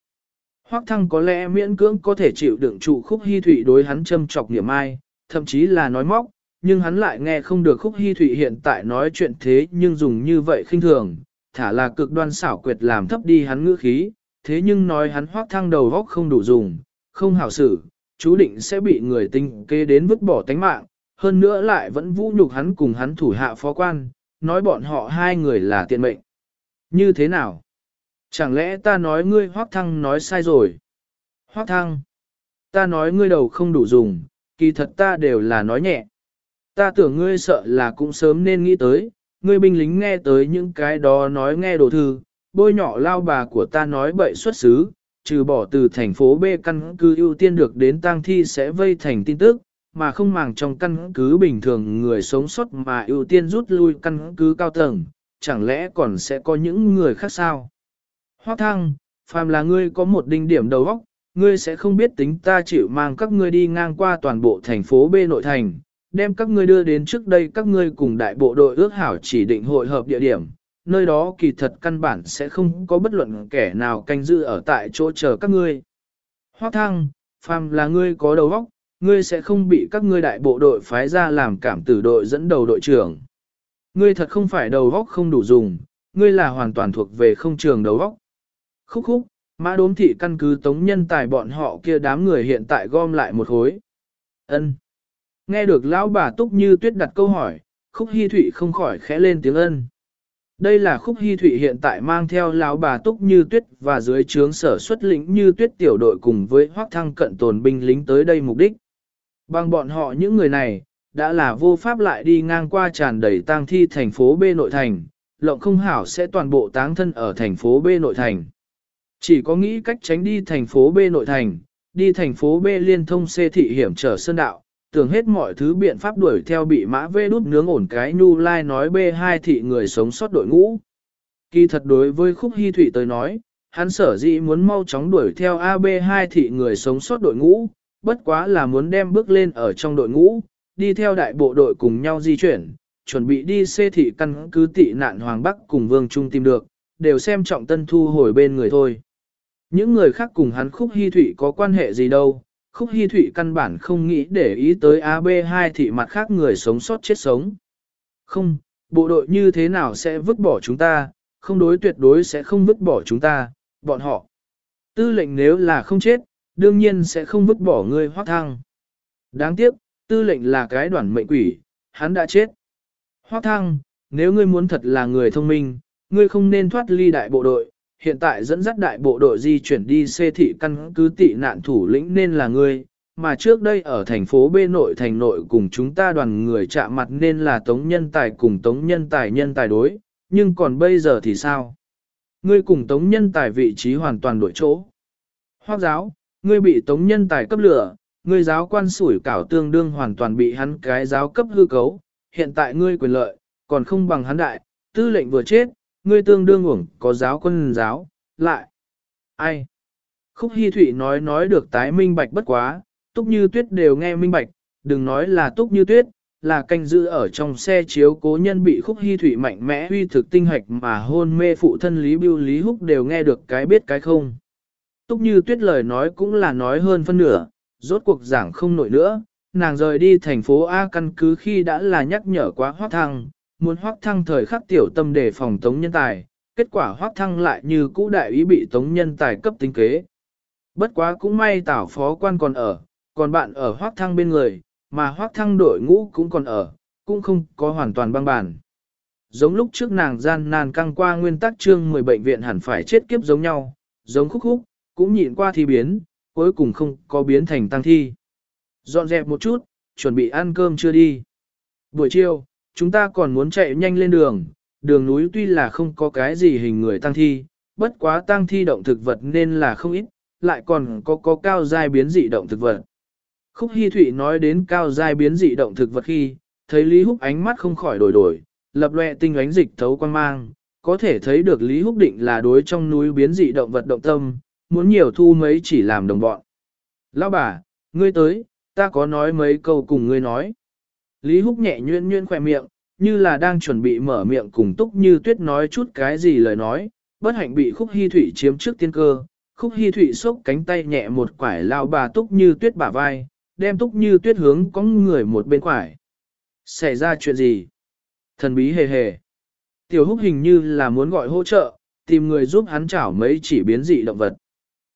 Hoác thăng có lẽ miễn cưỡng có thể chịu đựng trụ khúc hy Thụy đối hắn châm chọc niệm ai, thậm chí là nói móc, nhưng hắn lại nghe không được khúc hy thụy hiện tại nói chuyện thế nhưng dùng như vậy khinh thường, thả là cực đoan xảo quyệt làm thấp đi hắn ngữ khí, thế nhưng nói hắn hoác thăng đầu góc không đủ dùng, không hảo xử, chú định sẽ bị người tinh kê đến vứt bỏ tánh mạng, hơn nữa lại vẫn vũ nhục hắn cùng hắn thủ hạ phó quan, nói bọn họ hai người là tiện mệnh. Như thế nào? Chẳng lẽ ta nói ngươi hoác thăng nói sai rồi? Hoác thăng, ta nói ngươi đầu không đủ dùng, kỳ thật ta đều là nói nhẹ. Ta tưởng ngươi sợ là cũng sớm nên nghĩ tới, ngươi binh lính nghe tới những cái đó nói nghe đồ thư, bôi nhỏ lao bà của ta nói bậy xuất xứ, trừ bỏ từ thành phố B căn cứ ưu tiên được đến tang thi sẽ vây thành tin tức, mà không màng trong căn cứ bình thường người sống sót mà ưu tiên rút lui căn cứ cao tầng, chẳng lẽ còn sẽ có những người khác sao? Hoác thăng, phàm là ngươi có một đinh điểm đầu óc, ngươi sẽ không biết tính ta chịu mang các ngươi đi ngang qua toàn bộ thành phố B nội thành, đem các ngươi đưa đến trước đây các ngươi cùng đại bộ đội ước hảo chỉ định hội hợp địa điểm, nơi đó kỳ thật căn bản sẽ không có bất luận kẻ nào canh giữ ở tại chỗ chờ các ngươi. Hoác thăng, phàm là ngươi có đầu óc, ngươi sẽ không bị các ngươi đại bộ đội phái ra làm cảm tử đội dẫn đầu đội trưởng. Ngươi thật không phải đầu óc không đủ dùng, ngươi là hoàn toàn thuộc về không trường đầu óc. Khúc khúc, mã đốm thị căn cứ tống nhân tài bọn họ kia đám người hiện tại gom lại một hối. Ân. Nghe được lão bà Túc Như Tuyết đặt câu hỏi, Khúc Hi Thụy không khỏi khẽ lên tiếng ân. Đây là Khúc hy Thụy hiện tại mang theo lão bà Túc Như Tuyết và dưới trướng sở xuất lĩnh Như Tuyết tiểu đội cùng với Hoắc Thăng cận tồn binh lính tới đây mục đích. Bằng bọn họ những người này, đã là vô pháp lại đi ngang qua tràn đầy tang thi thành phố B nội thành, lộng không hảo sẽ toàn bộ táng thân ở thành phố B nội thành. Chỉ có nghĩ cách tránh đi thành phố B nội thành, đi thành phố B liên thông C thị hiểm trở sơn đạo, tưởng hết mọi thứ biện pháp đuổi theo bị mã vê đút nướng ổn cái nhu lai nói B2 thị người sống sót đội ngũ. Kỳ thật đối với khúc hy thủy tới nói, hắn sở dĩ muốn mau chóng đuổi theo AB2 thị người sống sót đội ngũ, bất quá là muốn đem bước lên ở trong đội ngũ, đi theo đại bộ đội cùng nhau di chuyển, chuẩn bị đi xê thị căn cứ tị nạn Hoàng Bắc cùng Vương Trung tìm được, đều xem trọng tân thu hồi bên người thôi. Những người khác cùng hắn khúc hy thủy có quan hệ gì đâu, khúc hy thụy căn bản không nghĩ để ý tới AB2 thị mặt khác người sống sót chết sống. Không, bộ đội như thế nào sẽ vứt bỏ chúng ta, không đối tuyệt đối sẽ không vứt bỏ chúng ta, bọn họ. Tư lệnh nếu là không chết, đương nhiên sẽ không vứt bỏ ngươi hoác thăng. Đáng tiếc, tư lệnh là cái đoàn mệnh quỷ, hắn đã chết. Hoác thăng, nếu ngươi muốn thật là người thông minh, ngươi không nên thoát ly đại bộ đội, hiện tại dẫn dắt đại bộ đội di chuyển đi xê thị căn cứ tị nạn thủ lĩnh nên là ngươi, mà trước đây ở thành phố B nội thành nội cùng chúng ta đoàn người chạm mặt nên là tống nhân tài cùng tống nhân tài nhân tài đối, nhưng còn bây giờ thì sao? Ngươi cùng tống nhân tài vị trí hoàn toàn đổi chỗ. Hoác giáo, ngươi bị tống nhân tài cấp lửa, ngươi giáo quan sủi cảo tương đương hoàn toàn bị hắn cái giáo cấp hư cấu, hiện tại ngươi quyền lợi, còn không bằng hắn đại, tư lệnh vừa chết, ngươi tương đương uổng có giáo quân giáo, lại. Ai? Khúc Hi Thụy nói nói được tái minh bạch bất quá, túc như tuyết đều nghe minh bạch, đừng nói là túc như tuyết, là canh giữ ở trong xe chiếu cố nhân bị khúc Hi Thụy mạnh mẽ huy thực tinh hạch mà hôn mê phụ thân Lý Biêu Lý Húc đều nghe được cái biết cái không. Túc như tuyết lời nói cũng là nói hơn phân nửa, rốt cuộc giảng không nổi nữa, nàng rời đi thành phố A căn cứ khi đã là nhắc nhở quá hoác thăng, muốn hoác thăng thời khắc tiểu tâm để phòng tống nhân tài, kết quả hoác thăng lại như cũ đại ý bị tống nhân tài cấp tính kế. Bất quá cũng may tảo phó quan còn ở, còn bạn ở hoác thăng bên người, mà hoác thăng đội ngũ cũng còn ở, cũng không có hoàn toàn băng bản. Giống lúc trước nàng gian nan căng qua nguyên tắc chương 10 bệnh viện hẳn phải chết kiếp giống nhau, giống khúc khúc, cũng nhịn qua thi biến, cuối cùng không có biến thành tăng thi. Dọn dẹp một chút, chuẩn bị ăn cơm chưa đi. Buổi chiều, chúng ta còn muốn chạy nhanh lên đường, đường núi tuy là không có cái gì hình người tăng thi, bất quá tăng thi động thực vật nên là không ít, lại còn có có cao giai biến dị động thực vật. Khúc Hi Thụy nói đến cao giai biến dị động thực vật khi, thấy Lý Húc ánh mắt không khỏi đổi đổi, lập loè tinh ánh dịch thấu quan mang, có thể thấy được Lý Húc định là đối trong núi biến dị động vật động tâm, muốn nhiều thu mấy chỉ làm đồng bọn. Lão bà, ngươi tới, ta có nói mấy câu cùng ngươi nói. Lý Húc nhẹ nhuyễn nhuyễn khỏe miệng, như là đang chuẩn bị mở miệng cùng túc như tuyết nói chút cái gì lời nói, bất hạnh bị khúc hy Thụy chiếm trước tiên cơ. Khúc hy Thụy xốc cánh tay nhẹ một quải lao bà túc như tuyết bả vai, đem túc như tuyết hướng có người một bên quải. Xảy ra chuyện gì? Thần bí hề hề. Tiểu húc hình như là muốn gọi hỗ trợ, tìm người giúp hắn chảo mấy chỉ biến dị động vật.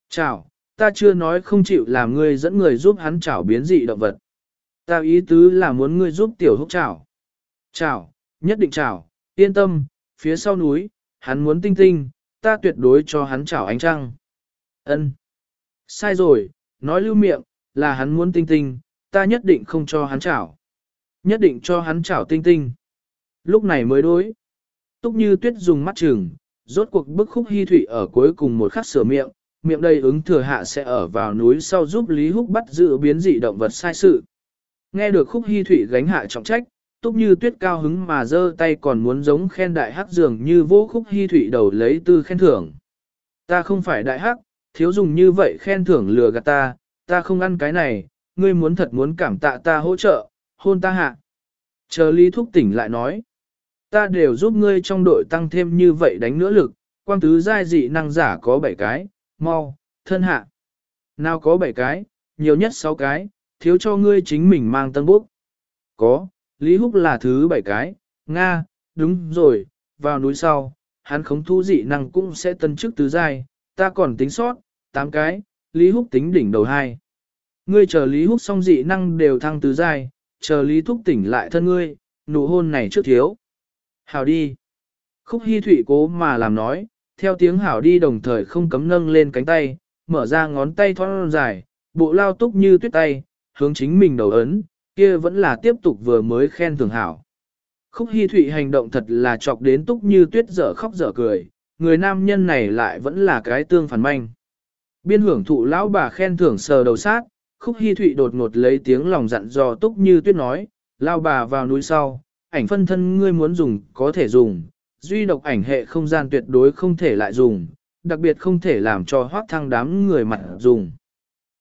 Chảo, ta chưa nói không chịu làm ngươi dẫn người giúp hắn chảo biến dị động vật. Ta ý tứ là muốn ngươi giúp tiểu húc chảo. Chảo, nhất định chảo, yên tâm, phía sau núi, hắn muốn tinh tinh, ta tuyệt đối cho hắn chảo ánh trăng. Ân, Sai rồi, nói lưu miệng, là hắn muốn tinh tinh, ta nhất định không cho hắn chảo. Nhất định cho hắn chảo tinh tinh. Lúc này mới đối. Túc như tuyết dùng mắt chừng, rốt cuộc bức khúc hy thủy ở cuối cùng một khắc sửa miệng, miệng đầy ứng thừa hạ sẽ ở vào núi sau giúp Lý Húc bắt giữ biến dị động vật sai sự. Nghe được khúc hy thủy gánh hạ trọng trách, túc như tuyết cao hứng mà giơ tay còn muốn giống khen đại hắc dường như vô khúc hy thủy đầu lấy tư khen thưởng. Ta không phải đại hắc, thiếu dùng như vậy khen thưởng lừa gạt ta, ta không ăn cái này, ngươi muốn thật muốn cảm tạ ta hỗ trợ, hôn ta hạ. Chờ Lý Thúc tỉnh lại nói, ta đều giúp ngươi trong đội tăng thêm như vậy đánh nữa lực, quang tứ giai dị năng giả có 7 cái, mau, thân hạ. Nào có 7 cái, nhiều nhất 6 cái, thiếu cho ngươi chính mình mang tân bốc. Có, Lý Húc là thứ bảy cái, Nga, đúng rồi, vào núi sau, hắn khống thu dị năng cũng sẽ tân chức tứ giai, ta còn tính sót, tám cái, Lý Húc tính đỉnh đầu hai. Ngươi chờ Lý Húc xong dị năng đều thăng tứ giai, chờ Lý Thúc tỉnh lại thân ngươi, nụ hôn này trước thiếu. Hảo đi. Khúc Hi Thụy cố mà làm nói, theo tiếng hảo đi đồng thời không cấm nâng lên cánh tay, mở ra ngón tay thon dài, bộ lao túc như tuyết tay, hướng chính mình đầu ấn, kia vẫn là tiếp tục vừa mới khen thường hảo. Khúc Hi Thụy hành động thật là chọc đến túc như tuyết dở khóc dở cười, người nam nhân này lại vẫn là cái tương phản manh. Biên hưởng thụ lão bà khen thưởng sờ đầu sát, khúc hy thụy đột ngột lấy tiếng lòng dặn dò túc như tuyết nói, lao bà vào núi sau, ảnh phân thân ngươi muốn dùng có thể dùng, duy độc ảnh hệ không gian tuyệt đối không thể lại dùng, đặc biệt không thể làm cho hoác thăng đám người mặt dùng.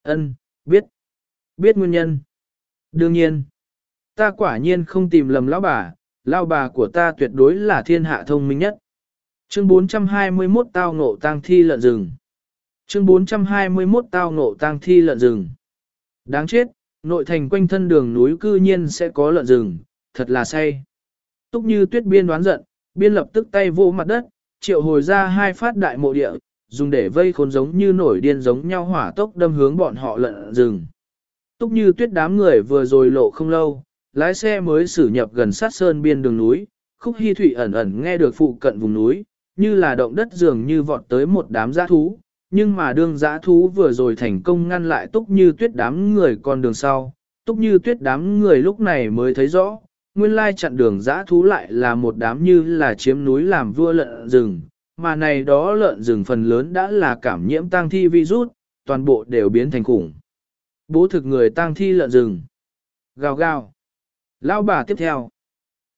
Ân, biết, biết nguyên nhân. Đương nhiên, ta quả nhiên không tìm lầm lão bà, lão bà của ta tuyệt đối là thiên hạ thông minh nhất. Chương 421 tao ngộ tang thi lợn rừng. Chương 421 tao ngộ tang thi lợn rừng. Đáng chết, nội thành quanh thân đường núi cư nhiên sẽ có lợn rừng, thật là say. Túc như tuyết biên đoán giận, biên lập tức tay vô mặt đất, triệu hồi ra hai phát đại mộ địa, dùng để vây khốn giống như nổi điên giống nhau hỏa tốc đâm hướng bọn họ lợn rừng. Túc như tuyết đám người vừa rồi lộ không lâu, lái xe mới xử nhập gần sát sơn biên đường núi, khúc hy thủy ẩn ẩn nghe được phụ cận vùng núi, như là động đất dường như vọt tới một đám giã thú, nhưng mà đương giã thú vừa rồi thành công ngăn lại túc như tuyết đám người con đường sau, túc như tuyết đám người lúc này mới thấy rõ, nguyên lai chặn đường giã thú lại là một đám như là chiếm núi làm vua lợn rừng, mà này đó lợn rừng phần lớn đã là cảm nhiễm tang thi virus, toàn bộ đều biến thành khủng. Bố thực người tang thi lợn rừng. Gào gào. lão bà tiếp theo.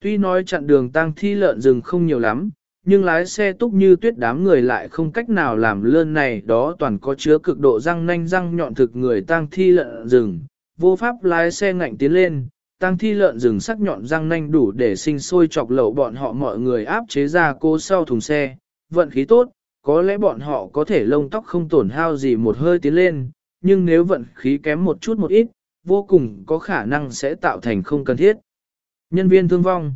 Tuy nói chặn đường tang thi lợn rừng không nhiều lắm, nhưng lái xe túc như tuyết đám người lại không cách nào làm lơn này đó toàn có chứa cực độ răng nanh răng nhọn thực người tang thi lợn rừng. Vô pháp lái xe ngạnh tiến lên, tang thi lợn rừng sắc nhọn răng nanh đủ để sinh sôi chọc lẩu bọn họ mọi người áp chế ra cô sau thùng xe, vận khí tốt, có lẽ bọn họ có thể lông tóc không tổn hao gì một hơi tiến lên, nhưng nếu vận khí kém một chút một ít, vô cùng có khả năng sẽ tạo thành không cần thiết. Nhân viên thương vong.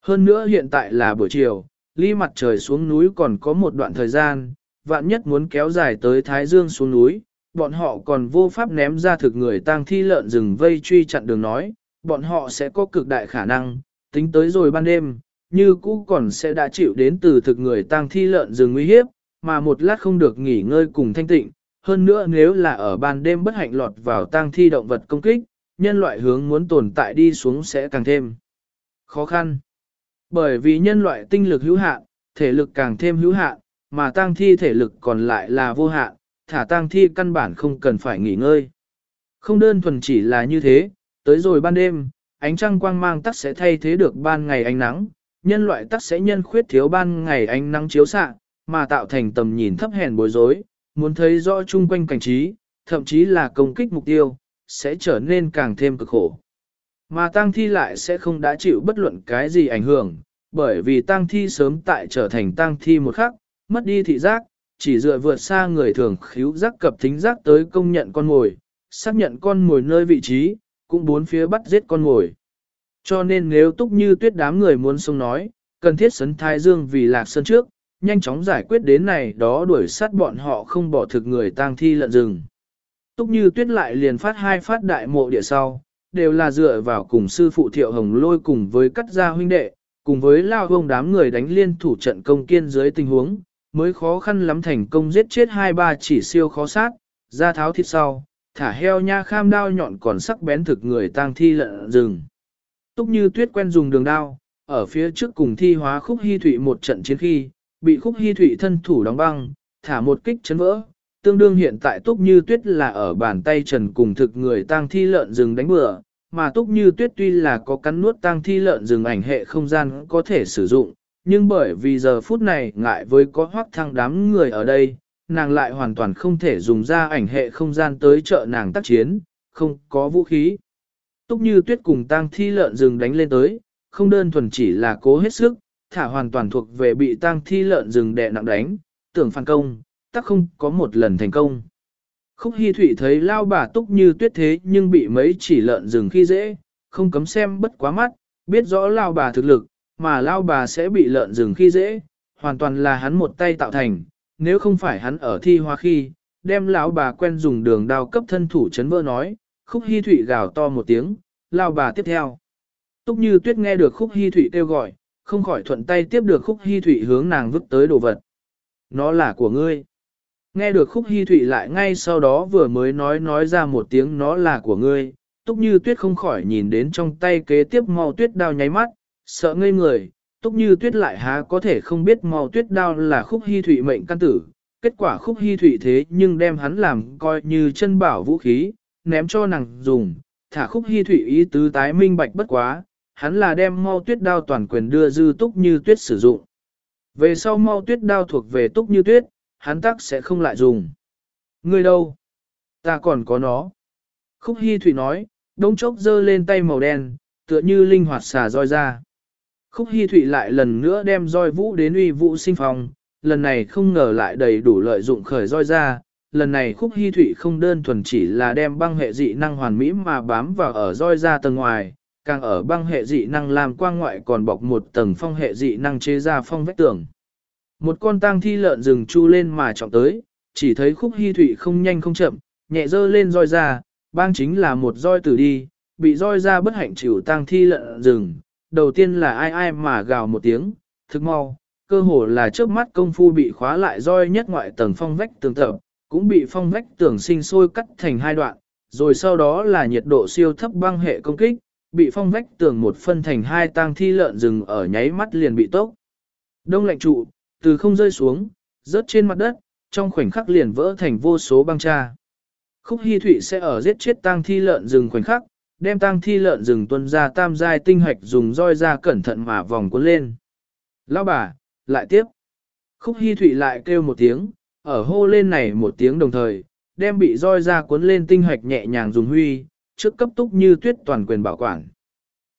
Hơn nữa hiện tại là buổi chiều, ly mặt trời xuống núi còn có một đoạn thời gian, vạn nhất muốn kéo dài tới Thái Dương xuống núi, bọn họ còn vô pháp ném ra thực người tang thi lợn rừng vây truy chặn đường nói, bọn họ sẽ có cực đại khả năng, tính tới rồi ban đêm, như cũ còn sẽ đã chịu đến từ thực người tang thi lợn rừng nguy hiếp, mà một lát không được nghỉ ngơi cùng thanh tịnh, hơn nữa nếu là ở ban đêm bất hạnh lọt vào tang thi động vật công kích, nhân loại hướng muốn tồn tại đi xuống sẽ càng thêm khó khăn. Bởi vì nhân loại tinh lực hữu hạn, thể lực càng thêm hữu hạn, mà tang thi thể lực còn lại là vô hạn, thả tang thi căn bản không cần phải nghỉ ngơi. Không đơn thuần chỉ là như thế, tới rồi ban đêm, ánh trăng quang mang tắc sẽ thay thế được ban ngày ánh nắng, nhân loại tắc sẽ nhân khuyết thiếu ban ngày ánh nắng chiếu xạ, mà tạo thành tầm nhìn thấp hèn bối rối, muốn thấy rõ chung quanh cảnh trí, thậm chí là công kích mục tiêu, sẽ trở nên càng thêm cực khổ. Mà tang thi lại sẽ không đã chịu bất luận cái gì ảnh hưởng, bởi vì tang thi sớm tại trở thành tang thi một khắc, mất đi thị giác, chỉ dựa vượt xa người thường khíu giác cập thính giác tới công nhận con mồi, xác nhận con mồi nơi vị trí, cũng bốn phía bắt giết con mồi. Cho nên nếu túc như tuyết đám người muốn sống nói, cần thiết sấn thái dương vì lạc sơn trước, nhanh chóng giải quyết đến này đó đuổi sát bọn họ không bỏ thực người tang thi lợn rừng. Túc như tuyết lại liền phát hai phát đại mộ địa sau, đều là dựa vào cùng sư phụ thiệu hồng lôi cùng với cắt gia huynh đệ, cùng với lao hông đám người đánh liên thủ trận công kiên dưới tình huống, mới khó khăn lắm thành công giết chết hai ba chỉ siêu khó sát, ra tháo thịt sau, thả heo nha kham đao nhọn còn sắc bén thực người tang thi lợn rừng. Túc như tuyết quen dùng đường đao, ở phía trước cùng thi hóa khúc hy thủy một trận chiến khi, bị khúc hy thủy thân thủ đóng băng, thả một kích chấn vỡ. Tương đương hiện tại Túc Như Tuyết là ở bàn tay trần cùng thực người tang thi lợn rừng đánh bừa, mà Túc Như Tuyết tuy là có cắn nuốt tang thi lợn rừng ảnh hệ không gian có thể sử dụng, nhưng bởi vì giờ phút này ngại với có hoác thăng đám người ở đây, nàng lại hoàn toàn không thể dùng ra ảnh hệ không gian tới trợ nàng tác chiến, không có vũ khí. Túc Như Tuyết cùng tang thi lợn rừng đánh lên tới, không đơn thuần chỉ là cố hết sức, thả hoàn toàn thuộc về bị tang thi lợn rừng đè nặng đánh, tưởng phản công, tắc không có một lần thành công. Khúc Hi Thụy thấy lao bà túc như tuyết thế nhưng bị mấy chỉ lợn rừng khi dễ, không cấm xem bất quá mắt, biết rõ lao bà thực lực, mà lao bà sẽ bị lợn rừng khi dễ, hoàn toàn là hắn một tay tạo thành, nếu không phải hắn ở thi hoa khi, đem lão bà quen dùng đường đao cấp thân thủ chấn vỡ nói, khúc Hi Thụy gào to một tiếng, lao bà tiếp theo. Túc như tuyết nghe được khúc Hi Thụy kêu gọi, không khỏi thuận tay tiếp được khúc Hi Thụy hướng nàng vứt tới đồ vật. Nó là của ngươi. Nghe được khúc Hi Thụy lại ngay sau đó vừa mới nói nói ra một tiếng nó là của ngươi, Túc Như Tuyết không khỏi nhìn đến trong tay kế tiếp mau tuyết đao nháy mắt, sợ ngây người, Túc Như Tuyết lại há có thể không biết mau tuyết đao là khúc Hi Thụy mệnh căn tử, kết quả khúc Hi Thụy thế nhưng đem hắn làm coi như chân bảo vũ khí, ném cho nàng dùng, thả khúc Hi Thụy ý tứ tái minh bạch bất quá, hắn là đem mau tuyết đao toàn quyền đưa dư Túc Như Tuyết sử dụng. Về sau mau tuyết đao thuộc về Túc Như Tuyết, hắn tắc sẽ không lại dùng. Ngươi đâu? Ta còn có nó. Khúc Hi Thụy nói, đống chốc giơ lên tay màu đen, tựa như linh hoạt xà roi ra. Khúc Hi Thụy lại lần nữa đem roi vũ đến uy vũ sinh phòng. lần này không ngờ lại đầy đủ lợi dụng khởi roi ra, lần này Khúc Hi Thụy không đơn thuần chỉ là đem băng hệ dị năng hoàn mỹ mà bám vào ở roi ra tầng ngoài, càng ở băng hệ dị năng làm quang ngoại còn bọc một tầng phong hệ dị năng chế ra phong vách tường. Một con tang thi lợn rừng chu lên mà trọng tới, chỉ thấy Khúc hy Thụy không nhanh không chậm, nhẹ dơ lên roi ra, bang chính là một roi tử đi, bị roi ra bất hạnh chịu tang thi lợn rừng, đầu tiên là ai ai mà gào một tiếng, thức mau, cơ hồ là trước mắt công phu bị khóa lại roi nhất ngoại tầng phong vách tường tập, cũng bị phong vách tường sinh sôi cắt thành hai đoạn, rồi sau đó là nhiệt độ siêu thấp băng hệ công kích, bị phong vách tường một phân thành hai tang thi lợn rừng ở nháy mắt liền bị tốc. Đông lạnh trụ, từ không rơi xuống, rớt trên mặt đất, trong khoảnh khắc liền vỡ thành vô số băng cha. Khúc Hi Thụy sẽ ở giết chết tang thi lợn rừng khoảnh khắc, đem tang thi lợn rừng tuân ra tam giai tinh hạch dùng roi ra cẩn thận mà vòng cuốn lên. Lão bà, lại tiếp. Khúc Hi Thụy lại kêu một tiếng, ở hô lên này một tiếng đồng thời, đem bị roi ra cuốn lên tinh hạch nhẹ nhàng dùng huy, trước cấp túc như tuyết toàn quyền bảo quản.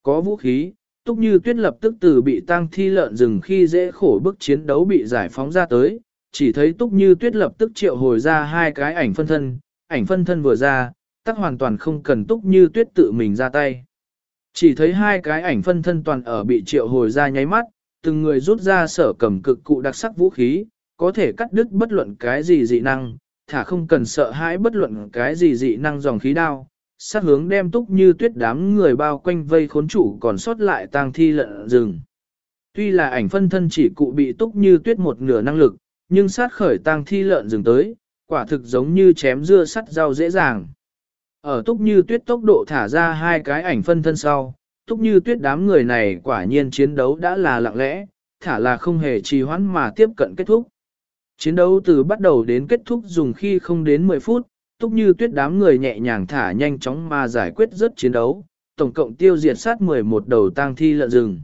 Có vũ khí, túc như tuyết lập tức từ bị tang thi lợn rừng khi dễ khổ bức chiến đấu bị giải phóng ra tới, chỉ thấy túc như tuyết lập tức triệu hồi ra hai cái ảnh phân thân, ảnh phân thân vừa ra, tắc hoàn toàn không cần túc như tuyết tự mình ra tay. Chỉ thấy hai cái ảnh phân thân toàn ở bị triệu hồi ra nháy mắt, từng người rút ra sở cầm cực cụ đặc sắc vũ khí, có thể cắt đứt bất luận cái gì dị năng, thả không cần sợ hãi bất luận cái gì dị năng dòng khí đao, sát hướng đem túc như tuyết đám người bao quanh vây khốn chủ còn sót lại tang thi lợn rừng. Tuy là ảnh phân thân chỉ cụ bị túc như tuyết một nửa năng lực, nhưng sát khởi tang thi lợn rừng tới, quả thực giống như chém dưa sắt rau dễ dàng. Ở túc như tuyết tốc độ thả ra hai cái ảnh phân thân sau, túc như tuyết đám người này quả nhiên chiến đấu đã là lặng lẽ, thả là không hề trì hoãn mà tiếp cận kết thúc. Chiến đấu từ bắt đầu đến kết thúc dùng khi không đến 10 phút, túc như tuyết đám người nhẹ nhàng thả nhanh chóng mà giải quyết rất chiến đấu, tổng cộng tiêu diệt sát 11 đầu tang thi lợn rừng.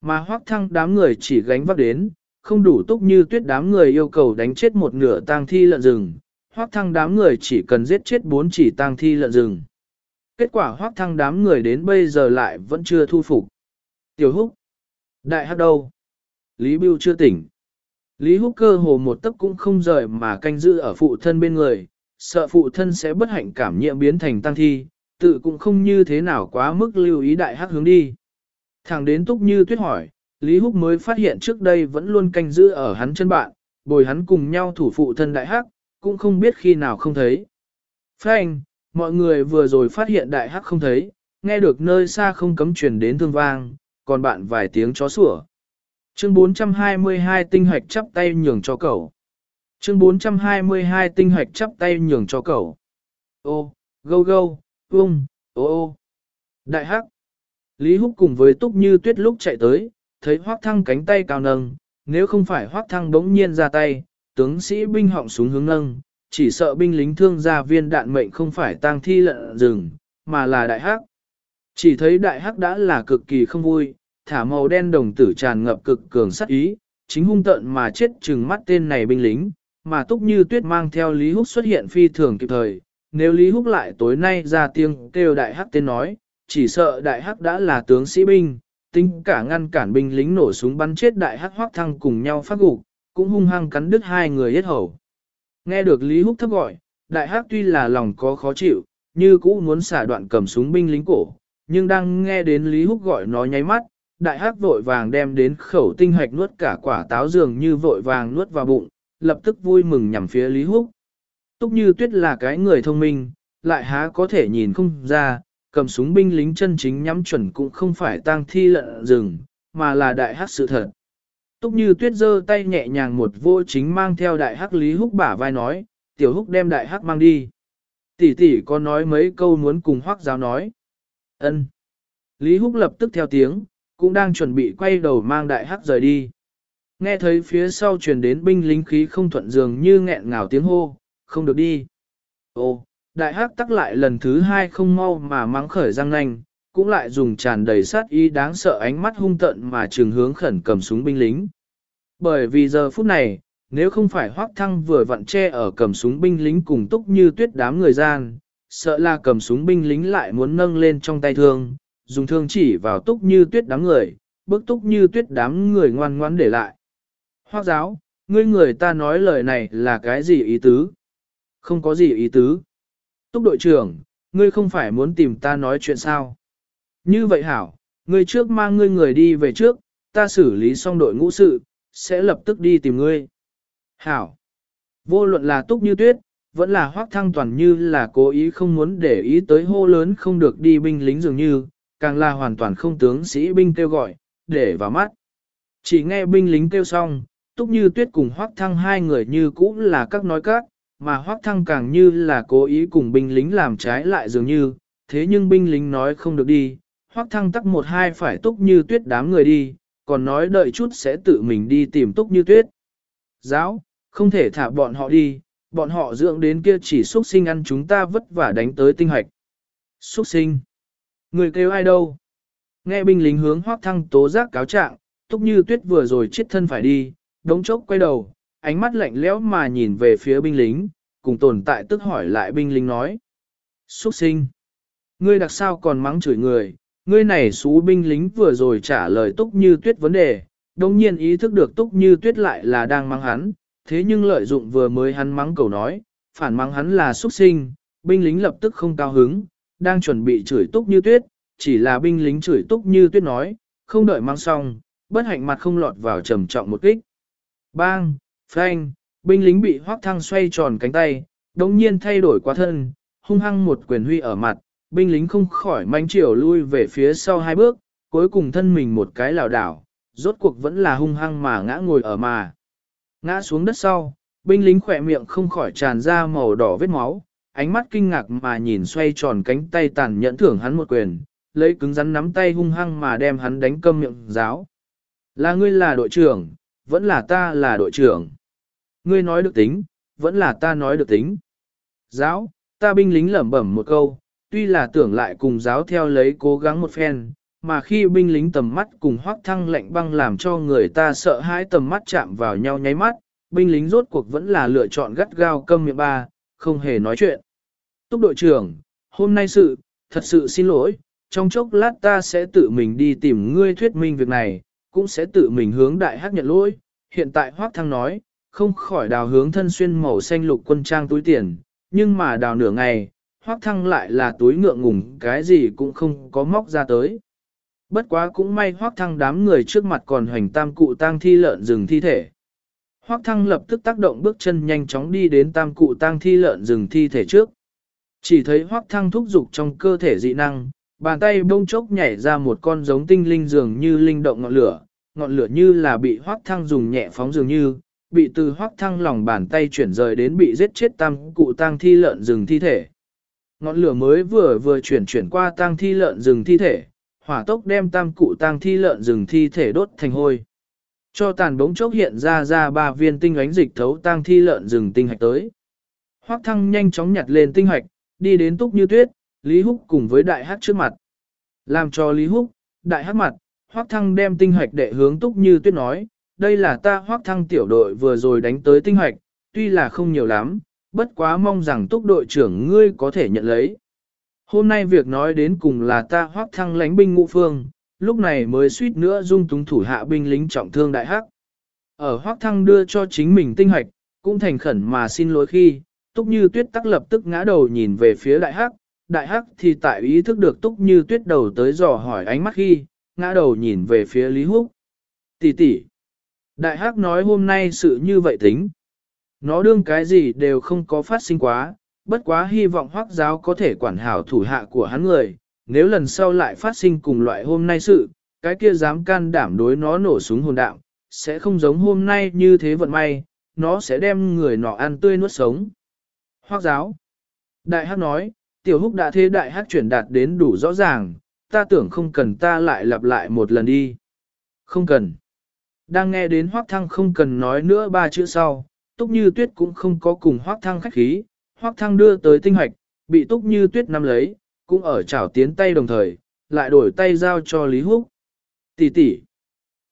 Mà hoác thăng đám người chỉ gánh vác đến, không đủ túc như tuyết đám người yêu cầu đánh chết một nửa tang thi lợn rừng, hoác thăng đám người chỉ cần giết chết bốn chỉ tang thi lợn rừng. Kết quả hoác thăng đám người đến bây giờ lại vẫn chưa thu phục. Tiểu húc. Đại hắc đâu? Lý Bưu chưa tỉnh. Lý húc cơ hồ một tấc cũng không rời mà canh giữ ở phụ thân bên người, sợ phụ thân sẽ bất hạnh cảm nhiễm biến thành tăng thi, tự cũng không như thế nào quá mức lưu ý đại hắc hướng đi. Thẳng đến túc như tuyết hỏi, Lý Húc mới phát hiện trước đây vẫn luôn canh giữ ở hắn chân bạn, bồi hắn cùng nhau thủ phụ thân đại hắc, cũng không biết khi nào không thấy. Phanh, mọi người vừa rồi phát hiện đại hắc không thấy, nghe được nơi xa không cấm truyền đến thương vang, còn bạn vài tiếng chó sủa. Chương 422 tinh hoạch chắp tay nhường cho cậu. Chương 422 tinh hoạch chắp tay nhường cho cậu. Ô, gâu gâu, vung, ô ô. Đại hắc. Lý Húc cùng với Túc Như Tuyết lúc chạy tới, thấy Hoắc Thăng cánh tay cao nâng, nếu không phải Hoắc Thăng bỗng nhiên ra tay, tướng sĩ binh họng súng hướng nâng, chỉ sợ binh lính thương gia viên đạn mệnh không phải tang thi lợn rừng, mà là đại hắc. Chỉ thấy đại hắc đã là cực kỳ không vui, thả màu đen đồng tử tràn ngập cực cường sát ý, chính hung tận mà chết chừng mắt tên này binh lính, mà túc như tuyết mang theo Lý Húc xuất hiện phi thường kịp thời. Nếu Lý Húc lại tối nay ra tiếng kêu đại hắc tên nói, chỉ sợ đại hắc đã là tướng sĩ binh, tính cả ngăn cản binh lính nổ súng bắn chết đại hắc hoác thăng cùng nhau phát gục, cũng hung hăng cắn đứt hai người hết hầu. Nghe được Lý Húc thấp gọi, đại hắc tuy là lòng có khó chịu, như cũ muốn xả đoạn cầm súng binh lính cổ, nhưng đang nghe đến Lý Húc gọi nó nháy mắt, đại hắc vội vàng đem đến khẩu tinh hạch nuốt cả quả táo dường như vội vàng nuốt vào bụng, lập tức vui mừng nhằm phía Lý Húc. Túc như tuyết là cái người thông minh, lại há có thể nhìn không ra, cầm súng binh lính chân chính nhắm chuẩn cũng không phải tang thi lợn rừng, mà là đại hắc sự thật. Túc như tuyết giơ tay nhẹ nhàng một vô chính mang theo đại hắc Lý Húc bả vai nói, tiểu húc đem đại hắc mang đi. Tỷ tỷ có nói mấy câu muốn cùng hoắc giáo nói. ân Lý Húc lập tức theo tiếng, cũng đang chuẩn bị quay đầu mang đại hắc rời đi. Nghe thấy phía sau truyền đến binh lính khí không thuận dường như nghẹn ngào tiếng hô, không được đi. Ô, đại hắc tắc lại lần thứ hai không mau mà mắng khởi răng nanh, cũng lại dùng tràn đầy sát ý đáng sợ ánh mắt hung tận mà trường hướng khẩn cầm súng binh lính. Bởi vì giờ phút này, nếu không phải hoác thăng vừa vặn che ở cầm súng binh lính cùng túc như tuyết đám người gian, sợ là cầm súng binh lính lại muốn nâng lên trong tay thương, dùng thương chỉ vào túc như tuyết đám người, bức túc như tuyết đám người ngoan ngoãn để lại. Hoác giáo, ngươi người ta nói lời này là cái gì ý tứ? Không có gì ý tứ. Túc đội trưởng, ngươi không phải muốn tìm ta nói chuyện sao? Như vậy hảo, ngươi trước mang ngươi người đi về trước, ta xử lý xong đội ngũ sự, sẽ lập tức đi tìm ngươi. Hảo. Vô luận là túc như tuyết, vẫn là hoác thăng toàn như là cố ý không muốn để ý tới hô lớn không được đi binh lính dường như, càng là hoàn toàn không tướng sĩ binh kêu gọi, để vào mắt. Chỉ nghe binh lính kêu xong, túc như tuyết cùng hoác thăng hai người như cũ là các nói các, mà hoác thăng càng như là cố ý cùng binh lính làm trái lại dường như, thế nhưng binh lính nói không được đi, hoác thăng tắc một hai phải túc như tuyết đám người đi, còn nói đợi chút sẽ tự mình đi tìm túc như tuyết. Giáo, không thể thả bọn họ đi, bọn họ dưỡng đến kia chỉ xuất sinh ăn chúng ta vất vả đánh tới tinh hoạch. Xuất sinh. Người kêu ai đâu? Nghe binh lính hướng hoác thăng tố giác cáo trạng, túc như tuyết vừa rồi chết thân phải đi, đống chốc quay đầu, ánh mắt lạnh lẽo mà nhìn về phía binh lính, cùng tồn tại tức hỏi lại binh lính nói. Xuất sinh. Ngươi đặc sao còn mắng chửi người, ngươi này xú binh lính vừa rồi trả lời túc như tuyết vấn đề, đồng nhiên ý thức được túc như tuyết lại là đang mắng hắn, thế nhưng lợi dụng vừa mới hắn mắng cầu nói, phản mắng hắn là xuất sinh, binh lính lập tức không cao hứng, đang chuẩn bị chửi túc như tuyết, chỉ là binh lính chửi túc như tuyết nói, không đợi mang xong, bất hạnh mặt không lọt vào trầm trọng một kích. Bang, phanh, binh lính bị hoác thăng xoay tròn cánh tay, đồng nhiên thay đổi quá thân, hung hăng một quyền huy ở mặt, binh lính không khỏi manh chiều lui về phía sau hai bước, cuối cùng thân mình một cái lảo đảo, rốt cuộc vẫn là hung hăng mà ngã ngồi ở mà. Ngã xuống đất sau, binh lính khỏe miệng không khỏi tràn ra màu đỏ vết máu, ánh mắt kinh ngạc mà nhìn xoay tròn cánh tay tàn nhẫn thưởng hắn một quyền, lấy cứng rắn nắm tay hung hăng mà đem hắn đánh câm miệng giáo. Là ngươi là đội trưởng, vẫn là ta là đội trưởng. Ngươi nói được tính, vẫn là ta nói được tính. Giáo, ta binh lính lẩm bẩm một câu, tuy là tưởng lại cùng giáo theo lấy cố gắng một phen, mà khi binh lính tầm mắt cùng hoác thăng lạnh băng làm cho người ta sợ hãi tầm mắt chạm vào nhau nháy mắt, binh lính rốt cuộc vẫn là lựa chọn gắt gao câm miệng ba, không hề nói chuyện. Túc đội trưởng, hôm nay sự, thật sự xin lỗi, trong chốc lát ta sẽ tự mình đi tìm ngươi thuyết minh việc này, cũng sẽ tự mình hướng đại hắc nhận lỗi. Hiện tại hoác thăng nói, không khỏi đào hướng thân xuyên màu xanh lục quân trang túi tiền, nhưng mà đào nửa ngày, hoác thăng lại là túi ngượng ngùng cái gì cũng không có móc ra tới. Bất quá cũng may hoác thăng đám người trước mặt còn hoành tam cụ tang thi lợn rừng thi thể. Hoác thăng lập tức tác động bước chân nhanh chóng đi đến tam cụ tang thi lợn rừng thi thể trước. Chỉ thấy hoác thăng thúc giục trong cơ thể dị năng, bàn tay bông chốc nhảy ra một con giống tinh linh dường như linh động ngọn lửa, ngọn lửa như là bị hoác thăng dùng nhẹ phóng dường như, bị từ hoác thăng lòng bàn tay chuyển rời đến bị giết chết tam cụ tang thi lợn rừng thi thể. Ngọn lửa mới vừa vừa chuyển chuyển qua tang thi lợn rừng thi thể, hỏa tốc đem tam cụ tang thi lợn rừng thi thể đốt thành hôi. Cho tàn bỗng chốc hiện ra ra ba viên tinh ánh dịch thấu tang thi lợn rừng tinh hạch tới. Hoắc thăng nhanh chóng nhặt lên tinh hạch, đi đến túc như tuyết, Lý Húc cùng với đại hát trước mặt. Làm cho Lý Húc, đại hát mặt, Hoắc thăng đem tinh hoạch đệ hướng túc như tuyết nói, đây là ta Hoắc thăng tiểu đội vừa rồi đánh tới tinh hoạch, tuy là không nhiều lắm, bất quá mong rằng túc đội trưởng ngươi có thể nhận lấy. Hôm nay việc nói đến cùng là ta hoác thăng lánh binh ngũ phương, lúc này mới suýt nữa dung túng thủ hạ binh lính trọng thương đại hắc. Ở hoác thăng đưa cho chính mình tinh hoạch, cũng thành khẩn mà xin lỗi khi, túc như tuyết tắc lập tức ngã đầu nhìn về phía đại hắc, đại hắc thì tại ý thức được túc như tuyết đầu tới dò hỏi ánh mắt khi, ngã đầu nhìn về phía Lý Húc. Tỷ tỷ. Đại hắc nói hôm nay sự như vậy tính. Nó đương cái gì đều không có phát sinh quá, bất quá hy vọng hoác giáo có thể quản hảo thủ hạ của hắn người, nếu lần sau lại phát sinh cùng loại hôm nay sự, cái kia dám can đảm đối nó nổ súng hồn đạo, sẽ không giống hôm nay như thế vận may, nó sẽ đem người nọ ăn tươi nuốt sống. Hoác giáo Đại hắc nói, tiểu húc đã thế đại hát chuyển đạt đến đủ rõ ràng, ta tưởng không cần ta lại lặp lại một lần đi. Không cần. Đang nghe đến hoác thăng không cần nói nữa ba chữ sau, túc như tuyết cũng không có cùng hoác thăng khách khí, Hoắc thăng đưa tới tinh hoạch, bị túc như tuyết nắm lấy, cũng ở chảo tiến tay đồng thời, lại đổi tay giao cho Lý Húc. Tỷ tỷ.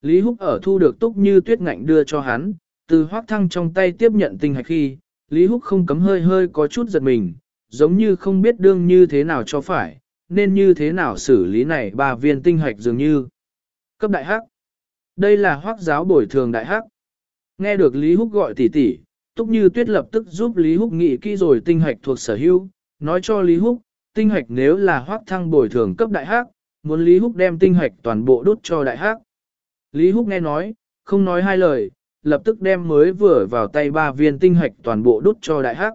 Lý Húc ở thu được túc như tuyết ngạnh đưa cho hắn, từ Hoắc thăng trong tay tiếp nhận tinh hạch khi, Lý Húc không cấm hơi hơi có chút giật mình, giống như không biết đương như thế nào cho phải, nên như thế nào xử lý này ba viên tinh hạch dường như. Cấp đại hắc. Đây là hoác giáo bồi thường đại hắc. Nghe được Lý Húc gọi tỷ tỷ, Túc Như Tuyết lập tức giúp Lý Húc nghĩ kỹ rồi tinh hoạch thuộc sở hữu, nói cho Lý Húc, tinh hoạch nếu là hoác thăng bồi thường cấp đại hắc, muốn Lý Húc đem tinh hoạch toàn bộ đốt cho đại hắc. Lý Húc nghe nói, không nói hai lời, lập tức đem mới vừa vào tay ba viên tinh hoạch toàn bộ đốt cho đại hắc.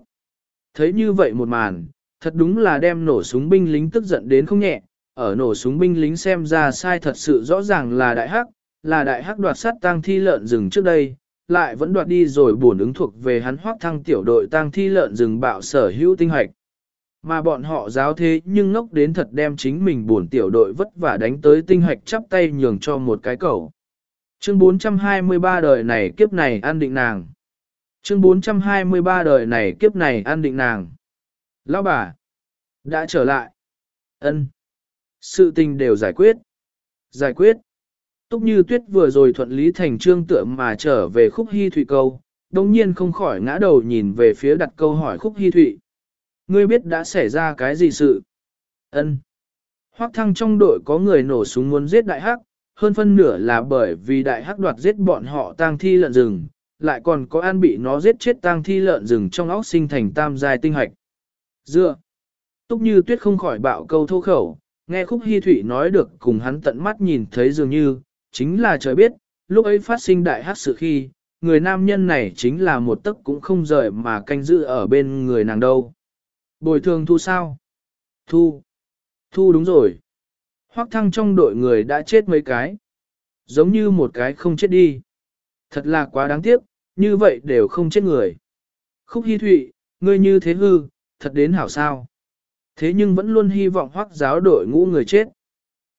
Thấy như vậy một màn, thật đúng là đem nổ súng binh lính tức giận đến không nhẹ, ở nổ súng binh lính xem ra sai thật sự rõ ràng là đại hắc, là đại hắc đoạt sát tang thi lợn rừng trước đây, lại vẫn đoạt đi rồi bổn ứng thuộc về hắn hoác thăng tiểu đội tang thi lợn rừng bạo sở hữu tinh hoạch. Mà bọn họ giáo thế nhưng ngốc đến thật đem chính mình buồn tiểu đội vất vả đánh tới tinh hoạch chắp tay nhường cho một cái cầu. Chương 423 đời này kiếp này an định nàng. Chương 423 đời này kiếp này an định nàng. Lão bà, đã trở lại. ân Sự tình đều giải quyết. Giải quyết. Túc như tuyết vừa rồi thuận lý thành trương tựa mà trở về khúc hy thụy câu, đồng nhiên không khỏi ngã đầu nhìn về phía đặt câu hỏi khúc hy thụy. Ngươi biết đã xảy ra cái gì sự? ân Hoắc thăng trong đội có người nổ súng muốn giết đại hắc, hơn phân nửa là bởi vì đại hắc đoạt giết bọn họ tang thi lợn rừng, lại còn có an bị nó giết chết tang thi lợn rừng trong óc sinh thành tam giai tinh hạch. Dựa. Túc như tuyết không khỏi bạo câu thô khẩu, nghe khúc hy thủy nói được cùng hắn tận mắt nhìn thấy dường như, chính là trời biết, lúc ấy phát sinh đại hắc sự khi, người nam nhân này chính là một tấc cũng không rời mà canh giữ ở bên người nàng đâu. Bồi thường thu sao? Thu. Thu đúng rồi. Hoắc thăng trong đội người đã chết mấy cái. Giống như một cái không chết đi. Thật là quá đáng tiếc, như vậy đều không chết người. Khúc Hi Thụy, ngươi như thế hư, thật đến hảo sao. Thế nhưng vẫn luôn hy vọng hoác giáo đội ngũ người chết.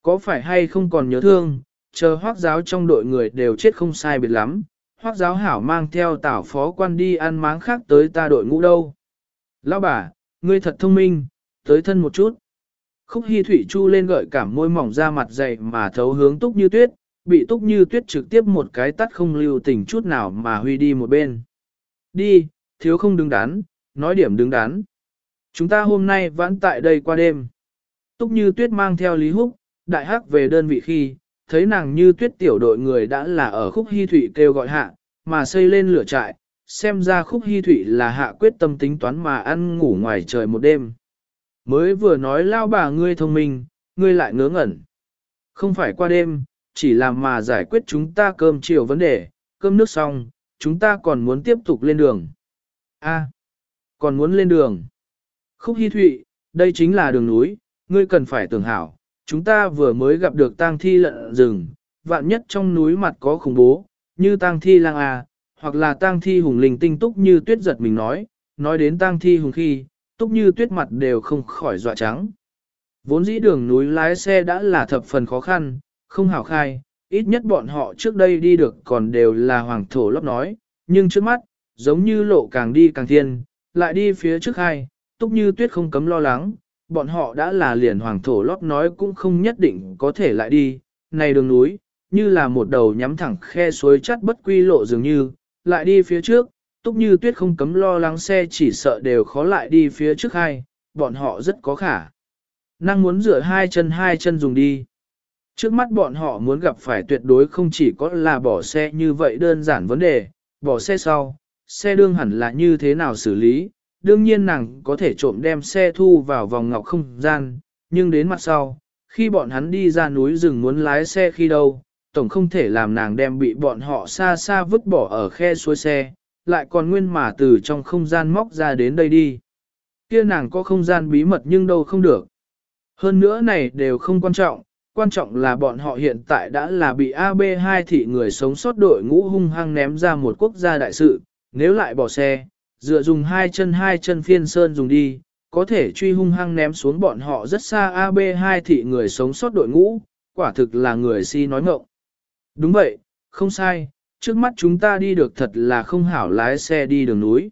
Có phải hay không còn nhớ thương, chờ hoác giáo trong đội người đều chết không sai biệt lắm. Hoác giáo hảo mang theo tảo phó quan đi ăn máng khác tới ta đội ngũ đâu. Lão bà, ngươi thật thông minh, tới thân một chút. Khúc Hi Thụy Chu lên gợi cảm môi mỏng ra mặt dày mà thấu hướng túc như tuyết, bị túc như tuyết trực tiếp một cái tắt không lưu tình chút nào mà huy đi một bên. Đi, thiếu không đứng đắn, nói điểm đứng đắn. Chúng ta hôm nay vãn tại đây qua đêm. Túc như tuyết mang theo Lý Húc, đại hắc về đơn vị khi, thấy nàng như tuyết tiểu đội người đã là ở khúc hy thủy kêu gọi hạ, mà xây lên lửa trại, xem ra khúc hy thủy là hạ quyết tâm tính toán mà ăn ngủ ngoài trời một đêm. Mới vừa nói lao bà ngươi thông minh, ngươi lại ngớ ngẩn. Không phải qua đêm, chỉ làm mà giải quyết chúng ta cơm chiều vấn đề, cơm nước xong, chúng ta còn muốn tiếp tục lên đường. A, còn muốn lên đường. Khúc Hi Thụy, đây chính là đường núi, ngươi cần phải tưởng hảo. Chúng ta vừa mới gặp được tang thi lợn rừng, vạn nhất trong núi mặt có khủng bố, như tang thi lang a, hoặc là tang thi hùng linh tinh túc như tuyết giật mình nói, nói đến tang thi hùng khi, túc như tuyết mặt đều không khỏi dọa trắng. Vốn dĩ đường núi lái xe đã là thập phần khó khăn, không hảo khai, ít nhất bọn họ trước đây đi được còn đều là hoàng thổ lót nói, nhưng trước mắt, giống như lộ càng đi càng thiên, lại đi phía trước hai, túc như tuyết không cấm lo lắng, bọn họ đã là liền hoàng thổ lót nói cũng không nhất định có thể lại đi, này đường núi, như là một đầu nhắm thẳng khe suối chắt bất quy lộ dường như, lại đi phía trước, túc như tuyết không cấm lo lắng xe chỉ sợ đều khó lại đi phía trước hai, bọn họ rất có khả. Năng muốn rửa hai chân hai chân dùng đi. Trước mắt bọn họ muốn gặp phải tuyệt đối không chỉ có là bỏ xe như vậy đơn giản vấn đề, bỏ xe sau, xe đương hẳn là như thế nào xử lý, đương nhiên nàng có thể trộm đem xe thu vào vòng ngọc không gian, nhưng đến mặt sau, khi bọn hắn đi ra núi rừng muốn lái xe khi đâu, tổng không thể làm nàng đem bị bọn họ xa xa vứt bỏ ở khe suối xe, lại còn nguyên mà từ trong không gian móc ra đến đây đi. Kia nàng có không gian bí mật nhưng đâu không được. Hơn nữa này đều không quan trọng, quan trọng là bọn họ hiện tại đã là bị AB2 thị người sống sót đội ngũ hung hăng ném ra một quốc gia đại sự, nếu lại bỏ xe, dựa dùng hai chân hai chân phiên sơn dùng đi, có thể truy hung hăng ném xuống bọn họ rất xa AB2 thị người sống sót đội ngũ, quả thực là người si nói ngộng. Đúng vậy, không sai, trước mắt chúng ta đi được thật là không hảo lái xe đi đường núi.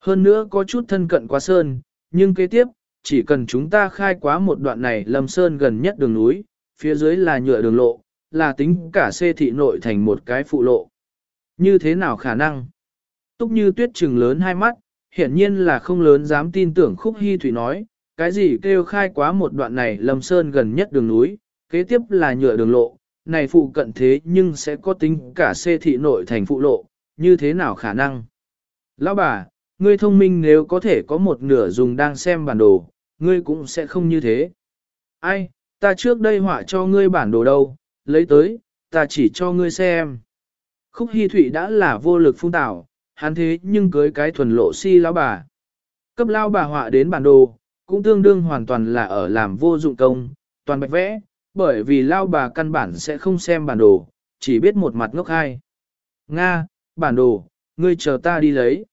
Hơn nữa có chút thân cận quá sơn, nhưng kế tiếp, chỉ cần chúng ta khai quá một đoạn này lâm sơn gần nhất đường núi, phía dưới là nhựa đường lộ, là tính cả xe thị nội thành một cái phụ lộ. Như thế nào khả năng? Túc như tuyết trừng lớn hai mắt, hiển nhiên là không lớn dám tin tưởng khúc hy thủy nói, cái gì kêu khai quá một đoạn này lâm sơn gần nhất đường núi, kế tiếp là nhựa đường lộ, này phụ cận thế nhưng sẽ có tính cả xê thị nội thành phụ lộ, như thế nào khả năng? Lão bà, ngươi thông minh nếu có thể có một nửa dùng đang xem bản đồ, ngươi cũng sẽ không như thế. Ai, ta trước đây họa cho ngươi bản đồ đâu, lấy tới, ta chỉ cho ngươi xem. Khúc Hi Thụy đã là vô lực phung tảo, hắn thế nhưng cưới cái thuần lộ si lão bà. Cấp lao bà họa đến bản đồ, cũng tương đương hoàn toàn là ở làm vô dụng công, toàn bạch vẽ, bởi vì lao bà căn bản sẽ không xem bản đồ, chỉ biết một mặt ngốc hai. Nga, bản đồ, ngươi chờ ta đi lấy.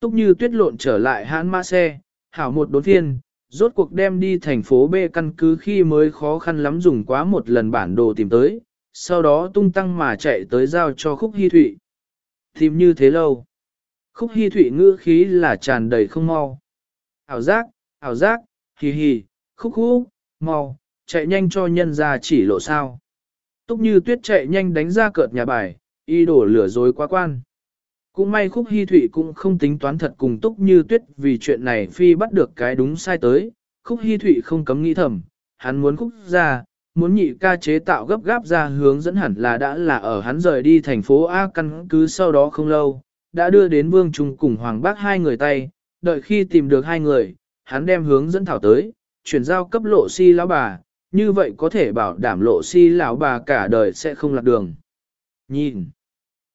Túc như tuyết lộn trở lại hãn mã xe, hảo một đốn phiên, rốt cuộc đem đi thành phố B căn cứ khi mới khó khăn lắm dùng quá một lần bản đồ tìm tới, sau đó tung tăng mà chạy tới giao cho khúc hy thụy. Tìm như thế lâu. Khúc hy thụy ngữ khí là tràn đầy không mau. Ảo giác, ảo giác, hì hì, khúc khúc, mau, chạy nhanh cho nhân ra chỉ lộ sao. Túc như tuyết chạy nhanh đánh ra cợt nhà bài, y đổ lửa dối quá quan. Cũng may khúc hy thụy cũng không tính toán thật cùng túc như tuyết vì chuyện này phi bắt được cái đúng sai tới. Khúc hy thụy không cấm nghĩ thầm, hắn muốn khúc ra, muốn nhị ca chế tạo gấp gáp ra hướng dẫn hẳn là đã là ở hắn rời đi thành phố A căn cứ sau đó không lâu, đã đưa đến Vương Trung cùng Hoàng Bác hai người tay, đợi khi tìm được hai người, hắn đem hướng dẫn thảo tới, chuyển giao cấp lộ si lão bà, như vậy có thể bảo đảm lộ si lão bà cả đời sẽ không lạc đường. Nhìn,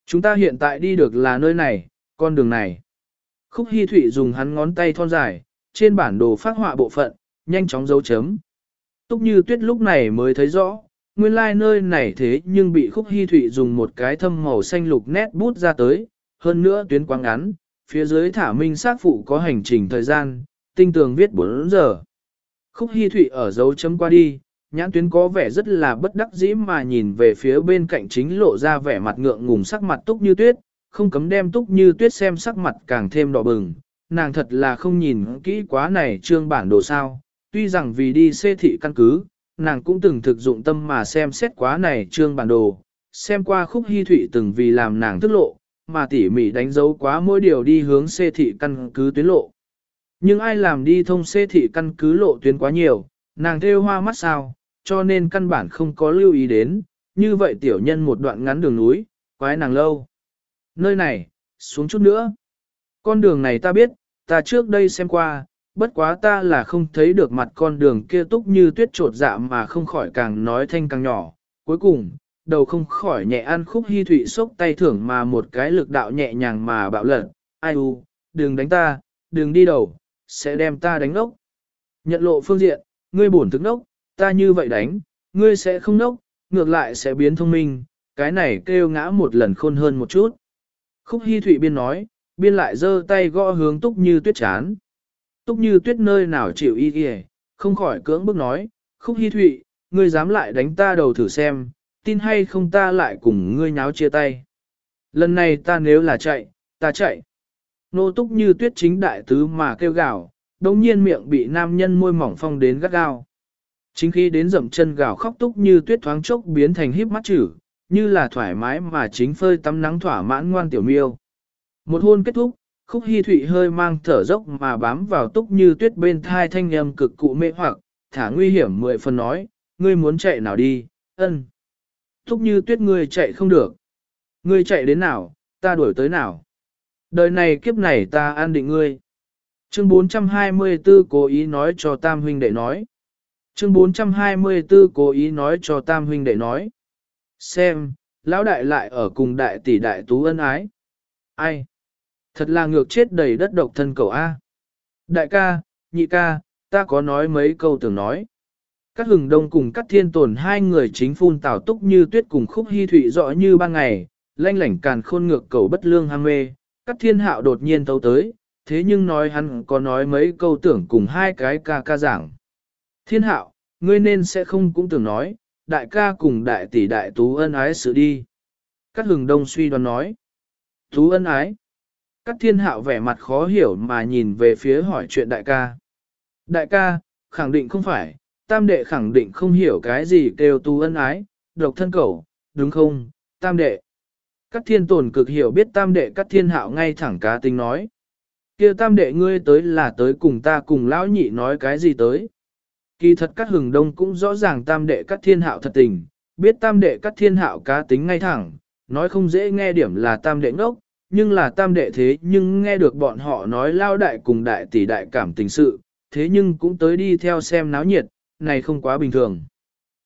chúng ta hiện tại đi được là nơi này, con đường này. Khúc Hi Thụy dùng hắn ngón tay thon dài, trên bản đồ phát họa bộ phận, nhanh chóng dấu chấm. Túc như tuyết lúc này mới thấy rõ, nguyên lai like nơi này thế nhưng bị Khúc Hi Thụy dùng một cái thâm màu xanh lục nét bút ra tới, hơn nữa tuyến quang ngắn, phía dưới thả minh sát phụ có hành trình thời gian, tinh tường viết 4 giờ. Khúc Hi Thụy ở dấu chấm qua đi, nhãn tuyến có vẻ rất là bất đắc dĩ mà nhìn về phía bên cạnh chính lộ ra vẻ mặt ngượng ngùng sắc mặt túc như tuyết, không cấm đem túc như tuyết xem sắc mặt càng thêm đỏ bừng, nàng thật là không nhìn kỹ quá này trương bản đồ sao, tuy rằng vì đi xê thị căn cứ, nàng cũng từng thực dụng tâm mà xem xét quá này trương bản đồ, xem qua khúc hy thụy từng vì làm nàng tức lộ, mà tỉ mỉ đánh dấu quá mỗi điều đi hướng xê thị căn cứ tuyến lộ. Nhưng ai làm đi thông xê thị căn cứ lộ tuyến quá nhiều, nàng theo hoa mắt sao, cho nên căn bản không có lưu ý đến, như vậy tiểu nhân một đoạn ngắn đường núi, quái nàng lâu. Nơi này, xuống chút nữa. Con đường này ta biết, ta trước đây xem qua, bất quá ta là không thấy được mặt con đường kia túc như tuyết trột dạ mà không khỏi càng nói thanh càng nhỏ. Cuối cùng, đầu không khỏi nhẹ ăn khúc hy thụy sốc tay thưởng mà một cái lực đạo nhẹ nhàng mà bạo lận, ai u, đừng đánh ta, đừng đi đầu, sẽ đem ta đánh ốc. Nhận lộ phương diện, ngươi bổn thức nốc, ta như vậy đánh, ngươi sẽ không nốc, ngược lại sẽ biến thông minh, cái này kêu ngã một lần khôn hơn một chút. Khúc Hi Thụy biên nói, biên lại giơ tay gõ hướng túc như tuyết chán. Túc như tuyết nơi nào chịu y kìa, không khỏi cưỡng bức nói, Khúc Hi Thụy, ngươi dám lại đánh ta đầu thử xem, tin hay không ta lại cùng ngươi nháo chia tay. Lần này ta nếu là chạy, ta chạy. Nô túc như tuyết chính đại tứ mà kêu gào, đồng nhiên miệng bị nam nhân môi mỏng phong đến gắt gao. Chính khi đến dậm chân gào khóc túc như tuyết thoáng chốc biến thành híp mắt chữ, như là thoải mái mà chính phơi tắm nắng thỏa mãn ngoan tiểu miêu. Một hôn kết thúc, khúc hy thụy hơi mang thở dốc mà bám vào túc như tuyết bên thai thanh nhầm cực cụ mê hoặc, thả nguy hiểm mười phần nói, ngươi muốn chạy nào đi, ân. Túc như tuyết ngươi chạy không được. Ngươi chạy đến nào, ta đuổi tới nào. Đời này kiếp này ta an định ngươi. Chương 424 cố ý nói cho Tam huynh đệ nói. Chương 424 cố ý nói cho Tam huynh đệ nói. Xem, lão đại lại ở cùng đại tỷ đại tú ân ái. Ai? Thật là ngược chết đầy đất độc thân cầu A. Đại ca, nhị ca, ta có nói mấy câu tưởng nói. Các hừng đông cùng các thiên tồn hai người chính phun tào túc như tuyết cùng khúc hy thụy rõ như ban ngày, lanh lảnh càn khôn ngược cầu bất lương ham mê, các thiên hạo đột nhiên tấu tới, thế nhưng nói hắn có nói mấy câu tưởng cùng hai cái ca ca giảng. Thiên hạo, ngươi nên sẽ không cũng tưởng nói, đại ca cùng đại tỷ đại tú ân ái sự đi. Cát hừng đông suy đoán nói. Tú ân ái. Cát thiên hạo vẻ mặt khó hiểu mà nhìn về phía hỏi chuyện đại ca. Đại ca, khẳng định không phải, tam đệ khẳng định không hiểu cái gì kêu tú ân ái, độc thân cầu, đúng không, tam đệ. Cát thiên tồn cực hiểu biết tam đệ Cát thiên hạo ngay thẳng cá tính nói. kia tam đệ ngươi tới là tới cùng ta cùng lão nhị nói cái gì tới. Kỳ thật các hừng đông cũng rõ ràng tam đệ các thiên hạo thật tình, biết tam đệ các thiên hạo cá tính ngay thẳng, nói không dễ nghe điểm là tam đệ ngốc, nhưng là tam đệ thế nhưng nghe được bọn họ nói lao đại cùng đại tỷ đại cảm tình sự, thế nhưng cũng tới đi theo xem náo nhiệt, này không quá bình thường.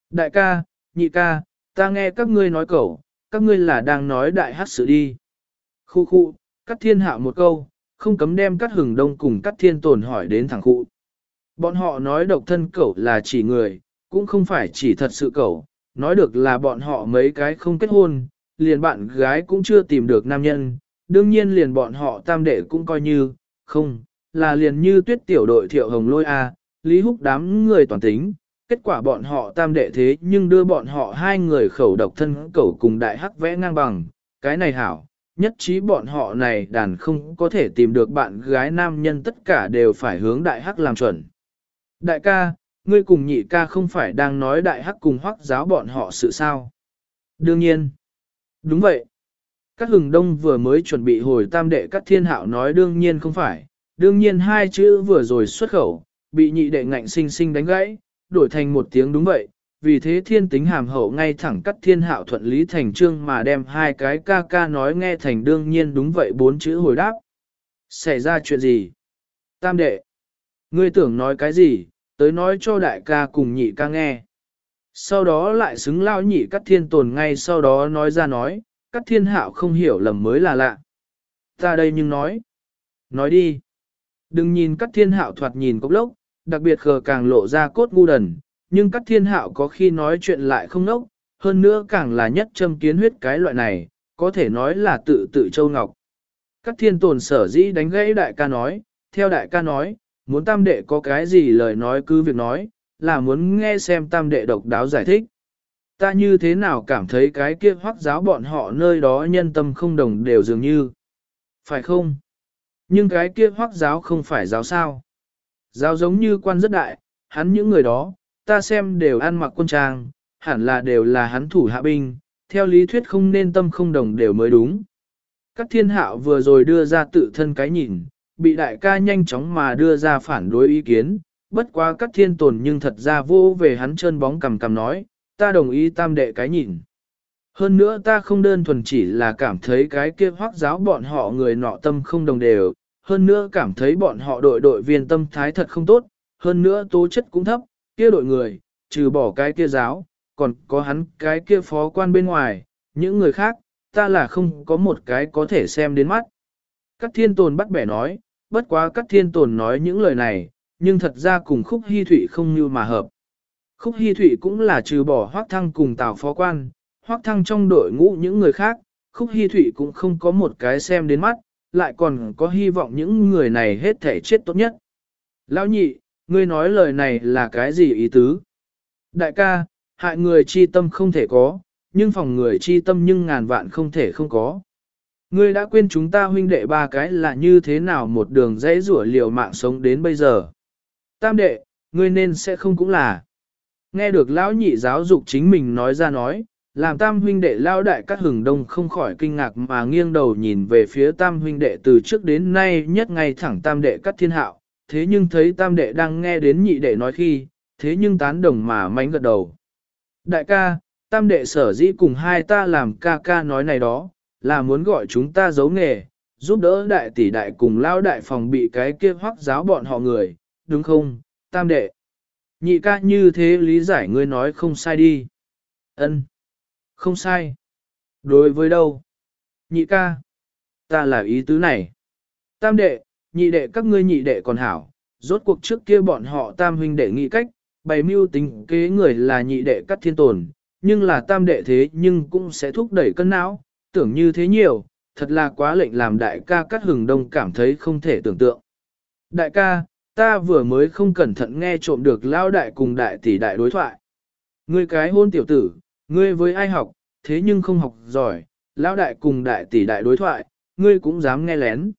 Đại ca, nhị ca, ta nghe các ngươi nói cẩu, các ngươi là đang nói đại hát sự đi. Khu khu, cắt thiên hạo một câu, không cấm đem cắt hừng đông cùng cắt thiên tồn hỏi đến thẳng khu. Bọn họ nói độc thân cẩu là chỉ người, cũng không phải chỉ thật sự cẩu, nói được là bọn họ mấy cái không kết hôn, liền bạn gái cũng chưa tìm được nam nhân, đương nhiên liền bọn họ tam đệ cũng coi như, không, là liền như tuyết tiểu đội thiệu hồng lôi A, Lý Húc đám người toàn tính, kết quả bọn họ tam đệ thế nhưng đưa bọn họ hai người khẩu độc thân cẩu cùng đại hắc vẽ ngang bằng, cái này hảo, nhất trí bọn họ này đàn không có thể tìm được bạn gái nam nhân tất cả đều phải hướng đại hắc làm chuẩn. Đại ca, ngươi cùng nhị ca không phải đang nói đại hắc cùng hoắc giáo bọn họ sự sao? Đương nhiên. Đúng vậy. Các hừng đông vừa mới chuẩn bị hồi tam đệ các thiên hạo nói đương nhiên không phải, đương nhiên hai chữ vừa rồi xuất khẩu, bị nhị đệ ngạnh sinh sinh đánh gãy, đổi thành một tiếng đúng vậy, vì thế thiên tính hàm hậu ngay thẳng cắt thiên hạo thuận lý thành trương mà đem hai cái ca ca nói nghe thành đương nhiên đúng vậy bốn chữ hồi đáp. Xảy ra chuyện gì? Tam đệ. Ngươi tưởng nói cái gì, tới nói cho đại ca cùng nhị ca nghe. Sau đó lại xứng lao nhị cắt thiên tồn ngay sau đó nói ra nói, cắt thiên hạo không hiểu lầm mới là lạ. Ta đây nhưng nói. Nói đi. Đừng nhìn cắt thiên hạo thoạt nhìn cốc lốc, đặc biệt khờ càng lộ ra cốt ngu đần, nhưng cắt thiên hạo có khi nói chuyện lại không nốc, hơn nữa càng là nhất châm kiến huyết cái loại này, có thể nói là tự tự châu ngọc. Cắt thiên tồn sở dĩ đánh gãy đại ca nói, theo đại ca nói, muốn tam đệ có cái gì lời nói cứ việc nói, là muốn nghe xem tam đệ độc đáo giải thích. Ta như thế nào cảm thấy cái kia hoắc giáo bọn họ nơi đó nhân tâm không đồng đều dường như. Phải không? Nhưng cái kia hoắc giáo không phải giáo sao. Giáo giống như quan rất đại, hắn những người đó, ta xem đều ăn mặc quân trang, hẳn là đều là hắn thủ hạ binh, theo lý thuyết không nên tâm không đồng đều mới đúng. Các thiên hạo vừa rồi đưa ra tự thân cái nhìn, bị đại ca nhanh chóng mà đưa ra phản đối ý kiến, bất quá các thiên tồn nhưng thật ra vô về hắn chân bóng cầm cầm nói, ta đồng ý tam đệ cái nhìn. Hơn nữa ta không đơn thuần chỉ là cảm thấy cái kia hoác giáo bọn họ người nọ tâm không đồng đều, hơn nữa cảm thấy bọn họ đội đội viên tâm thái thật không tốt, hơn nữa tố chất cũng thấp, kia đội người, trừ bỏ cái kia giáo, còn có hắn cái kia phó quan bên ngoài, những người khác, ta là không có một cái có thể xem đến mắt. Các thiên tồn bắt bẻ nói, bất quá các thiên tồn nói những lời này, nhưng thật ra cùng khúc hy thủy không như mà hợp. Khúc hy thủy cũng là trừ bỏ hoác thăng cùng tào phó quan, hoác thăng trong đội ngũ những người khác, khúc hy thủy cũng không có một cái xem đến mắt, lại còn có hy vọng những người này hết thể chết tốt nhất. Lão nhị, ngươi nói lời này là cái gì ý tứ? Đại ca, hại người chi tâm không thể có, nhưng phòng người chi tâm nhưng ngàn vạn không thể không có. Ngươi đã quên chúng ta huynh đệ ba cái là như thế nào một đường dãy rủa liều mạng sống đến bây giờ. Tam đệ, ngươi nên sẽ không cũng là. Nghe được lão nhị giáo dục chính mình nói ra nói, làm tam huynh đệ lao đại các hừng đông không khỏi kinh ngạc mà nghiêng đầu nhìn về phía tam huynh đệ từ trước đến nay nhất ngày thẳng tam đệ cắt thiên hạo, thế nhưng thấy tam đệ đang nghe đến nhị đệ nói khi, thế nhưng tán đồng mà mánh gật đầu. Đại ca, tam đệ sở dĩ cùng hai ta làm ca ca nói này đó, là muốn gọi chúng ta giấu nghề, giúp đỡ đại tỷ đại cùng lao đại phòng bị cái kia hoắc giáo bọn họ người, đúng không, tam đệ? Nhị ca như thế lý giải ngươi nói không sai đi. Ân, Không sai. Đối với đâu? Nhị ca. Ta là ý tứ này. Tam đệ, nhị đệ các ngươi nhị đệ còn hảo. Rốt cuộc trước kia bọn họ tam huynh đệ nghĩ cách, bày mưu tính kế người là nhị đệ cắt thiên tồn. Nhưng là tam đệ thế nhưng cũng sẽ thúc đẩy cân não, tưởng như thế nhiều, thật là quá lệnh làm đại ca cắt hừng đông cảm thấy không thể tưởng tượng. Đại ca, ta vừa mới không cẩn thận nghe trộm được lao đại cùng đại tỷ đại đối thoại. Ngươi cái hôn tiểu tử, ngươi với ai học, thế nhưng không học giỏi, lao đại cùng đại tỷ đại đối thoại, ngươi cũng dám nghe lén.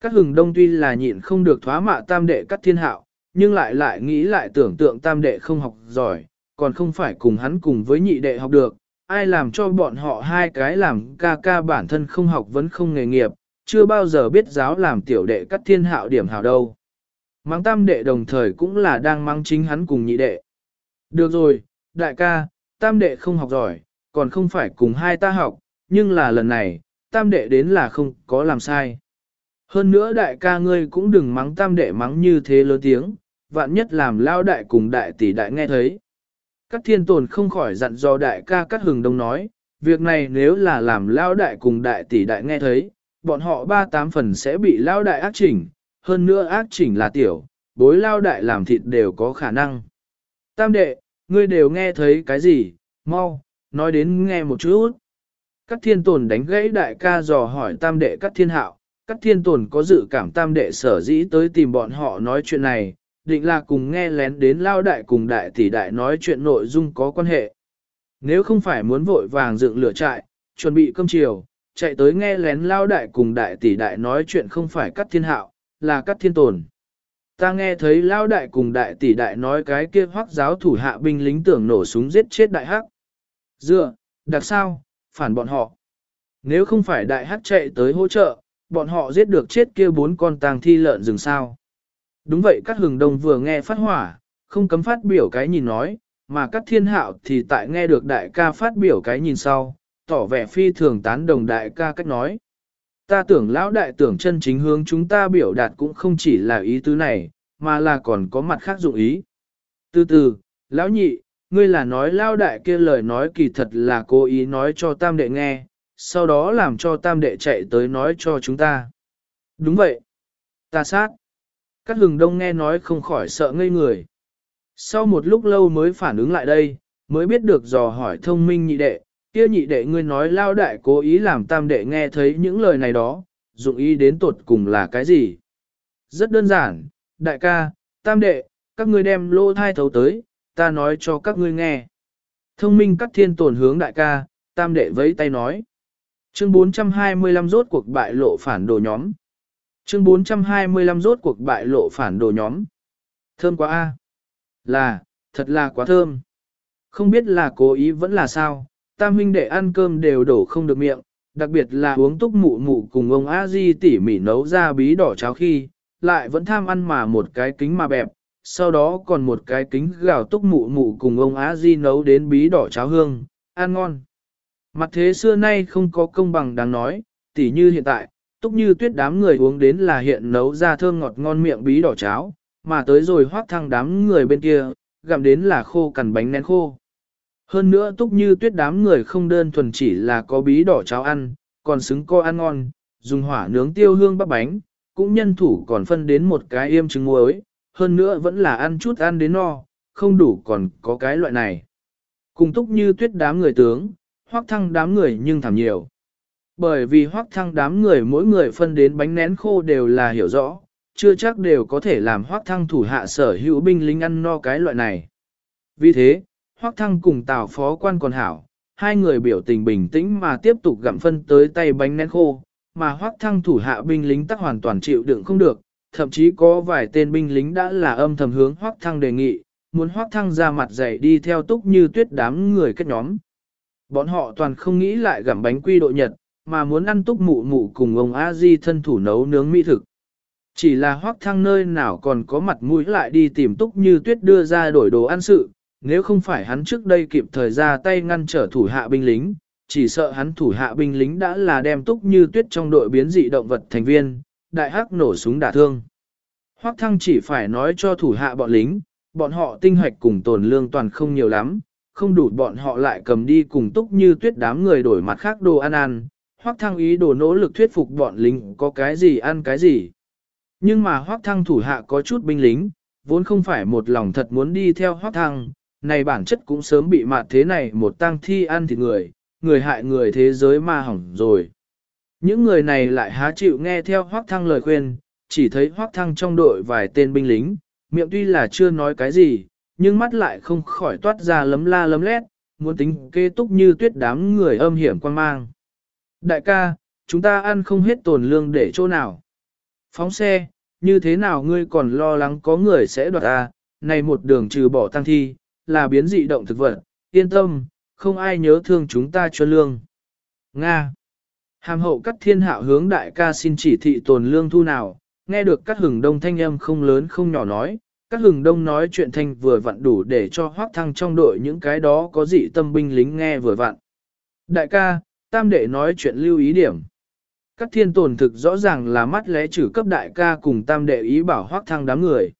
Các hừng đông tuy là nhịn không được thoá mạ tam đệ cắt thiên hạo, nhưng lại lại nghĩ lại tưởng tượng tam đệ không học giỏi, còn không phải cùng hắn cùng với nhị đệ học được, ai làm cho bọn họ hai cái làm ca ca bản thân không học vẫn không nghề nghiệp, chưa bao giờ biết giáo làm tiểu đệ cắt thiên hạo điểm hảo đâu. Mang tam đệ đồng thời cũng là đang mang chính hắn cùng nhị đệ. Được rồi, đại ca, tam đệ không học giỏi, còn không phải cùng hai ta học, nhưng là lần này, tam đệ đến là không có làm sai. Hơn nữa đại ca ngươi cũng đừng mắng tam đệ mắng như thế lớn tiếng, vạn nhất làm lao đại cùng đại tỷ đại nghe thấy. Các thiên tồn không khỏi dặn dò đại ca các hừng đông nói, việc này nếu là làm lao đại cùng đại tỷ đại nghe thấy, bọn họ ba tám phần sẽ bị lao đại ác chỉnh, hơn nữa ác chỉnh là tiểu, bối lao đại làm thịt đều có khả năng. Tam đệ, ngươi đều nghe thấy cái gì, mau, nói đến nghe một chút. Các thiên tồn đánh gãy đại ca dò hỏi tam đệ các thiên hạo, các thiên tồn có dự cảm tam đệ sở dĩ tới tìm bọn họ nói chuyện này, định là cùng nghe lén đến lao đại cùng đại tỷ đại nói chuyện nội dung có quan hệ. Nếu không phải muốn vội vàng dựng lửa trại, chuẩn bị cơm chiều, chạy tới nghe lén lao đại cùng đại tỷ đại nói chuyện không phải cắt thiên hạo, là cắt thiên tồn. Ta nghe thấy lao đại cùng đại tỷ đại nói cái kia hoắc giáo thủ hạ binh lính tưởng nổ súng giết chết đại hắc. Dựa, đặc sao, phản bọn họ. Nếu không phải đại hắc chạy tới hỗ trợ, bọn họ giết được chết kia bốn con tang thi lợn rừng sao. Đúng vậy các hừng đông vừa nghe phát hỏa, không cấm phát biểu cái nhìn nói, mà các thiên hạo thì tại nghe được đại ca phát biểu cái nhìn sau, tỏ vẻ phi thường tán đồng đại ca cách nói. Ta tưởng lão đại tưởng chân chính hướng chúng ta biểu đạt cũng không chỉ là ý tứ này, mà là còn có mặt khác dụng ý. Từ từ, lão nhị, ngươi là nói lão đại kia lời nói kỳ thật là cố ý nói cho tam đệ nghe, sau đó làm cho tam đệ chạy tới nói cho chúng ta. Đúng vậy. Ta sát. Các hừng đông nghe nói không khỏi sợ ngây người. Sau một lúc lâu mới phản ứng lại đây, mới biết được dò hỏi thông minh nhị đệ, kia nhị đệ ngươi nói lao đại cố ý làm tam đệ nghe thấy những lời này đó, dụng ý đến tột cùng là cái gì? Rất đơn giản, đại ca, tam đệ, các ngươi đem lô thai thấu tới, ta nói cho các ngươi nghe. Thông minh các thiên tổn hướng đại ca, tam đệ vẫy tay nói. Chương 425 rốt cuộc bại lộ phản đồ nhóm. Chương 425 rốt cuộc bại lộ phản đồ nhóm. Thơm quá a. Là, thật là quá thơm. Không biết là cố ý vẫn là sao, tam huynh đệ ăn cơm đều đổ không được miệng, đặc biệt là uống túc mụ mụ cùng ông a di tỉ mỉ nấu ra bí đỏ cháo khi, lại vẫn tham ăn mà một cái kính mà bẹp, sau đó còn một cái kính gạo túc mụ mụ cùng ông a di nấu đến bí đỏ cháo hương, ăn ngon. Mặt thế xưa nay không có công bằng đáng nói, tỉ như hiện tại, túc như tuyết đám người uống đến là hiện nấu ra thơm ngọt ngon miệng bí đỏ cháo, mà tới rồi hoác thăng đám người bên kia, gặm đến là khô cằn bánh nén khô. Hơn nữa túc như tuyết đám người không đơn thuần chỉ là có bí đỏ cháo ăn, còn xứng co ăn ngon, dùng hỏa nướng tiêu hương bắp bánh, cũng nhân thủ còn phân đến một cái yêm trứng muối, hơn nữa vẫn là ăn chút ăn đến no, không đủ còn có cái loại này. Cùng túc như tuyết đám người tướng, hoác thăng đám người nhưng thảm nhiều. Bởi vì hoác thăng đám người mỗi người phân đến bánh nén khô đều là hiểu rõ, chưa chắc đều có thể làm hoác thăng thủ hạ sở hữu binh lính ăn no cái loại này. Vì thế, hoác thăng cùng tào phó quan còn hảo, hai người biểu tình bình tĩnh mà tiếp tục gặm phân tới tay bánh nén khô, mà hoác thăng thủ hạ binh lính tắc hoàn toàn chịu đựng không được, thậm chí có vài tên binh lính đã là âm thầm hướng hoác thăng đề nghị, muốn hoác thăng ra mặt dày đi theo túc như tuyết đám người kết nhóm. Bọn họ toàn không nghĩ lại gặm bánh quy độ nhật, mà muốn ăn túc mụ mụ cùng ông a di thân thủ nấu nướng mỹ thực. Chỉ là hoác thăng nơi nào còn có mặt mũi lại đi tìm túc như tuyết đưa ra đổi đồ ăn sự, nếu không phải hắn trước đây kịp thời ra tay ngăn trở thủ hạ binh lính, chỉ sợ hắn thủ hạ binh lính đã là đem túc như tuyết trong đội biến dị động vật thành viên, đại hắc nổ súng đả thương. Hoắc thăng chỉ phải nói cho thủ hạ bọn lính, bọn họ tinh hoạch cùng tồn lương toàn không nhiều lắm, không đủ bọn họ lại cầm đi cùng túc như tuyết đám người đổi mặt khác đồ ăn ăn. Hoắc thăng ý đồ nỗ lực thuyết phục bọn lính có cái gì ăn cái gì. Nhưng mà Hoắc thăng thủ hạ có chút binh lính, vốn không phải một lòng thật muốn đi theo Hoắc thăng, này bản chất cũng sớm bị mạt thế này một tang thi ăn thịt người, người hại người thế giới ma hỏng rồi. Những người này lại há chịu nghe theo Hoắc Thăng lời khuyên, chỉ thấy Hoắc Thăng trong đội vài tên binh lính, miệng tuy là chưa nói cái gì, nhưng mắt lại không khỏi toát ra lấm la lấm lét, muốn tính kê túc như tuyết đám người âm hiểm quan mang. Đại ca, chúng ta ăn không hết tồn lương để chỗ nào. Phóng xe, như thế nào ngươi còn lo lắng có người sẽ đoạt ta, này một đường trừ bỏ tăng thi, là biến dị động thực vật, yên tâm, không ai nhớ thương chúng ta cho lương. Nga Hàm hậu cắt thiên hạo hướng đại ca xin chỉ thị tồn lương thu nào, nghe được các hừng đông thanh âm không lớn không nhỏ nói, các hừng đông nói chuyện thanh vừa vặn đủ để cho hoác thăng trong đội những cái đó có dị tâm binh lính nghe vừa vặn. Đại ca, tam đệ nói chuyện lưu ý điểm. Các thiên tồn thực rõ ràng là mắt lẽ trừ cấp đại ca cùng tam đệ ý bảo hoác thăng đám người.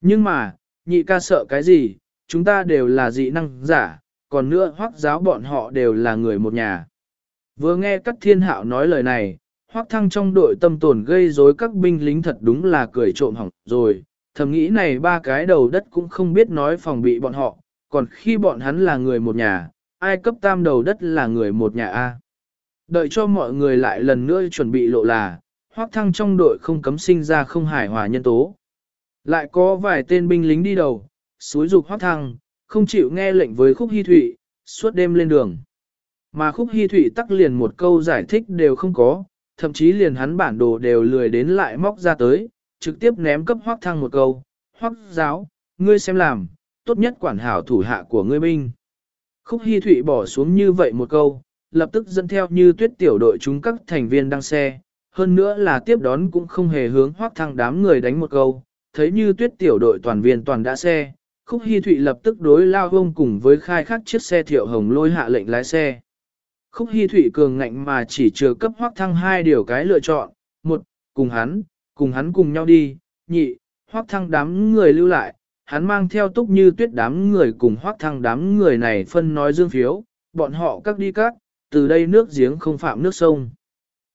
Nhưng mà, nhị ca sợ cái gì, chúng ta đều là dị năng giả, còn nữa hoác giáo bọn họ đều là người một nhà. Vừa nghe các thiên hạo nói lời này, hoác thăng trong đội tâm tồn gây rối các binh lính thật đúng là cười trộm hỏng rồi, thầm nghĩ này ba cái đầu đất cũng không biết nói phòng bị bọn họ, còn khi bọn hắn là người một nhà, ai cấp tam đầu đất là người một nhà A. Đợi cho mọi người lại lần nữa chuẩn bị lộ là, hoác thăng trong đội không cấm sinh ra không hài hòa nhân tố. Lại có vài tên binh lính đi đầu, suối dục hoác thăng, không chịu nghe lệnh với khúc hy thụy, suốt đêm lên đường. Mà khúc hy thụy tắc liền một câu giải thích đều không có, thậm chí liền hắn bản đồ đều lười đến lại móc ra tới, trực tiếp ném cấp hoác thăng một câu, hoác giáo, ngươi xem làm, tốt nhất quản hảo thủ hạ của ngươi binh. Khúc hy thụy bỏ xuống như vậy một câu, lập tức dẫn theo như tuyết tiểu đội chúng các thành viên đăng xe, hơn nữa là tiếp đón cũng không hề hướng hoác thăng đám người đánh một câu, thấy như tuyết tiểu đội toàn viên toàn đã xe, khúc hy thụy lập tức đối lao hông cùng với khai khắc chiếc xe thiệu hồng lôi hạ lệnh lái xe. Khúc hy thụy cường ngạnh mà chỉ chừa cấp hoác thăng hai điều cái lựa chọn, một, cùng hắn, cùng hắn cùng nhau đi, nhị, hoác thăng đám người lưu lại, hắn mang theo túc như tuyết đám người cùng hoác thăng đám người này phân nói dương phiếu, bọn họ các đi các, từ đây nước giếng không phạm nước sông.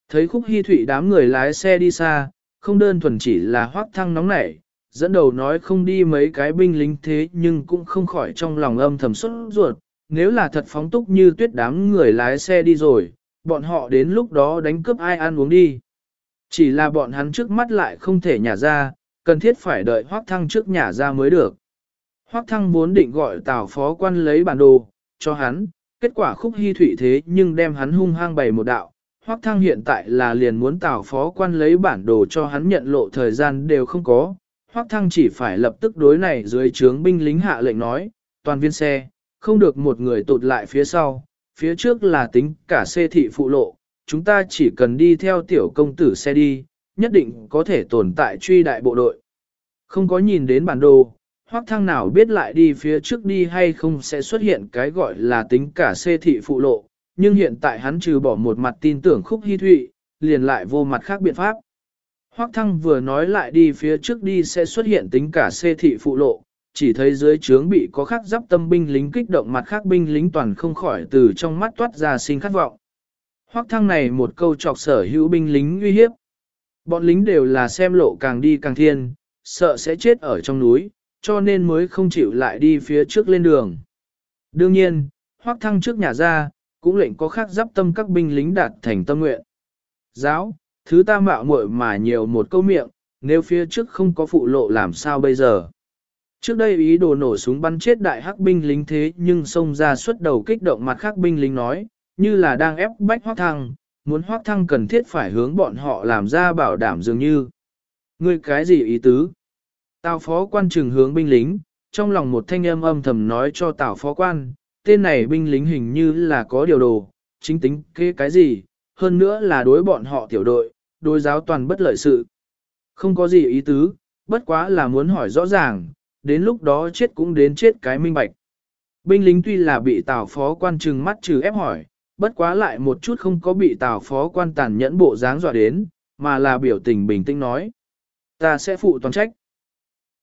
Thấy khúc hy thụy đám người lái xe đi xa, không đơn thuần chỉ là hoác thăng nóng nảy, dẫn đầu nói không đi mấy cái binh lính thế nhưng cũng không khỏi trong lòng âm thầm xuất ruột, nếu là thật phóng túc như tuyết đám người lái xe đi rồi, bọn họ đến lúc đó đánh cướp ai ăn uống đi. Chỉ là bọn hắn trước mắt lại không thể nhả ra, cần thiết phải đợi hoác thăng trước nhả ra mới được. Hoác thăng vốn định gọi tào phó quan lấy bản đồ, cho hắn, kết quả khúc hy thủy thế nhưng đem hắn hung hăng bày một đạo. Hoác thăng hiện tại là liền muốn tào phó quan lấy bản đồ cho hắn nhận lộ thời gian đều không có. Hoác thăng chỉ phải lập tức đối này dưới trướng binh lính hạ lệnh nói, toàn viên xe, không được một người tụt lại phía sau, phía trước là tính cả xe thị phụ lộ, chúng ta chỉ cần đi theo tiểu công tử xe đi, nhất định có thể tồn tại truy đại bộ đội. Không có nhìn đến bản đồ, hoác thăng nào biết lại đi phía trước đi hay không sẽ xuất hiện cái gọi là tính cả xê thị phụ lộ, nhưng hiện tại hắn trừ bỏ một mặt tin tưởng khúc hy thụy, liền lại vô mặt khác biện pháp. Hoác thăng vừa nói lại đi phía trước đi sẽ xuất hiện tính cả xê thị phụ lộ, chỉ thấy dưới trướng bị có khắc giáp tâm binh lính kích động mặt khác binh lính toàn không khỏi từ trong mắt toát ra sinh khát vọng. Hoắc thăng này một câu chọc sở hữu binh lính uy hiếp. Bọn lính đều là xem lộ càng đi càng thiên, sợ sẽ chết ở trong núi, cho nên mới không chịu lại đi phía trước lên đường. Đương nhiên, Hoắc thăng trước nhà ra, cũng lệnh có khắc giáp tâm các binh lính đạt thành tâm nguyện. Giáo, thứ ta mạo muội mà nhiều một câu miệng, nếu phía trước không có phụ lộ làm sao bây giờ. Trước đây ý đồ nổ súng bắn chết đại hắc binh lính thế nhưng xông ra xuất đầu kích động mặt khác binh lính nói, như là đang ép bách hoác thăng, muốn hoác thăng cần thiết phải hướng bọn họ làm ra bảo đảm dường như. Ngươi cái gì ý tứ? Tào phó quan trừng hướng binh lính, trong lòng một thanh âm âm thầm nói cho tào phó quan, tên này binh lính hình như là có điều đồ, chính tính kế cái gì, hơn nữa là đối bọn họ tiểu đội, đối giáo toàn bất lợi sự. Không có gì ý tứ, bất quá là muốn hỏi rõ ràng, đến lúc đó chết cũng đến chết cái minh bạch. Binh lính tuy là bị tào phó quan trừng mắt trừ ép hỏi, bất quá lại một chút không có bị tào phó quan tàn nhẫn bộ dáng dọa đến, mà là biểu tình bình tĩnh nói. Ta sẽ phụ toàn trách.